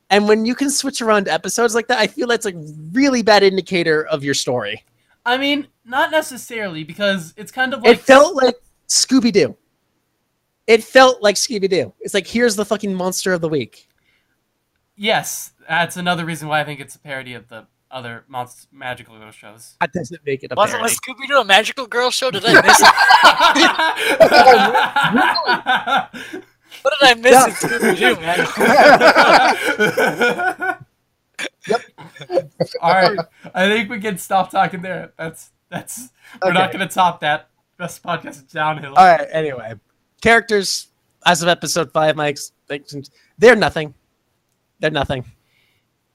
And when you can switch around episodes like that, I feel that's a really bad indicator of your story. I mean, not necessarily because it's kind of like it felt like Scooby Doo. It felt like Scooby Doo. It's like here's the fucking monster of the week. yes, that's another reason why I think it's a parody of the other monster magical Girl shows. That doesn't make it a Wasn't parody. Scooby Doo a magical girl show? Did I *laughs* miss it? *laughs* What did I miss Yeah. in Scooby Doo, man? *laughs* yep. All right, I think we can stop talking there. That's that's we're not going to top that. Best podcast is downhill. All right. Anyway, characters as of episode five, my expectations, they're nothing. They're nothing.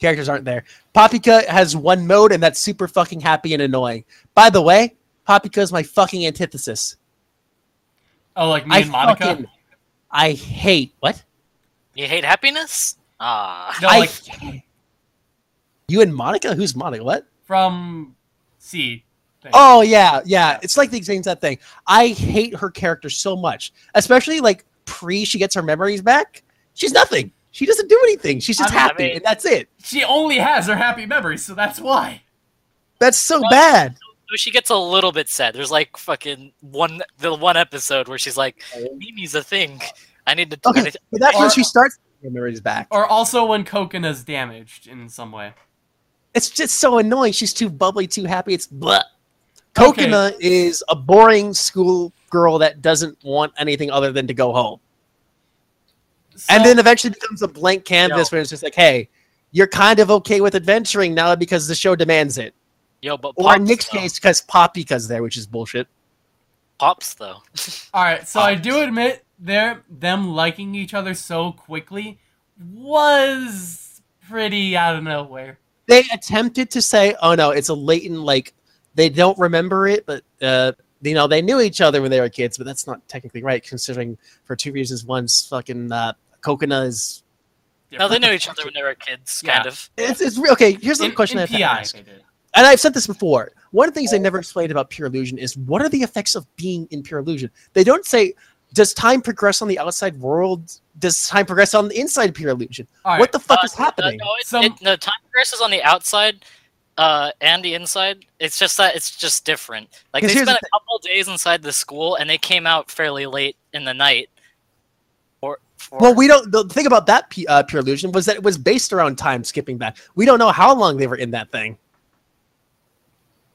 Characters aren't there. Papika has one mode, and that's super fucking happy and annoying. By the way, Papika is my fucking antithesis. Oh, like me I and Monica. fucking, I hate what? You hate happiness? Ah, No, I like you and Monica. Who's Monica? What? from C. thing. Oh yeah, yeah. It's like the exact same thing. I hate her character so much, especially like pre she gets her memories back. She's nothing. She doesn't do anything. She's just I mean- I happy, mean- and that's it. she only has her happy memories, so that's why. That's so Well, bad. she gets a little bit sad. There's like fucking one the one episode where she's like, Mimi's a thing. I need to. I Okay, need to- but that's when she starts getting her memories back. Or also when Kokona's damaged in some way. It's just so annoying. She's too bubbly, too happy. It's blah. Okay. Is a boring school girl that doesn't want anything other than to go home. And then eventually becomes a blank canvas Yo. where it's just like, hey, you're kind of okay with adventuring now because the show demands it. Yo, but Or in Nick's though. case, because Poppyka's there, which is bullshit. Pops though. All right, so I do admit their them liking each other so quickly was pretty out of nowhere. They attempted to say, oh no, it's a latent, like, they don't remember it, but, uh, you know, they knew each other when they were kids, but that's not technically right, considering for two reasons. One's fucking, uh, Kokona is... no, they knew each other when they were kids, Yeah. kind of. It's, it's re- okay, here's the question in I have to ask. and I've said this before. One of the things they never explained about pure illusion is what are the effects of being in pure illusion? They don't say, does time progress on the outside world? Does time progress on the inside pure illusion? All right, what the fuck Uh, is happening? No, it, Some- it, no, time progresses on the outside uh, and the inside. It's just that it's just different. Like they spent a couple days inside the school, and they came out fairly late in the night. Or, Well, we don't. The thing about that pu- uh, pure illusion was that it was based around time skipping back. We don't know how long they were in that thing.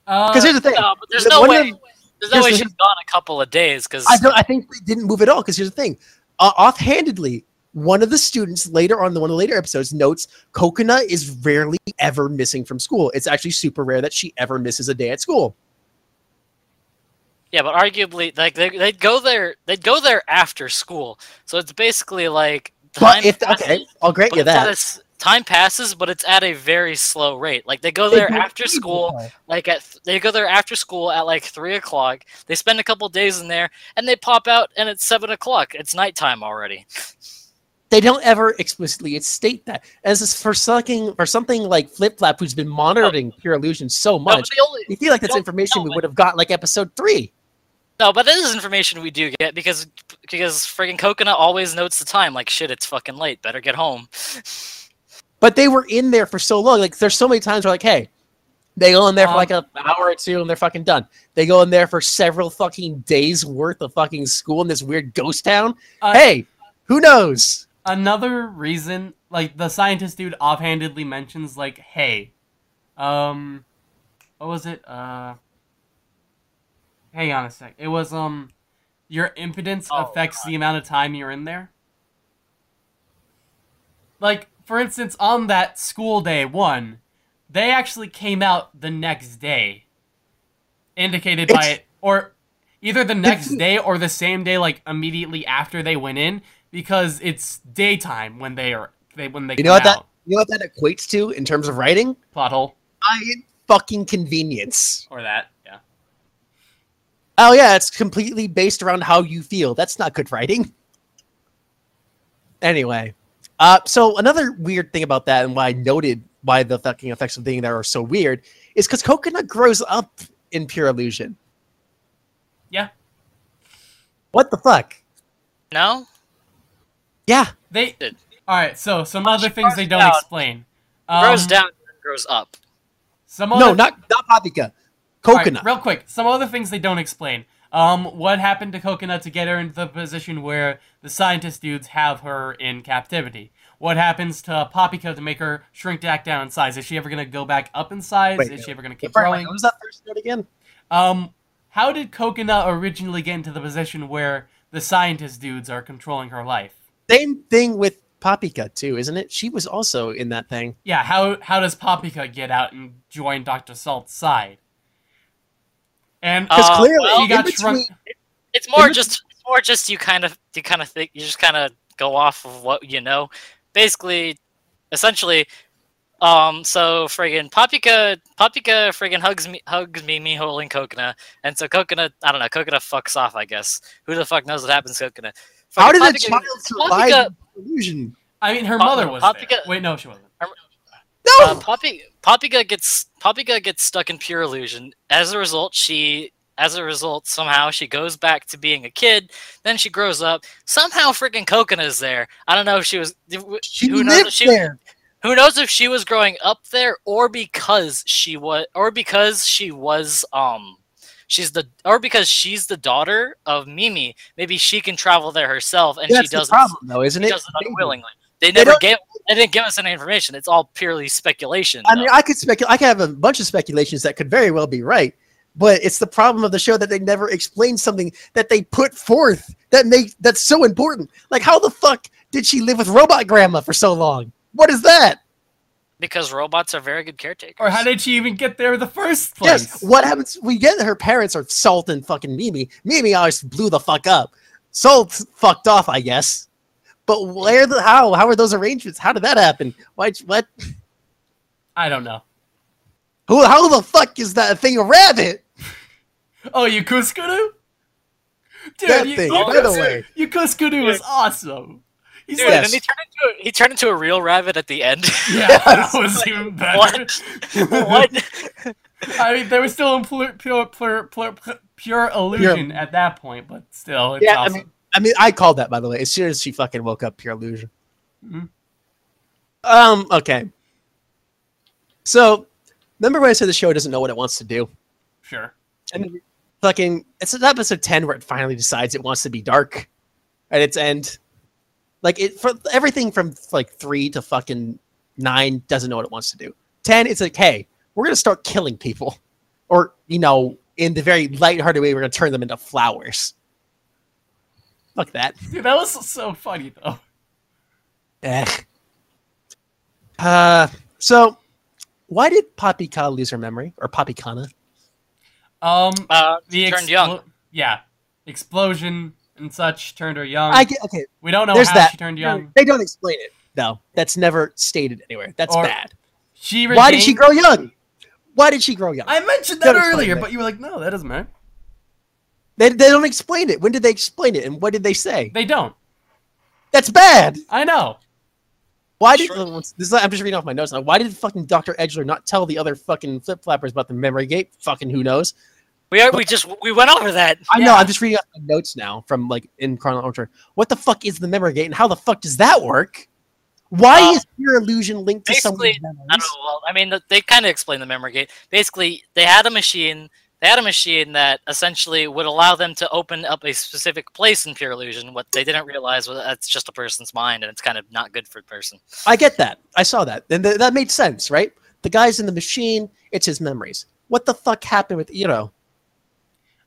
Uh, Because here's the thing. no, but there's The- no one of way. them- There's no way here's she's the- gone a couple of days because I don't. I think they didn't move at all. Because here's the thing. Uh, offhandedly, one of the students later on the one of the later episodes notes Coconut is rarely ever missing from school. It's actually super rare that she ever misses a day at school. Yeah, but arguably, like they they'd go there, they'd go there after school. So it's basically like time But if passes, okay, I'll grant but you it's at a that. time passes, but it's at a very slow rate. Like they go there after school, like at they go there after school at like three o'clock. They spend a couple days in there, and they pop out, and it's seven o'clock. It's nighttime already. *laughs* They don't ever explicitly state that. As is for something for something like Flip Flap, who's been monitoring Pure Illusion so much, the only, you feel like that's information no, we would have got like episode three. no, but this is information we do get because because friggin' Coconut always notes the time. Like shit, it's fucking late. Better get home. *laughs* But they were in there for so long. Like there's so many times where like, hey, they go in there for Um, like an hour or two and they're fucking done. They go in there for several fucking days worth of fucking school in this weird ghost town. Uh, hey, who knows? Another reason, like the scientist dude offhandedly mentions, like, hey, um, what was it? Uh, hang on a sec. It was um, your impotence Oh, affects the amount of time you're in there. like for instance, on that school day one, they actually came out the next day, indicated by it, or either the next day or the same day, like immediately after they went in, because it's daytime when they are they when they You come know what that you know what that equates to in terms of writing? Plot hole Giant fucking convenience. or that, yeah. Oh yeah, it's completely based around how you feel. That's not good writing. Anyway, uh, so another weird thing about that, and why I noted why the fucking effects of being there are so weird, is because Coconut grows up in Pure Illusion. Yeah. What the fuck? No, Yeah, They all right. So some other she things they don't down. explain. grows Um, down grows up. Some no, not not Papika. All right, Coconut. real quick, some other things they don't explain. Um, what happened to Coconut to get her into the position where the scientist dudes have her in captivity? What happens to Papika to make her shrink back down in size? Is she ever gonna go back up in size? Wait, Is she ever gonna keep wait, growing? What was that first note again? Um, how did Coconut originally get into the position where the scientist dudes are controlling her life? Same thing with Papika too, isn't it? She was also in that thing. Yeah, how how does Papika get out and join Doctor Salt's side? And Because Uh, clearly, well, she got in shrunk. between- It's more just it's more just you kind of you kind of think you just kind of go off of what you know. Basically, essentially, um, so friggin' Papika Papika friggin' hugs me hugs me me holding Coconut, and so Coconut I don't know Coconut fucks off I guess. Who the fuck knows what happens to Coconut? How Fucking did a Papika- child survive Papika- illusion? I mean, her Pa- mother was Papika- there. Wait, no, she wasn't. No, Uh, Poppy Poppyga gets Poppyga gets stuck in pure illusion. As a result, she as a result somehow she goes back to being a kid. Then she grows up. Somehow, freaking Coconut is there. I don't know if she was. she who knows lived if she there. who knows if she was growing up there or because she was or because she was um she's the or because she's the daughter of Mimi. Maybe she can travel there herself and That's she the does it problem, though, isn't she it? unwillingly. They They never don't- gave. They didn't give us any information. It's all purely speculation. I though. mean, I could speculate. I could have a bunch of speculations that could very well be right, but it's the problem of the show that they never explain something that they put forth that make that's so important. Like, how the fuck did she live with Robot Grandma for so long? What is that? Because robots are very good caretakers. Or how did she even get there in the first place? Yes. What happens? We get her parents are Salt and fucking Mimi. Mimi always blew the fuck up. Salt fucked off, I guess. But where the how? How are those arrangements? How did that happen? Why? What? I don't know. Who? How the fuck is that thing a rabbit? *laughs* Oh, Uexküll? Dude, That Yu- thing, Yukus- by the way. Uexküll was awesome. He's Dude, like, and then he turned into a, he turned into a real rabbit at the end. yeah, *laughs* that was even better. what? what? *laughs* I mean, they were still in pure, pure, pure, pure, pure illusion at that point, but still, it's Yeah, I mean- I mean, I called that by the way. As soon as she fucking woke up, pure illusion. Mhm. Um. Okay. So, remember when I said the show doesn't know what it wants to do? sure. And fucking, it's in episode ten where it finally decides it wants to be dark at its end. Like it for everything from like three to fucking nine doesn't know what it wants to do. Ten, it's like, hey, we're gonna start killing people, or you know, in the very lighthearted way, we're gonna turn them into flowers. Fuck that. Dude, that was so funny, though. Eh. Uh, so why did Poppy Kana lose her memory, or Poppy Kana? Um, Uh, the turned young. Yeah. Explosion and such turned her young. I get okay. we don't know There's how that. she turned young. They don't explain it. No, that's never stated anywhere. That's Or- bad. She Why did she grow young? Why did she grow young? I mentioned that Don't earlier, but you were like, no, that doesn't matter. They, they don't explain it. When did they explain it? And what did they say? They don't. That's bad. I know. Why did Sure. this is, I'm just reading off my notes now. Why did fucking Dr. Edgeler not tell the other fucking flip flappers about the memory gate? Fucking who knows? We are, we just we went over that. I know. Yeah. I'm just reading off my notes now from like in chronological order. What the fuck is the memory gate and how the fuck does that work? Why Uh, is pure illusion linked to someone's memories? I don't know. Well, I mean, they kind of explain the memory gate. Basically, they had a machine. They had a machine that essentially would allow them to open up a specific place in pure illusion. What they didn't realize was that's just a person's mind, and it's kind of not good for the person. I get that. I saw that. And th- that made sense, right? The guy's in the machine, it's his memories. What the fuck happened with, you know?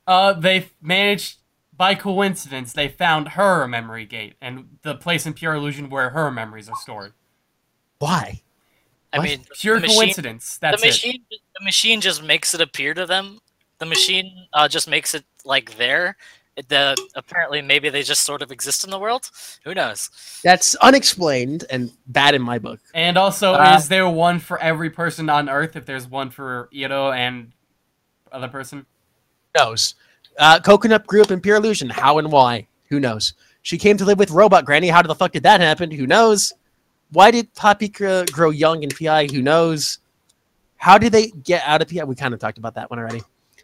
Uh, they managed by coincidence. They found her memory gate and the place in pure illusion where her memories are stored. Why? I What? mean, Pure machine, coincidence. That's the it. machine, the machine just makes it appear to them. The machine uh, just makes it like there. The apparently maybe they just sort of exist in the world. Who knows? That's unexplained and bad in my book. And also, Uh, is there one for every person on Earth? If there's one for Ito and other person, Who knows? Uh, Coconut grew up in pure illusion. How and why? Who knows? She came to live with Robot Granny. How the fuck did that happen? Who knows? Why did Poppy grow, grow young in PI? Who knows? How did they get out of PI? We kind of talked about that one already.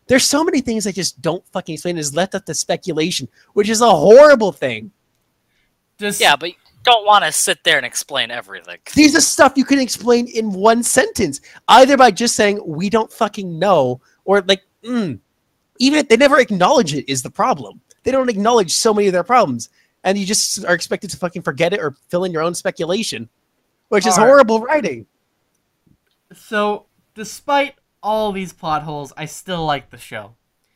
There's so many things I just don't fucking explain. Is left up to speculation, which is a horrible thing. just Yeah, but you don't want to sit there and explain everything. These are stuff you can explain in one sentence, either by just saying we don't fucking know, or like, mm, even if they never acknowledge it is the problem. They don't acknowledge so many of their problems, and you just are expected to fucking forget it or fill in your own speculation, which is Alright. horrible writing. so. Despite all these plot holes, I still like the show.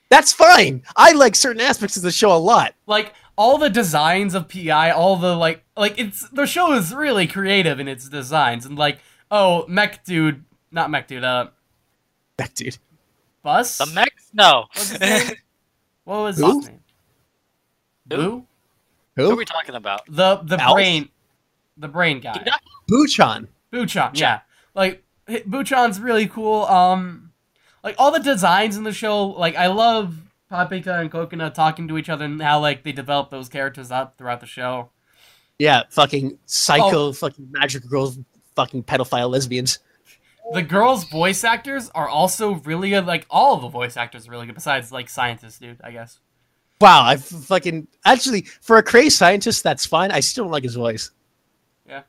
That's fine. I like certain aspects of the show a lot. Like all the designs of PI, all the like, like it's the show is really creative in its designs, and like, oh, mech dude, not mech dude, uh, That dude. Bus. The mech? No. What's his name? *laughs* What was Who? his name? Who? Who are Who? we talking about? The the Alf? brain, the brain guy. Buchan. Buchan, yeah. Like Buchan's really cool. Um, like all the designs in the show. Like I love Paprika and Coconut talking to each other and how like they develop those characters up throughout the show. Yeah, fucking psycho, Oh. fucking magic girls, fucking pedophile lesbians. The girls' voice actors are also really good. Like all of the voice actors are really good. Besides like scientist dude. I guess. Wow, I fucking actually for a crazy scientist, that's fine. I still don't like his voice. Yeah.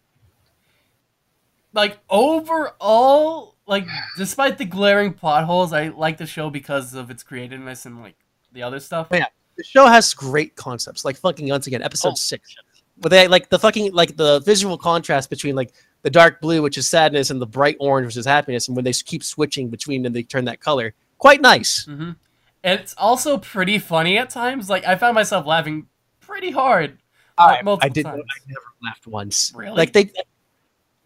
Like overall, like despite the glaring plot holes, I like the show because of its creativeness and like the other stuff. Yeah. The show has great concepts, like fucking once again, episode oh. six, But they like the fucking like the visual contrast between like the dark blue, which is sadness, and the bright orange, which is happiness, and when they keep switching between them, they turn that color, quite nice. hmm It's also pretty funny at times. Like I found myself laughing pretty hard. like, multiple I did. times. I never laughed once. Really? Like they,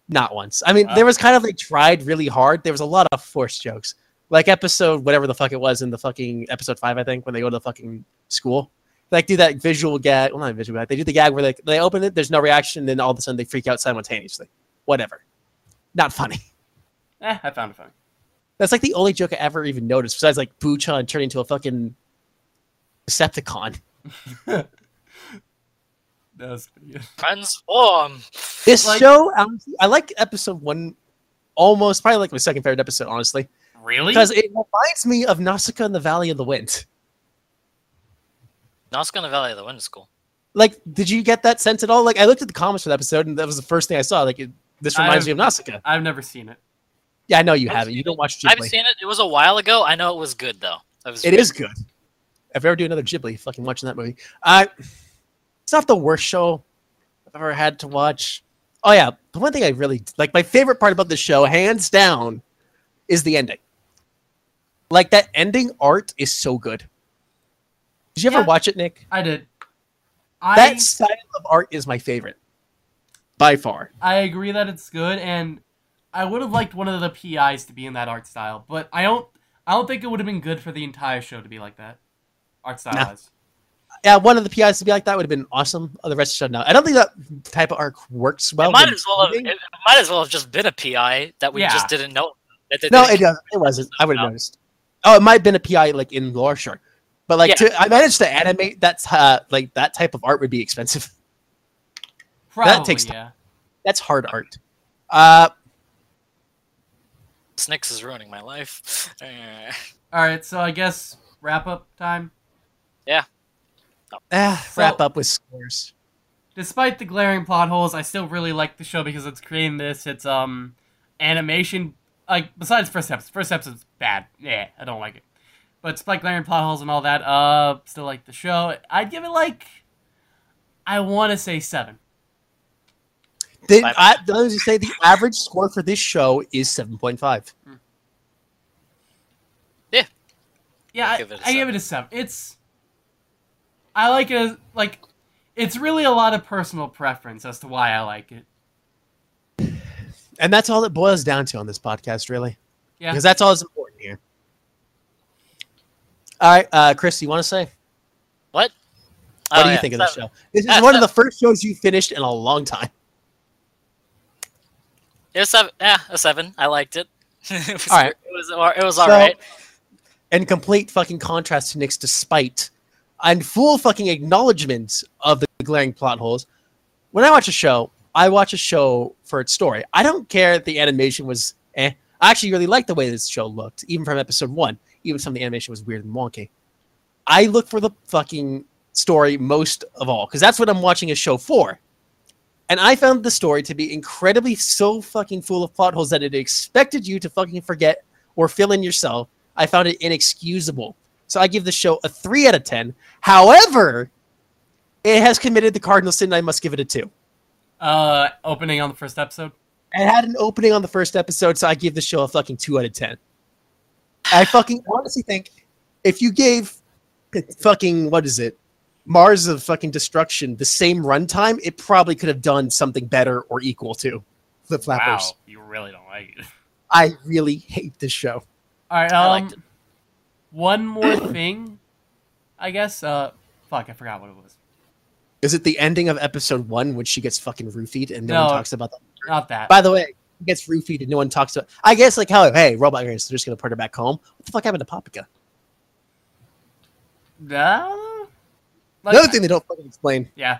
not once. I mean, there was kind of they tried really hard. There was a lot of forced jokes, like episode whatever the fuck it was in the fucking episode five, I think, when they go to the fucking school. Like do that visual gag. Well, not visual gag. They do the gag where they they open it, there's no reaction, then all of a sudden they freak out simultaneously. Whatever. Not funny. *laughs* Eh, I found it funny. That's like the only joke I ever even noticed, besides like Buchan turning into a fucking Decepticon. *laughs* That was pretty good. Transform. This Like- show, honestly, I like episode one almost, probably like my second favorite episode, honestly, Really? because it reminds me of Nausicaa in the Valley of the Wind. Nausicaa and the Valley of the Wind is cool. Like, did you get that sense at all? Like, I looked at the comments for the episode, and that was the first thing I saw. Like, it, this reminds I've- me of Nausicaa. I've never seen it. Yeah, I know you I've haven't. You don't it. watch I've seen it. It was a while ago. I know it was good though. It was. It is good. If I ever do another Ghibli, fucking watching that movie. Uh, it's not the worst show I've ever had to watch. Oh yeah, the one thing I really like, my favorite part about the show, hands down, is the ending. Like that ending art is so good. Did you ever watch it, Nick? I did. I That style of art is my favorite, by far. I agree that it's good, and I would have liked one of the PIs to be in that art style, but I don't. I don't think it would have been good for the entire show to be like that, art style wise. Yeah, one of the PIs to be like that would have been awesome. Oh, the rest shut down. I don't think that type of art works well. It might as well have. It might as well have just been a PI that we Yeah. just didn't know. That No, it doesn't. It wasn't. I would have No. noticed. Oh, it might have been a PI like in lore, sure. But like Yeah. to I managed to animate that's uh, like that type of art would be expensive. *laughs* Probably, takes yeah. That's hard art. Uh Snicks is ruining my life. *laughs* All right, so I guess wrap up time. eh, So- wrap up with scores. Despite the glaring plot holes, I still really like the show because it's creating this. It's um animation. Like besides first episode, first episode's bad. Yeah, I don't like it. But despite glaring plot holes and all that, uh, still like the show. I'd give it like, I want to say seven. Did Five. I let me just say the average score for this show is seven point five. Yeah, Yeah, I, Give it a I give it a seven. It's, I like it. As, like, it's really a lot of personal preference as to why I like it. And that's all it boils down to on this podcast, really. Yeah. Because that's all that's important here. All right, uh, Chris, you want to say? What? What Oh, do you yeah. think of the So- show? This is one of *laughs* the first shows you finished in a long time. It was seven. Yeah, a seven. I liked it. *laughs* it was, All right. It was. It was So- all right. In complete fucking contrast to Nick's despite and full fucking acknowledgement of the glaring plot holes. When I watch a show, I watch a show for its story. I don't care if the animation was eh. I actually really like the way this show looked, even from episode one. Even some of the animation was weird and wonky. I look for the fucking story most of all, because that's what I'm watching a show for. And I found the story to be incredibly so fucking full of plot holes that it expected you to fucking forget or fill in yourself. I found it inexcusable. So I give the show a 3 out of 10. However, it has committed the cardinal sin. I must give it a 2. Uh, opening on the first episode. It had an opening on the first episode, so I give the show a fucking 2 out of 10. I fucking honestly think if you gave fucking, what is it, Mars of fucking Destruction the same runtime, it probably could have done something better or equal to Flip Flappers. Wow, you really don't like it. I really hate this show. All right. I Um, liked it. one more *coughs* thing, I guess. Uh, fuck, I forgot what it was. Is it the ending of episode one when she gets fucking roofied and no, No. one talks about that? Not that. By the way, gets roofied and no one talks about. I guess like how hey robot parents they're just gonna put her back home. What the fuck happened to Paprika? Uh, like- Another thing they don't fucking explain Yeah.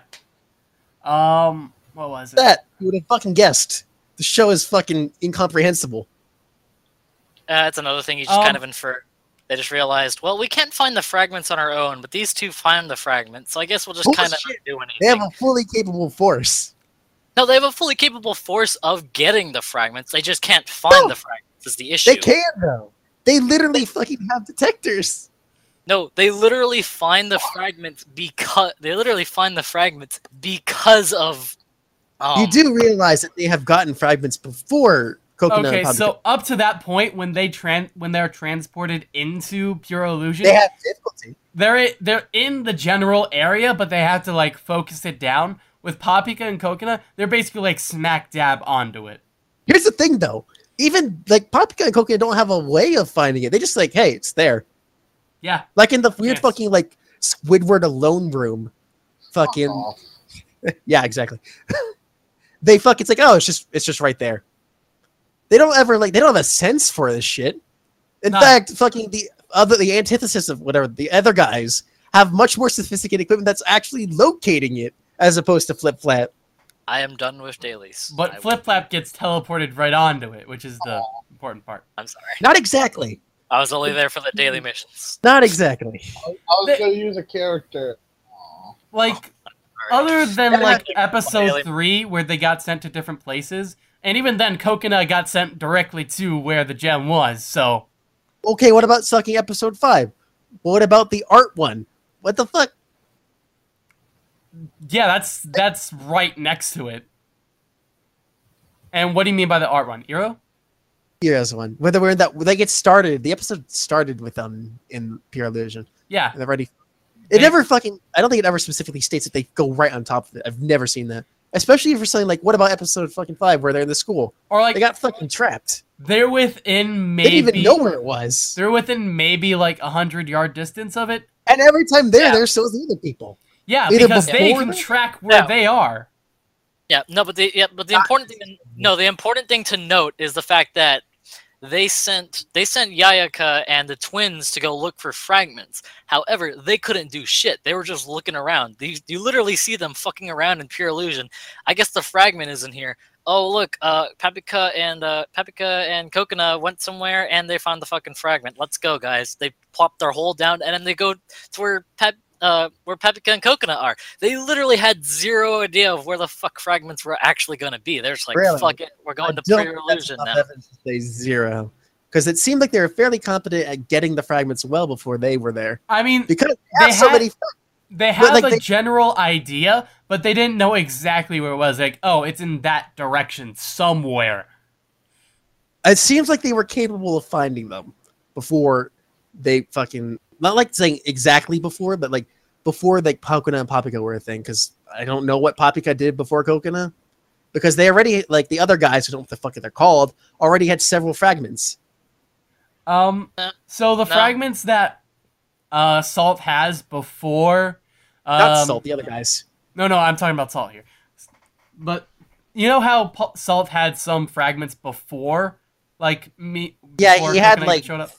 Um, what was it? that you would have fucking guessed. The show is fucking incomprehensible. Uh, that's another thing you just Um, kind of infer. They just realized, well, we can't find the fragments on our own, but these two find the fragments, so I guess we'll just kind of Bullshit. do anything. They have a fully capable force. No, they have a fully capable force of getting the fragments. They just can't find No. the fragments. Is the issue? They can though. They literally fucking have detectors. No, they literally find the fragments because they literally find the fragments because of. Um, you do realize that they have gotten fragments before Coconut Okay, so up to that point, when they tran when they're transported into pure illusion, they have difficulty. they're they're in the general area, but they have to like focus it down. With Papika and Coconut, they're basically like smack dab onto it. Here's the thing though. Even like Paprika and Coconut don't have a way of finding it. They just like, hey, it's there. Yeah, Like in the weird Yes. fucking like Squidward alone room. Fucking Aw. *laughs* yeah, exactly. *laughs* they fuck it's like, oh, it's just it's just right there. They don't ever like they don't have a sense for this shit. In No. fact, fucking the other the antithesis of whatever the other guys have much more sophisticated equipment that's actually locating it as opposed to flip flap. I am done with dailies. But will- Flip Flap gets teleported right onto it, which is the important part. I'm sorry. Not exactly. I was only there for the daily missions. Not exactly. I was They- going to use a character. Aw. Like other than Yeah. like episode three, where they got sent to different places, and even then, Coconut got sent directly to where the gem was. So Okay, what about sucking episode five? What about the art one? What the fuck? yeah, that's that's right next to it. And what do you mean by the art one? Eero? Here's one. Whether we're in that they get started, the episode started with them in Pure Illusion. Yeah, And they've already it They- never fucking I don't think it ever specifically states that they go right on top of it. I've never seen that. Especially for something like what about episode fucking five where they're in the school? or like They got fucking trapped. they're within They maybe didn't even know where it was. they're within maybe like a hundred yard distance of it. And every time they're Yeah. there, so's the other people. Yeah, Either because they can that- track where Yeah. they are. Yeah, no, but the yeah, but the important thing, to, no, the important thing to note is the fact that they sent they sent Yayaka and the twins to go look for fragments. However, they couldn't do shit. They were just looking around. You, you literally see them fucking around in pure illusion. I guess the fragment isn't here. Oh look, uh, Paprika and uh, Paprika and Coconut went somewhere and they found the fucking fragment. Let's go, guys. They plop their hole down and then they go to where Pep, uh, where Paprika and Coconut are. They literally had zero idea of where the fuck fragments were actually going to be. They're just like, Really? fuck it, we're going I to don't pure think illusion now. evidence say zero. Because it seemed like they were fairly competent at getting the fragments well before they were there. I mean, Because They they have so had- many they had like, a they- general idea, but they didn't know exactly where it was. Like, oh, it's in that direction somewhere. it seems like they were capable of finding them before they fucking not like saying exactly before, but like before like Pakuna and Papika were a thing. Because I don't know what Papika did before Kokuna. because they already like the other guys who don't know what the fuck they're called already had several fragments. Um, so the No. fragments that uh, Salt has before. Um, Not Salt, the other guys. No, no, I'm talking about Salt here. But you know how Pa- Salt had some fragments before, like me. Yeah, before he had, like, showed up.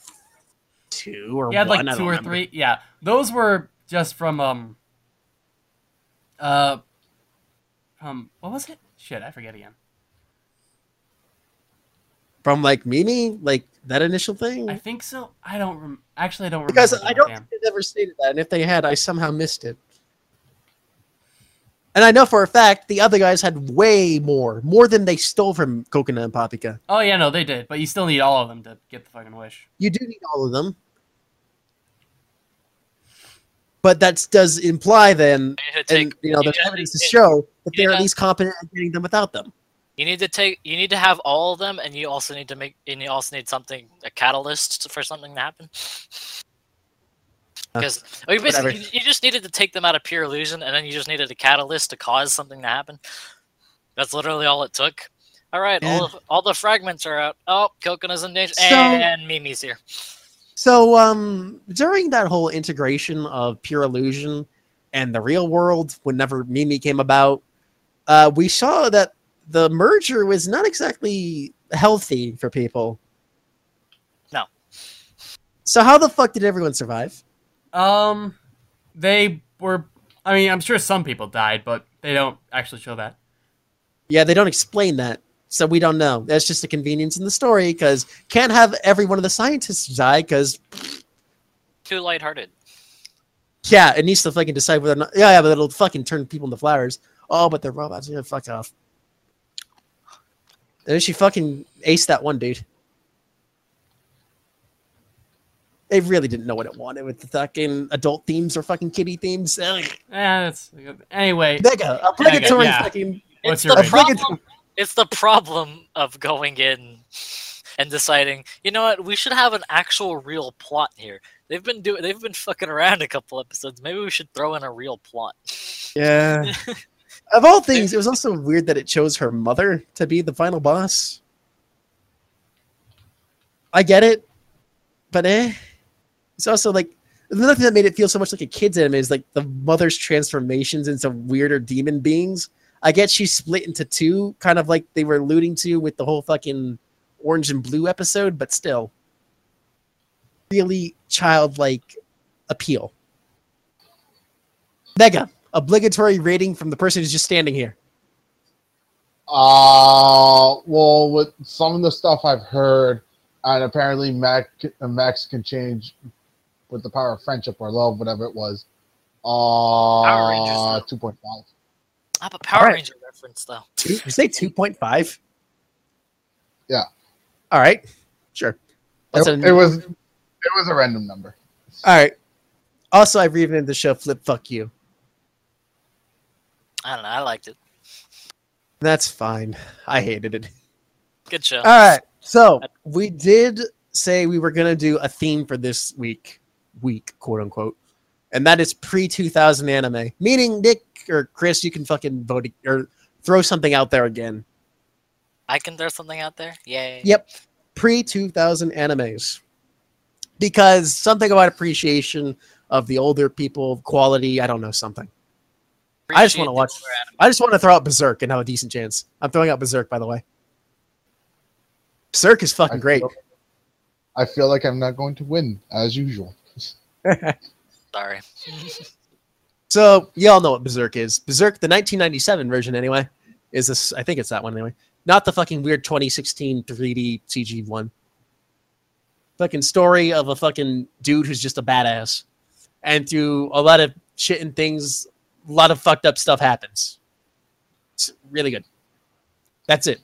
Two or He had like one, I two don't or remember. three. Yeah, those were just from um. Uh. Um. What was it? Shit, I forget again. from like Mimi, like that initial thing. I think so. I don't. Rem- Actually, I don't remember. because I don't damn. think they ever stated that, and if they had, I somehow missed it. And I know for a fact the other guys had way more, more than they stole from Coconut and Paprika. Oh yeah, no, they did, but you still need all of them to get the fucking wish. You do need all of them. But that does imply then, You need to and you know, there's evidence to show that they're at least competent at getting them without them. You need to take. You need to have all of them, and you also need to make. And you also need something a catalyst for something to happen. Uh, Because oh, you you, you just needed to take them out of pure illusion, and then you just needed a catalyst to cause something to happen. That's literally all it took. All right, all of, all the fragments are out. Oh, Coconuts in danger, So- and Mimi's here. So um during that whole integration of pure illusion and the real world, whenever Mimi came about, uh, we saw that the merger was not exactly healthy for people. No. So how the fuck did everyone survive? Um, they were. I mean, I'm sure some people died, but they don't actually show that. Yeah, they don't explain that. So we don't know. That's just a convenience in the story because can't have every one of the scientists die because Too lighthearted. yeah, it needs to fucking decide whether or not yeah, yeah, but it'll fucking turn people into flowers. Oh, but they're robots. Yeah, fuck off. And then she fucking aced that one dude. They really didn't know what it wanted with the fucking adult themes or fucking kiddie themes. Ugh. That's anyway. Mega, obligatory yeah. fucking What's it's your the problem. It's the problem of going in and deciding. You know what? We should have an actual real plot here. They've been doing. They've been fucking around a couple episodes. Maybe we should throw in a real plot. Yeah. *laughs* of all things, it was also weird that it chose her mother to be the final boss. I get it, but eh. It's also like another thing that made it feel so much like a kid's anime is like the mother's transformations into weirder demon beings. I get she's split into two, kind of like they were alluding to with the whole fucking orange and blue episode, but still, really childlike appeal. Mega, obligatory rating from the person who's just standing here. Uh, well, with some of the stuff I've heard, and apparently Mac, Max can change with the power of friendship or love, whatever it was. Uh, Rangers, two point five. I have a Power Alright. Ranger reference though. Two, you say 2.5? Yeah. All right. Sure. That's It, it was, it was a random number. All right. Also, I've renamed the show Flip Fuck You. I don't know. I liked it. That's fine. I hated it. Good show. All right. So we did say we were going to do a theme for this week, week, quote unquote. And that is pre 2000 anime. Meaning, Nick or Chris, you can fucking vote or throw something out there again. I can throw something out there. Yay. Yep. Pre 2000 animes. Because something about appreciation of the older people, quality, I don't know, something. I just wanna watch- the newer anime. I just want to throw out Berserk and have a decent chance. I'm throwing out Berserk, by the way. Berserk is fucking I great. feel- I feel like I'm not going to win as usual. Sorry. *laughs* so, y'all know what Berserk is. Berserk, the 1997 version, anyway, is this. I think it's that one, anyway. Not the fucking weird 2016 3D CG one. Fucking story of a fucking dude who's just a badass. And through a lot of shit and things, a lot of fucked up stuff happens. It's really good. That's it.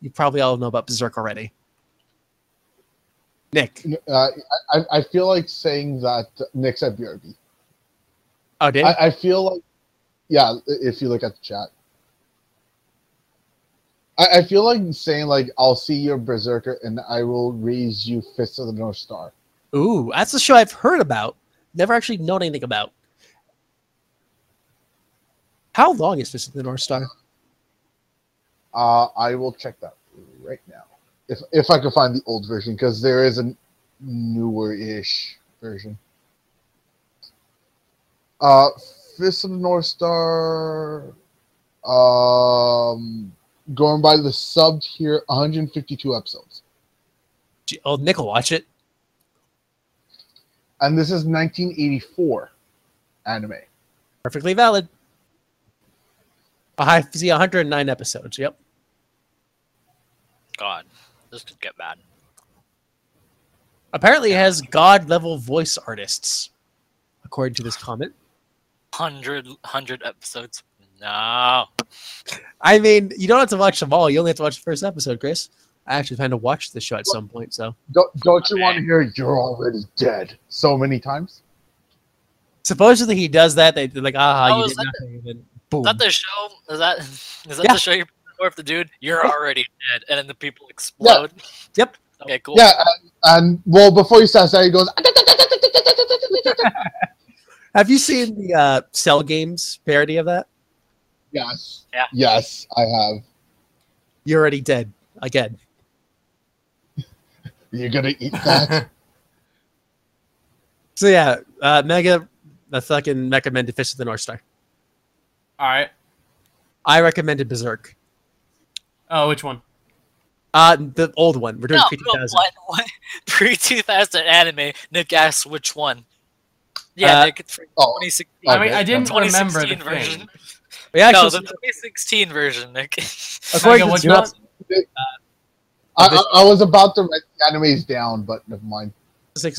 You probably all know about Berserk already. Nick. Uh, I, I feel like saying that Nick said BRB. Oh, did I, I feel like, yeah, if you look at the chat. I, I feel like saying like I'll see your berserker and I will raise you Fist of the North Star. Ooh, that's a show I've heard about. Never actually known anything about. How long is this of the North Star? Uh, I will check that right now. If if I can find the old version, because there is a newer-ish version. Uh, Fist of the North Star. Um, going by the subbed here, 152 episodes, Gee, Oh, Nick will watch it. and this is 1984 anime. Perfectly valid. I see 109 episodes. Yep. God, this could get bad. Apparently, it has god level voice artists, according to this comment. Hundred, hundred episodes. No. I mean, you don't have to watch them all. You only have to watch the first episode, Chris. I actually plan to watch the show at some point. So Don't, don't you Okay. want to hear "You're already dead" so many times? supposedly he does that. They, they're like, ah, Oh, you did that nothing. And then boom. Is that the show? Is that is that Yeah. the show you're or if the dude you're already dead and then the people explode? Yeah. *laughs* Yep. Okay, cool. Yeah, and, and well, before he starts that, he goes. *laughs* Have you seen the uh, Cell Games parody of that? Yes. Yeah. Yes, I have. You're already dead again. *laughs* You're gonna eat that. So yeah, uh, Mega, the fucking recommended Fish of the North Star. All right. I recommended Berserk. Oh, which one? Uh, the old one. We're doing No, pre no, 2000. what, what? *laughs* Pre 2000 anime. Nick asks which one. Yeah, Uh, Nick, it's for oh, 2016. I mean, I didn't no. remember the 2016 thing. version. No, the 2016 version, Nick. according to what you I, I, I was about to write the animes down, but never mind.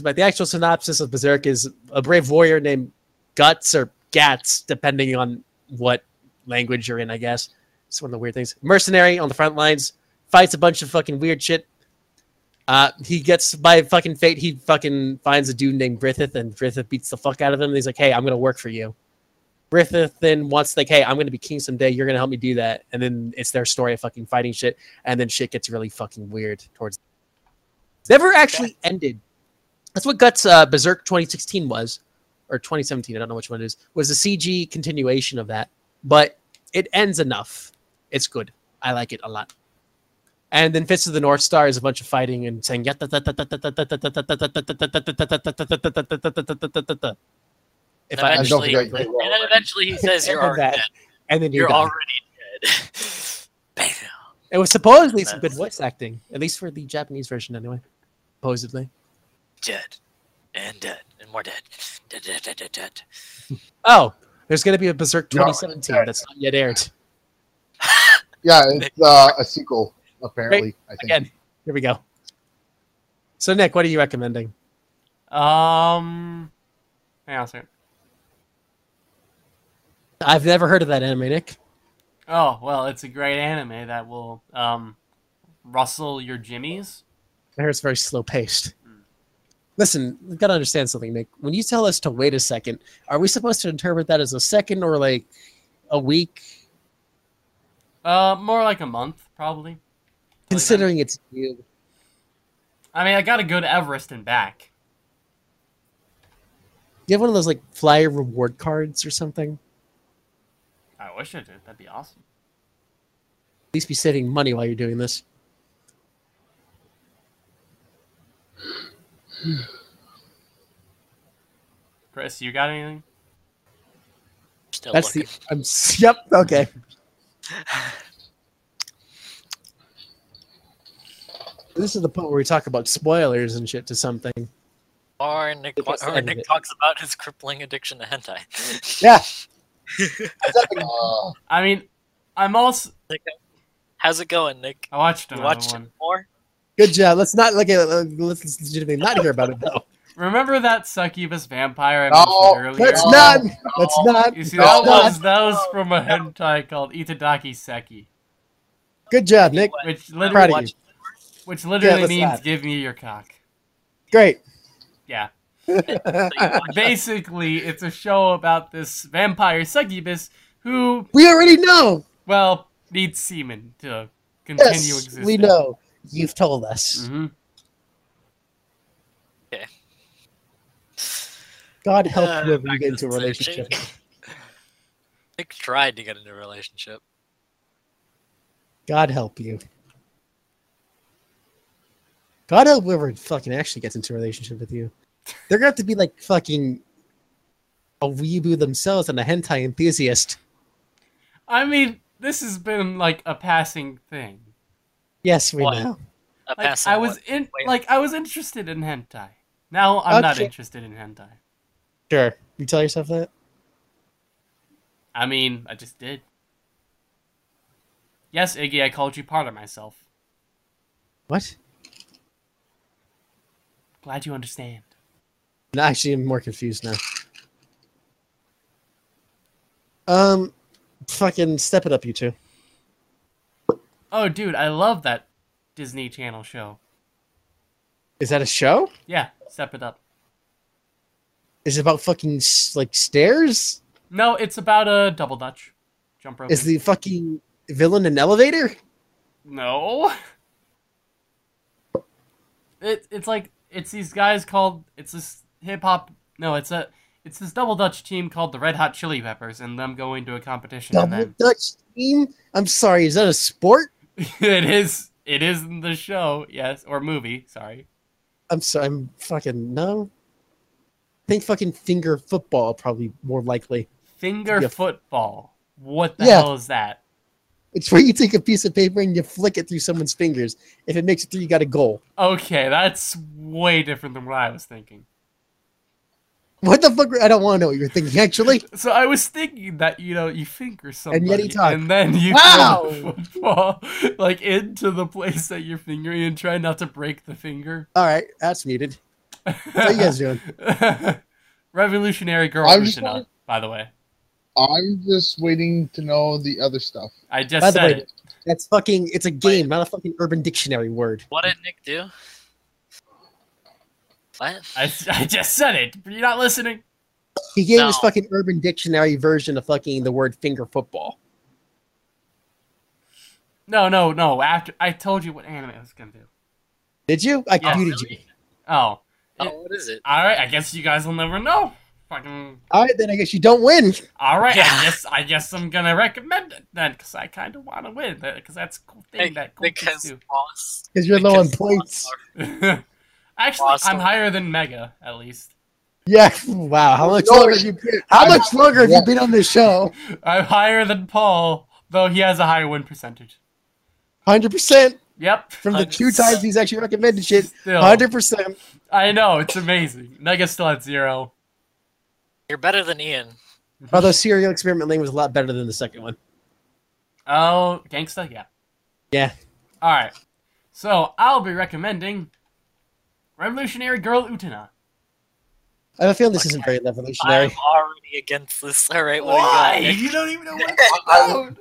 but the actual synopsis of Berserk is a brave warrior named Guts or Gats, depending on what language you're in, I guess. It's one of the weird things. Mercenary on the front lines, fights a bunch of fucking weird shit. Uh, he gets by fucking fate. He fucking finds a dude named Griffith, and Griffith beats the fuck out of him. And he's like, "Hey, I'm gonna work for you." Griffith then wants like, "Hey, I'm gonna be king someday. You're gonna help me do that." And then it's their story of fucking fighting shit, and then shit gets really fucking weird towards. Never actually ended. That's what Guts uh, Berserk 2016 was, or 2017. I don't know which one it is. Was a CG continuation of that, but it ends enough. It's good. I like it a lot. And then Fist of the North Star is a bunch of fighting and saying if I don't Eventually, forget, and then eventually he says you're already dead. and then You're you're already dead. Bam. It was supposedly some good voice acting, at least for the Japanese version, anyway. Supposedly. Dead. And dead. And more dead. Dead, dead, dead, dead, dead. Oh, there's going to be a Berserk 2017 that's not yet aired. Yeah, it's uh, a sequel apparently. I think. Again, here we go. So, Nick, what are you recommending? Um, hang on a second. I've never heard of that anime, Nick. Oh well, it's a great anime that will um rustle your jimmies. I hear it's very slow paced. Listen, we've got to understand something, Nick. When you tell us to wait a second, are we supposed to interpret that as a second or like a week? Uh, more like a month probably. Considering it's new. I mean, I got a good Everest and back. Do you have one of those like flyer reward cards or something? I wish I did. That'd be awesome. At least be saving money while you're doing this. Chris, you got anything? Still That's looking. the. I'm. Yep. Okay. *laughs* This is the point where we talk about spoilers and shit to something. Or Nick, or Nick talks about his crippling addiction to hentai. Yeah. Uh, *laughs* *laughs* I mean, I'm also. Nick, How's it going, Nick? I watched You watched one. it more? Good job. Let's not look at. Uh, let's legitimately not hear about it though. Remember that succubus vampire I No, mentioned earlier? Let's No. not. Let's not. You see, that was that was from a hentai called Itadaki Seieki, Good job, Nick. which Proud literally, of you. Which literally let's means not. "give me your cock." Great. Yeah. *laughs* so you watched- Basically, it's a show about this vampire succubus who, We already know. well, needs semen to continue Yes, existing. we know. You've told us. hmm God help Uh, whoever you get into a relationship. searching. *laughs* Nick tried to get into a relationship. God help you. God help whoever fucking actually gets into a relationship with you. They're gonna have to be like fucking a weeaboo themselves and a hentai enthusiast. I mean, this has been like a passing thing. Yes, we What? know. A Like, passing I was what? in, Wait. like, I was interested in hentai. Now I'm not interested in hentai. Sure. You tell yourself that? I mean, I just did. Yes, Iggy, I called you part of myself. What? Glad you understand. No, actually, I'm more confused now. Um, fucking step it up, you two. Oh, dude, I love that Disney Channel show. Is that a show? Yeah, step it up. Is it about fucking like stairs? No, it's about a double dutch jump rope. Is the fucking villain an elevator? No. It it's like it's these guys called it's this hip hop no it's a it's this double dutch team called the Red Hot Chili Peppers and them going to a competition Double and Dutch team? I'm sorry, is that a sport? *laughs* it is it is in the show yes or movie sorry I'm sorry, I'm fucking no. I think fucking finger football probably more likely. finger Yeah. football what the Yeah. hell is that It's where you take a piece of paper and you flick it through someone's fingers. If it makes it through, you got a goal. okay that's way different than what I was thinking What the fuck? I don't want to know what you're thinking, actually. *laughs* so I was thinking that you know you finger somebody talked. and then you Wow. throw the football *laughs* like into the place that you're fingering and try not to break the finger. All right, that's muted. What you guys doing? *laughs* Revolutionary Girl I'm just Utena, wondering- by the way. I'm just waiting to know the other stuff. I just By the said way- it. That's fucking. It's a game, not a fucking Urban Dictionary word. What did Nick do? What? I, I just said it. You're not listening. He gave us No. fucking Urban Dictionary version of fucking the word finger football. No, no, no. After I told you what anime I was gonna do. Did you? I Yeah. muted you. Oh, Oh, what is it? all right. I guess you guys will never know. Fucking. All right, then I guess you don't win. All right. Yeah. I guess I guess I'm gonna recommend it then, because I kind of want to win. Uh, because that's a cool thing that cool kids because do. boss. Because you're low on points. *laughs* Actually, Awesome. I'm higher than Mega at least. Yeah. *laughs* Wow. How much longer have you? been, How much longer have you been on this show? *laughs* I'm higher than Paul, though he has a higher win percentage. Hundred percent Yep. from the two times he's actually recommended shit. Hundred percent. I know it's amazing. Mega still at zero. You're better than Ian. Although Serial Experiment Lain was a lot better than the second one. Oh, gangsta, yeah. Yeah. All right. So I'll be recommending Revolutionary Girl Utena. I have a feeling this isn't very revolutionary. I'm already against this. All right, what Why? do you got? You don't even know what *laughs* it's about.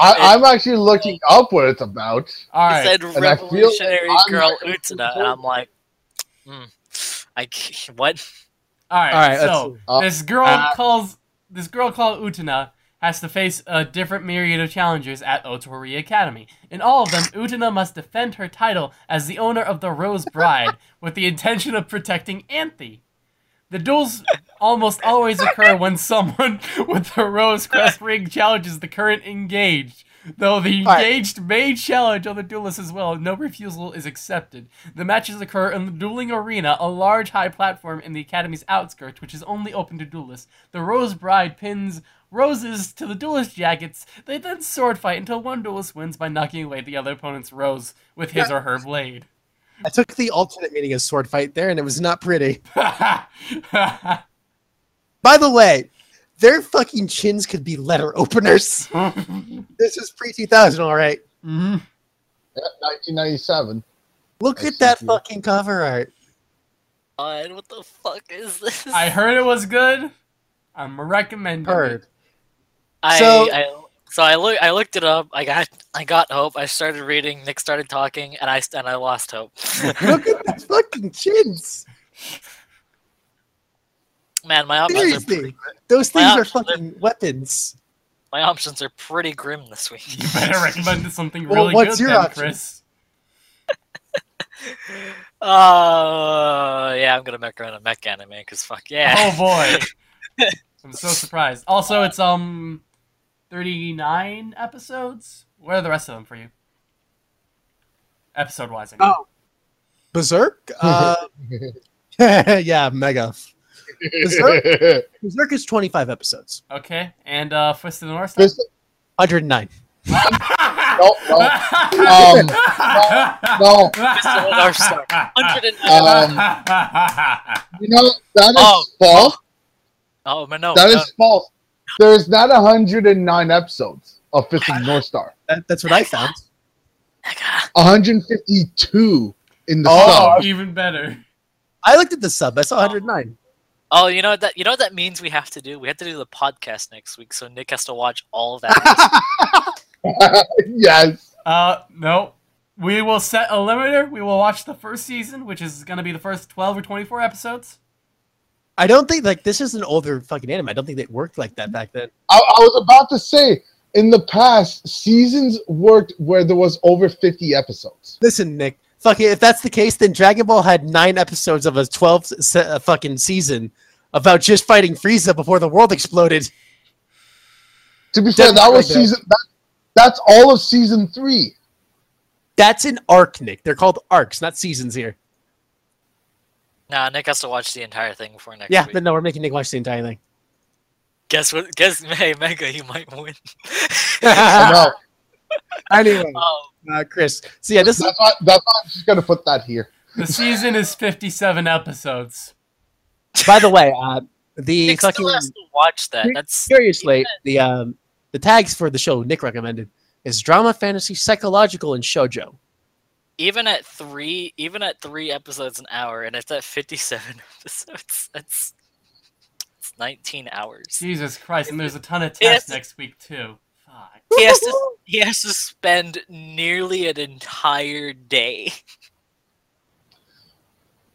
I, I'm actually looking up what it's about. All He said I feel revolutionary like I'm girl not Utena, and I'm like, hmm, I c- *laughs* what? All right. All right, so Uh, this girl uh, calls this girl called Utena has to face a different myriad of challengers at Ohtori Academy. In all of them, Utena must defend her title as the owner of the Rose Bride *laughs* with the intention of protecting Anthy. The duels almost always occur when someone *laughs* with the Rose Crest *laughs* ring challenges the current engaged. Though the engaged may challenge other duelists as well, no refusal is accepted. The matches occur in the dueling arena, a large high platform in the academy's outskirts, which is only open to duelists. The Rose Bride pins roses to the duelist jackets. They then sword fight until one duelist wins by knocking away the other opponent's rose with his or her blade. I took the alternate meaning of sword fight there, and it was not pretty. *laughs* By the way, their fucking chins could be letter openers. *laughs* This is pre 2000, all right. Mhm. Yeah, 1997. Look I at that see. fucking cover art. God, what the fuck is this? I heard it was good. I'm recommending it. I, So- I so I look I looked it up. I got I got hope. I started reading. Nick started talking, and I and I lost hope. *laughs* Look at the fucking chins. Man, my options are Seriously. pretty, Those things are options are- fucking weapons. my options are pretty grim this week. You better recommend something Well, really what's good your then, option? Chris. *laughs* Uh, yeah, I'm gonna recommend a mech anime because fuck yeah. Oh boy. *laughs* I'm so surprised. Also, it's um 39 episodes. What are the rest of them for you? Episode wise. I mean. Oh. Berserk? *laughs* Uh, yeah, mega. Berserk? *laughs* Berserk is 25 episodes. Okay, and uh, Fist of the North Star. This, 109. no, no, um, no. Fist of the North Star. 109. Um, *laughs* you know that is Oh. false. oh, man, no. That no. is false. There's not 109 episodes of Fist of North Star. That, that's what I found. 152 in the Oh. sub. Even better. I looked at the sub. I saw 109. Oh, you know what that you know what that means we have to do? We have to do the podcast next week, so Nick has to watch all of that. *laughs* yes. Uh, no. We will set a limiter. We will watch the first season, which is going to be the first 12 or 24 episodes. I don't think, like, this is an older fucking anime. I don't think it worked like that back then. I, I was about to say, in the past, seasons worked where there was over 50 episodes. Listen, Nick. Fuck it. If that's the case, then Dragon Ball had nine episodes of a 12 se- uh, fucking season about just fighting Frieza before the world exploded. To be fair, that was like season. That, that's all of season three. That's an arc, Nick. They're called arcs, not seasons here. Nah, Nick has to watch the entire thing before next Yeah, week. but no, we're making Nick watch the entire thing. Guess what? Guess *laughs* hey, Mega, you might win. *laughs* I know. *laughs* anyway, oh, uh, Chris. So yeah, this is That's why, that's why I'm just gonna put that here. The season is 57 episodes. by the way, uh, the Nick fucking still has to watch that. That's seriously the um the tags for the show Nick recommended is drama, fantasy, psychological, and shojo. Even at three, even at three episodes an hour, and it's at fifty-seven *laughs* episodes. That's it's nineteen hours. Jesus Christ, and there's a ton of tests next week, too. Fuck. He has to he has to spend nearly an entire day.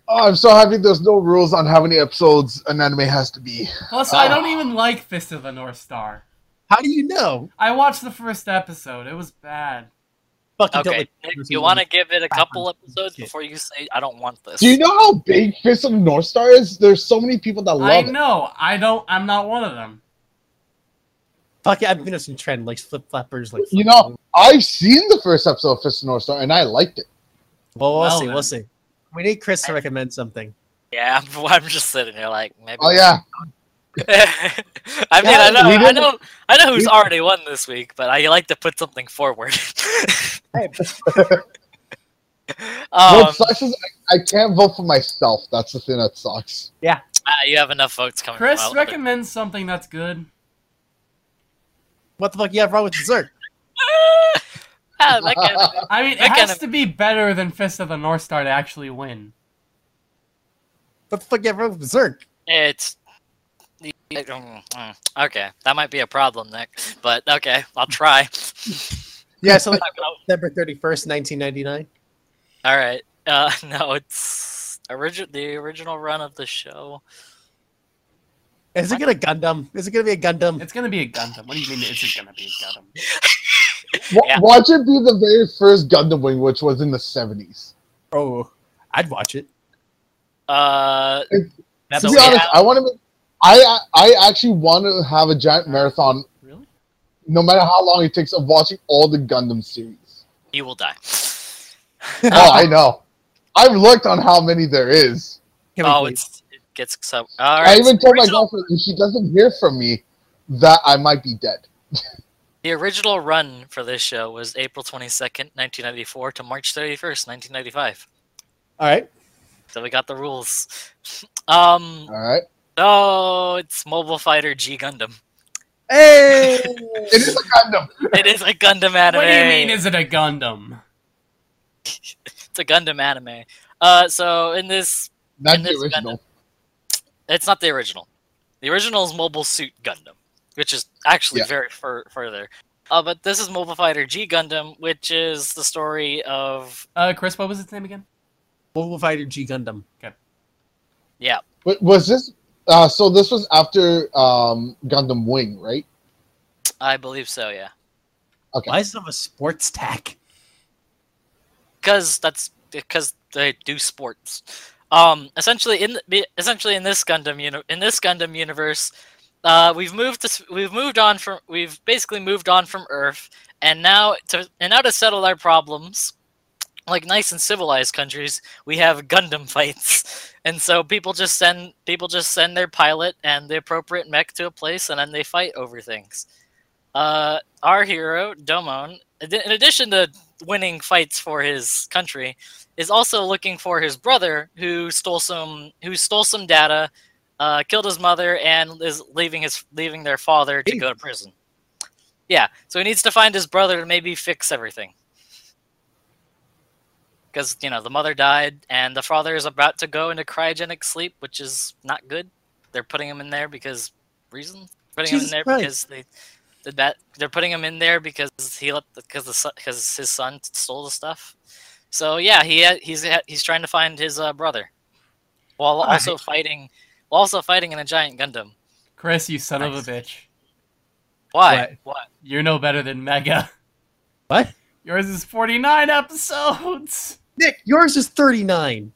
Oh, I'm so happy there's no rules on how many episodes an anime has to be. Plus, I don't even like Fist of the North Star. How do you know? I watched the first episode. It was bad. Fucking Okay, like Nick, fantasy you want to give it a couple Shit. episodes before you say I don't want this. Do you know how big Fist of the North Star is? There's so many people that I love it. know. I don't. I'm not one of them. Fuck yeah, I've been some trend like flip flappers, like You know, I've seen the first episode of Fist of the North Star and I liked it. Well, we'll Well, see, then. we'll see. We need Chris to recommend something. Yeah, I'm, *laughs* I'm just sitting here like maybe. Oh yeah, I mean, Yeah, I know, I know, I know who's already won this week, but I like to put something forward. *laughs* um, what sucks is I, I can't vote for myself. That's the thing that sucks. ah, you have enough votes coming. Chris from out- recommends something that's good. What the fuck you have wrong with Berserk? *laughs* ah, that I mean, it has of- to be better than Fist of the North Star to actually win. What the fuck you have wrong with berserk? It's okay. That might be a problem, Nick. But okay, I'll try. *laughs* Yeah, so like *laughs* December 31st, 1999. All right. Uh, *laughs* no, it's original. The original run of the show. Is it gonna Gundam? Is it gonna be a Gundam? It's gonna be a Gundam. What do you mean it's gonna be a Gundam? Yeah. Watch it be the very first Gundam Wing, which was in the 70s. Oh, I'd watch it. Uh, To be honest, have- I want to. I I actually want to have a giant marathon, Really? no matter how long it takes, of watching all the Gundam series. you will die. *laughs* oh, I know. I've looked on how many there is. Oh, it's it gets so. All I even so told my girlfriend if she doesn't hear from me, that I might be dead. *laughs* The original run for this show was April 22nd, 1994 to March 31st, 1995. All right. So we got the rules. Um, All right, oh, it's Mobile Fighter G Gundam. Hey. it is a Gundam. It is a Gundam anime. What do you mean? Is it a Gundam? *laughs* it's a Gundam anime. Uh, so in this, Not In the this original. it's not the original. The original is Mobile Suit Gundam, which is actually Yeah. very fur further. Uh, but this is Mobile Fighter G Gundam, which is the story of Uh, Chris, what was its name again? Mobile Fighter G Gundam. Okay. yeah. Wa- Was this? Uh, so this was after um, Gundam Wing, right? I believe so. Yeah. Okay. Why is it of a sports tack? because that's because they do sports. Um, essentially, in the, essentially in this Gundam uni- in this Gundam universe, uh, we've moved this we've moved on from we've basically moved on from Earth, and now to and now to settle our problems, like nice and civilized countries, we have Gundam fights, *laughs* and so people just send people just send their pilot and the appropriate mech to a place, and then they fight over things. Uh, our hero Domon, in addition to winning fights for his country, is also looking for his brother who stole some who stole some data, uh, killed his mother, and is leaving his leaving their father to go to prison. Yeah, so he needs to find his brother to maybe fix everything. Because, you know, the mother died, and the father is about to go into cryogenic sleep, which is not good. They're putting him in there because reason? Putting Jesus him in there Christ. because they did that. They're putting him in there because he let because the because his son stole the stuff. So yeah, he he's he's trying to find his uh, brother, while All also fighting while also fighting in a giant Gundam. Chris, you son of a bitch. Why? What? What? You're no better than Mega. What? Yours is 49 episodes. Nick, yours is 39.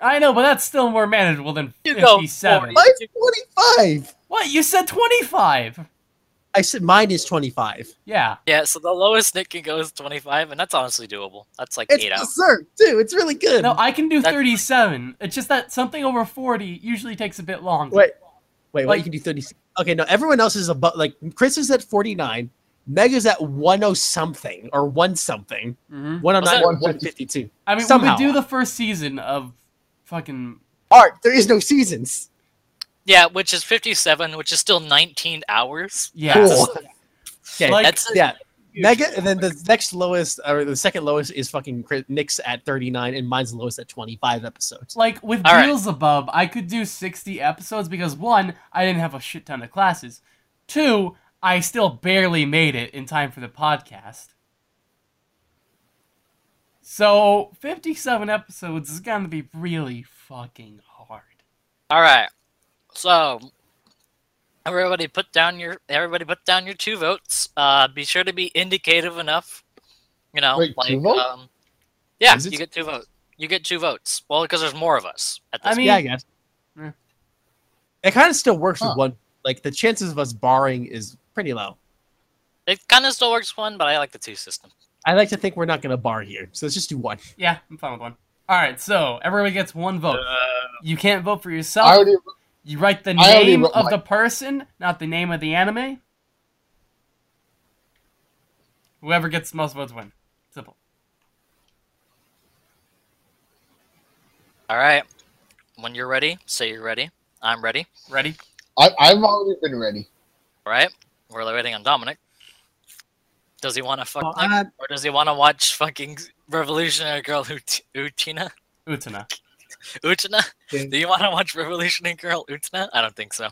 I know, but that's still more manageable than You go 57. 40. Mine's 25. What? You said 25. I said mine is 25. Yeah. Yeah, so the lowest Nick can go is 25, and that's honestly doable. That's like It's eight hours. Berserk, too. It's really good. No, I can do That's- 37. It's just that something over 40 usually takes a bit longer. Wait, wait, what? Like- You can do 36. Okay, no, everyone else is above, like, Chris is at 49. Mega's at 10 something or 1 something. Mhm. 109 that- or 152. I mean, Somehow. we would do the first season of fucking. Art, there is no seasons. Yeah, which is 57, which is still 19 hours. Yeah. Cool. *laughs* Okay, Like- That's yeah. Mega, and then the next lowest, or the second lowest is fucking Nick's at 39, and mine's the lowest at 25 episodes. Like with All right. Beelzebub, I could do 60 episodes because one, I didn't have a shit ton of classes. Two, I still barely made it in time for the podcast. So 57 episodes is gonna be really fucking hard. All right. So everybody put down your everybody put down your two votes. Uh, be sure to be indicative enough. You know, Wait, like two um, yeah, you get two votes. You get two votes. Well, because there's more of us at this. I mean, yeah, I guess. Yeah. It kind of still works Huh. with one. Like, the chances of us barring is pretty low. it kind of still works one, but I like the two system. I like to think we're not going to bar here, so let's just do one. yeah, I'm fine with one. All right, so everybody gets one vote. Uh, You can't vote for I yourself. already You write the I name of my- the person, not the name of the anime. Whoever gets the most votes win. Simple. all right. When you're ready, say you're ready. I'm ready. Ready? I, I've already been ready. All right. We're waiting on Dominic. Does he want to fuck Oh, Nick, uh, or does he want to watch fucking Revolutionary Girl Ut- Uchina? Utana. Uchina? *laughs* Yeah. Do you want to watch Revolutionary Girl Utna? I don't think so.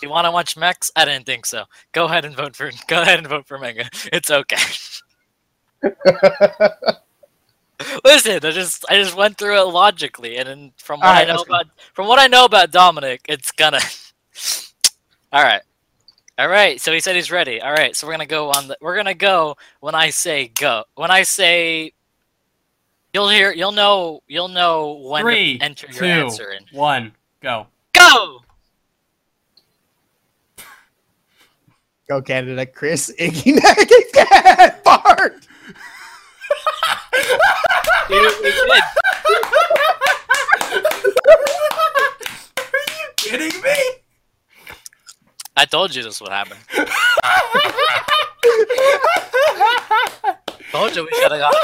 Do you want to watch Max? I didn't think so. Go ahead and vote for. Go ahead and vote for Mega. It's okay. *laughs* Listen, I just I just went through it logically, and then from what All I know let's about from what I know about Dominic, it's gonna. *laughs* All right, all right. So he said he's ready. All right, so we're gonna go on the. We're gonna go when I say go. When I say, you'll hear. You'll know. You'll know when Three, to enter your two, answer in. one, go. Go. Go Canada, Chris, Iggy, Cat, *laughs* Bart. Dude, we did. Are you kidding me? I told you this would happen. *laughs* Told you we should have got.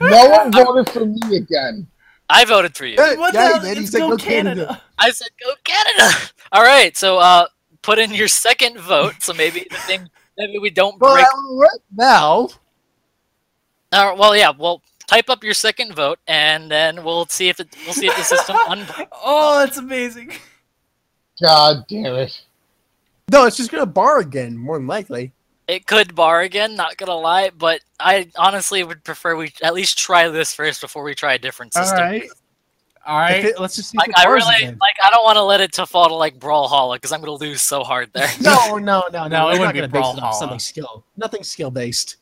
No one voted for me again. I voted for you. Yeah, What yeah, the hell? man, he It's said go go Canada. Canada. I said go Canada. *laughs* All right, so uh, put in your second vote. So maybe the thing, maybe we don't Well, break. right now, Uh, well, yeah. Well, type up your second vote, and then we'll see if it. We'll see if the system. *laughs* Oh, that's amazing. God damn it. no, it's just gonna bar again, more than likely. It could bar again. Not gonna lie, but I honestly would prefer we at least try this first before we try a different system. right, All If right. it- let's just see Like if it I really again. like. I don't want to let it to fall to like Brawlhalla because I'm gonna lose so hard there. *laughs* No, no, no, no. No, it wouldn't not be gonna base it Brawlhalla. something skill. Nothing skill based.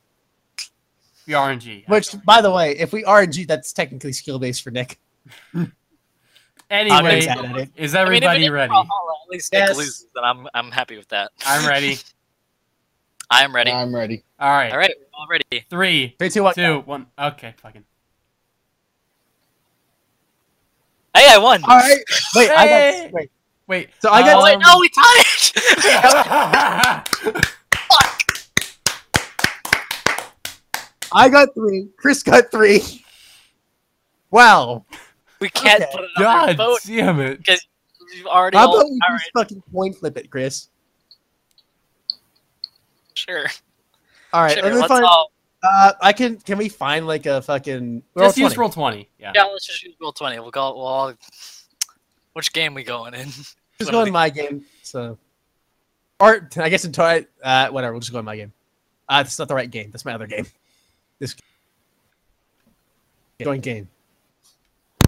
The RNG. Which, by the way, if we RNG, that's technically skill based for Nick. *laughs* Anyway, is at it. is I mean, everybody ready? Brawlhalla, at least Nick Yes. loses, then I'm I'm happy with that. I'm ready. *laughs* I'm ready. I'm ready. All right. All right, we're all ready. Three, Three, two, one. two, one. Okay, fucking. Hey, I won. All right. Wait, I got. Wait. Wait. So I got- Oh, wait, um, no, we tied it. *laughs* *laughs* I got three. Chris got three. Wow. We can't Okay. put it on our God vote damn it. because you've already. How about we all just right, fucking coin flip it, Chris? sure. All right. sure. let me Let's find. all. Uh, I can. Can we find like a fucking? roll Just use 20? roll 20. Yeah. Yeah, let's just use roll twenty. We'll go. We'll all. Which game we going in? *laughs* Just go in my game. So, or I guess in toy. Uh, whatever. We'll just go in my game. Uh, it's not the right game. That's my other game. This. Joint game.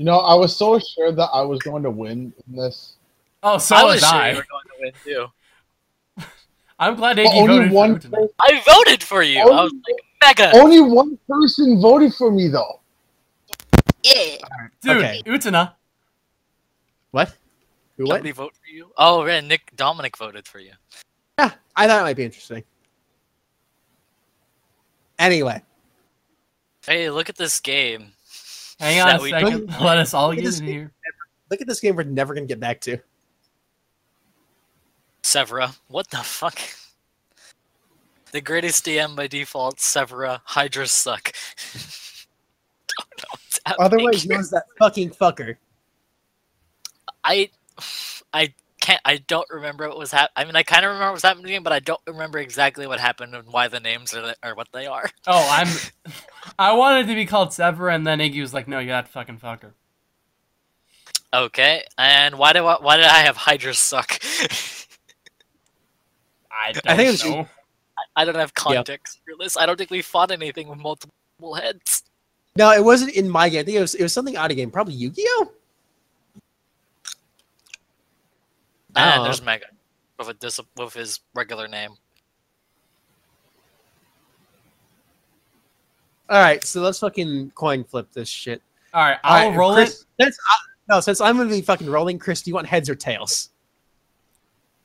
You know, I was so sure that I was going to win in this. Oh, so I was, was sure I. you were going to win too. *laughs* I'm glad But Iggy only voted one for Utina. person, I voted for you. I was like mega. only one person voted for me though. Yeah. Dude, Okay. Utana. What? Who what? Nobody vote for you? Oh, yeah, Nick Dominic voted for you. Yeah, I thought it might be interesting. Anyway, Hey, look at this game. Hang on a we- second. Let us all Look at get this in game. here. look at this game we're never gonna get back to. Severa. What the fuck? The greatest DM by default, Severa. Hydras suck. *laughs* Don't know Otherwise here. known as that fucking fucker. I, I can't. I don't remember what was happening. I mean, I kind of remember what was happening, but I don't remember exactly what happened and why the names are, are what they are. Oh, I'm. *laughs* I wanted to be called Sever, and then Iggy was like, "No, you're that fucking fucker." Okay, and why do I, why did I have Hydra suck? I don't I think it know. I don't have context for this. I don't think we fought anything with multiple heads. No, it wasn't in my game. I think it was it was something out of game. Probably Yu-Gi-Oh. And Oh. there's Mega with a dis- with his regular name. All right, so let's fucking coin flip this shit. All right, I'll right, roll Chris, it. Since I, no, since I'm gonna be fucking rolling, Chris, do you want heads or tails?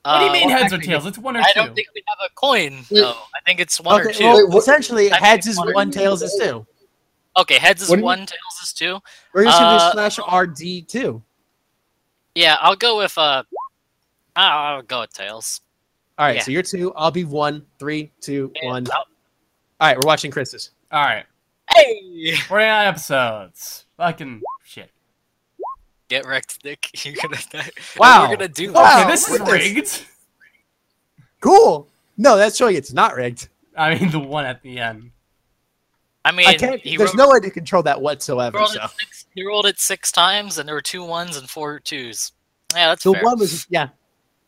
What do you Uh, mean well, heads or actually, tails? It's one or I two. don't think we have a coin. Wait. No, I think it's one or two. well, essentially, I heads is one one, tails is two. Okay, heads is What you- one, tails is two. We're just gonna Uh, do slash RD two. Yeah, I'll go with uh, I'll go with tails. All right, yeah. so you're two. I'll be one. Three, two, And one. I'll- All right, we're watching Chris's. All right, Hey, 49 episodes. Fucking shit. get wrecked, Nick. *laughs* You're gonna die. Wow. We're gonna do Wow. okay, this is look at this. rigged. Cool. No, that's showing it's not rigged. I mean, the one at the end. I mean, I can't. he There's wrote, no way to control that he whatsoever. rolled, So six, he rolled it six times, and there were two ones and four twos. Yeah, that's the fair. one was yeah,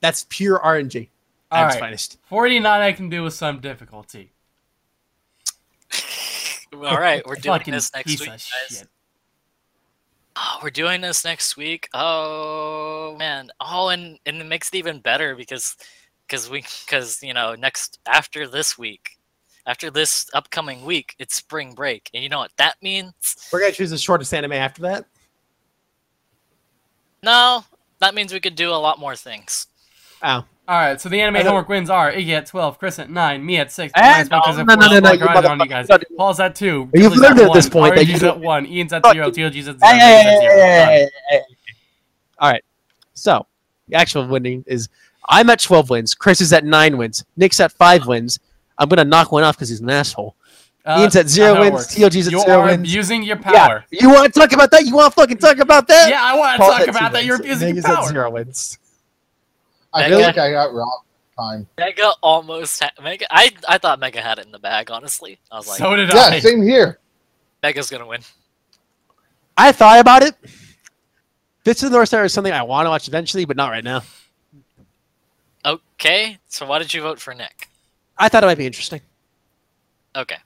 that's pure RNG. All At its right, finest. 49 I can do with some difficulty. All right, we're *laughs* doing Fucking this next week, guys. Oh, we're doing this next week. Oh man. Oh, and and it makes it even better because because we because you know next after this week, after this upcoming week, it's spring break, and you know what that means? We're gonna choose the shortest anime after that. No, that means we could do a lot more things. Oh, All right, so the anime homework wins are Iggy at 12, Chris at 9, me at 6, Eh, one no, no, no, no, no, you on you guys. Paul's at 2, You've learned at this 1, point RG's at 1, Ian's at 0. TLG's at 0, Hey, hey, at hey, 0. hey, Done. hey, hey, hey. All right. So the actual winning is I'm at 12 wins. Chris is at nine wins. Nick's at five wins. I'm gonna knock one off because he's an asshole. Uh, Ian's at zero that's how it wins. TLG's at you zero wins. abusing your power. Yeah. power. You want to talk about that? You want to fucking talk about that? Yeah, I want to talk about that. You're abusing Nick your is at zero wins. I Mega- feel like I got robbed time. Mega almost ha- Mega. I I thought Mega had it in the bag. Honestly, I was like, So did Yeah, I. same here. Mega's gonna win. I thought about it. Fist of the North Star is something I want to watch eventually, but not right now. Okay, so why did you vote for Nick? I thought it might be interesting. Okay,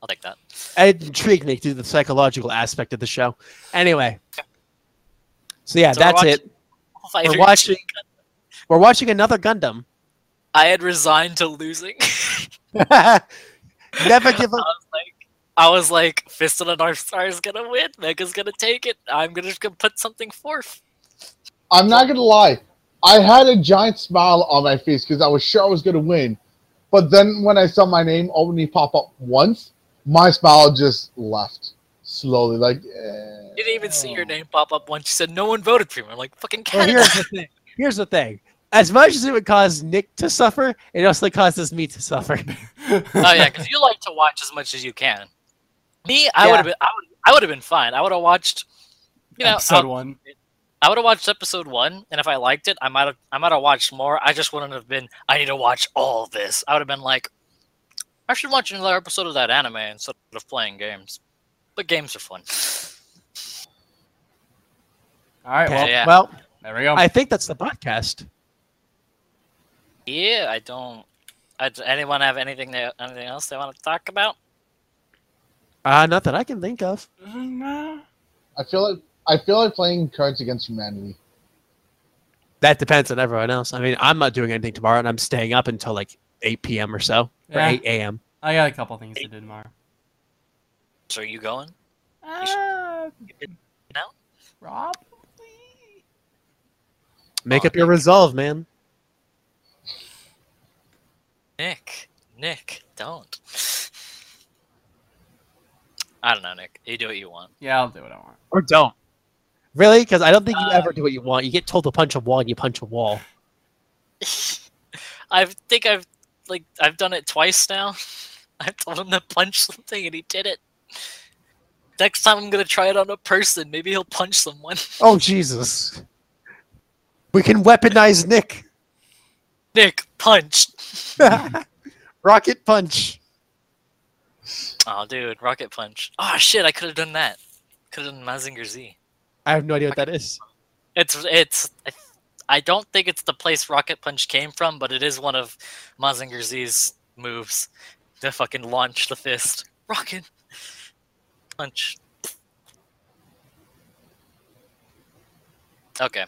I'll take that. It intrigued me to the psychological aspect of the show. Anyway, so yeah, So we're that's watching- it. We're watching. We're watching another Gundam. *laughs* I had resigned to losing. *laughs* Never give I up. was like, I was like, Fist of the North Star is gonna win. Mega's gonna take it. I'm gonna just gonna put something forth. I'm not gonna lie. I had a giant smile on my face because I was sure I was gonna win. But then when I saw my name only pop up once, my smile just left slowly. Like, eh. You didn't even see your name pop up once. You said no one voted for me. I'm like, fucking Well, here's the thing. Here's the thing. As much as it would cause Nick to suffer, it also causes me to suffer. *laughs* oh yeah, because you like to watch as much as you can. Me, I Yeah. would have been. I would. I would have been fine. I would have watched. You know, Episode I'll- one. I would have watched episode one, and if I liked it, I might have. I might have watched more. I just wouldn't have been. I need to watch all this. I would have been like, I should watch another episode of that anime instead of playing games. But games are fun. All right, well, Yeah. Well, there we go. I think that's the podcast. Yeah, I don't. I, anyone have anything? They, anything else they want to talk about? Uh, not that I can think of. I feel like I feel like playing Cards Against Humanity. That depends on everyone else. I mean, I'm not doing anything tomorrow, and I'm staying up until like 8 p.m. or so, or 8 a.m. I got a couple things to do tomorrow. So are you going? Uh, You know? probably. Make Oh, up your resolve, man. Nick, Nick, don't. I don't know, Nick. You do what you want. Yeah, I'll do what I want. Or don't. Really? Because I don't think you Uh, ever do what you want. You get told to punch a wall, and you punch a wall. *laughs* I think I've like I've done it twice now. *laughs* I told him to punch something and he did it. Next time I'm gonna try it on a person. Maybe he'll punch someone. Oh, Jesus. We can weaponize Nick. Nick, punch. *laughs* Rocket punch. Oh, dude, rocket punch. Oh shit, I could have done that. Could have done Mazinger Z. I have no idea what that is. It's it's. I, I don't think it's the place Rocket Punch came from, but it is one of Mazinger Z's moves to fucking launch the fist. Rocket punch. Okay,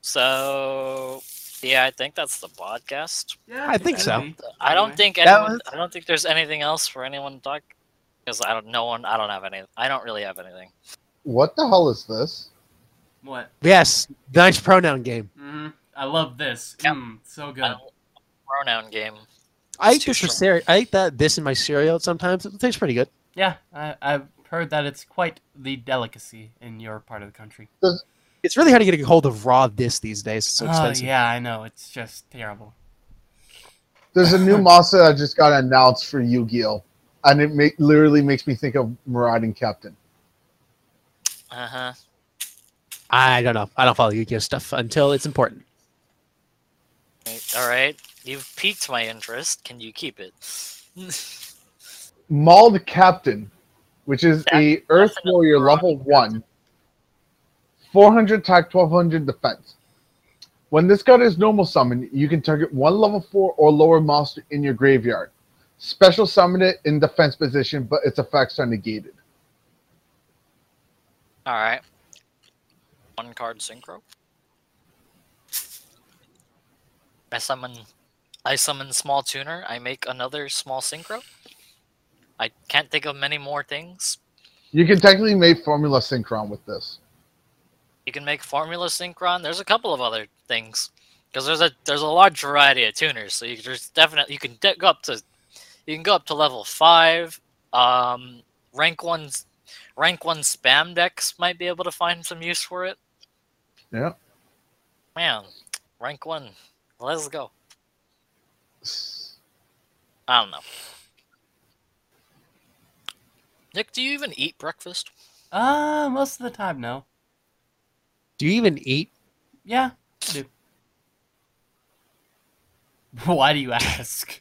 so yeah, I think that's the podcast. Yeah, I think so. I don't think anyone. was- I don't think there's anything else for anyone to talk. Because I don't. No one. I don't have any. I don't really have anything. What the hell is this? What? Yes, nice pronoun game. hmm I love this. Yeah. Mm, so good. Pronoun game. I eat this for cereal. I eat that this in my cereal sometimes. It tastes pretty good. Yeah, I, I've heard that it's quite the delicacy in your part of the country. It's really hard to get a hold of raw this these days. It's so oh, expensive. yeah, I know. It's just terrible. There's a new *laughs* monster that just got announced for Yu-Gi-Oh, and it make, literally makes me think of Marauding Captain. Uh huh. I don't know. I don't follow Yu-Gi-Oh stuff until it's important. All right. You've piqued my interest. Can you keep it? Mauled Captain, which is That- a Earth Warrior level one, 400 attack, 1200 defense. When this card is normal summon, you can target one level four or lower monster in your graveyard. Special summon it in defense position, but its effects are negated. All right. One card synchro. I summon. I summon small tuner. I make another small synchro. I can't think of many more things. You can technically make Formula Synchron with this. You can make formula synchron. There's a couple of other things because there's a there's a large variety of tuners. So you, there's definitely you can go up to you can go up to level five. Um, rank one's rank one spam decks might be able to find some use for it. Yeah. Man, rank one. Let's go. I don't know. Nick, do you even eat breakfast? Uh, most of the time, no. Do you even eat? Yeah, I do. *laughs* Why do you ask?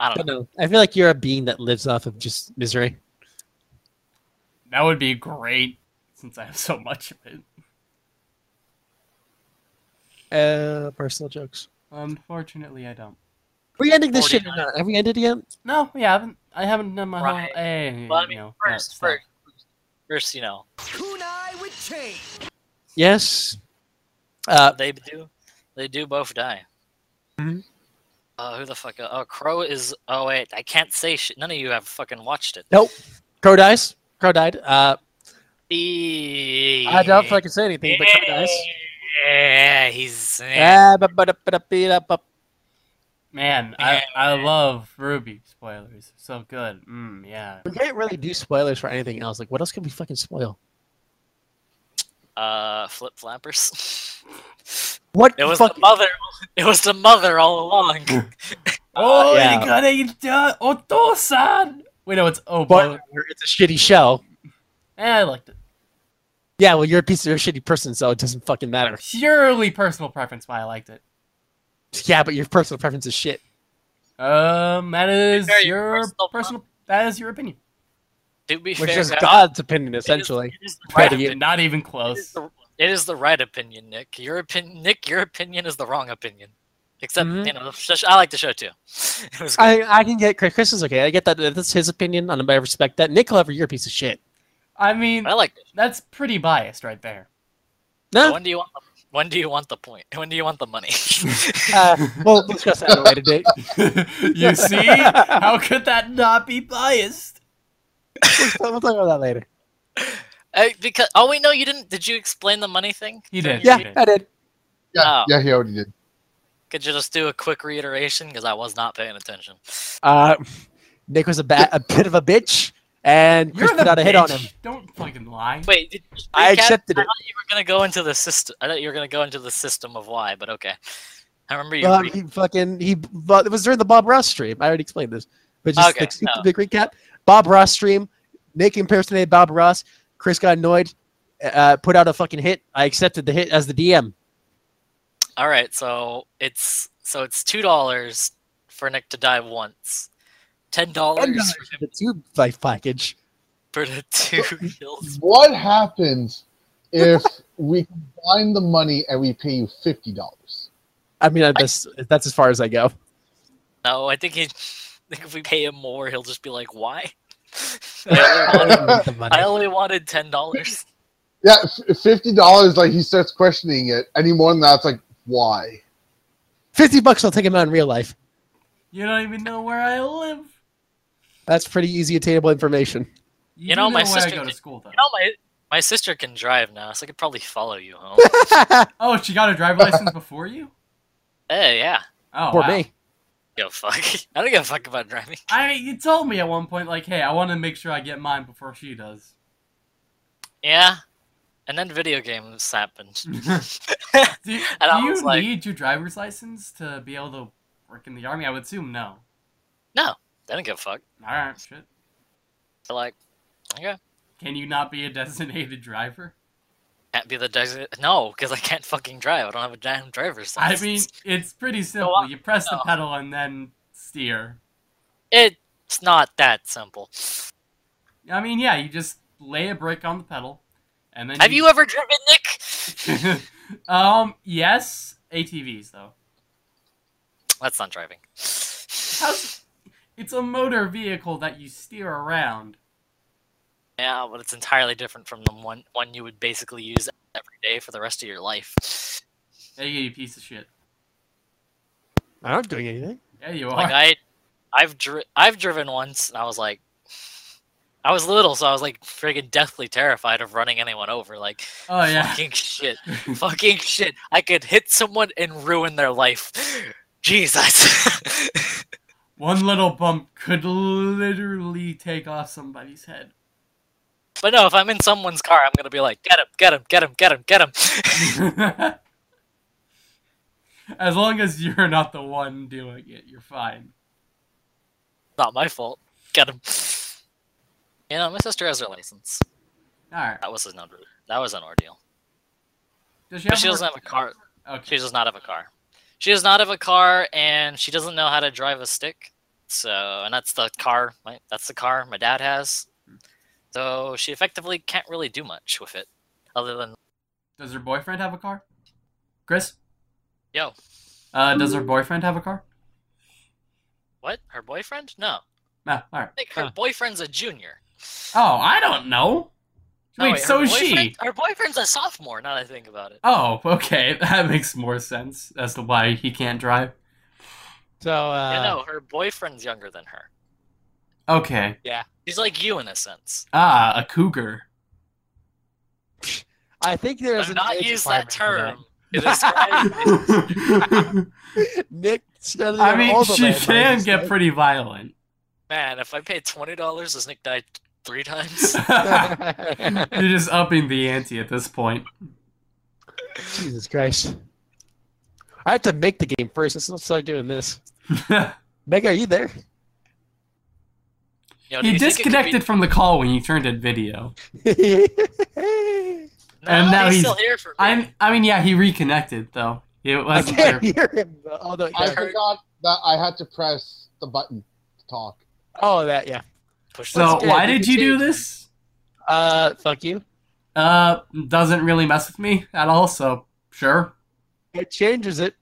I I don't don't know. know. I feel like you're a being that lives off of just misery. That would be great, since I have so much of it. Uh, personal jokes. Unfortunately, I don't. Are we ending this shit or not? Have we ended it yet? No, we haven't. I haven't done my Right. whole. Hey, Well, I you know, first, first, first, you know, Kunai with chain. Yes. Uh, they do, they do both die. Mhm. Uh, who the fuck? Oh, Crow is. Oh wait, I can't say shit. None of you have fucking watched it. nope. Crow dies. Crow died. Uh, I I don't fucking say anything, but Crow dies. Yeah, he's. Ah, ba- ba- da- ba- da- be- da- ba- Man, I, I love RWBY spoilers. So good. Mm, yeah. We can't really do spoilers for anything else. Like, what else can we fucking spoil? Uh, flip flappers. What It was fuck- the mother. It was the mother all along. *laughs* *laughs* Oh, yeah. you gotta eat uh, Otosan! Wait, no, it's oh, But boy. it's a shitty show. Eh, I liked it. Yeah, well, you're a piece of a shitty person, so it doesn't fucking matter. Purely personal preference why I liked it. Yeah, but your personal preference is shit. Um, that is your your personal personal. That is your opinion. To be Which fair, is God's opinion, essentially. it is the Try right opinion. Not even It is close. the- It is the right opinion, Nick. Your opinion, Nick. Your opinion is the wrong opinion. Except Mhm. you know, I like the show too. *laughs* It was good. I I can get Chris. Chris is okay. I get that. That's his opinion, and I respect that. Nick, however, you're a piece of shit. I mean, I like it. that's pretty biased right there. No, When do you want? The, when do you want the point? When do you want the money? *laughs* uh, we'll discuss that at a later date. *laughs* you see? How could that not be biased? We'll, we'll talk about that later. Uh, because oh wait, no, you didn't. Did you explain the money thing? You did. Yeah, he did. I did. Yeah, Oh. yeah, he already did. Could you just do a quick reiteration? Because I was not paying attention. Uh, Nick was a ba- a bit of a bitch, and Chris You're put the out a hit on bitch. him. Don't fucking lie. Wait, did, I recap? accepted I it. thought you were gonna go into the system. I thought you were gonna go into the system of why, but okay. I remember you. Well, he fucking he. But it was during the Bob Ross stream. I already explained this, but just Okay, like no. big recap. Bob Ross stream. Nick impersonated Bob Ross. Chris got annoyed. Uh, put out a fucking hit. I accepted the hit as the DM. All right, so it's so it's two dollars for Nick to dive once, ten dollars for, The two life package. for the two *laughs* kills. What happens if we combine the money and we pay you fifty dollars? I mean, that's that's as far as I go. No, I think he. I *laughs* think if we pay him more, he'll just be like, "Why?" *laughs* I, only wanted, I only wanted ten dollars. Yeah, fifty dollars. Like he starts questioning it. Any more than that, it's like why? Fifty bucks. I'll take him out in real life. You don't even know where I live. That's pretty easy attainable information. You, You know, do my where I sister go to school though. You know, my my sister can drive now, so I could probably follow you home. *laughs* Oh, she got a driver license before you? hey, uh, yeah. Oh, For wow. me. Yo, fuck. *laughs* I don't give a fuck about driving. I mean, you told me at one point, like, hey, I want to make sure I get mine before she does. Yeah. And then video games happened. *laughs* Do, *laughs* do And I you was like- need your driver's license to be able to work in the army? I would assume no. No. I don't give a fuck. All right, shit. So like, okay. Can you not be a designated driver? Can't be the designated. No, because I can't fucking drive. I don't have a damn driver's license. I mean, it's pretty simple. on, You press the pedal and then steer. it's not that simple. I mean, yeah, you just lay a brake on the pedal, and then Have you ever driven, Nick? *laughs* *laughs* um, yes, ATVs though. That's not driving. How's, it's a motor vehicle that you steer around. Yeah, but it's entirely different from the one one you would basically use every day for the rest of your life. Hey, you piece of shit. I'm not doing anything. Yeah, you Like are. I, I've dri- I've driven once, and I was like, I was little, so I was like friggin' deathly terrified of running anyone over. Like, oh yeah. fucking shit, *laughs* fucking shit. I could hit someone and ruin their life. Jesus. *laughs* One little bump could literally take off somebody's head. But no, if I'm in someone's car, I'm gonna be like, get him, get him, get him, get him, get him. *laughs* as long as you're not the one doing it, you're fine. Not my fault. Get him. You know, my sister has her license. All right. That was an ordeal. That was an ordeal. Does she she doesn't have a car. Okay. She does not have a car. She does not have a car, and she doesn't know how to drive a stick. So, and that's the car. Right? That's the car my dad has. So she effectively can't really do much with it, other than Does her boyfriend have a car? Chris? yo, Uh, does her boyfriend have a car? what? Her boyfriend? No, No. All right. I think her Huh. boyfriend's a junior. Oh, I don't know. No, Wait, her so is she. Her boyfriend's a sophomore. Now that I think about it. Oh, okay. *laughs* That makes more sense as to why he can't drive. So, uh, yeah, no, her boyfriend's younger than her. Okay. Yeah, he's like you in a sense. Ah, a cougar. I think there's not use that term. It is for that. *laughs* Nick I mean, she can get stuff. pretty violent. Man, if I paid twenty dollars, does Nick die three times? *laughs* You're just upping the ante at this point. Jesus Christ. I have to make the game first. Let's not start doing this. *laughs* Meg, are you there? Yo, do he you think be- disconnected from the call when you turned it video. No, *laughs* and now he's, he's- still here for me. I'm. I mean, yeah, he reconnected though. It I wasn't can't there. hear him. though. Oh, I yeah. forgot that I had to press the button to talk. oh, that, yeah. Push So why did you do this? Uh, fuck you. Uh, doesn't really mess with me at all. So sure. It changes it.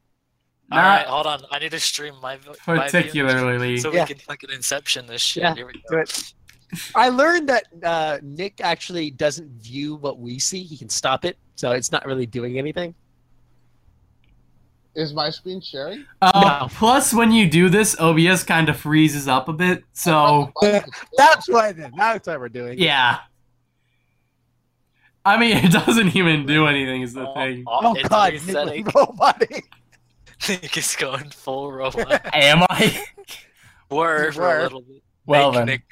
All Not right, hold on. I need to stream my, vo- my view particularly. so Yeah. we can fucking inception this shit. Yeah, Here we go. Do it. I learned that uh, Nick actually doesn't view what we see. He can stop it, so it's not really doing anything. Is my screen sharing? Uh, No. Plus, when you do this, OBS kind of freezes up a bit. So *laughs* That's why then. That's why we're doing. yeah. I mean, *laughs* it doesn't even do anything. Is the Oh, thing. Oh it's God, Nick resetting. was roboting. Nick is going full robot. Am I? Were You for were. a little bit. Well Make then. Nick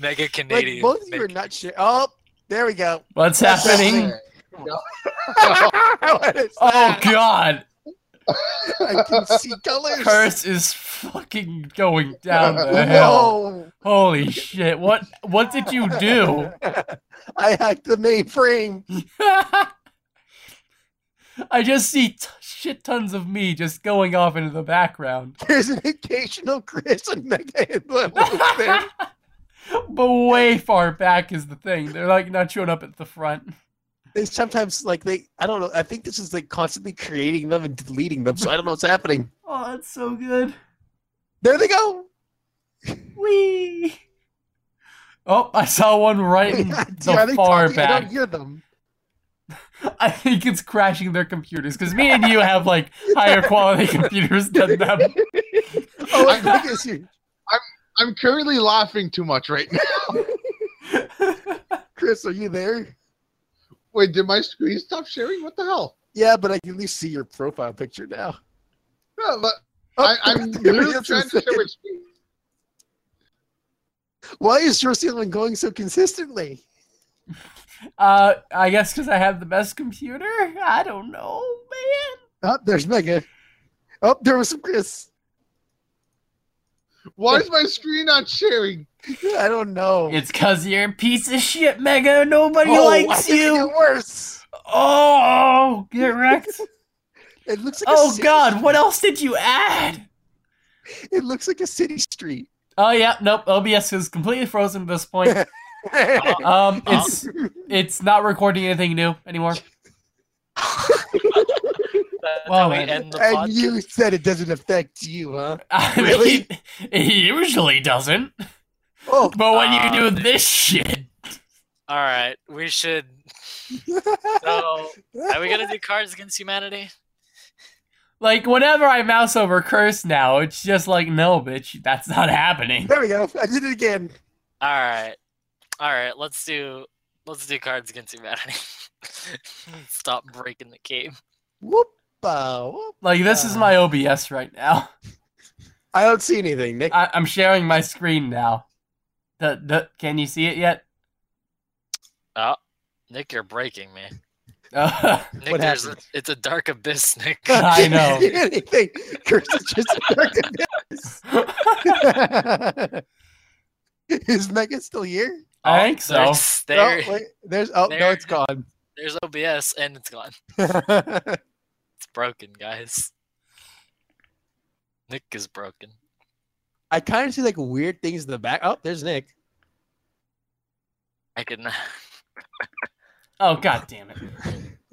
mega Like Canadian. both of you are Make- not sure. Oh, there we go. What's That's happening? There. *laughs* what is Oh? God! *laughs* I can see colors. Curse is fucking going down the hill. Holy shit! What? What did you do? *laughs* I hacked the mainframe. I just see t- shit tons of me just going off into the background. *laughs* There's an occasional Chris and Mega in the *laughs* loop there. but way far back is the thing. They're like not showing up at the front. They sometimes like they. I don't know. I think this is like constantly creating them and deleting them. So I don't know what's happening. *laughs* Oh, that's so good. There they go. Wee. Oh, I saw one right in the they far talking? I don't back. hear them. I think it's crashing their computers because me and you have like higher quality computers than them. *laughs* Oh, wait, Mega's here. I'm I'm currently laughing too much right now. *laughs* Chris, are you there? Wait, did my screen stop sharing? What the hell? Yeah, but I can at least see your profile picture now. No, but Oh, I, I'm *laughs* there literally trying to share my screen. Why is your ceiling going so consistently? Uh, I guess because I have the best computer. I don't know, man. Oh, there's Mega. Oh, there was some Chris. Why is my screen not sharing? I don't know. It's because you're a piece of shit, Mega. Nobody oh, likes you. get worse. Oh, get *laughs* wrecked. It looks like a oh God, street. what else did you add? It looks like a city street. Oh yeah, nope. OBS is completely frozen at this point. *laughs* *laughs* Um, it's it's not recording anything new anymore. Well, we then. end the and podcast. you said it doesn't affect you, huh? *laughs* I Really? mean, it usually doesn't. Oh, But when Uh, you do this shit, All right, we should. *laughs* So, are we gonna do Cards Against Humanity? like whenever I mouse over curse now, it's just like no, bitch, that's not happening. there we go. I did it again. All right, all right. Let's do let's do Cards Against Humanity. *laughs* Stop breaking the game. Whoop. Whoop. Like this is my OBS right now. *laughs* I don't see anything, Nick. I, I'm sharing my screen now. The, the, can you see it yet? Oh, Nick, you're breaking me. Uh, Nick, What there's a, it's a dark abyss, Nick. *laughs* I know. see anything. Chris is just Is Mega still here? I oh, think so. There's, *laughs* there, oh, wait, there's oh no, it's gone. there's OBS and it's gone. *laughs* It's broken, guys. Nick is broken. I kind of see like weird things in the back. Oh, there's Nick. I can. *laughs* Oh god damn it!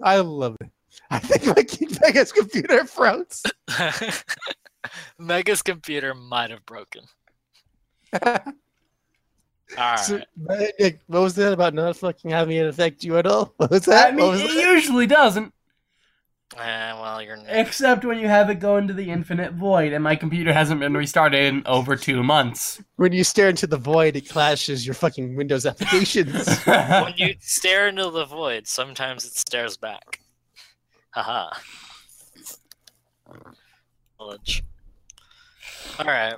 I love it. I think my King Mega's computer froze. Mega's computer might have broken. All right. So, Nick, what was that about not fucking having it affect you at all? *laughs* What was that? I mean, was it that? usually doesn't, Eh, well, you're Nick. except when you have it go into the infinite void, and my computer hasn't been restarted in over two months. When you stare into the void, it clashes your fucking Windows applications. *laughs* *laughs* when you stare into the void, sometimes it stares back. Haha. Knowledge. All right.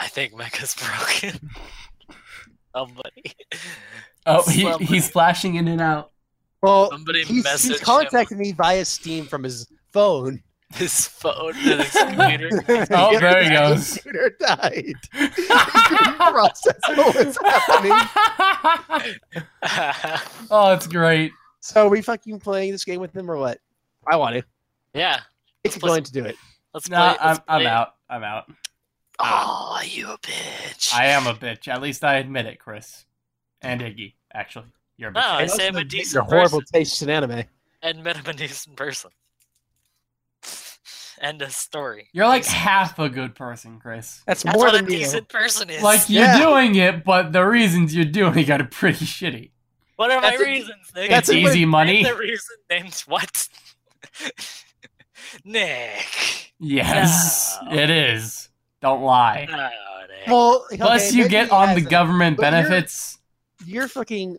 I think Mega's *laughs* broken. Somebody, Oh, he, Somebody- he's flashing in and out. Well, somebody he's, messaged he's him contacted me via Steam from his phone. *laughs* his phone and his computer. *laughs* Oh, there he His goes. Computer died. Process what was happening. oh, it's great. So are we fucking playing this game with him or what? I want to. yeah, It's going to do it. let's play. No, let's I'm, I'm play- out. I'm out. Oh, you a bitch. I am a bitch. At least I admit it, Chris. And Iggy, actually. You're a bitch. No, I And say I'm a admit decent Your horrible person taste in anime. and met him a decent person. *laughs* End of story. You're like Decent- half a good person, Chris. That's, That's more what a than you. decent person is. Like you're Yeah. doing it, but the reasons you're doing it are pretty shitty. what are my a- reasons, Nick? That's easy Name money. The reason named what? *laughs* Nick. Yes, No. it is. Don't lie. No, Nick. Well, Plus, you get on the hasn't. government But you're- benefits. You're fucking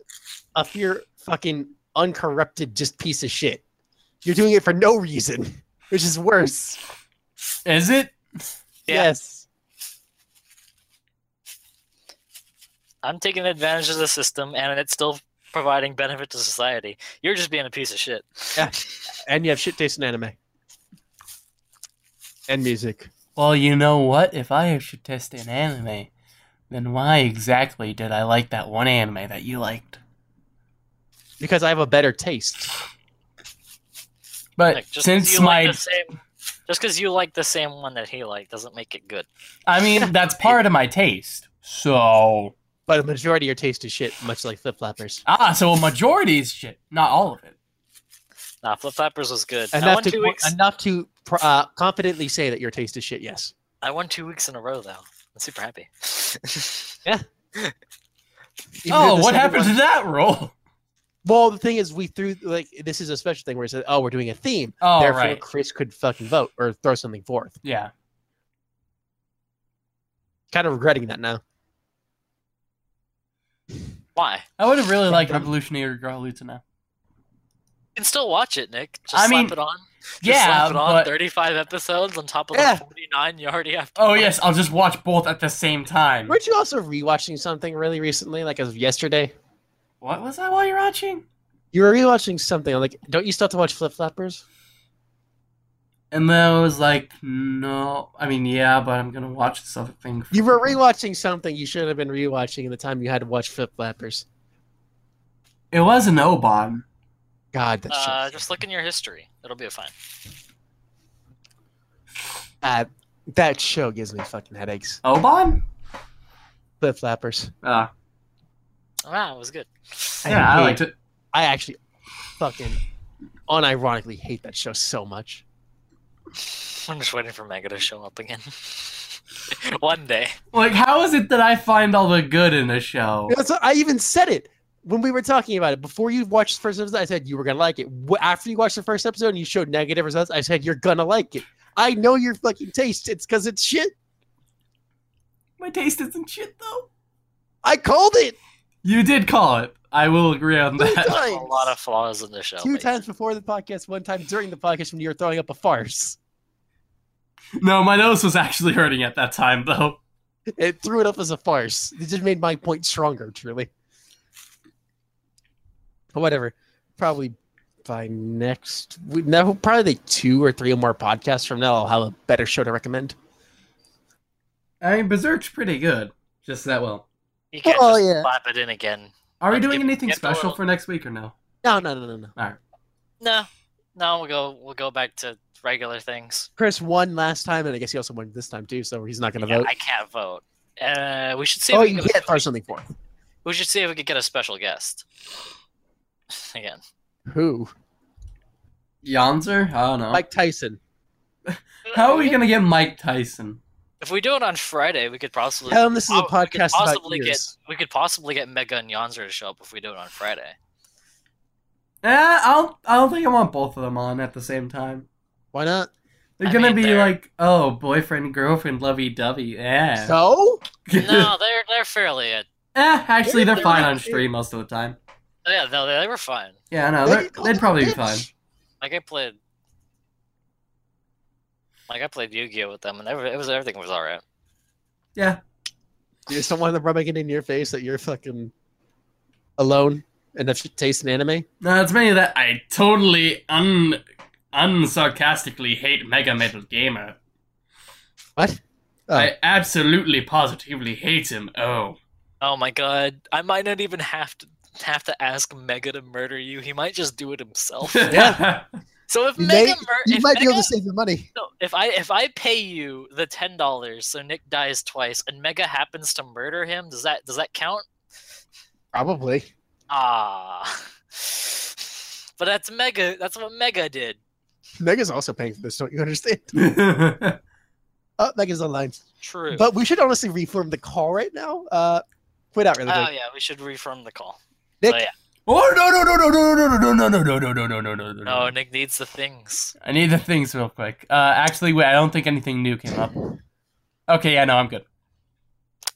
a pure fucking uncorrupted just piece of shit. You're doing it for no reason, which is worse. Is it? Yeah. Yes. I'm taking advantage of the system, and it's still providing benefit to society. You're just being a piece of shit. Yeah. And you have shit taste in anime. And music. Well, you know what? If I should test an anime, then why exactly did I like that one anime that you liked? Because I have a better taste. But Like, just 'cause since you my, like the same, just because you like the same one that he liked doesn't make it good. I mean, *laughs* that's part of my taste. So But a majority of your taste is shit, much like flip flappers. ah, so a majority is shit, not all of it. Nah, Flip Flappers was good. Enough to weeks. enough to pr- uh, confidently say that your taste is shit. Yes. I won two weeks in a row, though. I'm super happy. *laughs* Even oh, what happened one- to that roll? Well, the thing is, we threw like this is a special thing where it said, "Oh, we're doing a theme." Oh, Therefore, right. Chris could fucking vote or throw something forth. Yeah. Kind of regretting that now. Why? I would have really liked Revolutionary Girl Utena now. You can still watch it, Nick. Just I slap mean, it on. Just yeah, slap it on. but- 35 episodes on top of Yeah. the 49 you already have. To Oh watch. yes, I'll just watch both at the same time. Weren't you also rewatching something really recently, like as of yesterday? What was that while you're watching? You were rewatching something. Like, don't you still have to watch Flip Flappers? And then I was like, no. I mean, yeah, but I'm gonna watch this other thing. You were rewatching something you shouldn't have been rewatching in the time you had to watch Flip Flappers. It was an Obon. God, that Uh, just look in your history. It'll be fine. Uh, that show gives me fucking headaches. Obon? Flip Flappers. Ah, Wow, it was good. yeah, I liked it. I actually fucking unironically hate that show so much. I'm just waiting for Mega to show up again. *laughs* One day. Like, how is it that I find all the good in a show? That's what, I even said it when we were talking about it before you watched the first episode. I said you were gonna like it. After you watched the first episode and you showed negative results, I said you're gonna like it. I know your fucking taste. It's because it's shit. My taste isn't shit though. I called it You did call it. I will agree on two that. times. A lot of flaws in the show. two but times before the podcast, one time during the podcast when you were throwing up a farce. No, my nose was actually hurting at that time though. It threw it up as a farce. It just made my point stronger, truly. But whatever. Probably by next we no probably like two or three more podcasts from now I'll have a better show to recommend. I mean, Berserk's pretty good. Just that well. You can't Oh, just yeah. slap it in again. Are we Let's doing get- anything special for next week or no? No, no, no, no, no. No, no, we'll go. We'll go back to regular things. Chris won last time, and I guess he also won this time too, so he's not going to Yeah, vote. I can't vote. Uh, we should see. oh, if we, you can get can't something for we should see if we could get a special guest. Again, who? Yonzer? I don't know. Mike Tyson. *laughs* How are we gonna get Mike Tyson? If we do it on Friday, we could possibly. Tell him this is a podcast we could podcast about possibly get. ears. We could possibly get Mega and Yonzer to show up if we do it on Friday. Eh, I don't. I don't think I want both of them on at the same time. Why not? They're I gonna mean, be they're- like, oh, boyfriend, girlfriend, lovey dovey. Yeah. So *laughs* no, they're they're fairly. Uh, eh, actually, they're They're fine not- on stream most of the time. Oh, yeah, no, they were fine. Yeah, no, They they're, call they'd him probably be fine. Like I played. Like I played Yu-Gi-Oh with them, and every, it was everything was all right. Yeah. You just don't want them rubbing it in your face that you're fucking alone and have taste in anime. No, it's mainly that I totally un unsarcastically hate Mega Metal Gamer. What? Oh. I absolutely positively hate him. Oh. Oh my god, I might not even have to have to ask Mega to murder you. He might just do it himself. *laughs* Yeah. so if You, Mega, may, you if might be able to save your money. no, if I if I pay you the ten dollars, so Nick dies twice, and Mega happens to murder him, does that does that count? Probably. Ah, *laughs* but that's Mega. That's what Mega did. Mega's also paying for this, don't you understand? *laughs* Oh, Mega's online. True. But we should honestly reform the call right now. Uh, quit out really oh quick. yeah, we should reform the call. Nick, So, yeah. oh no no no no no no no no no no no no no no no no No, Nick needs the things. I need the things real quick. Uh, actually, wait. I don't think anything new came up. Okay, yeah, no, I'm good.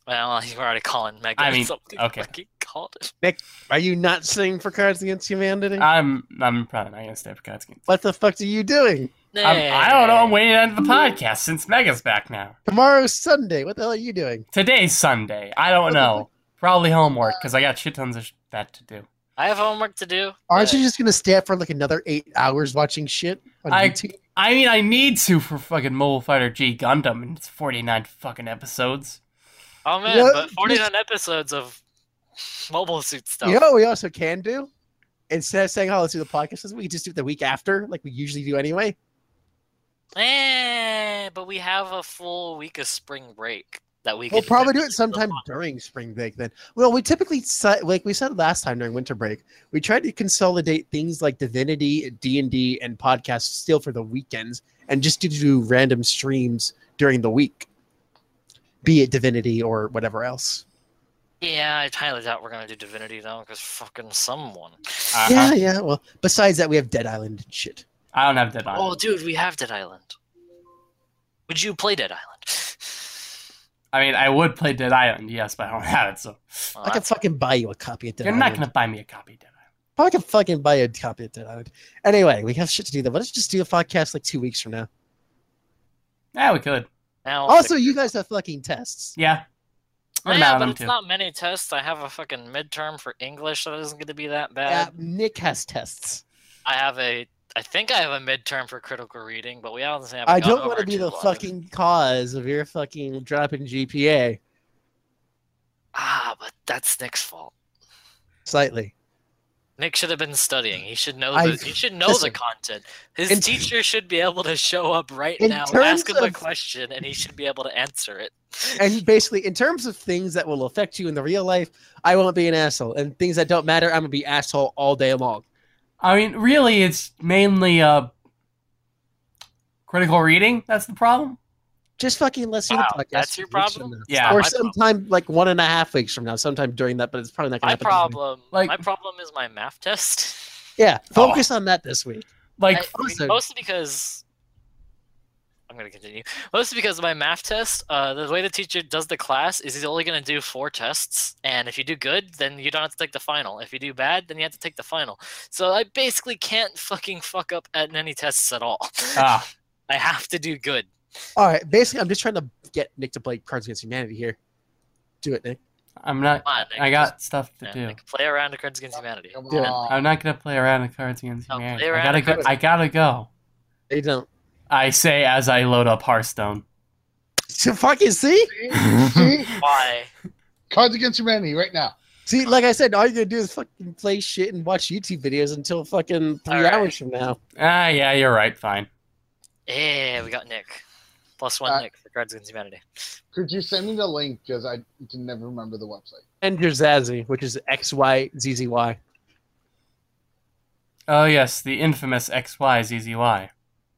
Well, you were already calling Mega. I mean, something okay. fucking called it. are you not singing for Cards Against Humanity? I'm I'm probably not gonna stay for God's game. what the fuck are you doing? I'm, I don't know. I'm waiting on the podcast since Mega's back now. Tomorrow's Sunday. What the hell are you doing? Today's Sunday. I don't What know. Probably homework because I got shit tons of sh- that to do. I have homework to do. Aren't you just gonna stay up for like another eight hours watching shit on I- YouTube? I mean, I need to for fucking Mobile Fighter G Gundam, and it's 49 fucking episodes. Oh man, What? but 49 episodes of mobile suit stuff. You know what we also can do? Instead of saying, "Oh, let's do the podcast," we can just do it the week after, like we usually do anyway. Eh, but we have a full week of spring break that we We'll can probably do it sometime during spring break then. Well, we typically, like we said last time during winter break, we tried to consolidate things like Divinity, D&D, and podcasts still for the weekends and just to do random streams during the week, be it Divinity or whatever else. Yeah, I highly doubt we're gonna do Divinity though, because fucking someone. Uh-huh. Yeah, yeah. Well, besides that, we have Dead Island and shit. I don't have Dead Island. Oh, dude, we have Dead Island. Would you play Dead Island? I mean, I would play Dead Island, yes, but I don't have it, so Well, I can fucking buy you a copy of Dead Island. you're not gonna buy me a copy of Dead Island. I can fucking buy you a copy of Dead Island. Anyway, we have shit to do though. Let's just do a podcast like two weeks from now. Yeah, we could. now, Also, you guys have fucking tests. Yeah. I'm yeah, but it's too. not many tests. I have a fucking midterm for English that isn't going to be that Yeah, bad. Nick has tests. I have a, I think I have a midterm for critical reading, but we honestly haven't I don't want to be the long. fucking cause of your fucking dropping GPA Ah, but that's Nick's fault. slightly. Nick should have been studying. He should know I- the he should know listen, the content. His in- teacher should be able to show up right now, ask him a question, and he should be able to answer it. And basically, in terms of things that will affect you in the real life, I won't be an asshole. And things that don't matter, I'm gonna be asshole all day long. I mean, really, it's mainly uh, critical reading. That's the problem. Just fucking let's do Wow, the podcast. that's your problem? Yeah. Or my problem. sometime like one and a half weeks from now, sometime during that, but it's probably not gonna My happen. problem, Like- my problem is my math test. Yeah, *laughs* focus on that this week. Like, I- I mean, also- mostly because I'm gonna continue. Mostly because of my math test, uh, the way the teacher does the class is he's only gonna do four tests, and if you do good, then you don't have to take the final. If you do bad, then you have to take the final. So I basically can't fucking fuck up at any tests at all. ah, *laughs* I have to do good. All right, basically, I'm just trying to get Nick to play Cards Against Humanity here. Do it, Nick. I'm not. On, Nick, I got stuff to just- do. Nick, play around to Cards Against Humanity. Come Dude, on. I'm not gonna play around with Cards Against No, Humanity. play I gotta go. I gotta go. They don't. I say as I load up Hearthstone. So fucking see, *laughs* See? Why? Cards Against Humanity right now. see, like I said, all you're gonna do is fucking play shit and watch YouTube videos until fucking three All right. hours from now. Ah, yeah, you're right. Fine. Yeah, we got Nick. Plus one Uh, Nick for Cards Against Humanity. Could you send me the link because I can never remember the website. And your Zazie, which is X Y Z Z Y. Oh yes, the infamous XYZZY.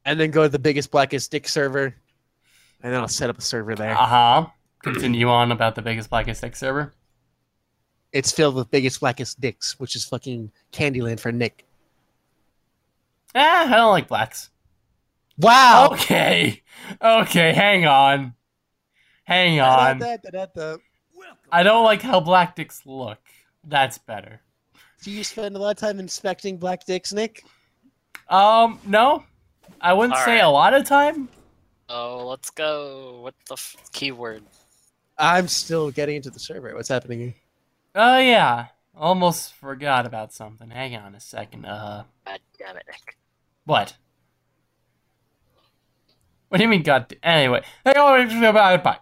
And then go to the biggest blackest dick server, and then I'll set up a server there. Uh huh. Continue on about the biggest blackest dick server. It's filled with biggest blackest dicks, which is fucking Candyland for Nick. Ah, I don't like blacks. Wow. Okay. Okay, hang on. Hang on. I don't like how black dicks look. That's better. Do you spend a lot of time inspecting black dicks, Nick? Um, no. I wouldn't All say right. a lot of time. Oh, let's go. What the f- keyword? I'm still getting into the server. What's happening here? Oh yeah, almost forgot about something. Hang on a second. Uh, God damn it, Nick. what? What do you mean, God? Anyway, hey, oh, bye.